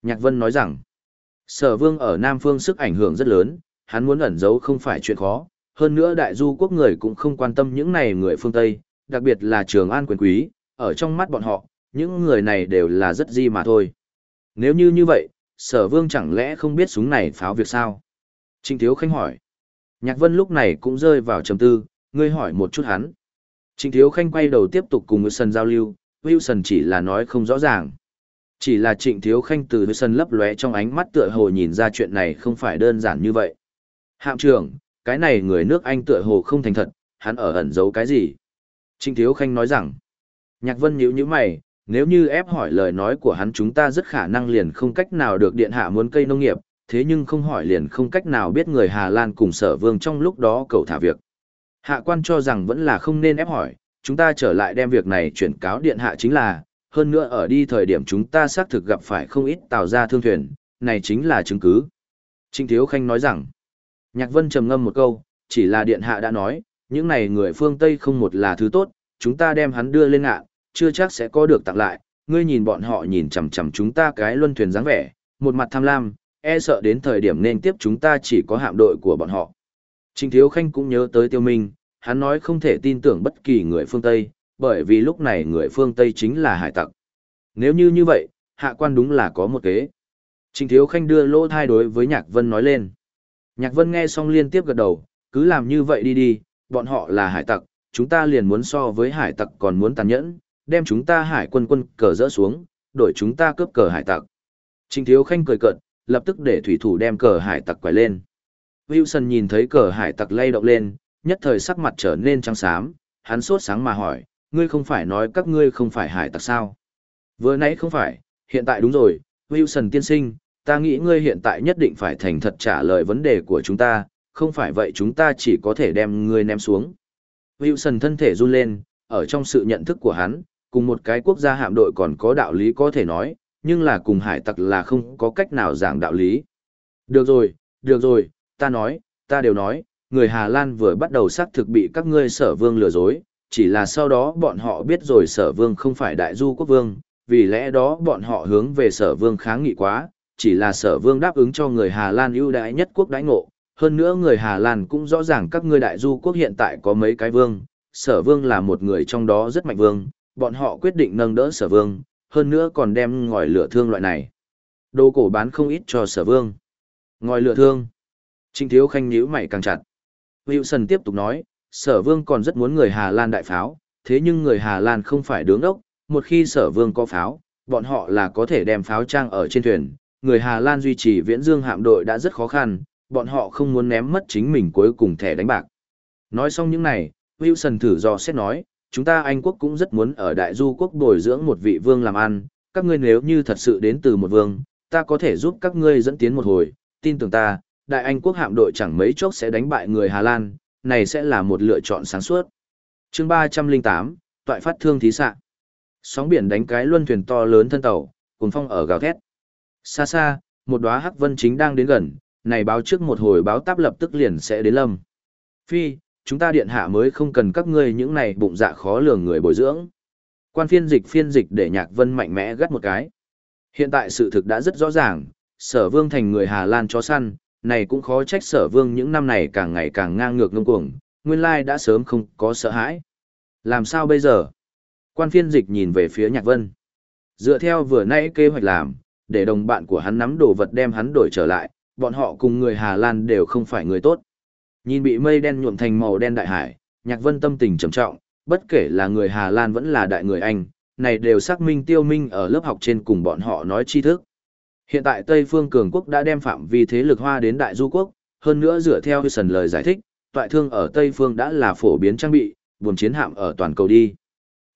Nhạc Vân nói rằng, sở vương ở Nam Phương sức ảnh hưởng rất lớn, hắn muốn ẩn giấu không phải chuyện khó, hơn nữa đại du quốc người cũng không quan tâm những này người phương Tây, đặc biệt là trường an quyền quý, ở trong mắt bọn họ, những người này đều là rất di mà thôi. Nếu như như vậy, sở vương chẳng lẽ không biết súng này pháo việc sao? Trinh Thiếu Khanh hỏi. Nhạc Vân lúc này cũng rơi vào trầm tư, ngươi hỏi một chút hắn. Trinh Thiếu Khanh quay đầu tiếp tục cùng Wilson giao lưu, Wilson chỉ là nói không rõ ràng. Chỉ là Trịnh Thiếu Khanh từ Wilson lấp lóe trong ánh mắt tựa hồ nhìn ra chuyện này không phải đơn giản như vậy. Hạm trưởng, cái này người nước Anh tựa hồ không thành thật, hắn ở ẩn giấu cái gì? Trinh Thiếu Khanh nói rằng, Nhạc Vân nhíu nhíu mày, nếu như ép hỏi lời nói của hắn chúng ta rất khả năng liền không cách nào được điện hạ muốn cây nông nghiệp, thế nhưng không hỏi liền không cách nào biết người Hà Lan cùng sở vương trong lúc đó cầu thả việc. Hạ quan cho rằng vẫn là không nên ép hỏi, chúng ta trở lại đem việc này chuyển cáo điện hạ chính là, hơn nữa ở đi thời điểm chúng ta xác thực gặp phải không ít tàu ra thương thuyền, này chính là chứng cứ. Trinh Thiếu Khanh nói rằng, Nhạc Vân trầm ngâm một câu, chỉ là điện hạ đã nói, những này người phương Tây không một là thứ tốt, chúng ta đem hắn đưa lên ngạn, chưa chắc sẽ có được tặng lại, ngươi nhìn bọn họ nhìn chằm chằm chúng ta cái luân thuyền dáng vẻ, một mặt tham lam, e sợ đến thời điểm nên tiếp chúng ta chỉ có hạm đội của bọn họ. Trình Thiếu Khanh cũng nhớ tới Tiêu Minh, hắn nói không thể tin tưởng bất kỳ người phương Tây, bởi vì lúc này người phương Tây chính là hải tặc. Nếu như như vậy, hạ quan đúng là có một kế. Trình Thiếu Khanh đưa lỗ thai đối với Nhạc Vân nói lên. Nhạc Vân nghe xong liên tiếp gật đầu, cứ làm như vậy đi đi, bọn họ là hải tặc, chúng ta liền muốn so với hải tặc còn muốn tàn nhẫn, đem chúng ta hải quân quân cờ rỡ xuống, đổi chúng ta cướp cờ hải tặc. Trình Thiếu Khanh cười cợt, lập tức để thủy thủ đem cờ hải tặc quay lên. Wilson nhìn thấy cờ hải tặc lay động lên, nhất thời sắc mặt trở nên trắng xám, hắn sốt sáng mà hỏi, ngươi không phải nói các ngươi không phải hải tặc sao? Vừa nãy không phải, hiện tại đúng rồi, Wilson tiên sinh, ta nghĩ ngươi hiện tại nhất định phải thành thật trả lời vấn đề của chúng ta, không phải vậy chúng ta chỉ có thể đem ngươi ném xuống. Wilson thân thể run lên, ở trong sự nhận thức của hắn, cùng một cái quốc gia hạm đội còn có đạo lý có thể nói, nhưng là cùng hải tặc là không có cách nào giảng đạo lý. Được rồi, được rồi, ta nói, ta đều nói, người Hà Lan vừa bắt đầu xác thực bị các ngươi sở vương lừa dối, chỉ là sau đó bọn họ biết rồi sở vương không phải đại du quốc vương, vì lẽ đó bọn họ hướng về sở vương kháng nghị quá, chỉ là sở vương đáp ứng cho người Hà Lan ưu đãi nhất quốc đãi ngộ. Hơn nữa người Hà Lan cũng rõ ràng các ngươi đại du quốc hiện tại có mấy cái vương, sở vương là một người trong đó rất mạnh vương, bọn họ quyết định nâng đỡ sở vương, hơn nữa còn đem ngòi lửa thương loại này. Đồ cổ bán không ít cho sở vương. Ngòi lửa thương. Trinh Thiếu Khanh nhíu mày càng chặt. Wilson tiếp tục nói, sở vương còn rất muốn người Hà Lan đại pháo, thế nhưng người Hà Lan không phải đứng ốc, một khi sở vương có pháo, bọn họ là có thể đem pháo trang ở trên thuyền. Người Hà Lan duy trì viễn dương hạm đội đã rất khó khăn, bọn họ không muốn ném mất chính mình cuối cùng thẻ đánh bạc. Nói xong những này, Wilson thử dò xét nói, chúng ta Anh quốc cũng rất muốn ở đại du quốc bồi dưỡng một vị vương làm ăn, các ngươi nếu như thật sự đến từ một vương, ta có thể giúp các ngươi dẫn tiến một hồi, tin tưởng ta, đại Anh quốc hạm đội chẳng mấy chốc sẽ đánh bại người Hà Lan, này sẽ là một lựa chọn sáng suốt. chương 308, toại phát thương thí sạ. Sóng biển đánh cái luân thuyền to lớn thân tàu, cùng phong ở gào thét. Xa xa, một đóa hắc vân chính đang đến gần, này báo trước một hồi báo táp lập tức liền sẽ đến lâm. Phi, chúng ta điện hạ mới không cần các ngươi những này bụng dạ khó lường người bồi dưỡng. Quan phiên dịch phiên dịch để nhạc vân mạnh mẽ gắt một cái. Hiện tại sự thực đã rất rõ ràng, sở vương thành người Hà Lan chó săn, này cũng khó trách sở vương những năm này càng ngày càng ngang ngược ngông cuồng, nguyên lai đã sớm không có sợ hãi. Làm sao bây giờ? Quan phiên dịch nhìn về phía nhạc vân. Dựa theo vừa nãy kế hoạch làm, để đồng bạn của hắn nắm đồ vật đem hắn đổi trở lại, bọn họ cùng người Hà Lan đều không phải người tốt. Nhìn bị mây đen nhuộm thành màu đen đại hải, Nhạc Vân tâm tình trầm trọng, bất kể là người Hà Lan vẫn là đại người Anh, này đều xác minh tiêu minh ở lớp học trên cùng bọn họ nói tri thức. Hiện tại Tây Phương Cường Quốc đã đem phạm vi thế lực hoa đến Đại Du Quốc, hơn nữa dựa theo Hudson lời giải thích, toại thương ở Tây Phương đã là phổ biến trang bị, buồn chiến hạm ở toàn cầu đi.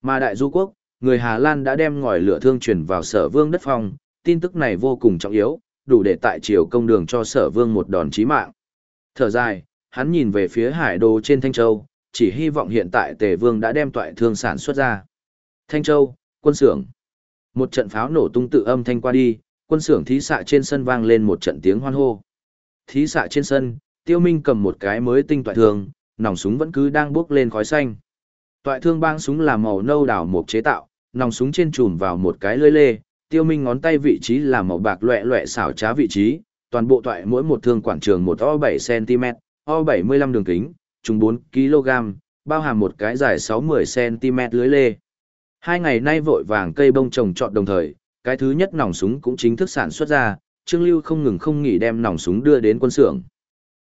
Mà Đại Du Quốc, người Hà Lan đã đem ngòi lửa thương truyền vào sở vương đất phong, tin tức này vô cùng trọng yếu, đủ để tại triều công đường cho sở vương một đòn chí mạng. Thở dài, hắn nhìn về phía hải đồ trên Thanh Châu, chỉ hy vọng hiện tại Tề Vương đã đem toại thương sản xuất ra. Thanh Châu, quân xưởng. Một trận pháo nổ tung tự âm thanh qua đi, quân xưởng thí xạ trên sân vang lên một trận tiếng hoan hô. Thí xạ trên sân, Tiêu Minh cầm một cái mới tinh toại thương, nòng súng vẫn cứ đang bước lên khói xanh. Toại thương băng súng là màu nâu đảo mộc chế tạo, nòng súng trên chùm vào một cái lưỡi lê, Tiêu Minh ngón tay vị trí là màu bạc loẹ loẹ xảo trá vị trí, toàn bộ toại mỗi một thương quảng trường một o 7 cm, O75 đường kính, trùng 4 kg, bao hàm một cái dài 60 cm lưới lê. Hai ngày nay vội vàng cây bông trồng trọt đồng thời, cái thứ nhất nòng súng cũng chính thức sản xuất ra, Trương Lưu không ngừng không nghỉ đem nòng súng đưa đến quân xưởng.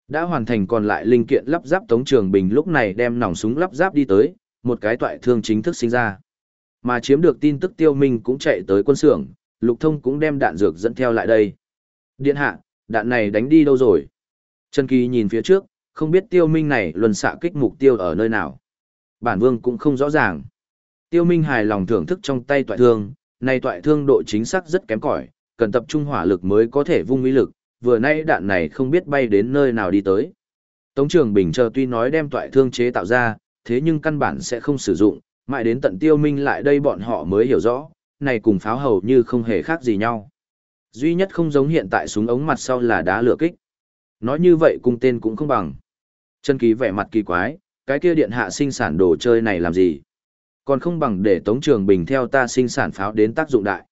Đã hoàn thành còn lại linh kiện lắp ráp Tống Trường Bình lúc này đem nòng súng lắp ráp đi tới, một cái toại thương chính thức sinh ra. Mà chiếm được tin tức Tiêu Minh cũng chạy tới quân xưởng, Lục Thông cũng đem đạn dược dẫn theo lại đây. Điện hạ, đạn này đánh đi đâu rồi? Trần Kỳ nhìn phía trước, không biết tiêu minh này luân xạ kích mục tiêu ở nơi nào. Bản vương cũng không rõ ràng. Tiêu minh hài lòng thưởng thức trong tay toại thương, này toại thương độ chính xác rất kém cỏi, cần tập trung hỏa lực mới có thể vung uy lực, vừa nay đạn này không biết bay đến nơi nào đi tới. Tống trường Bình chờ tuy nói đem toại thương chế tạo ra, thế nhưng căn bản sẽ không sử dụng, mãi đến tận tiêu minh lại đây bọn họ mới hiểu rõ, này cùng pháo hầu như không hề khác gì nhau. Duy nhất không giống hiện tại súng ống mặt sau là đá lửa kích. Nói như vậy cung tên cũng không bằng. Trần Kỳ vẻ mặt kỳ quái, cái kia điện hạ sinh sản đồ chơi này làm gì? Còn không bằng để Tống Trường Bình theo ta sinh sản pháo đến tác dụng đại.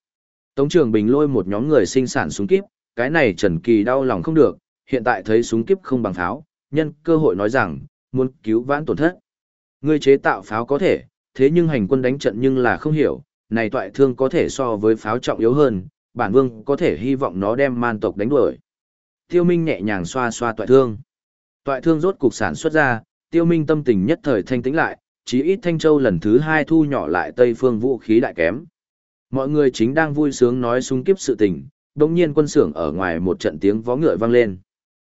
Tống Trường Bình lôi một nhóm người sinh sản súng kíp, cái này Trần Kỳ đau lòng không được, hiện tại thấy súng kíp không bằng pháo, nhân cơ hội nói rằng, muốn cứu vãn tổn thất. Ngươi chế tạo pháo có thể, thế nhưng hành quân đánh trận nhưng là không hiểu, này toại thương có thể so với pháo trọng yếu hơn, bản vương có thể hy vọng nó đem man tộc đánh đuổi. Tiêu Minh nhẹ nhàng xoa xoa toại thương. Toại thương rốt cục sản xuất ra, Tiêu Minh tâm tình nhất thời thanh tĩnh lại, chí ít Thanh Châu lần thứ hai thu nhỏ lại Tây phương vũ khí đại kém. Mọi người chính đang vui sướng nói sung kiếp sự tình, đồng nhiên quân sưởng ở ngoài một trận tiếng vó ngựa vang lên.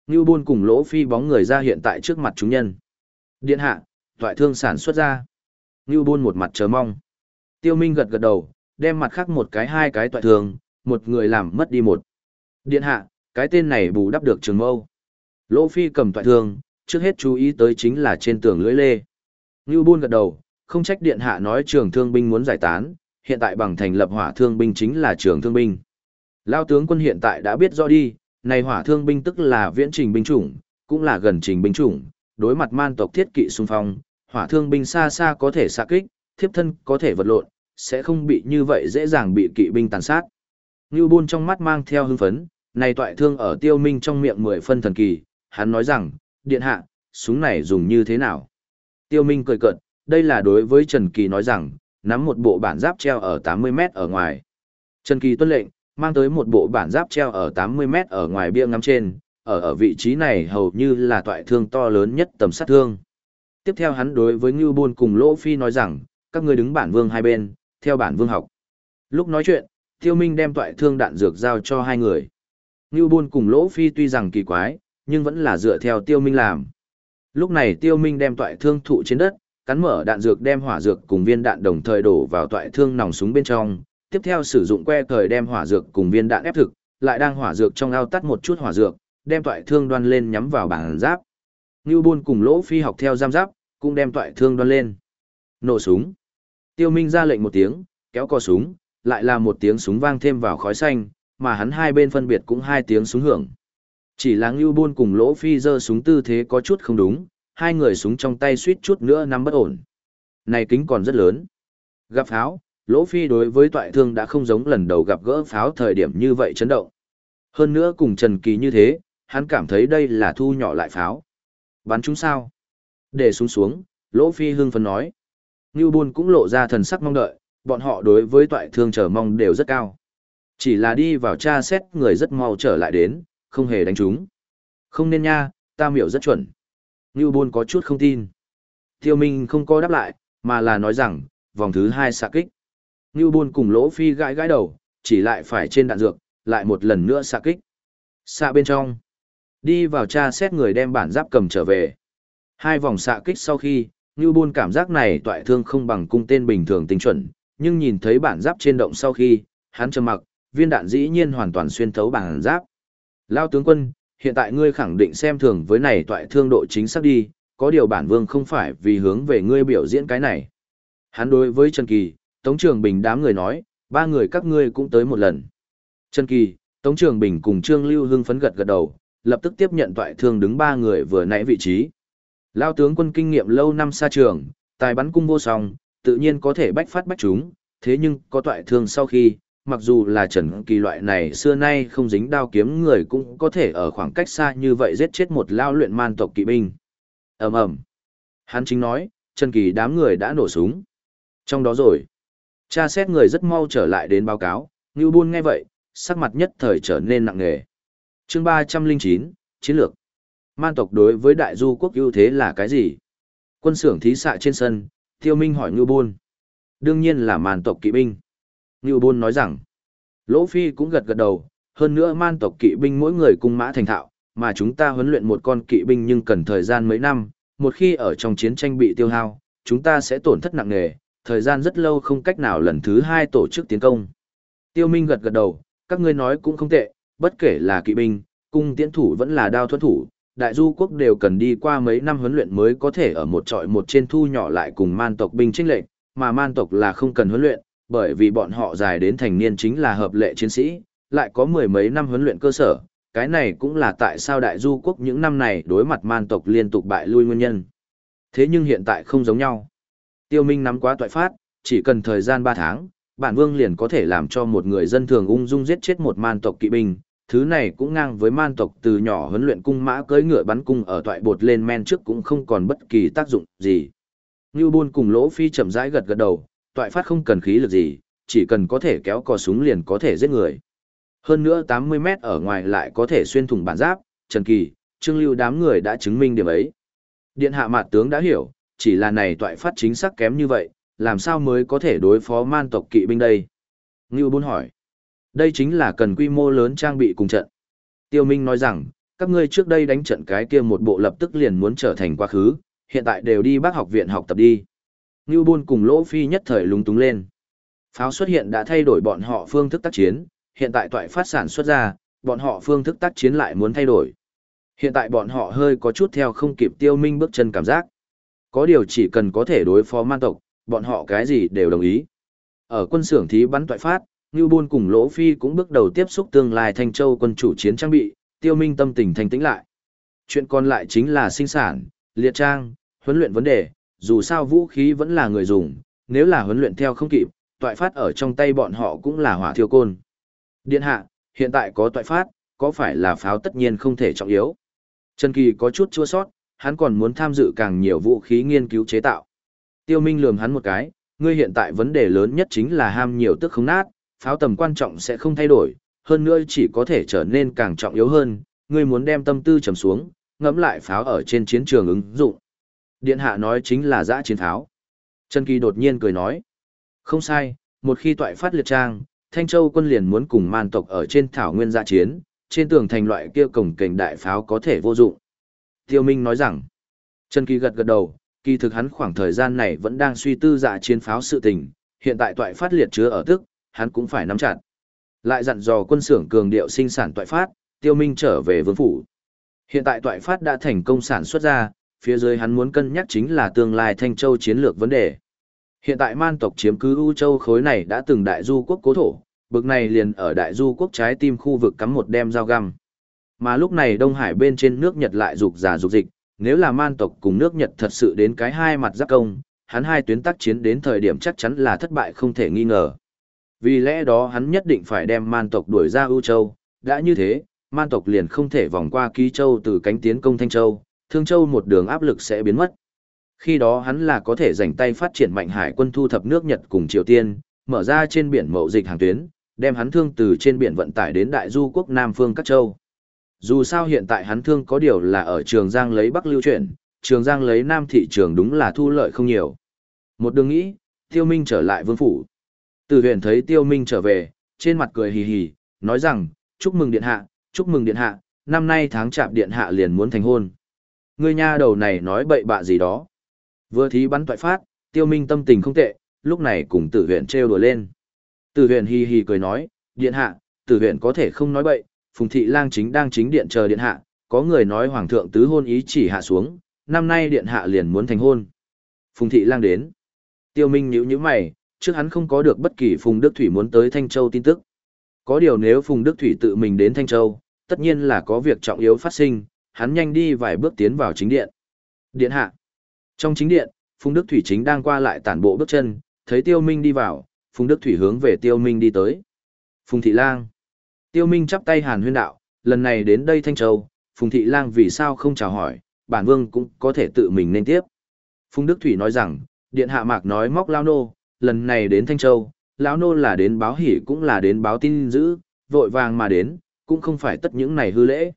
Ngưu Bôn cùng Lỗ Phi bóng người ra hiện tại trước mặt chúng nhân. Điện hạ, toại thương sản xuất ra. Ngưu Bôn một mặt chờ mong. Tiêu Minh gật gật đầu, đem mặt khác một cái hai cái tọa thường, một người làm mất đi một. Điện hạ, cái tên này bù đắp được trường mâu. Lỗ Phi cầm tọa thường, trước hết chú ý tới chính là trên tường lưỡi lê. Ngưu Bôn gật đầu, không trách điện hạ nói trường thương binh muốn giải tán, hiện tại bằng thành lập hỏa thương binh chính là trường thương binh. Lao tướng quân hiện tại đã biết rõ đi, này hỏa thương binh tức là viễn trình binh chủng, cũng là gần trình binh chủng, đối mặt man tộc thiết kỵ xung phong, hỏa thương binh xa xa có thể xạ kích, thiếp thân có thể vật lộn, sẽ không bị như vậy dễ dàng bị kỵ binh tàn sát. Ngưu Bôn trong mắt mang theo hưng phấn, này toại thương ở tiêu minh trong miệng mười phân thần kỳ, hắn nói rằng, điện hạ, súng này dùng như thế nào? Tiêu minh cười cợt, đây là đối với Trần Kỳ nói rằng, nắm một bộ bản giáp treo ở 80 mét ở ngoài. Trần Kỳ tuân lệnh, mang tới một bộ bản giáp treo ở 80 mét ở ngoài bia ngắm trên, ở ở vị trí này hầu như là toại thương to lớn nhất tầm sát thương. Tiếp theo hắn đối với Ngưu Bôn cùng Lỗ Phi nói rằng, các ngươi đứng bản vương hai bên, theo bản vương học. Lúc nói chuyện, Tiêu Minh đem toại thương đạn dược giao cho hai người. Ngưu Bôn cùng Lỗ Phi tuy rằng kỳ quái, nhưng vẫn là dựa theo Tiêu Minh làm. Lúc này Tiêu Minh đem toại thương thụ trên đất, cắn mở đạn dược đem hỏa dược cùng viên đạn đồng thời đổ vào toại thương nòng súng bên trong, tiếp theo sử dụng que thời đem hỏa dược cùng viên đạn ép thực, lại đang hỏa dược trong ao tắt một chút hỏa dược, đem toại thương đoan lên nhắm vào bảng giáp. Ngưu Bôn cùng Lỗ Phi học theo giam giáp, cũng đem toại thương đoan lên. Nổ súng. Tiêu Minh ra lệnh một tiếng, kéo co súng, lại là một tiếng súng vang thêm vào khói xanh, mà hắn hai bên phân biệt cũng hai tiếng súng hưởng. Chỉ là Ngưu Bôn cùng Lỗ Phi giơ súng tư thế có chút không đúng, hai người súng trong tay suýt chút nữa nắm bất ổn. Này kính còn rất lớn. Gặp pháo, Lỗ Phi đối với toại thương đã không giống lần đầu gặp gỡ pháo thời điểm như vậy chấn động. Hơn nữa cùng Trần Kỳ như thế, hắn cảm thấy đây là thu nhỏ lại pháo. Bắn chúng sao? Để xuống xuống, Lỗ Phi hưng phấn nói. Ngưu Bôn cũng lộ ra thần sắc mong đợi, bọn họ đối với toại thương chờ mong đều rất cao. Chỉ là đi vào tra xét người rất mau trở lại đến, không hề đánh chúng. Không nên nha, ta miểu rất chuẩn. Ngưu Bôn có chút không tin. Tiêu Minh không có đáp lại, mà là nói rằng, vòng thứ hai xạ kích. Ngưu Bôn cùng Lỗ Phi gãi gãi đầu, chỉ lại phải trên đạn dược, lại một lần nữa xạ kích. Xạ bên trong. Đi vào tra xét người đem bản giáp cầm trở về. Hai vòng xạ kích sau khi, Ngưu Bôn cảm giác này toại thương không bằng cung tên bình thường tinh chuẩn, nhưng nhìn thấy bản giáp trên động sau khi, hắn trầm mặc, viên đạn dĩ nhiên hoàn toàn xuyên thấu bản giáp. Lao tướng quân, hiện tại ngươi khẳng định xem thường với này toại thương độ chính xác đi, có điều bản vương không phải vì hướng về ngươi biểu diễn cái này. Hắn đối với Trần Kỳ, Tống Trường Bình đám người nói, ba người các ngươi cũng tới một lần. Trần Kỳ, Tống Trường Bình cùng Trương Lưu hưng phấn gật gật đầu, lập tức tiếp nhận toại thương đứng ba người vừa nãy vị trí. Lao tướng quân kinh nghiệm lâu năm xa trường, tài bắn cung vô song, tự nhiên có thể bách phát bách chúng, thế nhưng có toại thương sau khi, mặc dù là Trần Kỳ loại này xưa nay không dính đao kiếm người cũng có thể ở khoảng cách xa như vậy giết chết một lao luyện man tộc kỵ binh. Ầm ầm. Hắn chính nói, Trần Kỳ đám người đã nổ súng. Trong đó rồi, tra xét người rất mau trở lại đến báo cáo, Ngưu Buôn nghe vậy, sắc mặt nhất thời trở nên nặng nề. Chương ba trăm linh chín chiến lược. Man tộc đối với đại du quốc ưu thế là cái gì? Quân xưởng thí xạ trên sân, Tiêu Minh hỏi Ngưu Bôn. Đương nhiên là man tộc kỵ binh. Ngưu Bôn nói rằng, Lỗ Phi cũng gật gật đầu, hơn nữa man tộc kỵ binh mỗi người cung mã thành thạo, mà chúng ta huấn luyện một con kỵ binh nhưng cần thời gian mấy năm, một khi ở trong chiến tranh bị tiêu hao, chúng ta sẽ tổn thất nặng nề, thời gian rất lâu không cách nào lần thứ hai tổ chức tiến công. Tiêu Minh gật gật đầu, các ngươi nói cũng không tệ, bất kể là kỵ binh, cung tiễn thủ vẫn là đao thuẫn thủ, đại du quốc đều cần đi qua mấy năm huấn luyện mới có thể ở một trọi một trên thu nhỏ lại cùng man tộc binh trinh lệnh, mà man tộc là không cần huấn luyện, bởi vì bọn họ dài đến thành niên chính là hợp lệ chiến sĩ, lại có mười mấy năm huấn luyện cơ sở, cái này cũng là tại sao đại du quốc những năm này đối mặt man tộc liên tục bại lui nguyên nhân. Thế nhưng hiện tại không giống nhau. Tiêu Minh nắm quá toại phát, chỉ cần thời gian 3 tháng, bản vương liền có thể làm cho một người dân thường ung dung giết chết một man tộc kỵ binh. Thứ này cũng ngang với man tộc từ nhỏ huấn luyện cung mã cưỡi ngựa bắn cung ở toại bột lên men trước cũng không còn bất kỳ tác dụng gì. Ngưu Bôn cùng Lỗ Phi chậm rãi gật gật đầu, toại phát không cần khí lực gì, chỉ cần có thể kéo cò súng liền có thể giết người. Hơn nữa 80 mét ở ngoài lại có thể xuyên thủng bản giáp, Trần Kỳ, Trương Lưu đám người đã chứng minh điểm ấy. Điện hạ mạt tướng đã hiểu, chỉ là này toại phát chính xác kém như vậy, làm sao mới có thể đối phó man tộc kỵ binh đây? Ngưu Bôn hỏi. Đây chính là cần quy mô lớn trang bị cùng trận. Tiêu Minh nói rằng, các ngươi trước đây đánh trận cái kia một bộ lập tức liền muốn trở thành quá khứ, hiện tại đều đi bác học viện học tập đi. Ngưu Bôn cùng Lỗ Phi nhất thời lúng túng lên. Pháo xuất hiện đã thay đổi bọn họ phương thức tác chiến, hiện tại toại phát sản xuất ra, bọn họ phương thức tác chiến lại muốn thay đổi. Hiện tại bọn họ hơi có chút theo không kịp tiêu minh bước chân cảm giác. Có điều chỉ cần có thể đối phó man tộc, bọn họ cái gì đều đồng ý. Ở quân xưởng thí bắn toại phát, Ngưu Bôn cùng Lỗ Phi cũng bước đầu tiếp xúc tương lai Thanh Châu quân chủ chiến trang bị, tiêu minh tâm tình thành tĩnh lại. Chuyện còn lại chính là sinh sản, liệt trang, huấn luyện vấn đề, dù sao vũ khí vẫn là người dùng, nếu là huấn luyện theo không kịp, toại phát ở trong tay bọn họ cũng là hỏa thiêu côn. Điện hạ, hiện tại có toại phát, có phải là pháo tất nhiên không thể trọng yếu? Trần Kỳ có chút chua sót, hắn còn muốn tham dự càng nhiều vũ khí nghiên cứu chế tạo. Tiêu Minh lườm hắn một cái, ngươi hiện tại vấn đề lớn nhất chính là ham nhiều tức không nát, pháo tầm quan trọng sẽ không thay đổi, hơn nữa chỉ có thể trở nên càng trọng yếu hơn, ngươi muốn đem tâm tư trầm xuống, ngẫm lại pháo ở trên chiến trường ứng dụng. Điện hạ nói chính là dã chiến pháo. Trần Kỳ đột nhiên cười nói, không sai, một khi toại phát liệt trang, Thanh Châu quân liền muốn cùng man tộc ở trên thảo nguyên dã chiến, trên tường thành loại kia cổng cảnh đại pháo có thể vô dụng. Tiêu Minh nói rằng, Trần Kỳ gật gật đầu, kỳ thực hắn khoảng thời gian này vẫn đang suy tư dã chiến pháo sự tình, hiện tại toại phát liệt chứa ở tức, hắn cũng phải nắm chặt. Lại dặn dò quân xưởng cường điệu sinh sản toại phát, Tiêu Minh trở về vương phủ. Hiện tại toại phát đã thành công sản xuất ra, phía dưới hắn muốn cân nhắc chính là tương lai Thanh Châu chiến lược vấn đề. Hiện tại man tộc chiếm cứ U Châu khối này đã từng đại du quốc cố thổ, bực này liền ở đại du quốc trái tim khu vực cắm một đem dao găm. Mà lúc này Đông Hải bên trên nước Nhật lại rục giả rục dịch, nếu là man tộc cùng nước Nhật thật sự đến cái hai mặt giáp công, hắn hai tuyến tác chiến đến thời điểm chắc chắn là thất bại không thể nghi ngờ. Vì lẽ đó hắn nhất định phải đem man tộc đuổi ra ưu châu, đã như thế, man tộc liền không thể vòng qua ký châu từ cánh tiến công thanh châu, thương châu một đường áp lực sẽ biến mất. Khi đó hắn là có thể dành tay phát triển mạnh hải quân thu thập nước Nhật cùng Triều Tiên, mở ra trên biển mậu dịch hàng tuyến, đem hắn thương từ trên biển vận tải đến đại du quốc Nam phương các châu. Dù sao hiện tại hắn thương có điều là ở Trường Giang lấy Bắc lưu chuyển, Trường Giang lấy Nam thị trường đúng là thu lợi không nhiều. Một đường nghĩ, Tiêu Minh trở lại vương phủ. Từ huyền thấy Tiêu Minh trở về, trên mặt cười hì hì, nói rằng, chúc mừng điện hạ, chúc mừng điện hạ, năm nay tháng chạp điện hạ liền muốn thành hôn. Ngươi nha đầu này nói bậy bạ gì đó. Vừa thí bắn toại phát, Tiêu Minh tâm tình không tệ, lúc này cùng tử huyền trêu đùa lên. Tử huyền hì hì cười nói, điện hạ, tử huyền có thể không nói bậy, Phùng Thị Lang chính đang chính điện chờ điện hạ, có người nói Hoàng thượng tứ hôn ý chỉ hạ xuống, năm nay điện hạ liền muốn thành hôn. Phùng Thị Lang đến. Tiêu Minh nhíu nhíu mày, trước hắn không có được bất kỳ Phùng Đức Thủy muốn tới Thanh Châu tin tức. Có điều nếu Phùng Đức Thủy tự mình đến Thanh Châu, tất nhiên là có việc trọng yếu phát sinh, hắn nhanh đi vài bước tiến vào chính điện. Điện hạ. Trong chính điện, Phùng Đức Thủy chính đang qua lại tản bộ bước chân, thấy Tiêu Minh đi vào, Phùng Đức Thủy hướng về Tiêu Minh đi tới. Phùng Thị Lang. Tiêu Minh chắp tay Hàn Huyên đạo, lần này đến đây Thanh Châu, Phùng Thị Lang vì sao không chào hỏi, bản vương cũng có thể tự mình nên tiếp. Phùng Đức Thủy nói rằng, Điện Hạ Mạc nói móc Lao Nô, lần này đến Thanh Châu, Lão Nô là đến báo hỉ cũng là đến báo tin dữ, vội vàng mà đến, cũng không phải tất những này hư lễ.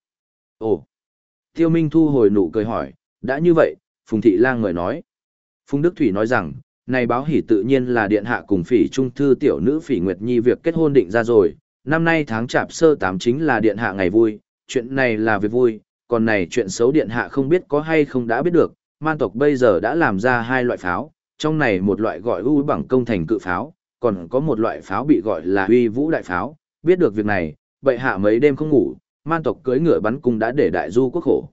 Ồ! Tiêu Minh thu hồi nụ cười hỏi, đã như vậy, Phùng Thị Lang người nói. Phùng Đức Thủy nói rằng, này báo hỉ tự nhiên là Điện Hạ cùng phỉ trung thư tiểu nữ phỉ Nguyệt Nhi việc kết hôn định ra rồi, năm nay tháng chạp sơ tám chính là điện hạ ngày vui, chuyện này là việc vui, còn này chuyện xấu điện hạ không biết có hay không đã biết được, man tộc bây giờ đã làm ra hai loại pháo, trong này một loại gọi u bằng công thành cự pháo, còn có một loại pháo bị gọi là uy vũ đại pháo, biết được việc này, bệ hạ mấy đêm không ngủ, man tộc cưỡi ngựa bắn cung đã để đại du quốc khổ.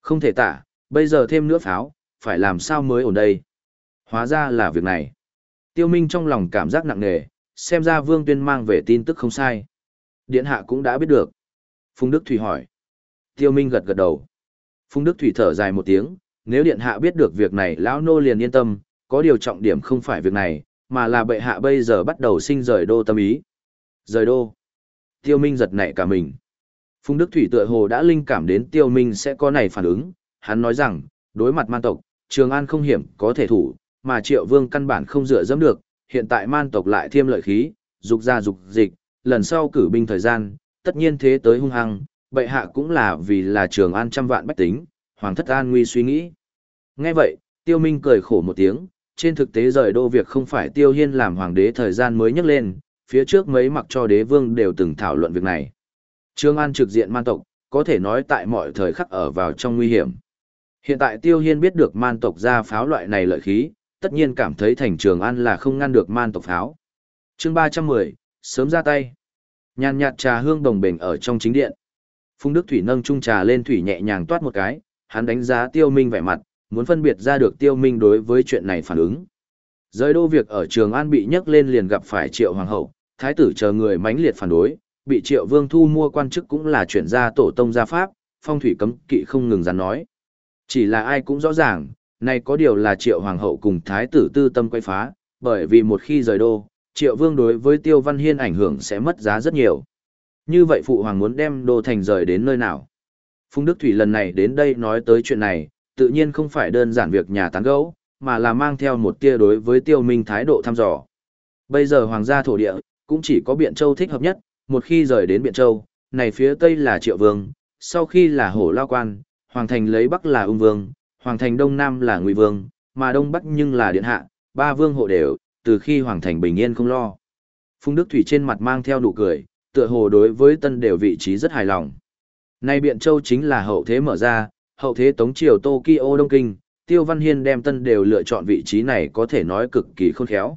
Không thể tả, bây giờ thêm nữa pháo, phải làm sao mới ổn đây. Hóa ra là việc này. Tiêu Minh trong lòng cảm giác nặng nề, xem ra Vương Tuyên mang về tin tức không sai. Điện hạ cũng đã biết được. Phùng Đức Thủy hỏi. Tiêu Minh gật gật đầu. Phùng Đức Thủy thở dài một tiếng, nếu điện hạ biết được việc này lão nô liền yên tâm, có điều trọng điểm không phải việc này, mà là bệ hạ bây giờ bắt đầu sinh rời đô tâm ý. Rời đô. Tiêu Minh giật nảy cả mình. Phùng Đức Thủy tựa hồ đã linh cảm đến Tiêu Minh sẽ có này phản ứng, hắn nói rằng, đối mặt man tộc, Trường An không hiểm có thể thủ, mà Triệu Vương căn bản không dựa dẫm được, hiện tại man tộc lại thêm lợi khí, dục ra dục dịch, lần sau cử binh thời gian, tất nhiên thế tới hung hăng, bệ hạ cũng là vì là trường an trăm vạn bách tính, hoàng thất an nguy suy nghĩ. Nghe vậy, tiêu minh cười khổ một tiếng, trên thực tế rời đô việc không phải tiêu hiên làm hoàng đế thời gian mới nhắc lên, phía trước mấy mặc cho đế vương đều từng thảo luận việc này. trương an trực diện man tộc, có thể nói tại mọi thời khắc ở vào trong nguy hiểm. Hiện tại Tiêu Hiên biết được man tộc ra pháo loại này lợi khí, tất nhiên cảm thấy thành Trường An là không ngăn được man tộc pháo. chương 310, sớm ra tay. Nhàn nhạt trà hương đồng bền ở trong chính điện. Phung Đức Thủy nâng chung trà lên thủy nhẹ nhàng toát một cái, hắn đánh giá Tiêu Minh vẻ mặt, muốn phân biệt ra được Tiêu Minh đối với chuyện này phản ứng. Rời đô việc ở Trường An bị nhắc lên liền gặp phải Triệu Hoàng hậu, thái tử chờ người mãnh liệt phản đối, bị Triệu Vương thu mua quan chức cũng là chuyển ra tổ tông gia pháp, phong thủy cấm kỵ không ngừng dàn nói. Chỉ là ai cũng rõ ràng, nay có điều là Triệu Hoàng hậu cùng thái tử tư tâm quay phá, bởi vì một khi rời đô, Triệu Vương đối với Tiêu Văn Hiên ảnh hưởng sẽ mất giá rất nhiều. Như vậy Phụ Hoàng muốn đem đô thành rời đến nơi nào? Phung Đức Thủy lần này đến đây nói tới chuyện này, tự nhiên không phải đơn giản việc nhà tán gẫu, mà là mang theo một tia đối với Tiêu Minh thái độ thăm dò. Bây giờ Hoàng gia thổ địa, cũng chỉ có Biện Châu thích hợp nhất, một khi rời đến Biện Châu, này phía Tây là Triệu Vương, sau khi là Hổ Lao Quan, Hoàng Thành lấy Bắc là Ung Vương, Hoàng Thành Đông Nam là Ngụy Vương, mà Đông Bắc nhưng là Điện Hạ, ba vương hộ đều, từ khi Hoàng Thành bình yên không lo. Phung Đức Thủy trên mặt mang theo nụ cười, tựa hồ đối với tân đều vị trí rất hài lòng. Nay Biện Châu chính là hậu thế mở ra, hậu thế Tống Triều Tokyo Đông Kinh, Tiêu Văn Hiên đem tân đều lựa chọn vị trí này có thể nói cực kỳ khôn khéo.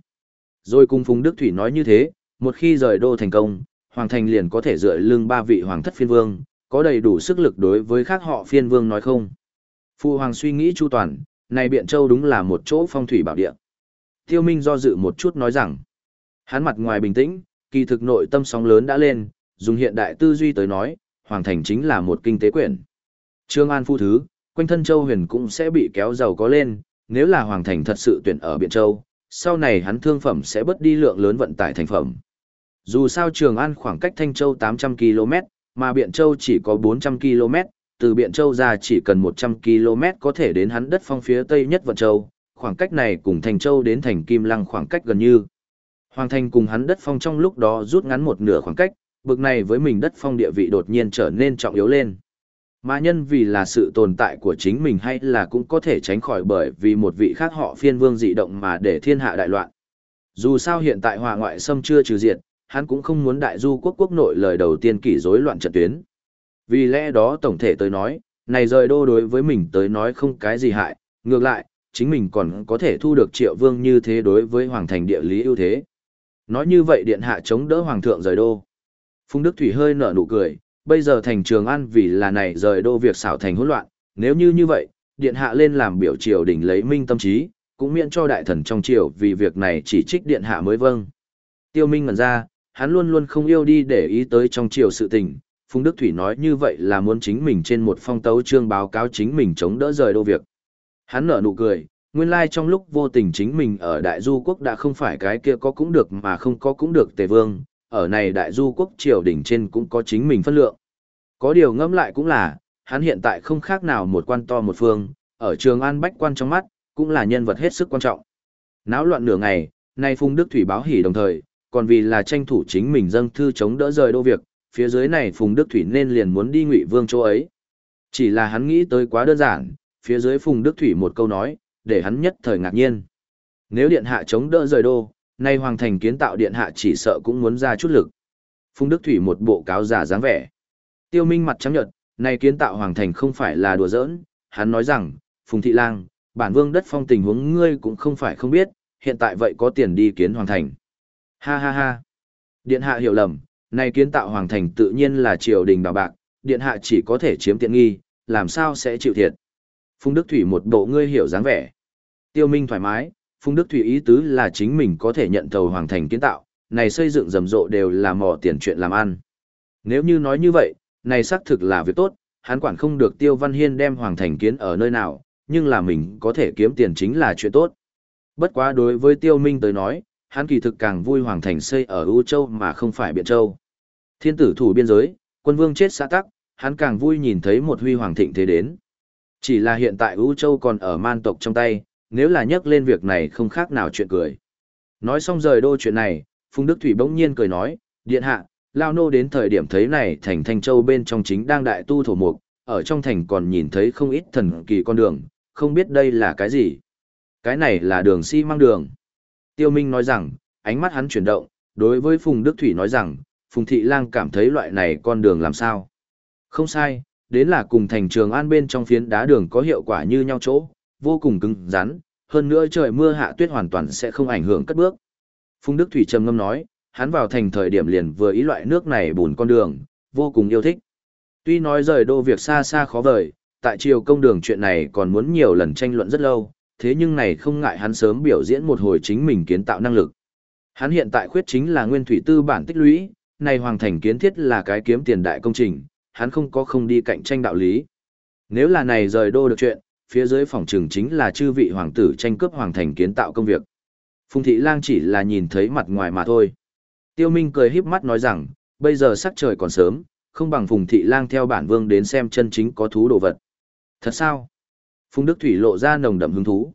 Rồi cùng Phùng Đức Thủy nói như thế, một khi rời đô thành công, Hoàng Thành liền có thể dựa lưng ba vị Hoàng thất phiên vương, có đầy đủ sức lực đối với khác họ phiên vương nói không. Phu Hoàng suy nghĩ chu toàn, này Biện Châu đúng là một chỗ phong thủy bảo địa. Tiêu Minh do dự một chút nói rằng, hắn mặt ngoài bình tĩnh, kỳ thực nội tâm sóng lớn đã lên, dùng hiện đại tư duy tới nói, Hoàng Thành chính là một kinh tế quyển. Trương An phu thứ, quanh thân Châu huyền cũng sẽ bị kéo giàu có lên, nếu là Hoàng Thành thật sự tuyển ở Biện Châu, sau này hắn thương phẩm sẽ bớt đi lượng lớn vận tải thành phẩm. Dù sao Trường An khoảng cách Thanh Châu 800 km, mà Biện Châu chỉ có 400 km, từ Biện Châu ra chỉ cần 100 km có thể đến hắn đất phong phía tây nhất Vận Châu, khoảng cách này cùng Thành Châu đến thành Kim Lăng khoảng cách gần như. Hoàng Thành cùng hắn đất phong trong lúc đó rút ngắn một nửa khoảng cách, bực này với mình đất phong địa vị đột nhiên trở nên trọng yếu lên. Mà nhân vì là sự tồn tại của chính mình hay là cũng có thể tránh khỏi bởi vì một vị khác họ phiên vương dị động mà để thiên hạ đại loạn. Dù sao hiện tại hòa ngoại xâm chưa trừ diệt, hắn cũng không muốn đại du quốc quốc nội lời đầu tiên kỷ rối loạn trận tuyến. Vì lẽ đó tổng thể tới nói, này rời đô đối với mình tới nói không cái gì hại, ngược lại, chính mình còn có thể thu được triệu vương như thế đối với hoàng thành địa lý ưu thế. Nói như vậy điện hạ chống đỡ hoàng thượng rời đô. Phung Đức Thủy hơi nở nụ cười, bây giờ thành trường an vì là này rời đô việc xảo thành hỗn loạn, nếu như như vậy, điện hạ lên làm biểu triều đỉnh lấy minh tâm trí, cũng miễn cho đại thần trong triều vì việc này chỉ trích điện hạ mới vâng. Tiêu Minh ngẩn ra, hắn luôn luôn không yêu đi để ý tới trong triều sự tình, Phùng Đức Thủy nói như vậy là muốn chính mình trên một phong tấu trương báo cáo chính mình chống đỡ rời đô việc. Hắn nở nụ cười, nguyên lai trong lúc vô tình chính mình ở Đại Du Quốc đã không phải cái kia có cũng được mà không có cũng được tề vương, ở này Đại Du Quốc triều đỉnh trên cũng có chính mình phân lượng. Có điều ngẫm lại cũng là, hắn hiện tại không khác nào một quan to một phương, ở trường An Bách quan trong mắt, cũng là nhân vật hết sức quan trọng. Náo loạn nửa ngày, nay Phùng Đức Thủy báo hỉ đồng thời, còn vì là tranh thủ chính mình dâng thư chống đỡ rời đô việc, phía dưới này Phùng Đức Thủy nên liền muốn đi Ngụy Vương chỗ ấy. Chỉ là hắn nghĩ tới quá đơn giản, phía dưới Phùng Đức Thủy một câu nói, để hắn nhất thời ngạc nhiên. Nếu điện hạ chống đỡ rời đô, nay hoàng thành kiến tạo điện hạ chỉ sợ cũng muốn ra chút lực. Phùng Đức Thủy một bộ cáo giả dáng vẻ. Tiêu Minh mặt trắng nhợt, nay kiến tạo hoàng thành không phải là đùa giỡn, hắn nói rằng, Phùng Thị Lang, bản vương đất phong tình huống ngươi cũng không phải không biết, hiện tại vậy có tiền đi kiến hoàng thành. Ha ha ha. Điện hạ hiểu lầm, nay kiến tạo hoàng thành tự nhiên là triều đình đào bạc, điện hạ chỉ có thể chiếm tiện nghi, làm sao sẽ chịu thiệt. Phùng Đức Thủy một bộ ngươi hiểu dáng vẻ. Tiêu Minh thoải mái, Phùng Đức Thủy ý tứ là chính mình có thể nhận thầu hoàng thành kiến tạo, này xây dựng rầm rộ đều là mò tiền chuyện làm ăn. Nếu như nói như vậy, này xác thực là việc tốt, hắn quản không được Tiêu Văn Hiên đem hoàng thành kiến ở nơi nào, nhưng là mình có thể kiếm tiền chính là chuyện tốt. Bất quá đối với Tiêu Minh tới nói, hắn kỳ thực càng vui hoàng thành xây ở U Châu mà không phải Biện Châu. Thiên tử thủ biên giới, quân vương chết xã tắc, hắn càng vui nhìn thấy một huy hoàng thịnh thế đến. Chỉ là hiện tại U Châu còn ở man tộc trong tay, nếu là nhắc lên việc này không khác nào chuyện cười. Nói xong rời đô chuyện này, Phùng Đức Thủy bỗng nhiên cười nói, điện hạ, Lao Nô đến thời điểm thấy này thành Thanh Châu bên trong chính đang đại tu thổ mục, ở trong thành còn nhìn thấy không ít thần kỳ con đường, không biết đây là cái gì. Cái này là đường xi si măng đường. Tiêu Minh nói rằng, ánh mắt hắn chuyển động, đối với Phùng Đức Thủy nói rằng, Phùng Thị Lang cảm thấy loại này con đường làm sao. Không sai, đến là cùng thành trường an bên trong phiến đá đường có hiệu quả như nhau chỗ, vô cùng cứng rắn, hơn nữa trời mưa hạ tuyết hoàn toàn sẽ không ảnh hưởng cất bước. Phùng Đức Thủy trầm ngâm nói, hắn vào thành thời điểm liền vừa ý loại nước này bùn con đường, vô cùng yêu thích. Tuy nói rời đô việc xa xa khó vời, tại triều công đường chuyện này còn muốn nhiều lần tranh luận rất lâu, thế nhưng này không ngại hắn sớm biểu diễn một hồi chính mình kiến tạo năng lực. Hắn hiện tại khuyết chính là nguyên thủy tư bản tích lũy, này hoàng thành kiến thiết là cái kiếm tiền đại công trình, hắn không có không đi cạnh tranh đạo lý. Nếu là này rời đô được chuyện, phía dưới phòng trường chính là chư vị hoàng tử tranh cướp hoàng thành kiến tạo công việc. Phùng thị lang chỉ là nhìn thấy mặt ngoài mà thôi. Tiêu Minh cười híp mắt nói rằng, bây giờ sắc trời còn sớm, không bằng Phùng thị lang theo bản vương đến xem chân chính có thú đồ vật. Thật sao? Phùng Đức Thủy lộ ra nồng đậm hứng thú.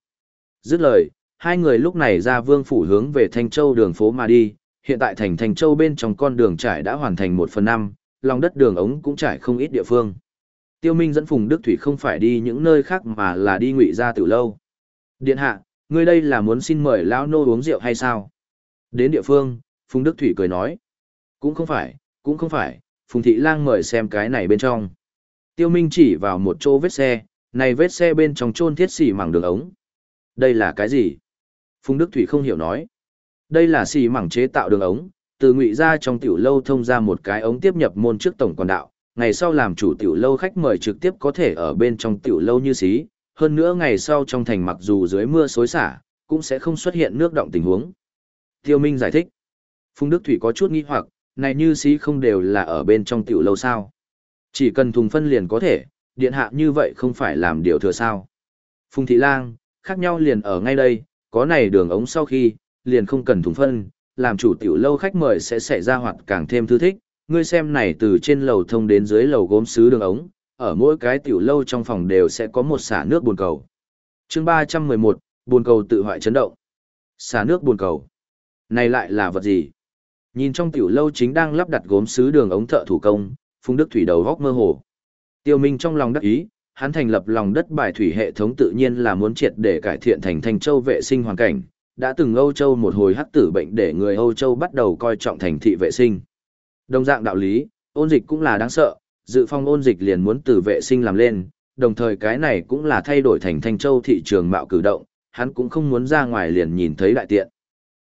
Dứt lời, hai người lúc này ra vương phủ hướng về Thanh Châu đường phố mà đi, hiện tại thành Thanh Châu bên trong con đường trải đã hoàn thành một phần năm, lòng đất đường ống cũng trải không ít địa phương. Tiêu Minh dẫn Phùng Đức Thủy không phải đi những nơi khác mà là đi ngụy ra từ lâu. Điện hạ, ngươi đây là muốn xin mời lão nô uống rượu hay sao? Đến địa phương, Phùng Đức Thủy cười nói. Cũng không phải, cũng không phải, Phùng Thị Lang mời xem cái này bên trong. Tiêu Minh chỉ vào một chỗ vết xe, này vết xe bên trong trôn thiết xỉ mảng đường ống. Đây là cái gì? Phùng Đức Thủy không hiểu nói. Đây là xỉ mảng chế tạo đường ống, từ ngụy ra trong tiểu lâu thông ra một cái ống tiếp nhập môn trước tổng quản đạo, ngày sau làm chủ tiểu lâu khách mời trực tiếp có thể ở bên trong tiểu lâu như xí, hơn nữa ngày sau trong thành mặc dù dưới mưa xối xả, cũng sẽ không xuất hiện nước động tình huống. Tiêu Minh giải thích. Phùng Đức Thủy có chút nghi hoặc, này như xí không đều là ở bên trong tiểu lâu sao? Chỉ cần thùng phân liền có thể, điện hạ như vậy không phải làm điều thừa sao? Phùng Thị Lang, khác nhau liền ở ngay đây, có này đường ống sau khi, liền không cần thùng phân, làm chủ tiểu lâu khách mời sẽ xảy ra hoạt càng thêm thư thích. Ngươi xem này từ trên lầu thông đến dưới lầu gốm sứ đường ống, ở mỗi cái tiểu lâu trong phòng đều sẽ có một xả nước buồn cầu. chương 311, buồn cầu tự hoại chấn động. Xả nước buồn cầu. Này lại là vật gì? Nhìn trong tiểu lâu chính đang lắp đặt gốm sứ đường ống thợ thủ công, Phùng Đức Thủy đầu góc mơ hồ. Tiêu Minh trong lòng đắc ý, hắn thành lập lòng đất bài thủy hệ thống tự nhiên là muốn triệt để cải thiện thành thành châu vệ sinh hoàn cảnh, đã từng Âu Châu một hồi hắc tử bệnh để người Âu Châu bắt đầu coi trọng thành thị vệ sinh. Đồng dạng đạo lý, ôn dịch cũng là đáng sợ, dự phòng ôn dịch liền muốn từ vệ sinh làm lên, đồng thời cái này cũng là thay đổi thành Thanh Châu thị trường mạo cử động, hắn cũng không muốn ra ngoài liền nhìn thấy đại tiện.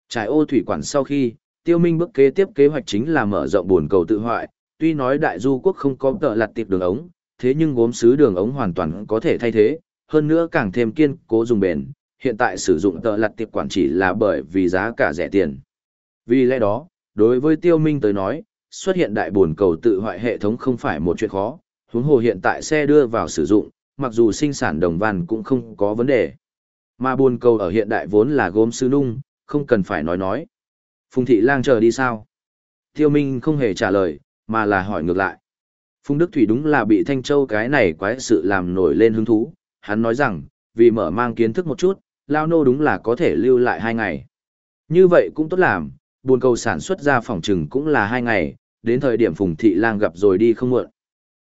Trải ô thủy quản sau khi, tiêu minh bước kế tiếp kế hoạch chính là mở rộng buồn cầu tự hoại, tuy nói đại du quốc không có tợ lặt tiệp đường ống, thế nhưng gốm sứ đường ống hoàn toàn có thể thay thế, hơn nữa càng thêm kiên cố dùng bền, hiện tại sử dụng tợ lặt tiệp quản chỉ là bởi vì giá cả rẻ tiền. Vì lẽ đó, đối với tiêu minh tới nói, xuất hiện đại buồn cầu tự hoại hệ thống không phải một chuyện khó, huống hồ hiện tại xe đưa vào sử dụng, mặc dù sinh sản đồng văn cũng không có vấn đề. Mà buồn cầu ở hiện đại vốn là gốm sứ nung, không cần phải nói nói. Phùng thị lang chờ đi sao? Tiêu Minh không hề trả lời, mà là hỏi ngược lại. Phùng Đức Thủy đúng là bị Thanh Châu cái này quái sự làm nổi lên hứng thú. Hắn nói rằng, vì mở mang kiến thức một chút, Lao Nô đúng là có thể lưu lại hai ngày. Như vậy cũng tốt làm, buồn cầu sản xuất ra phòng trừng cũng là hai ngày, đến thời điểm Phùng Thị Lang gặp rồi đi không muộn.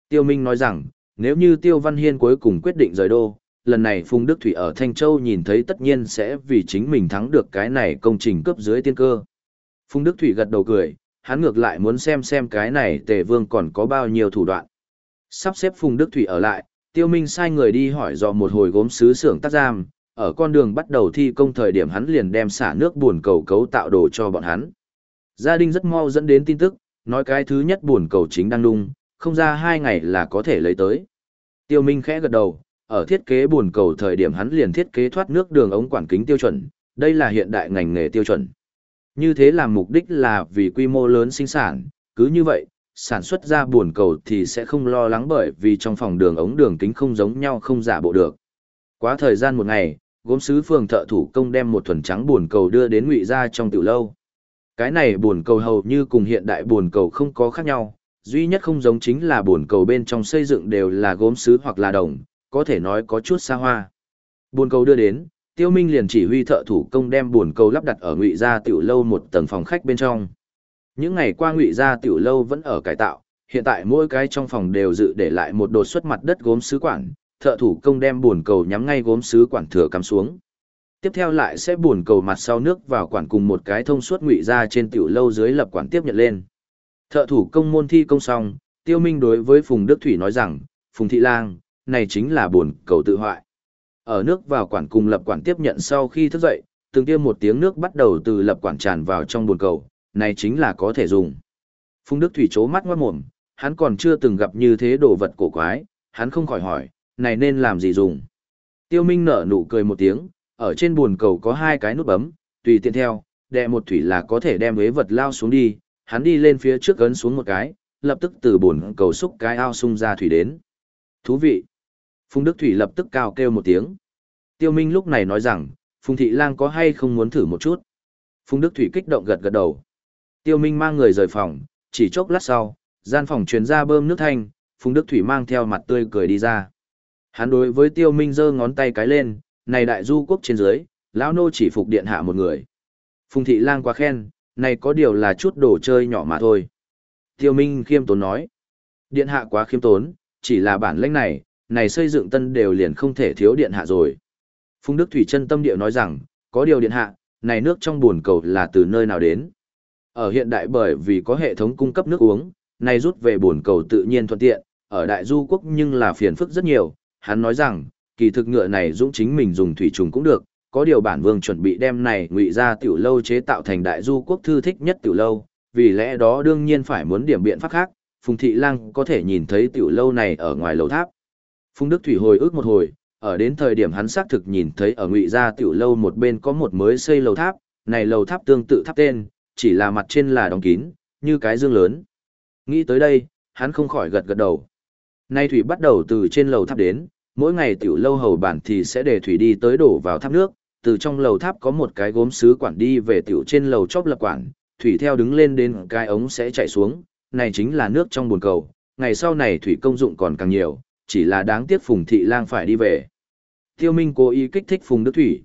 Tiêu Minh nói rằng, nếu như Tiêu Văn Hiên cuối cùng quyết định rời đô, lần này Phùng Đức Thủy ở Thanh Châu nhìn thấy tất nhiên sẽ vì chính mình thắng được cái này công trình cấp dưới tiên cơ. Phùng Đức Thủy gật đầu cười, hắn ngược lại muốn xem xem cái này tề vương còn có bao nhiêu thủ đoạn. Sắp xếp Phùng Đức Thủy ở lại, Tiêu Minh sai người đi hỏi dò một hồi gốm sứ xưởng tác giam, ở con đường bắt đầu thi công thời điểm hắn liền đem xả nước buồn cầu cấu tạo đồ cho bọn hắn. Gia đình rất mau dẫn đến tin tức, nói cái thứ nhất buồn cầu chính đang nung, không ra hai ngày là có thể lấy tới. Tiêu Minh khẽ gật đầu, ở thiết kế buồn cầu thời điểm hắn liền thiết kế thoát nước đường ống quản kính tiêu chuẩn, đây là hiện đại ngành nghề tiêu chuẩn. Như thế làm mục đích là vì quy mô lớn sinh sản, cứ như vậy, sản xuất ra buồn cầu thì sẽ không lo lắng bởi vì trong phòng đường ống đường kính không giống nhau không giả bộ được. Quá thời gian một ngày, gốm sứ phường thợ thủ công đem một thuần trắng buồn cầu đưa đến ngụy gia trong tiểu lâu. Cái này buồn cầu hầu như cùng hiện đại buồn cầu không có khác nhau, duy nhất không giống chính là buồn cầu bên trong xây dựng đều là gốm sứ hoặc là đồng, có thể nói có chút xa hoa. Buồn cầu đưa đến, Tiêu Minh liền chỉ huy thợ thủ công đem buồn cầu lắp đặt ở ngụy gia tiểu lâu một tầng phòng khách bên trong. Những ngày qua ngụy gia tiểu lâu vẫn ở cải tạo, hiện tại mỗi cái trong phòng đều dự để lại một đột xuất mặt đất gốm sứ quản, thợ thủ công đem buồn cầu nhắm ngay gốm sứ quản thừa cắm xuống. Tiếp theo lại sẽ buồn cầu mặt sau nước vào quản cùng một cái thông suốt ngụy ra trên tiểu lâu dưới lập quản tiếp nhận lên. Thợ thủ công môn thi công xong, Tiêu Minh đối với Phùng Đức Thủy nói rằng, Phùng Thị Lang, này chính là buồn cầu tự hoại. Ở nước vào quản cùng lập quản tiếp nhận sau khi thức dậy, từng tiêm một tiếng nước bắt đầu từ lập quản tràn vào trong buồn cầu, này chính là có thể dùng. Phùng Đức Thủy chố mắt ngoát mồm, hắn còn chưa từng gặp như thế đồ vật cổ quái, hắn không khỏi hỏi, này nên làm gì dùng. Tiêu Minh nở nụ cười một tiếng, ở trên buồn cầu có hai cái nút bấm, tùy tiện theo, đệ một thủy là có thể đem ế vật lao xuống đi, hắn đi lên phía trước ấn xuống một cái, lập tức từ buồn cầu xúc cái ao sung ra thủy đến. Thú vị! Phùng Đức Thủy lập tức cao kêu một tiếng. Tiêu Minh lúc này nói rằng, Phùng Thị Lang có hay không muốn thử một chút. Phùng Đức Thủy kích động gật gật đầu. Tiêu Minh mang người rời phòng, chỉ chốc lát sau, gian phòng truyền ra bơm nước thanh, Phùng Đức Thủy mang theo mặt tươi cười đi ra. Hắn đối với Tiêu Minh giơ ngón tay cái lên, này đại du quốc trên dưới, lão nô chỉ phục điện hạ một người. Phùng Thị Lang quá khen, này có điều là chút đồ chơi nhỏ mà thôi. Tiêu Minh khiêm tốn nói, điện hạ quá khiêm tốn, chỉ là bản lĩnh này, này xây dựng tân đều liền không thể thiếu điện hạ rồi. Phùng Đức Thủy chân tâm điệu nói rằng, có điều điện hạ, này nước trong buồn cầu là từ nơi nào đến. Ở hiện đại bởi vì có hệ thống cung cấp nước uống, này rút về buồn cầu tự nhiên thuận tiện, ở đại du quốc nhưng là phiền phức rất nhiều. Hắn nói rằng, kỳ thực ngựa này dũng chính mình dùng thủy trùng cũng được, có điều bản vương chuẩn bị đem này ngụy ra tiểu lâu chế tạo thành đại du quốc thư thích nhất tiểu lâu, vì lẽ đó đương nhiên phải muốn điểm biện pháp khác, Phùng Thị Lang có thể nhìn thấy tiểu lâu này ở ngoài lầu tháp. Phùng Đức Thủy hồi ước một hồi, ở đến thời điểm hắn xác thực nhìn thấy ở ngụy gia tiểu lâu một bên có một mới xây lầu tháp, này lầu tháp tương tự tháp tên, chỉ là mặt trên là đóng kín, như cái dương lớn. Nghĩ tới đây, hắn không khỏi gật gật đầu. Nay thủy bắt đầu từ trên lầu tháp đến, mỗi ngày tiểu lâu hầu bản thì sẽ để thủy đi tới đổ vào tháp nước, từ trong lầu tháp có một cái gốm sứ quản đi về tiểu trên lầu chóp lập quản, thủy theo đứng lên đến cái ống sẽ chạy xuống, này chính là nước trong bồn cầu, ngày sau này thủy công dụng còn càng nhiều, chỉ là đáng tiếc Phùng Thị Lang phải đi về. Tiêu Minh cố ý kích thích Phùng Đức Thủy.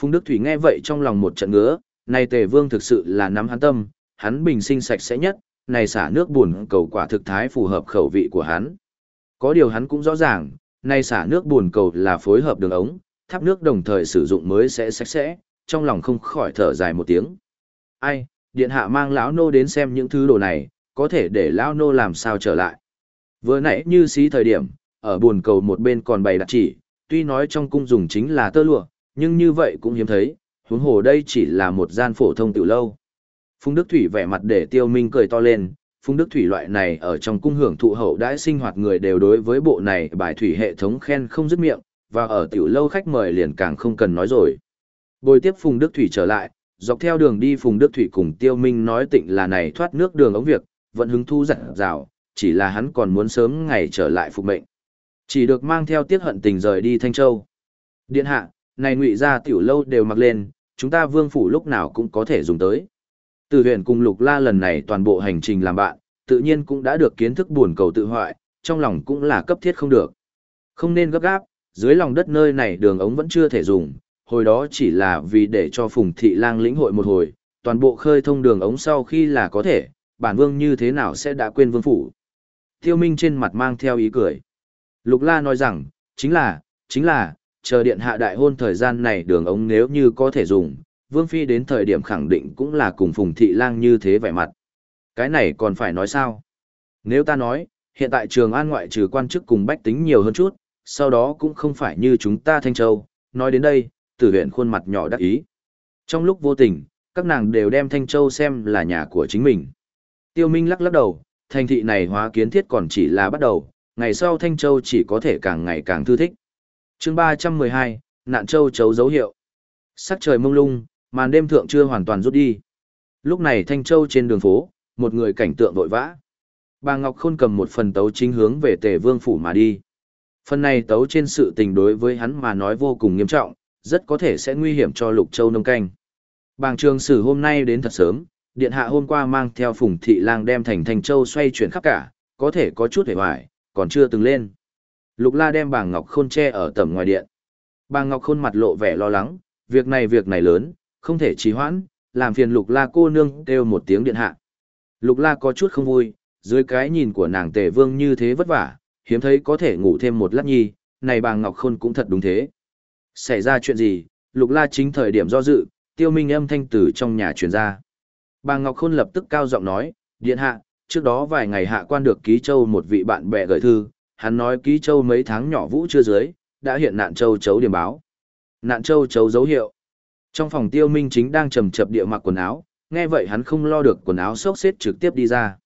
Phùng Đức Thủy nghe vậy trong lòng một trận ngứa, này Tề Vương thực sự là nắm hắn tâm, hắn bình sinh sạch sẽ nhất, này xả nước buồn cầu quả thực thái phù hợp khẩu vị của hắn. Có điều hắn cũng rõ ràng, nay xả nước buồn cầu là phối hợp đường ống, tháp nước đồng thời sử dụng mới sẽ sạch sẽ, trong lòng không khỏi thở dài một tiếng. Ai, điện hạ mang lão nô đến xem những thứ đồ này, có thể để lão nô làm sao trở lại. Vừa nãy như xí thời điểm, ở buồn cầu một bên còn bày đặt chỉ, tuy nói trong cung dùng chính là tơ lụa, nhưng như vậy cũng hiếm thấy, huống hồ đây chỉ là một gian phổ thông tiểu lâu. Phùng Đức Thủy vẻ mặt để tiêu minh cười to lên, Phùng Đức Thủy loại này ở trong cung hưởng thụ hậu đãi sinh hoạt người đều đối với bộ này bài thủy hệ thống khen không dứt miệng, và ở tiểu lâu khách mời liền càng không cần nói rồi. Bồi tiếp Phùng Đức Thủy trở lại, dọc theo đường đi Phùng Đức Thủy cùng Tiêu Minh nói tịnh là này thoát nước đường ống việc, vẫn hứng thu dặn dào, chỉ là hắn còn muốn sớm ngày trở lại phục mệnh. Chỉ được mang theo tiết hận tình rời đi Thanh Châu. Điện hạ, này ngụy ra tiểu lâu đều mặc lên, chúng ta vương phủ lúc nào cũng có thể dùng tới. Từ huyện cùng Lục La lần này toàn bộ hành trình làm bạn, tự nhiên cũng đã được kiến thức buồn cầu tự hoại, trong lòng cũng là cấp thiết không được. Không nên gấp gáp, dưới lòng đất nơi này đường ống vẫn chưa thể dùng, hồi đó chỉ là vì để cho Phùng Thị Lang lĩnh hội một hồi, toàn bộ khơi thông đường ống sau khi là có thể, bản vương như thế nào sẽ đã quên vương phủ. Tiêu Minh trên mặt mang theo ý cười. Lục La nói rằng, chính là, chính là, chờ điện hạ đại hôn thời gian này đường ống nếu như có thể dùng, Vương Phi đến thời điểm khẳng định cũng là cùng Phùng Thị Lang như thế vẻ mặt. Cái này còn phải nói sao? Nếu ta nói, hiện tại trường an ngoại trừ quan chức cùng bách tính nhiều hơn chút, sau đó cũng không phải như chúng ta Thanh Châu, nói đến đây, tử huyện khuôn mặt nhỏ đắc ý. Trong lúc vô tình, các nàng đều đem Thanh Châu xem là nhà của chính mình. Tiêu Minh lắc lắc đầu, thành thị này hóa kiến thiết còn chỉ là bắt đầu, ngày sau Thanh Châu chỉ có thể càng ngày càng thư thích. Chương 312, nạn châu chấu dấu hiệu. Sắc trời mông lung, màn đêm thượng chưa hoàn toàn rút đi. Lúc này Thanh Châu trên đường phố, một người cảnh tượng vội vã. Bà Ngọc Khôn cầm một phần tấu chính hướng về Tề Vương phủ mà đi. Phần này tấu trên sự tình đối với hắn mà nói vô cùng nghiêm trọng, rất có thể sẽ nguy hiểm cho Lục Châu nông canh. Bàng trường sử hôm nay đến thật sớm, điện hạ hôm qua mang theo Phùng Thị Lang đem thành Thanh Châu xoay chuyển khắp cả, có thể có chút hề hoài, còn chưa từng lên. Lục La đem bàng Ngọc Khôn che ở tầm ngoài điện. Bàng Ngọc Khôn mặt lộ vẻ lo lắng, việc này việc này lớn, không thể trì hoãn, làm phiền Lục La cô nương kêu một tiếng điện hạ. Lục La có chút không vui, dưới cái nhìn của nàng Tề Vương như thế vất vả, hiếm thấy có thể ngủ thêm một lát nhi, này bà Ngọc Khôn cũng thật đúng thế. Xảy ra chuyện gì, Lục La chính thời điểm do dự, tiêu minh âm thanh tử trong nhà truyền ra. Bà Ngọc Khôn lập tức cao giọng nói, điện hạ, trước đó vài ngày hạ quan được ký châu một vị bạn bè gửi thư, hắn nói ký châu mấy tháng nhỏ vũ chưa dưới, đã hiện nạn châu chấu điểm báo. Nạn châu chấu dấu hiệu. Trong phòng tiêu minh chính đang trầm chập địa mặc quần áo, nghe vậy hắn không lo được quần áo xốc xếp trực tiếp đi ra.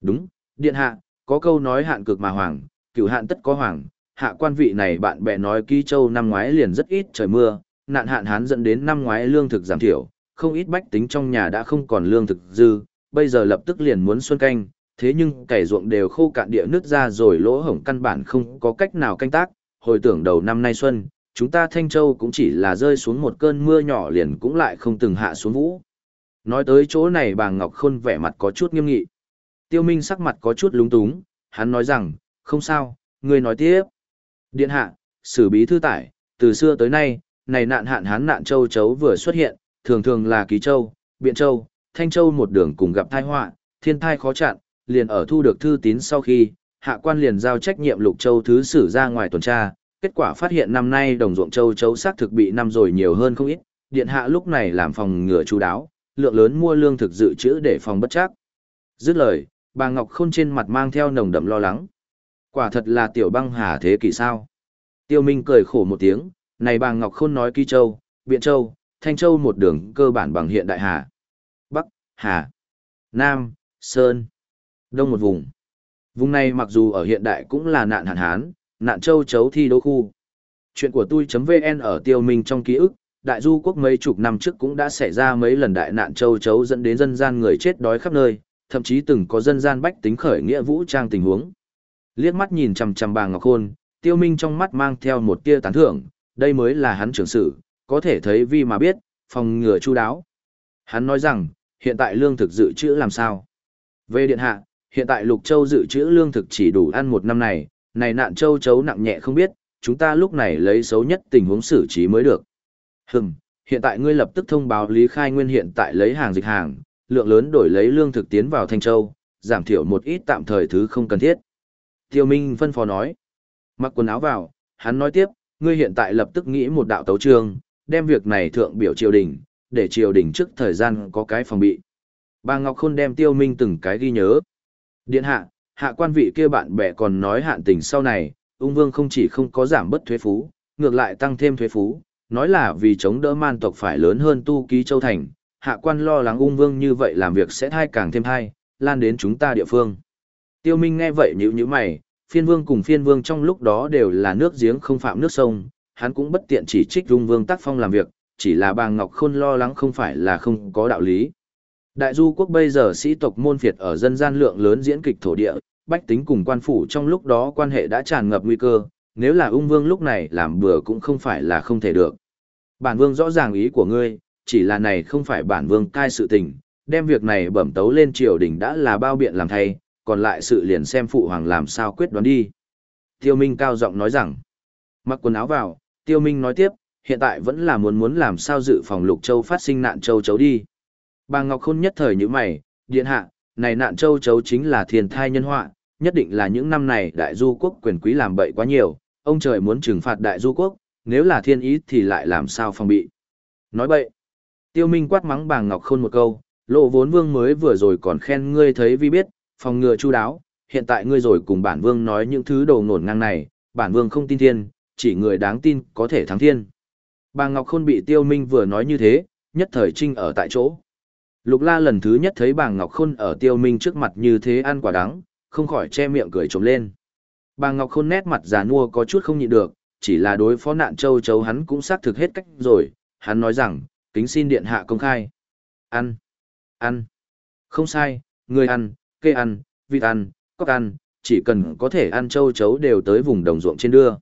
Đúng, điện hạ, có câu nói hạn cực mà hoàng, cửu hạn tất có hoàng, hạ quan vị này bạn bè nói ký châu năm ngoái liền rất ít trời mưa, nạn hạn hán dẫn đến năm ngoái lương thực giảm thiểu, không ít bách tính trong nhà đã không còn lương thực dư, bây giờ lập tức liền muốn xuân canh, thế nhưng cày ruộng đều khô cạn địa nước ra rồi lỗ hổng căn bản không có cách nào canh tác, hồi tưởng đầu năm nay xuân, chúng ta Thanh Châu cũng chỉ là rơi xuống một cơn mưa nhỏ liền cũng lại không từng hạ xuống vũ. Nói tới chỗ này bà Ngọc Khôn vẻ mặt có chút nghiêm nghị. Tiêu Minh sắc mặt có chút lúng túng, hắn nói rằng, không sao, ngươi nói tiếp. Điện hạ, xử bí thư tải, từ xưa tới nay, này nạn hạn hán nạn châu chấu vừa xuất hiện, thường thường là Ký Châu, Biện Châu, Thanh Châu một đường cùng gặp tai họa, thiên tai khó chặn, liền ở thu được thư tín sau khi, hạ quan liền giao trách nhiệm Lục Châu thứ sử ra ngoài tuần tra, kết quả phát hiện năm nay đồng ruộng châu chấu xác thực bị năm rồi nhiều hơn không ít, điện hạ lúc này làm phòng ngừa chú đáo, lượng lớn mua lương thực dự trữ để phòng bất chắc. Dứt lời, bà Ngọc Khôn trên mặt mang theo nồng đậm lo lắng. Quả thật là tiểu băng hà thế kỷ sao? Tiêu Minh cười khổ một tiếng, này bà Ngọc Khôn nói Kỳ Châu, Biện Châu, Thanh Châu một đường cơ bản bằng hiện đại hà. Bắc, Hà, Nam, Sơn, Đông một vùng. Vùng này mặc dù ở hiện đại cũng là nạn hạn hán, nạn châu chấu thi đô khu. Chuyện của tôi.vn ở tiêu minh trong ký ức, đại du quốc mấy chục năm trước cũng đã xảy ra mấy lần đại nạn châu chấu dẫn đến dân gian người chết đói khắp nơi, thậm chí từng có dân gian bách tính khởi nghĩa vũ trang tình huống. Liếc mắt nhìn chằm chằm bà Ngọc Khôn, tiêu minh trong mắt mang theo một tia tán thưởng, đây mới là hắn trưởng sự, có thể thấy vì mà biết, phòng ngừa chu đáo. Hắn nói rằng, hiện tại lương thực dự trữ làm sao? Về điện hạ, hiện tại Lục Châu dự trữ lương thực chỉ đủ ăn một năm này, này nạn châu chấu nặng nhẹ không biết, chúng ta lúc này lấy xấu nhất tình huống xử trí mới được. Hừm, hiện tại ngươi lập tức thông báo Lý Khai Nguyên hiện tại lấy hàng dịch hàng, lượng lớn đổi lấy lương thực tiến vào Thanh Châu, giảm thiểu một ít tạm thời thứ không cần thiết. Tiêu Minh phân phó nói. Mặc quần áo vào, hắn nói tiếp, ngươi hiện tại lập tức nghĩ một đạo tấu trường, đem việc này thượng biểu triều đình, để triều đình trước thời gian có cái phòng bị. Bà Ngọc Khôn đem Tiêu Minh từng cái ghi nhớ. Điện hạ, hạ quan vị kia bạn bè còn nói hạn tình sau này, ung vương không chỉ không có giảm bất thuế phú, ngược lại tăng thêm thuế phú, nói là vì chống đỡ man tộc phải lớn hơn tu ký châu thành, hạ quan lo lắng ung vương như vậy làm việc sẽ thai càng thêm thai, lan đến chúng ta địa phương. Tiêu Minh nghe vậy nhíu nhíu mày, phiên vương cùng phiên vương trong lúc đó đều là nước giếng không phạm nước sông, hắn cũng bất tiện chỉ trích ung vương tác phong làm việc, chỉ là bà Ngọc Khôn lo lắng không phải là không có đạo lý. Đại du quốc bây giờ sĩ tộc môn phiệt ở dân gian lượng lớn diễn kịch thổ địa, bách tính cùng quan phủ trong lúc đó quan hệ đã tràn ngập nguy cơ, nếu là ung vương lúc này làm bừa cũng không phải là không thể được. Bản vương rõ ràng ý của ngươi, chỉ là này không phải bản vương cai sự tình, đem việc này bẩm tấu lên triều đình đã là bao biện làm thay, còn lại sự liền xem phụ hoàng làm sao quyết đoán đi. Tiêu Minh cao giọng nói rằng, mặc quần áo vào, Tiêu Minh nói tiếp, hiện tại vẫn là muốn muốn làm sao dự phòng lục châu phát sinh nạn châu chấu đi. Bà Ngọc Khôn nhất thời như mày, điện hạ, này nạn châu chấu chính là thiên thai nhân họa, nhất định là những năm này đại du quốc quyền quý làm bậy quá nhiều, ông trời muốn trừng phạt đại du quốc, nếu là thiên ý thì lại làm sao phòng bị. Nói bậy, tiêu minh quát mắng Bàng Ngọc Khôn một câu, lộ vốn vương mới vừa rồi còn khen ngươi thấy vi biết, phòng ngừa chu đáo, hiện tại ngươi rồi cùng bản vương nói những thứ đồ ngổn ngang này, bản vương không tin thiên, chỉ người đáng tin có thể thắng thiên. Bàng Ngọc Khôn bị tiêu minh vừa nói như thế, nhất thời trinh ở tại chỗ. Lục la lần thứ nhất thấy Bàng Ngọc Khôn ở tiêu minh trước mặt như thế ăn quả đắng, không khỏi che miệng cười trống lên. Bà Ngọc Khôn nét mặt già nua có chút không nhịn được, chỉ là đối phó nạn châu chấu hắn cũng xác thực hết cách rồi, hắn nói rằng, kính xin điện hạ công khai. Ăn, ăn, không sai, người ăn, cây ăn, vịt ăn, cóc ăn, chỉ cần có thể ăn châu chấu đều tới vùng đồng ruộng trên đưa.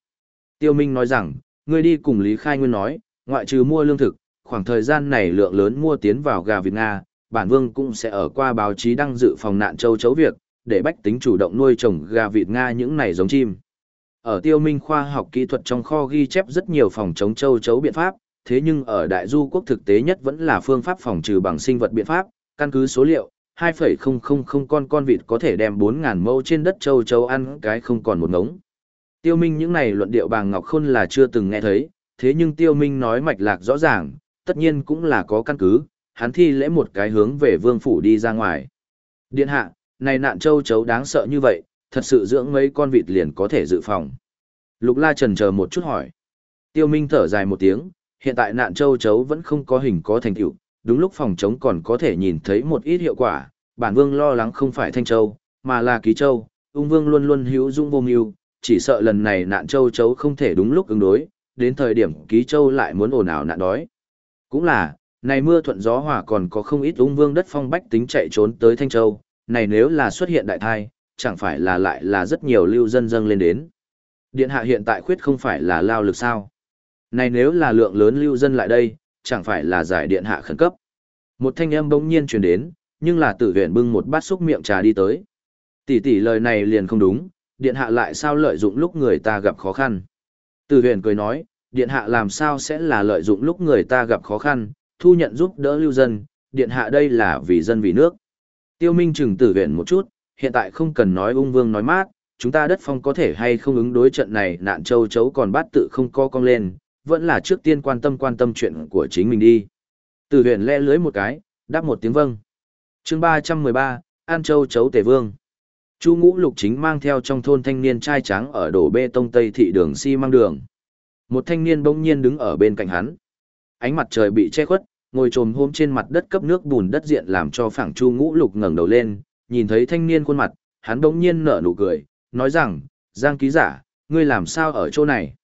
Tiêu Minh nói rằng, người đi cùng Lý Khai Nguyên nói, ngoại trừ mua lương thực, khoảng thời gian này lượng lớn mua tiến vào gà Việt Nga, bản vương cũng sẽ ở qua báo chí đăng dự phòng nạn châu chấu việc, để bách tính chủ động nuôi trồng gà vịt Nga những này giống chim. Ở tiêu minh khoa học kỹ thuật trong kho ghi chép rất nhiều phòng chống châu chấu biện pháp, thế nhưng ở đại du quốc thực tế nhất vẫn là phương pháp phòng trừ bằng sinh vật biện pháp, căn cứ số liệu, 2,000 con con vịt có thể đem 4.000 mẫu trên đất châu chấu ăn cái không còn một ngống. Tiêu minh những này luận điệu bàng ngọc khôn là chưa từng nghe thấy, thế nhưng tiêu minh nói mạch lạc rõ ràng, tất nhiên cũng là có căn cứ, hắn thi lễ một cái hướng về vương phủ đi ra ngoài. Điện hạ, này nạn châu chấu đáng sợ như vậy, thật sự dưỡng mấy con vịt liền có thể dự phòng. Lục la trần chờ một chút hỏi. Tiêu Minh thở dài một tiếng, hiện tại nạn châu chấu vẫn không có hình có thành tựu, đúng lúc phòng chống còn có thể nhìn thấy một ít hiệu quả, bản vương lo lắng không phải thanh châu, mà là ký châu, ung vương luôn luôn hữu dung vô mưu, chỉ sợ lần này nạn châu chấu không thể đúng lúc ứng đối, đến thời điểm ký châu lại muốn ồn ào nạn đói. Cũng là, này mưa thuận gió hòa còn có không ít ung vương đất phong bách tính chạy trốn tới Thanh Châu, này nếu là xuất hiện đại thai, chẳng phải là lại là rất nhiều lưu dân dâng lên đến. Điện hạ hiện tại khuyết không phải là lao lực sao. Này nếu là lượng lớn lưu dân lại đây, chẳng phải là giải điện hạ khẩn cấp. Một thanh âm bỗng nhiên truyền đến, nhưng là tử huyện bưng một bát xúc miệng trà đi tới. Tỷ tỷ lời này liền không đúng, điện hạ lại sao lợi dụng lúc người ta gặp khó khăn. Tử huyện cười nói, điện hạ làm sao sẽ là lợi dụng lúc người ta gặp khó khăn, thu nhận giúp đỡ lưu dân, điện hạ đây là vì dân vì nước. Tiêu Minh chừng tử viện một chút, hiện tại không cần nói ung vương nói mát, chúng ta đất phong có thể hay không ứng đối trận này nạn châu chấu còn bát tự không co cong lên, vẫn là trước tiên quan tâm quan tâm chuyện của chính mình đi. Tử viện le lưới một cái, đáp một tiếng vâng. chương 313, An Châu chấu tề vương. Chu ngũ lục chính mang theo trong thôn thanh niên trai trắng ở đổ bê tông Tây thị đường xi si măng đường. Một thanh niên bỗng nhiên đứng ở bên cạnh hắn. Ánh mặt trời bị che khuất, ngồi trồm hôm trên mặt đất cấp nước bùn đất diện làm cho phảng chu ngũ lục ngẩng đầu lên, nhìn thấy thanh niên khuôn mặt, hắn bỗng nhiên nở nụ cười, nói rằng, Giang ký giả, ngươi làm sao ở chỗ này?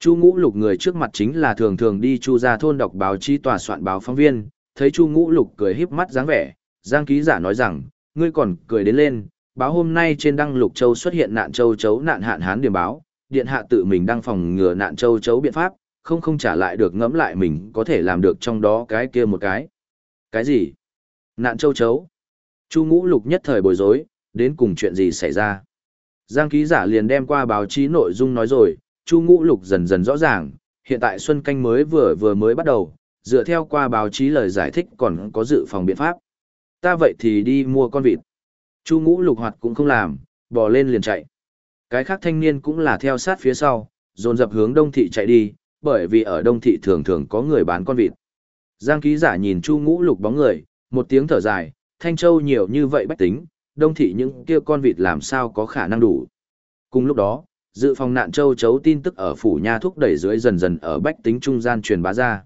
Chu ngũ lục người trước mặt chính là thường thường đi chu ra thôn đọc báo chí tòa soạn báo phóng viên, thấy chu ngũ lục cười híp mắt dáng vẻ, Giang ký giả nói rằng, ngươi còn cười đến lên, báo hôm nay trên đăng lục châu xuất hiện nạn châu chấu nạn hạn hán điểm báo, điện hạ tự mình đăng phòng ngừa nạn châu chấu biện pháp, không không trả lại được ngẫm lại mình có thể làm được trong đó cái kia một cái. Cái gì? Nạn châu chấu. Chu ngũ lục nhất thời bối rối, đến cùng chuyện gì xảy ra. Giang ký giả liền đem qua báo chí nội dung nói rồi, chu ngũ lục dần dần rõ ràng, hiện tại xuân canh mới vừa vừa mới bắt đầu, dựa theo qua báo chí lời giải thích còn có dự phòng biện pháp. Ta vậy thì đi mua con vịt. Chu ngũ lục hoạt cũng không làm, bò lên liền chạy. Cái khác thanh niên cũng là theo sát phía sau, dồn dập hướng đông thị chạy đi, bởi vì ở đông thị thường thường có người bán con vịt. Giang ký giả nhìn chu ngũ lục bóng người, một tiếng thở dài, Thanh Châu nhiều như vậy bách tính, đông thị những kia con vịt làm sao có khả năng đủ. Cùng lúc đó, dự phòng nạn châu chấu tin tức ở phủ nha thúc đẩy dưới dần dần ở bách tính trung gian truyền bá ra.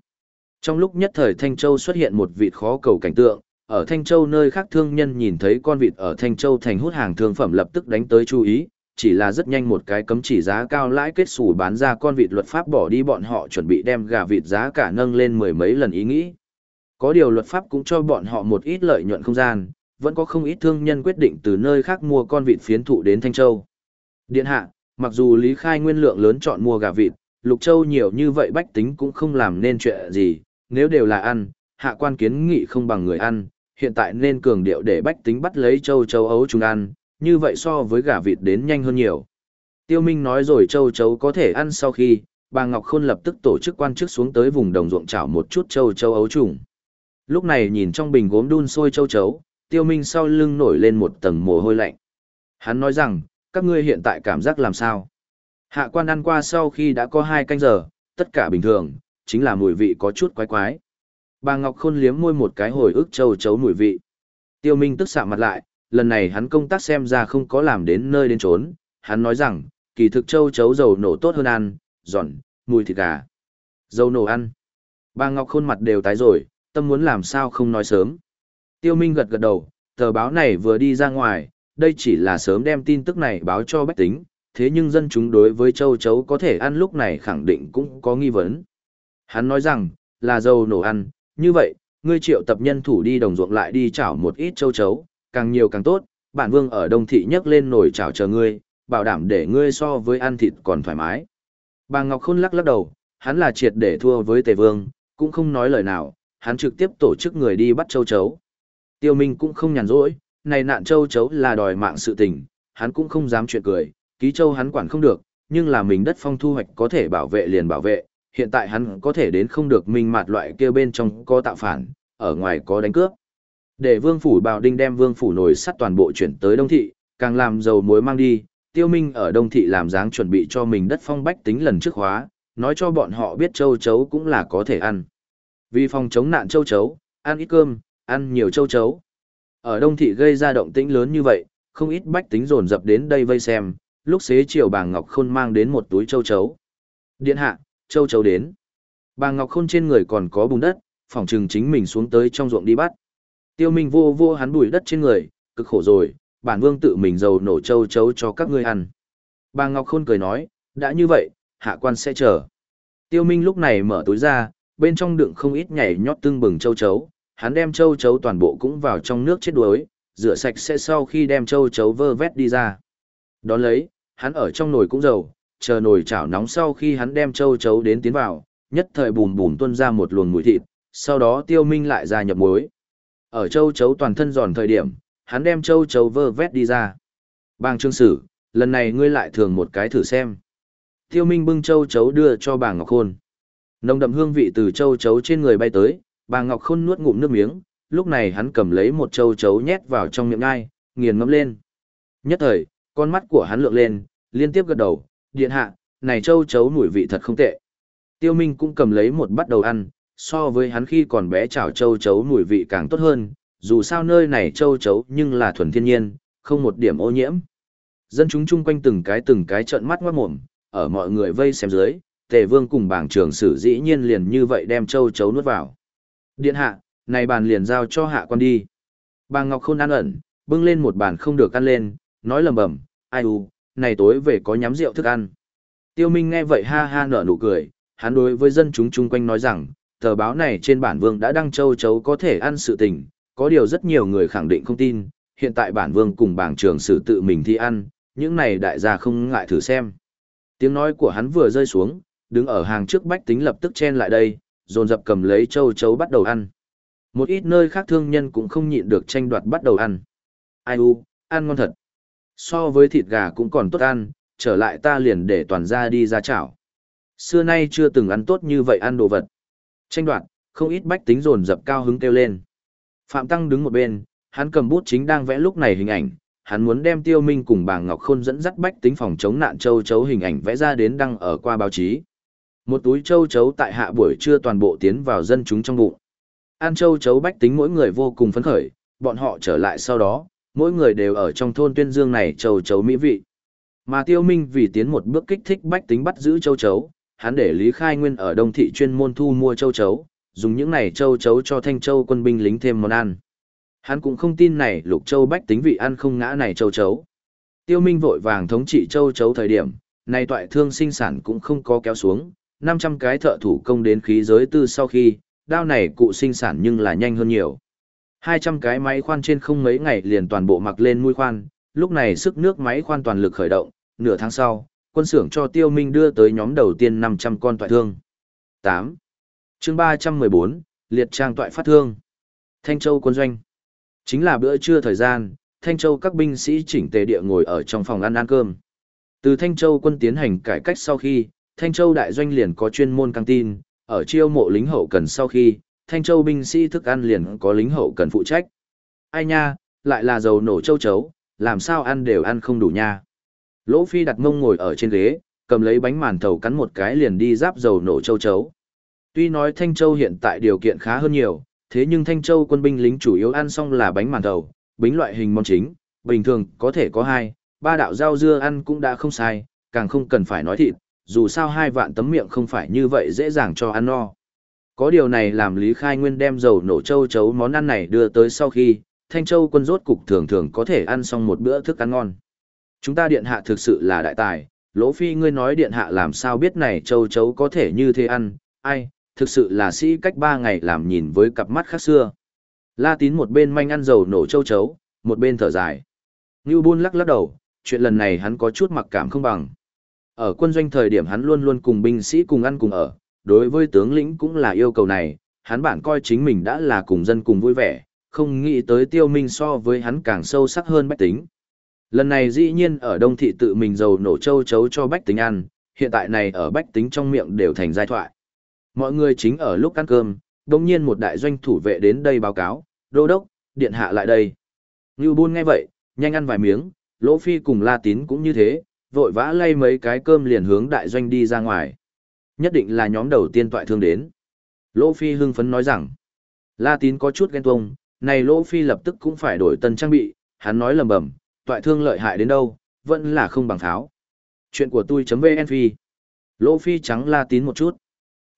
Trong lúc nhất thời Thanh Châu xuất hiện một vịt khó cầu cảnh tượng, ở Thanh Châu nơi khác thương nhân nhìn thấy con vịt ở Thanh Châu thành hút hàng thương phẩm lập tức đánh tới chú ý, chỉ là rất nhanh một cái cấm chỉ giá cao lãi kết xù bán ra con vịt luật pháp bỏ đi bọn họ chuẩn bị đem gà vịt giá cả nâng lên mười mấy lần ý nghĩ. Có điều luật pháp cũng cho bọn họ một ít lợi nhuận không gian, vẫn có không ít thương nhân quyết định từ nơi khác mua con vịt phiến thụ đến Thanh Châu. Điện hạ, mặc dù Lý Khai nguyên lượng lớn chọn mua gà vịt, Lục Châu nhiều như vậy bách tính cũng không làm nên chuyện gì, nếu đều là ăn, hạ quan kiến nghị không bằng người ăn, hiện tại nên cường điệu để bách tính bắt lấy châu châu ấu chúng ăn, như vậy so với gà vịt đến nhanh hơn nhiều. Tiêu Minh nói rồi châu chấu có thể ăn sau khi, bà Ngọc Khôn lập tức tổ chức quan chức xuống tới vùng đồng ruộng chảo một chút châu châu ấu trùng. Lúc này nhìn trong bình gốm đun sôi châu chấu, Tiêu Minh sau lưng nổi lên một tầng mồ hôi lạnh. Hắn nói rằng, các ngươi hiện tại cảm giác làm sao? Hạ quan ăn qua sau khi đã có hai canh giờ, tất cả bình thường, chính là mùi vị có chút quái quái. Bà Ngọc Khôn liếm môi một cái hồi ức châu chấu mùi vị. Tiêu Minh tức sạm mặt lại, lần này hắn công tác xem ra không có làm đến nơi đến trốn, hắn nói rằng, kỳ thực châu chấu dầu nổ tốt hơn ăn, giòn, mùi thịt gà. Dầu nổ ăn. Bà Ngọc khuôn mặt đều tái rồi, tâm muốn làm sao không nói sớm. Tiêu Minh gật gật đầu, tờ báo này vừa đi ra ngoài, đây chỉ là sớm đem tin tức này báo cho bách tính, thế nhưng dân chúng đối với châu chấu có thể ăn lúc này khẳng định cũng có nghi vấn. Hắn nói rằng, là dầu nổ ăn, như vậy, ngươi triệu tập nhân thủ đi đồng ruộng lại đi chảo một ít châu chấu, càng nhiều càng tốt, bản vương ở đông thị nhấc lên nồi chảo chờ ngươi, bảo đảm để ngươi so với ăn thịt còn thoải mái. Bà Ngọc Khôn lắc lắc đầu, hắn là triệt để thua với tề vương, cũng không nói lời nào, hắn trực tiếp tổ chức người đi bắt châu chấu. Tiêu Minh cũng không nhàn rỗi, này nạn châu chấu là đòi mạng sự tình, hắn cũng không dám chuyện cười, ký châu hắn quản không được, nhưng là mình đất phong thu hoạch có thể bảo vệ liền bảo vệ, hiện tại hắn có thể đến không được mình mạt loại kia bên trong có tạo phản, ở ngoài có đánh cướp. Để vương phủ bào đinh đem vương phủ nổi sắt toàn bộ chuyển tới đông thị, càng làm dầu muối mang đi, tiêu minh ở đông thị làm dáng chuẩn bị cho mình đất phong bách tính lần trước hóa, nói cho bọn họ biết châu chấu cũng là có thể ăn. Vì phòng chống nạn châu chấu, ăn ít cơm, ăn nhiều châu chấu. Ở Đông Thị gây ra động tĩnh lớn như vậy, không ít bách tính dồn dập đến đây vây xem, lúc xế chiều bà Ngọc Khôn mang đến một túi châu chấu. Điện hạ, châu chấu đến. Bà Ngọc Khôn trên người còn có bùn đất, phỏng trừng chính mình xuống tới trong ruộng đi bắt. Tiêu Minh vô vô hắn bùi đất trên người, cực khổ rồi, bản vương tự mình dầu nổ châu chấu cho các ngươi ăn. Bà Ngọc Khôn cười nói, đã như vậy, hạ quan sẽ chờ. Tiêu Minh lúc này mở túi ra, bên trong đựng không ít nhảy nhót tương bừng châu chấu, hắn đem châu chấu toàn bộ cũng vào trong nước chết đuối, rửa sạch sẽ sau khi đem châu chấu vơ vét đi ra. Đón lấy, hắn ở trong nồi cũng dầu, chờ nồi chảo nóng sau khi hắn đem châu chấu đến tiến vào, nhất thời bùn bùn tuôn ra một luồng mùi thịt, sau đó tiêu minh lại ra nhập muối. Ở châu chấu toàn thân giòn thời điểm, hắn đem châu chấu vơ vét đi ra. Bàng trương sử, lần này ngươi lại thường một cái thử xem. Tiêu minh bưng châu chấu đưa cho bà Ngọc Khôn. Nồng đậm hương vị từ châu chấu trên người bay tới, bà Ngọc Khôn nuốt ngụm nước miếng, lúc này hắn cầm lấy một châu chấu nhét vào trong miệng ngai, nghiền ngấm lên. Nhất thời, con mắt của hắn lượng lên, liên tiếp gật đầu, điện hạ, này châu chấu mùi vị thật không tệ. Tiêu Minh cũng cầm lấy một bắt đầu ăn, so với hắn khi còn bé chảo châu chấu mùi vị càng tốt hơn, dù sao nơi này châu chấu nhưng là thuần thiên nhiên, không một điểm ô nhiễm. Dân chúng chung quanh từng cái từng cái trợn mắt ngoát mồm, ở mọi người vây xem dưới, tề vương cùng bảng trường sử dĩ nhiên liền như vậy đem châu chấu nuốt vào. Điện hạ, này bàn liền giao cho hạ quan đi. Bà Ngọc Khôn ăn ẩn, bưng lên một bàn không được ăn lên, nói lầm bầm, ai u, này tối về có nhắm rượu thức ăn. Tiêu Minh nghe vậy ha ha nở nụ cười, hắn đối với dân chúng chung quanh nói rằng, tờ báo này trên bản vương đã đăng châu chấu có thể ăn sự tình, có điều rất nhiều người khẳng định không tin, hiện tại bản vương cùng bảng trường sử tự mình thi ăn, những này đại gia không ngại thử xem. Tiếng nói của hắn vừa rơi xuống, đứng ở hàng trước bách tính lập tức chen lại đây, dồn dập cầm lấy châu chấu bắt đầu ăn. Một ít nơi khác thương nhân cũng không nhịn được tranh đoạt bắt đầu ăn. Ai u, ăn ngon thật. So với thịt gà cũng còn tốt ăn, trở lại ta liền để toàn ra đi ra chảo. Xưa nay chưa từng ăn tốt như vậy ăn đồ vật. Tranh đoạt, không ít bách tính dồn dập cao hứng kêu lên. Phạm Tăng đứng một bên, hắn cầm bút chính đang vẽ lúc này hình ảnh, hắn muốn đem Tiêu Minh cùng bà Ngọc Khôn dẫn dắt bách tính phòng chống nạn châu chấu hình ảnh vẽ ra đến đăng ở qua báo chí. Một túi châu chấu tại hạ buổi trưa toàn bộ tiến vào dân chúng trong bụng. An châu chấu bách tính mỗi người vô cùng phấn khởi, bọn họ trở lại sau đó, mỗi người đều ở trong thôn tuyên dương này châu chấu mỹ vị. Mà Tiêu Minh vì tiến một bước kích thích bách tính bắt giữ châu chấu, hắn để Lý Khai Nguyên ở Đông thị chuyên môn thu mua châu chấu, dùng những này châu chấu cho Thanh Châu quân binh lính thêm món ăn. Hắn cũng không tin này Lục Châu bách tính vị ăn không ngã này châu chấu. Tiêu Minh vội vàng thống trị châu chấu thời điểm, này toại thương sinh sản cũng không có kéo xuống, 500 cái thợ thủ công đến khí giới tư sau khi, đao này cụ sinh sản nhưng là nhanh hơn nhiều. 200 cái máy khoan trên không mấy ngày liền toàn bộ mặc lên mũi khoan, lúc này sức nước máy khoan toàn lực khởi động, nửa tháng sau, quân xưởng cho Tiêu Minh đưa tới nhóm đầu tiên 500 con toại thương. 8. chương 314, liệt trang toại phát thương. Thanh Châu quân doanh. Chính là bữa trưa thời gian, Thanh Châu các binh sĩ chỉnh tề địa ngồi ở trong phòng ăn ăn cơm. Từ Thanh Châu quân tiến hành cải cách sau khi, Thanh Châu đại doanh liền có chuyên môn căng tin, ở chiêu mộ lính hậu cần sau khi, Thanh Châu binh sĩ thức ăn liền có lính hậu cần phụ trách. Ai nha, lại là dầu nổ châu chấu, làm sao ăn đều ăn không đủ nha. Lỗ Phi đặt mông ngồi ở trên ghế, cầm lấy bánh màn thầu cắn một cái liền đi giáp dầu nổ châu chấu. Tuy nói Thanh Châu hiện tại điều kiện khá hơn nhiều, thế nhưng Thanh Châu quân binh lính chủ yếu ăn xong là bánh màn thầu, bánh loại hình món chính, bình thường có thể có hai, ba đạo rau dưa ăn cũng đã không sai, càng không cần phải nói thịt, dù sao hai vạn tấm miệng không phải như vậy dễ dàng cho ăn no. Có điều này làm Lý Khai Nguyên đem dầu nổ châu chấu món ăn này đưa tới sau khi, Thanh Châu quân rốt cục thường thường có thể ăn xong một bữa thức ăn ngon. Chúng ta điện hạ thực sự là đại tài, lỗ phi ngươi nói điện hạ làm sao biết này châu chấu có thể như thế ăn, ai, thực sự là sĩ cách ba ngày làm nhìn với cặp mắt khác xưa. La tín một bên manh ăn dầu nổ châu chấu, một bên thở dài. Ngưu buôn lắc lắc đầu, chuyện lần này hắn có chút mặc cảm không bằng. Ở quân doanh thời điểm hắn luôn luôn cùng binh sĩ cùng ăn cùng ở, đối với tướng lĩnh cũng là yêu cầu này, hắn bản coi chính mình đã là cùng dân cùng vui vẻ, không nghĩ tới tiêu minh so với hắn càng sâu sắc hơn bách tính. Lần này dĩ nhiên ở Đông Thị tự mình dầu nổ châu chấu cho bách tính ăn, hiện tại này ở bách tính trong miệng đều thành giai thoại. Mọi người chính ở lúc ăn cơm, đồng nhiên một đại doanh thủ vệ đến đây báo cáo, đô đốc, điện hạ lại đây. Ngưu Bôn nghe vậy, nhanh ăn vài miếng, Lỗ Phi cùng La Tín cũng như thế, vội vã lay mấy cái cơm liền hướng đại doanh đi ra ngoài. Nhất định là nhóm đầu tiên toại thương đến. Lỗ Phi hưng phấn nói rằng, La Tín có chút ghen tuông, Này Lỗ Phi lập tức cũng phải đổi tân trang bị, hắn nói lầm bầm, toại thương lợi hại đến đâu, vẫn là không bằng tháo. Chuyện của tôi .vnv. phi. Lỗ Phi trắng la tín một chút.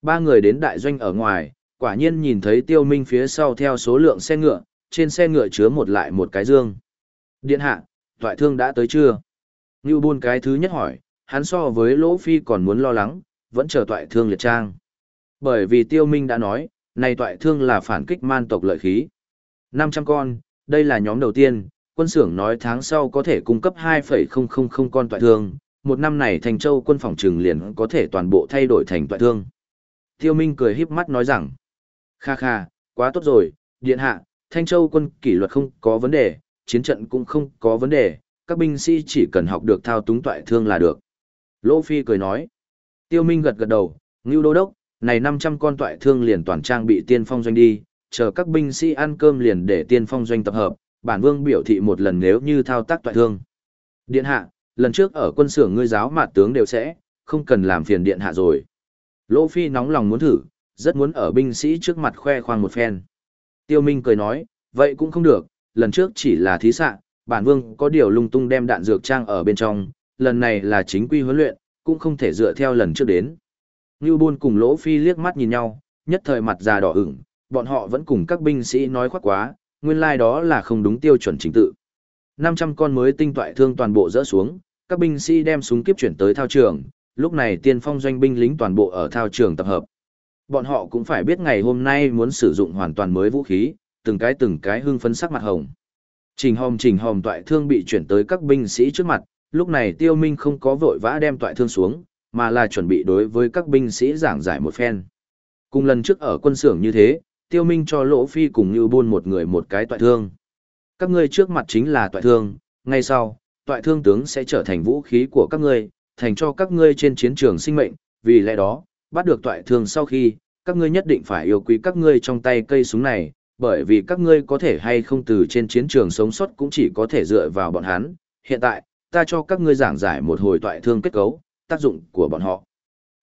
Ba người đến đại doanh ở ngoài, quả nhiên nhìn thấy tiêu minh phía sau theo số lượng xe ngựa, trên xe ngựa chứa một lại một cái dương. Điện hạ, toại thương đã tới chưa? Ngưu buôn cái thứ nhất hỏi, hắn so với Lỗ Phi còn muốn lo lắng, vẫn chờ toại thương liệt trang. Bởi vì tiêu minh đã nói, này toại thương là phản kích man tộc lợi khí. 500 con, đây là nhóm đầu tiên, quân xưởng nói tháng sau có thể cung cấp 2,000 con toại thương, một năm này thành châu quân phòng trừng liền có thể toàn bộ thay đổi thành toại thương. Tiêu Minh cười híp mắt nói rằng, kha kha, quá tốt rồi, điện hạ, Thanh Châu quân kỷ luật không có vấn đề, chiến trận cũng không có vấn đề, các binh sĩ chỉ cần học được thao túng toại thương là được. Lỗ Phi cười nói, Tiêu Minh gật gật đầu, Ngưu Đô Đốc, này 500 con toại thương liền toàn trang bị tiên phong doanh đi, chờ các binh sĩ ăn cơm liền để tiên phong doanh tập hợp, bản vương biểu thị một lần nếu như thao tác toại thương. Điện hạ, lần trước ở quân xưởng ngươi giáo mạt tướng đều sẽ, không cần làm phiền điện hạ rồi. Lỗ Phi nóng lòng muốn thử, rất muốn ở binh sĩ trước mặt khoe khoang một phen. Tiêu Minh cười nói, vậy cũng không được, lần trước chỉ là thí sạ bản vương có điều lung tung đem đạn dược trang ở bên trong, lần này là chính quy huấn luyện, cũng không thể dựa theo lần trước đến. Ngưu Bôn cùng Lỗ Phi liếc mắt nhìn nhau, nhất thời mặt già đỏ ửng, bọn họ vẫn cùng các binh sĩ nói khoác quá, nguyên lai like đó là không đúng tiêu chuẩn chính tự. 500 con mới tinh toại thương toàn bộ rỡ xuống, các binh sĩ đem súng kiếp chuyển tới thao trường, lúc này tiên phong doanh binh lính toàn bộ ở thao trường tập hợp. Bọn họ cũng phải biết ngày hôm nay muốn sử dụng hoàn toàn mới vũ khí, từng cái từng cái hưng phấn sắc mặt hồng. Trình hồng trình hồng toại thương bị chuyển tới các binh sĩ trước mặt, lúc này tiêu minh không có vội vã đem toại thương xuống, mà là chuẩn bị đối với các binh sĩ giảng giải một phen. Cùng lần trước ở quân xưởng như thế, tiêu minh cho lỗ phi cùng như buôn một người một cái toại thương. Các ngươi trước mặt chính là toại thương, ngay sau, toại thương tướng sẽ trở thành vũ khí của các ngươi, thành cho các ngươi trên chiến trường sinh mệnh, vì lẽ đó, bắt được toại thương sau khi, các ngươi nhất định phải yêu quý các ngươi trong tay cây súng này, bởi vì các ngươi có thể hay không từ trên chiến trường sống sót cũng chỉ có thể dựa vào bọn hắn. Hiện tại, ta cho các ngươi giảng giải một hồi toại thương kết cấu, tác dụng của bọn họ.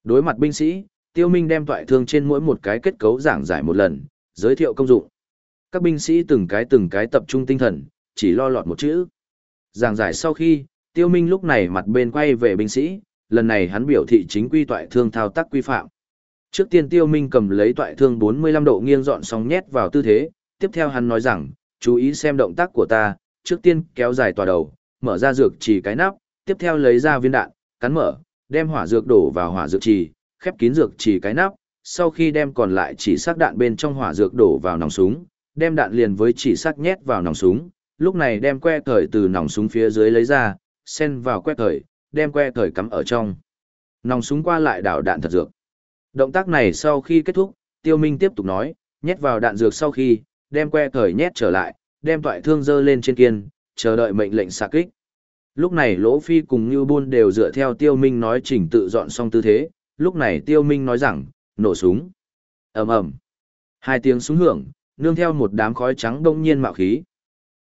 Đối mặt binh sĩ, Tiêu Minh đem toại thương trên mỗi một cái kết cấu giảng giải một lần, giới thiệu công dụng. Các binh sĩ từng cái từng cái tập trung tinh thần, chỉ lo lọt một chữ. Giảng giải sau khi, Tiêu Minh lúc này mặt bên quay về binh sĩ, lần này hắn biểu thị chính quy toại thương thao tác quy phạm. Trước tiên Tiêu Minh cầm lấy toại thương 45 độ nghiêng dọn xong nhét vào tư thế, tiếp theo hắn nói rằng, chú ý xem động tác của ta, trước tiên kéo dài tòa đầu, mở ra dược chỉ cái nắp, tiếp theo lấy ra viên đạn, cắn mở, đem hỏa dược đổ vào hỏa dược trì, khép kín dược chỉ cái nắp, sau khi đem còn lại chỉ xác đạn bên trong hỏa dược đổ vào nòng súng, đem đạn liền với chỉ xác nhét vào nòng súng, lúc này đem que thời từ nòng súng phía dưới lấy ra, xen vào que thời, đem que thời cắm ở trong. Nòng súng qua lại đảo đạn thật dược. Động tác này sau khi kết thúc, Tiêu Minh tiếp tục nói, nhét vào đạn dược sau khi, đem que thời nhét trở lại, đem toại thương dơ lên trên kiên, chờ đợi mệnh lệnh xạ kích. Lúc này Lỗ Phi cùng Như Bôn đều dựa theo Tiêu Minh nói chỉnh tự dọn xong tư thế, lúc này Tiêu Minh nói rằng, nổ súng. ầm ầm, Hai tiếng súng hưởng, nương theo một đám khói trắng đông nhiên mạo khí.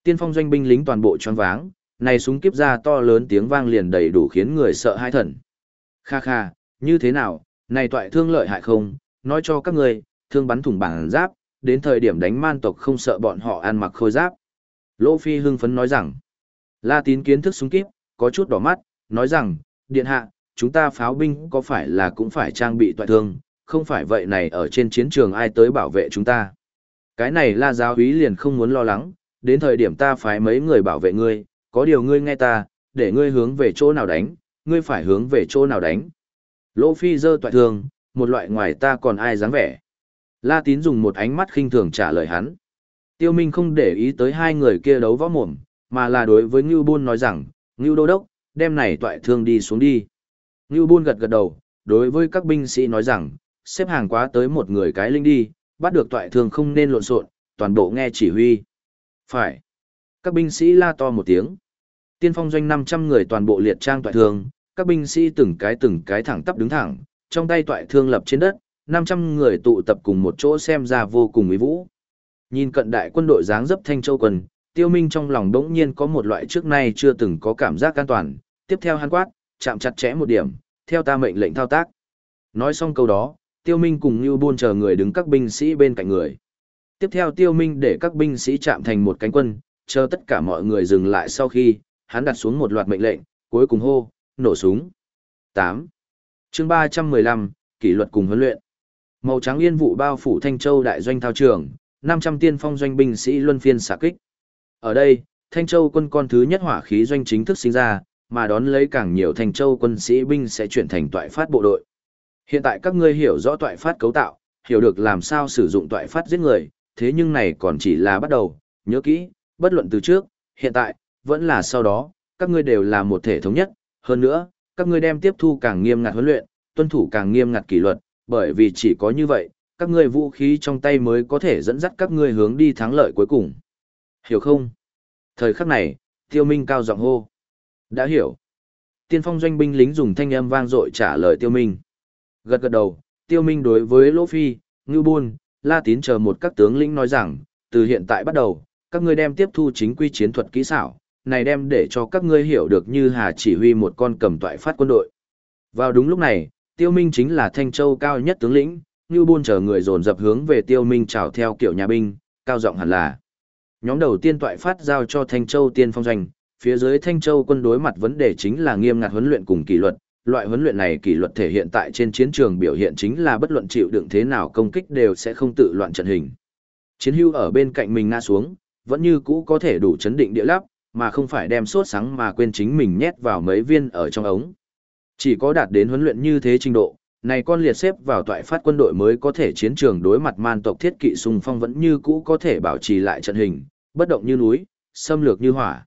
Tiên phong doanh binh lính toàn bộ choáng váng, này súng kiếp ra to lớn tiếng vang liền đầy đủ khiến người sợ hai thần. Kha kha, như thế nào, này toại thương lợi hại không, nói cho các người, thương bắn thủng bảng giáp, đến thời điểm đánh man tộc không sợ bọn họ ăn mặc khôi giáp. Lỗ Phi hưng phấn nói rằng, La Tín kiến thức súng kíp, có chút đỏ mắt, nói rằng, điện hạ, chúng ta pháo binh có phải là cũng phải trang bị toại thương, không phải vậy này ở trên chiến trường ai tới bảo vệ chúng ta. Cái này La giáo úy liền không muốn lo lắng, đến thời điểm ta phái mấy người bảo vệ ngươi, có điều ngươi nghe ta, để ngươi hướng về chỗ nào đánh, ngươi phải hướng về chỗ nào đánh. Lỗ Phi dơ toại thường một loại ngoài ta còn ai dáng vẻ. La Tín dùng một ánh mắt khinh thường trả lời hắn. Tiêu Minh không để ý tới hai người kia đấu võ mồm, mà là đối với Ngưu Bôn nói rằng, Ngưu Đô Đốc, đem này toại thương đi xuống đi. Ngưu Bôn gật gật đầu, đối với các binh sĩ nói rằng, xếp hàng quá tới một người cái linh đi, bắt được toại thương không nên lộn xộn, toàn bộ nghe chỉ huy. Phải. Các binh sĩ la to một tiếng. Tiên phong doanh 500 người toàn bộ liệt trang toại thương, các binh sĩ từng cái từng cái thẳng tắp đứng thẳng, trong tay toại thương lập trên đất, 500 người tụ tập cùng một chỗ xem ra vô cùng uy vũ. Nhìn cận đại quân đội dáng dấp thanh châu quần, tiêu minh trong lòng đống nhiên có một loại trước nay chưa từng có cảm giác an toàn, tiếp theo hắn quát, chạm chặt chẽ một điểm, theo ta mệnh lệnh thao tác. Nói xong câu đó, tiêu minh cùng như buôn chờ người đứng các binh sĩ bên cạnh người. Tiếp theo tiêu minh để các binh sĩ chạm thành một cánh quân, chờ tất cả mọi người dừng lại sau khi, hắn đặt xuống một loạt mệnh lệnh, cuối cùng hô, nổ súng. 8. chương 315, kỷ luật cùng huấn luyện. Màu trắng yên vụ bao phủ Thanh Châu đại doanh thao trường, 500 tiên phong doanh binh sĩ luân phiên xạ kích. Ở đây, Thanh Châu quân con thứ nhất hỏa khí doanh chính thức sinh ra, mà đón lấy càng nhiều Thanh Châu quân sĩ binh sẽ chuyển thành toại phát bộ đội. Hiện tại các ngươi hiểu rõ toại phát cấu tạo, hiểu được làm sao sử dụng toại phát giết người, thế nhưng này còn chỉ là bắt đầu, nhớ kỹ, bất luận từ trước, hiện tại, vẫn là sau đó, các ngươi đều là một thể thống nhất, hơn nữa, các ngươi đem tiếp thu càng nghiêm ngặt huấn luyện, tuân thủ càng nghiêm ngặt kỷ luật, bởi vì chỉ có như vậy, các ngươi vũ khí trong tay mới có thể dẫn dắt các ngươi hướng đi thắng lợi cuối cùng. Hiểu không? Thời khắc này, Tiêu Minh cao giọng hô. Đã hiểu. Tiên phong doanh binh lính dùng thanh âm vang dội trả lời Tiêu Minh. Gật gật đầu, Tiêu Minh đối với Lỗ Phi, Ngưu Bôn, La Tín chờ một các tướng lĩnh nói rằng, từ hiện tại bắt đầu, các ngươi đem tiếp thu chính quy chiến thuật kỹ xảo, này đem để cho các ngươi hiểu được như Hà chỉ huy một con cầm toại phát quân đội. Vào đúng lúc này, Tiêu Minh chính là Thanh Châu cao nhất tướng lĩnh, Ngưu Bôn chờ người dồn dập hướng về Tiêu Minh chào theo kiểu nhà binh, cao giọng hẳn là. Nhóm đầu tiên toại phát giao cho Thanh Châu tiên phong doanh, phía dưới Thanh Châu quân đối mặt vấn đề chính là nghiêm ngặt huấn luyện cùng kỷ luật. Loại huấn luyện này kỷ luật thể hiện tại trên chiến trường biểu hiện chính là bất luận chịu đựng thế nào công kích đều sẽ không tự loạn trận hình. Chiến hưu ở bên cạnh mình ngã xuống, vẫn như cũ có thể đủ chấn định địa lắp, mà không phải đem sốt sáng mà quên chính mình nhét vào mấy viên ở trong ống. Chỉ có đạt đến huấn luyện như thế trình độ, này con liệt xếp vào toại phát quân đội mới có thể chiến trường đối mặt man tộc thiết kỵ xung phong vẫn như cũ có thể bảo trì lại trận hình, bất động như núi, xâm lược như hỏa.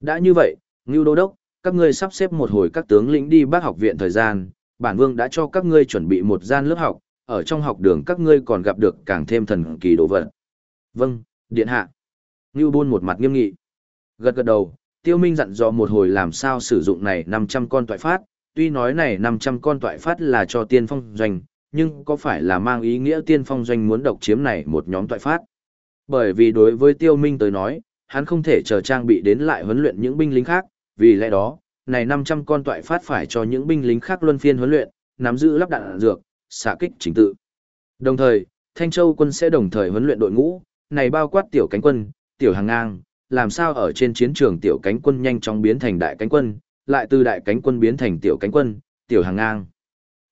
Đã như vậy, Ngưu Đô Đốc, các ngươi sắp xếp một hồi các tướng lĩnh đi bác học viện thời gian, bản vương đã cho các ngươi chuẩn bị một gian lớp học, ở trong học đường các ngươi còn gặp được càng thêm thần kỳ đồ vật. Vâng, điện hạ. Ngưu Bôn một mặt nghiêm nghị. Gật gật đầu, Tiêu Minh dặn dò một hồi làm sao sử dụng này 500 con toại phát, tuy nói này 500 con toại phát là cho tiên phong doanh, nhưng có phải là mang ý nghĩa tiên phong doanh muốn độc chiếm này một nhóm toại phát? Bởi vì đối với Tiêu Minh tới nói, hắn không thể chờ trang bị đến lại huấn luyện những binh lính khác, vì lẽ đó, này 500 con toại phát phải cho những binh lính khác luân phiên huấn luyện, nắm giữ lắp đạn dược, xạ kích chính tự. Đồng thời, Thanh Châu quân sẽ đồng thời huấn luyện đội ngũ, này bao quát tiểu cánh quân, tiểu hàng ngang, làm sao ở trên chiến trường tiểu cánh quân nhanh chóng biến thành đại cánh quân, lại từ đại cánh quân biến thành tiểu cánh quân, tiểu hàng ngang.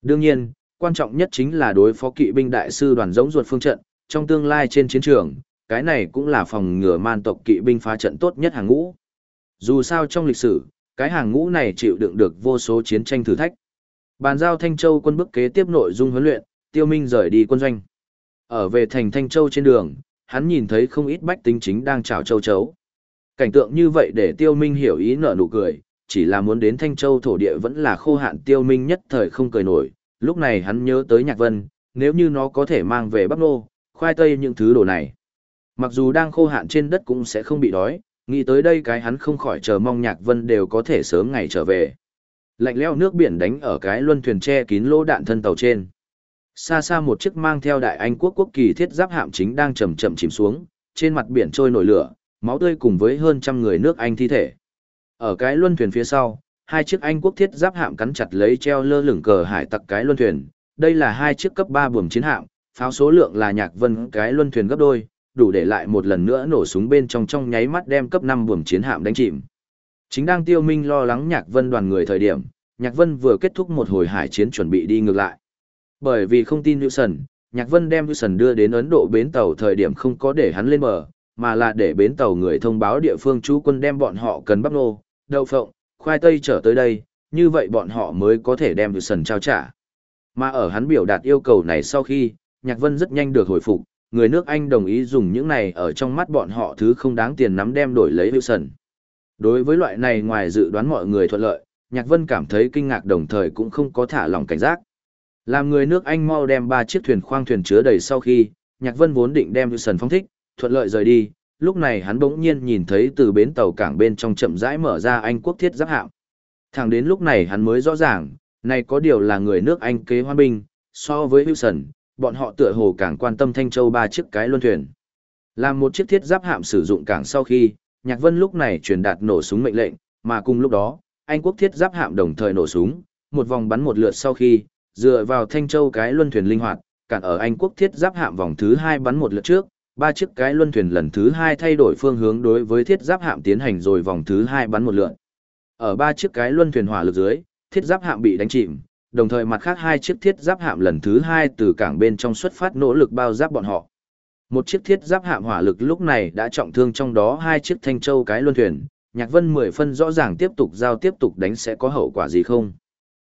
Đương nhiên, quan trọng nhất chính là đối phó kỵ binh đại sư đoàn giống ruột phương trận, trong tương lai trên chiến trường, cái này cũng là phòng ngừa man tộc kỵ binh phá trận tốt nhất hàng ngũ. Dù sao trong lịch sử, cái hàng ngũ này chịu đựng được vô số chiến tranh thử thách. Bàn giao Thanh Châu quân bức kế tiếp nội dung huấn luyện, Tiêu Minh rời đi quân doanh. Ở về thành Thanh Châu trên đường, hắn nhìn thấy không ít bách tính chính đang chào châu chấu. Cảnh tượng như vậy để Tiêu Minh hiểu ý nở nụ cười, chỉ là muốn đến Thanh Châu thổ địa vẫn là khô hạn Tiêu Minh nhất thời không cười nổi, lúc này hắn nhớ tới Nhạc Vân, nếu như nó có thể mang về Bắc Nô, khoai tây những thứ đồ này. Mặc dù đang khô hạn trên đất cũng sẽ không bị đói, nghĩ tới đây cái hắn không khỏi chờ mong Nhạc Vân đều có thể sớm ngày trở về. Lạnh leo nước biển đánh ở cái luân thuyền che kín lỗ đạn thân tàu trên. Xa xa một chiếc mang theo đại Anh quốc quốc kỳ thiết giáp hạm chính đang chậm chậm chìm xuống, trên mặt biển trôi nổi lửa, máu tươi cùng với hơn trăm người nước Anh thi thể. Ở cái luân thuyền phía sau, hai chiếc Anh quốc thiết giáp hạm cắn chặt lấy treo lơ lửng cờ hải tặc cái luân thuyền. Đây là hai chiếc cấp ba buồm chiến hạm, pháo số lượng là nhạc vân cái luân thuyền gấp đôi, đủ để lại một lần nữa nổ súng bên trong trong nháy mắt đem cấp 5 buồm chiến hạm đánh chìm. Chính đang tiêu minh lo lắng nhạc vân đoàn người thời điểm, nhạc vân vừa kết thúc một hồi hải chiến chuẩn bị đi ngược lại. Bởi vì không tin Wilson, nhạc vân đem Wilson đưa đến Ấn Độ bến tàu thời điểm không có để hắn lên bờ, mà là để bến tàu người thông báo địa phương chú quân đem bọn họ cần bắp nô, đậu phộng, khoai tây trở tới đây, như vậy bọn họ mới có thể đem Wilson trao trả. Mà ở hắn biểu đạt yêu cầu này sau khi, Nhạc Vân rất nhanh được hồi phục, người nước Anh đồng ý dùng những này ở trong mắt bọn họ thứ không đáng tiền nắm đem đổi lấy Wilson. Đối với loại này ngoài dự đoán mọi người thuận lợi, Nhạc Vân cảm thấy kinh ngạc đồng thời cũng không có thả lòng cảnh giác. Làm người nước Anh mau đem ba chiếc thuyền khoang thuyền chứa đầy sau khi, Nhạc Vân vốn định đem Wilson phóng thích, thuận lợi rời đi, lúc này hắn bỗng nhiên nhìn thấy từ bến tàu cảng bên trong chậm rãi mở ra Anh quốc thiết giáp hạm. Thẳng đến lúc này hắn mới rõ ràng, này có điều là người nước Anh kế hoa binh, so với Wilson, bọn họ tựa hồ càng quan tâm Thanh Châu ba chiếc cái luân thuyền. Làm một chiếc thiết giáp hạm sử dụng cảng sau khi, Nhạc Vân lúc này truyền đạt nổ súng mệnh lệnh, mà cùng lúc đó, Anh quốc thiết giáp hạm đồng thời nổ súng, một vòng bắn một lượt sau khi, dựa vào Thanh Châu cái luân thuyền linh hoạt, cản ở Anh quốc thiết giáp hạm vòng thứ hai bắn một lượt trước, ba chiếc cái luân thuyền lần thứ hai thay đổi phương hướng đối với thiết giáp hạm tiến hành rồi vòng thứ hai bắn một lượt Ở ba chiếc cái luân thuyền hỏa lực dưới, thiết giáp hạm bị đánh chìm, đồng thời mặt khác hai chiếc thiết giáp hạm lần thứ hai từ cảng bên trong xuất phát nỗ lực bao giáp bọn họ. Một chiếc thiết giáp hạm hỏa lực lúc này đã trọng thương trong đó hai chiếc thanh châu cái luân thuyền, Nhạc Vân mười phân rõ ràng tiếp tục giao tiếp tục đánh sẽ có hậu quả gì không.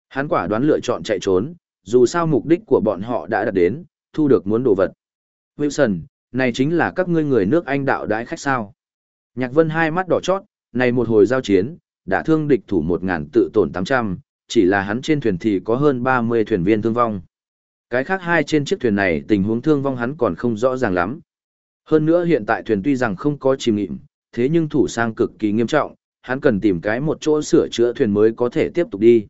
Hắn quả đoán lựa chọn chạy trốn, dù sao mục đích của bọn họ đã đạt đến, thu được muốn đồ vật. Wilson, này chính là các ngươi người nước Anh đạo đãi khách sao. Nhạc Vân hai mắt đỏ chót, này một hồi giao chiến, đã thương địch thủ một ngàn tự tổn tám trăm, chỉ là hắn trên thuyền thì có hơn ba mươi thuyền viên thương vong. Cái khác hai trên chiếc thuyền này tình huống thương vong hắn còn không rõ ràng lắm. Hơn nữa hiện tại thuyền tuy rằng không có chìm nghịm, thế nhưng thủ sang cực kỳ nghiêm trọng, hắn cần tìm cái một chỗ sửa chữa thuyền mới có thể tiếp tục đi.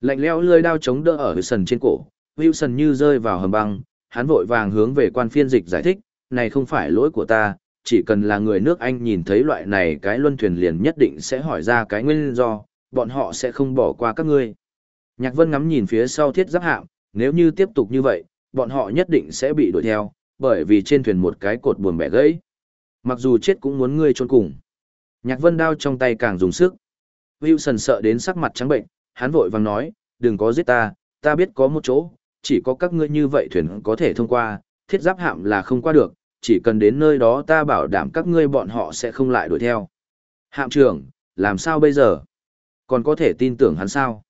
Lạnh lẽo lưỡi đao chống đỡ ở sần trên cổ, Wilson như rơi vào hầm băng, hắn vội vàng hướng về quan phiên dịch giải thích, này không phải lỗi của ta, chỉ cần là người nước Anh nhìn thấy loại này cái luân thuyền liền nhất định sẽ hỏi ra cái nguyên do, bọn họ sẽ không bỏ qua các ngươi. Nhạc Vân ngắm nhìn phía sau thiết giáp hạm, nếu như tiếp tục như vậy, bọn họ nhất định sẽ bị đuổi theo, bởi vì trên thuyền một cái cột buồm bẻ gãy. Mặc dù chết cũng muốn ngươi trốn cùng. Nhạc Vân đao trong tay càng dùng sức. Wilson sợ đến sắc mặt trắng bệnh, hắn vội vàng nói, đừng có giết ta, ta biết có một chỗ, chỉ có các ngươi như vậy thuyền có thể thông qua, thiết giáp hạm là không qua được, chỉ cần đến nơi đó ta bảo đảm các ngươi bọn họ sẽ không lại đuổi theo. Hạm trưởng, làm sao bây giờ? Còn có thể tin tưởng hắn sao?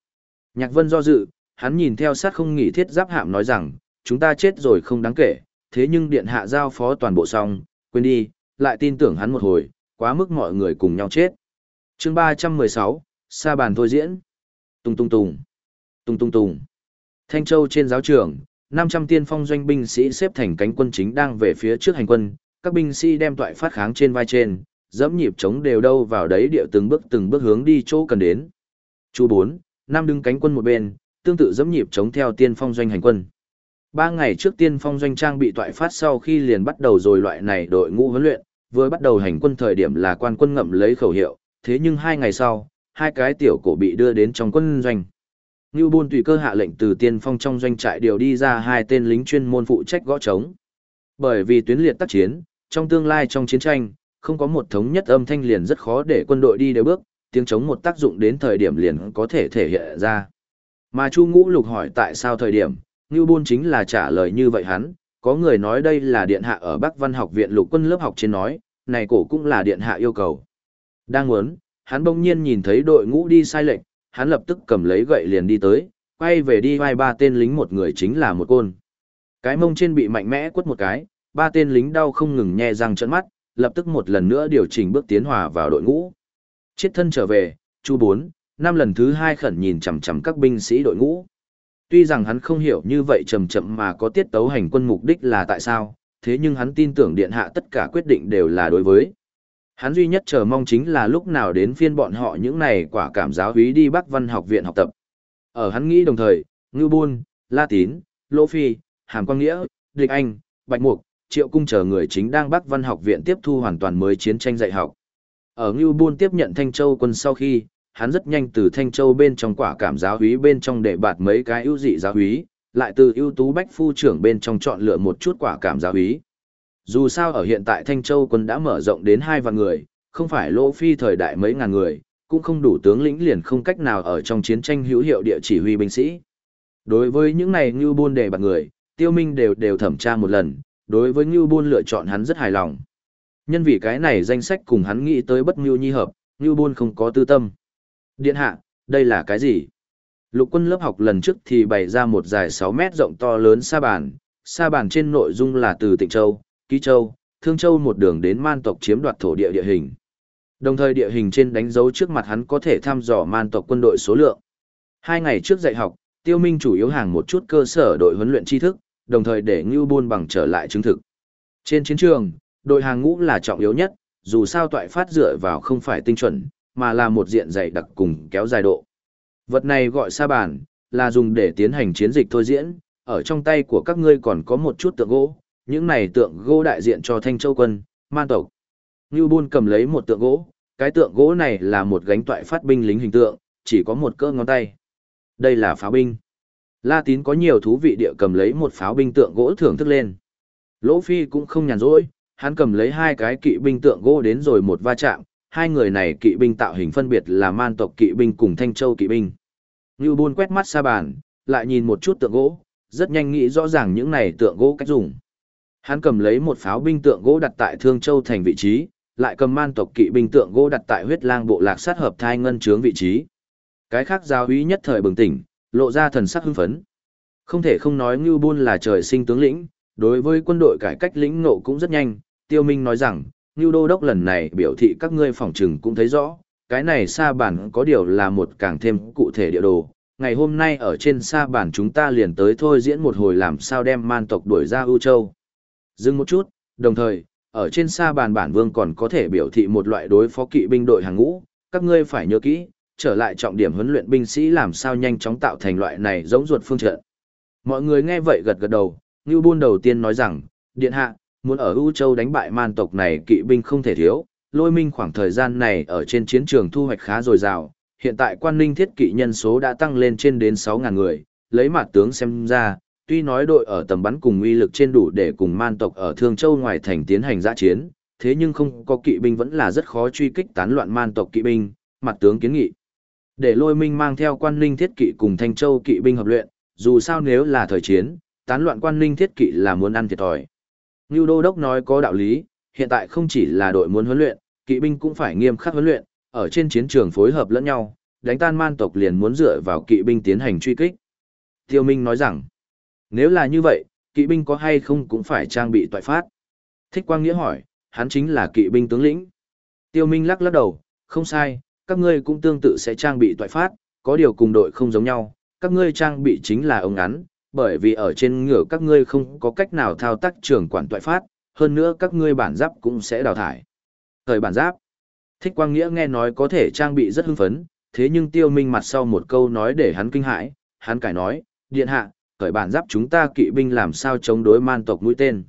Nhạc Vân do dự, hắn nhìn theo sát không nghỉ thiết giáp hạm nói rằng, chúng ta chết rồi không đáng kể, thế nhưng điện hạ giao phó toàn bộ xong, quên đi, lại tin tưởng hắn một hồi, quá mức mọi người cùng nhau chết. chương 316, xa bàn thôi diễn. Tung tung tung. Tung tung tung. Thanh Châu trên giáo trường, 500 tiên phong doanh binh sĩ xếp thành cánh quân chính đang về phía trước hành quân, các binh sĩ đem toại phát kháng trên vai trên, dẫm nhịp chống đều đâu vào đấy điệu từng bước từng bước hướng đi chỗ cần đến. Chú 4, năm đứng cánh quân một bên, tương tự dẫm nhịp chống theo tiên phong doanh hành quân. Ba ngày trước tiên phong doanh trang bị toại phát sau khi liền bắt đầu rồi loại này đội ngũ huấn luyện, vừa bắt đầu hành quân thời điểm là quan quân ngậm lấy khẩu hiệu, thế nhưng hai ngày sau, hai cái tiểu cổ bị đưa đến trong quân doanh. Ngưu Bôn tùy cơ hạ lệnh từ tiên phong trong doanh trại điều đi ra hai tên lính chuyên môn phụ trách gõ trống. Bởi vì tuyến liệt tác chiến, trong tương lai trong chiến tranh, không có một thống nhất âm thanh liền rất khó để quân đội đi đều bước, tiếng chống một tác dụng đến thời điểm liền có thể thể hiện ra. Mà Chu Ngũ Lục hỏi tại sao thời điểm, Ngưu Bôn chính là trả lời như vậy hắn, có người nói đây là điện hạ ở Bắc Văn học viện lục quân lớp học trên nói, này cổ cũng là điện hạ yêu cầu. Đang muốn, hắn bỗng nhiên nhìn thấy đội ngũ đi sai lệnh, hắn lập tức cầm lấy gậy liền đi tới, quay về đi vai ba tên lính một người chính là một côn. Cái mông trên bị mạnh mẽ quất một cái, ba tên lính đau không ngừng nhe răng trợn mắt, lập tức một lần nữa điều chỉnh bước tiến hòa vào đội ngũ. Chiết thân trở về, chu bốn, năm lần thứ hai khẩn nhìn chằm chằm các binh sĩ đội ngũ. Tuy rằng hắn không hiểu như vậy chậm chậm mà có tiết tấu hành quân mục đích là tại sao, thế nhưng hắn tin tưởng điện hạ tất cả quyết định đều là đối với. Hắn duy nhất chờ mong chính là lúc nào đến phiên bọn họ những này quả cảm giáo húy đi Bắc Văn học viện học tập. Ở hắn nghĩ đồng thời, Ngư Bôn, La Tín, Lỗ Phi, Hàm Quang Nghĩa, Địch Anh, Bạch Mục, Triệu Cung chờ người chính đang Bắc Văn học viện tiếp thu hoàn toàn mới chiến tranh dạy học. Ở Ngưu Buôn tiếp nhận Thanh Châu quân sau khi, hắn rất nhanh từ Thanh Châu bên trong quả cảm giáo húy bên trong để bạt mấy cái ưu dị giáo húy, lại từ ưu tú bách phu trưởng bên trong chọn lựa một chút quả cảm giáo húy. Dù sao ở hiện tại Thanh Châu quân đã mở rộng đến hai vạn người, không phải lỗ phi thời đại mấy ngàn người, cũng không đủ tướng lĩnh liền không cách nào ở trong chiến tranh hữu hiệu địa chỉ huy binh sĩ. Đối với những này Ngưu Buôn đề bạt người, Tiêu Minh đều đều thẩm tra một lần, đối với Ngưu Bôn lựa chọn hắn rất hài lòng. Nhân vì cái này danh sách cùng hắn nghĩ tới bất ngưu nhi hợp, Ngưu Bôn không có tư tâm. Điện hạ, đây là cái gì? Lục quân lớp học lần trước thì bày ra một dài 6 mét rộng to lớn sa bàn, sa bàn trên nội dung là từ Tịnh Châu, Ký Châu, Thương Châu một đường đến man tộc chiếm đoạt thổ địa địa hình. Đồng thời địa hình trên đánh dấu trước mặt hắn có thể thăm dò man tộc quân đội số lượng. Hai ngày trước dạy học, Tiêu Minh chủ yếu hàng một chút cơ sở đội huấn luyện tri thức, đồng thời để Ngưu Bôn bằng trở lại chứng thực. Trên chiến trường, đội hàng ngũ là trọng yếu nhất, dù sao toại phát dựa vào không phải tinh chuẩn, mà là một diện dày đặc cùng kéo dài độ. Vật này gọi sa bàn, là dùng để tiến hành chiến dịch thôi diễn, ở trong tay của các ngươi còn có một chút tượng gỗ, những này tượng gỗ đại diện cho Thanh Châu quân, man tộc. Ngưu Bôn cầm lấy một tượng gỗ, cái tượng gỗ này là một gánh toại phát binh lính hình tượng, chỉ có một cỡ ngón tay. Đây là pháo binh. La Tín có nhiều thú vị địa cầm lấy một pháo binh tượng gỗ thưởng thức lên. Lỗ Phi cũng không nhàn rỗi, hắn cầm lấy hai cái kỵ binh tượng gỗ đến rồi một va chạm, hai người này kỵ binh tạo hình phân biệt là man tộc kỵ binh cùng thanh châu kỵ binh. Ngưu Bôn quét mắt xa bàn, lại nhìn một chút tượng gỗ, rất nhanh nghĩ rõ ràng những này tượng gỗ cách dùng. Hắn cầm lấy một pháo binh tượng gỗ đặt tại Thương Châu thành vị trí, lại cầm man tộc kỵ binh tượng gỗ đặt tại huyết lang bộ lạc sát hợp thai ngân trướng vị trí. Cái khác giáo úy nhất thời bừng tỉnh, lộ ra thần sắc hưng phấn. Không thể không nói Ngưu Bôn là trời sinh tướng lĩnh, đối với quân đội cải cách lĩnh ngộ cũng rất nhanh, Tiêu Minh nói rằng, Ngưu Đô Đốc lần này biểu thị các ngươi phòng trừng cũng thấy rõ, cái này sa bản có điều là một càng thêm cụ thể địa đồ. Ngày hôm nay ở trên sa bản chúng ta liền tới thôi diễn một hồi làm sao đem man tộc đuổi ra ưu châu. Dừng một chút, đồng thời, ở trên sa bàn bản vương còn có thể biểu thị một loại đối phó kỵ binh đội hàng ngũ, các ngươi phải nhớ kỹ, trở lại trọng điểm huấn luyện binh sĩ làm sao nhanh chóng tạo thành loại này giống ruột phương trận. Mọi người nghe vậy gật gật đầu, Ngưu Bôn đầu tiên nói rằng, Điện Hạ, muốn ở U Châu đánh bại man tộc này kỵ binh không thể thiếu, lôi minh khoảng thời gian này ở trên chiến trường thu hoạch khá dồi dào, hiện tại quan ninh thiết kỵ nhân số đã tăng lên trên đến 6.000 người, lấy mặt tướng xem ra, tuy nói đội ở tầm bắn cùng uy lực trên đủ để cùng man tộc ở Thương Châu ngoài thành tiến hành giã chiến, thế nhưng không có kỵ binh vẫn là rất khó truy kích tán loạn man tộc kỵ binh, mặt tướng kiến nghị. Để lôi minh mang theo quan ninh thiết kỵ cùng Thanh Châu kỵ binh hợp luyện, dù sao nếu là thời chiến, tán loạn quan ninh thiết kỵ là muốn ăn thiệt thòi. Ngưu Đô Đốc nói có đạo lý, hiện tại không chỉ là đội muốn huấn luyện, kỵ binh cũng phải nghiêm khắc huấn luyện, ở trên chiến trường phối hợp lẫn nhau, đánh tan man tộc liền muốn dựa vào kỵ binh tiến hành truy kích. Tiêu Minh nói rằng, nếu là như vậy, kỵ binh có hay không cũng phải trang bị toại phát. Thích Quang Nghĩa hỏi, hắn chính là kỵ binh tướng lĩnh. Tiêu Minh lắc lắc đầu, không sai, các ngươi cũng tương tự sẽ trang bị toại phát, có điều cùng đội không giống nhau, các ngươi trang bị chính là ống ngắn, bởi vì ở trên ngựa các ngươi không có cách nào thao tác trưởng quản toại phát, hơn nữa các ngươi bản giáp cũng sẽ đào thải. Thời bản giáp, Thích Quang Nghĩa nghe nói có thể trang bị rất hưng phấn, thế nhưng Tiêu Minh mặt sau một câu nói để hắn kinh hãi, hắn cải nói, điện hạ, khởi bản giáp chúng ta kỵ binh làm sao chống đối man tộc mũi tên.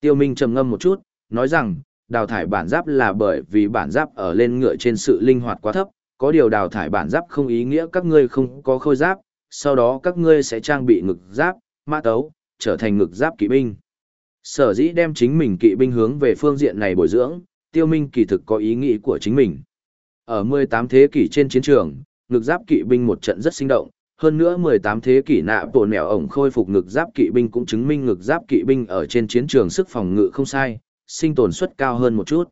Tiêu Minh trầm ngâm một chút, nói rằng, đào thải bản giáp là bởi vì bản giáp ở lên ngựa trên sự linh hoạt quá thấp, có điều đào thải bản giáp không ý nghĩa các ngươi không có khôi giáp, sau đó các ngươi sẽ trang bị ngực giáp, mã tấu, trở thành ngực giáp kỵ binh. Sở dĩ đem chính mình kỵ binh hướng về phương diện này bồi dưỡng, tiêu minh kỳ thực có ý nghĩ của chính mình. Ở 18 thế kỷ trên chiến trường, ngực giáp kỵ binh một trận rất sinh động, hơn nữa 18 thế kỷ nạ bộ mèo ổng khôi phục ngực giáp kỵ binh cũng chứng minh ngực giáp kỵ binh ở trên chiến trường sức phòng ngự không sai, sinh tồn suất cao hơn một chút.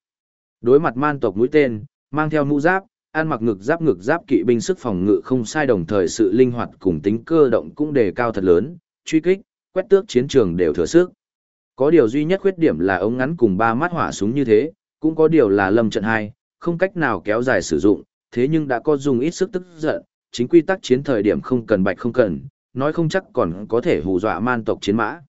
Đối mặt man tộc mũi tên, mang theo mũ giáp, ăn mặc ngực giáp ngực giáp kỵ binh sức phòng ngự không sai đồng thời sự linh hoạt cùng tính cơ động cũng đề cao thật lớn, truy kích, quét tước chiến trường đều thừa sức. Có điều duy nhất khuyết điểm là ống ngắn cùng ba mắt hỏa súng như thế, cũng có điều là lâm trận hai, không cách nào kéo dài sử dụng, thế nhưng đã có dùng ít sức tức giận, chính quy tắc chiến thời điểm không cần bạch không cần, nói không chắc còn có thể hù dọa man tộc chiến mã.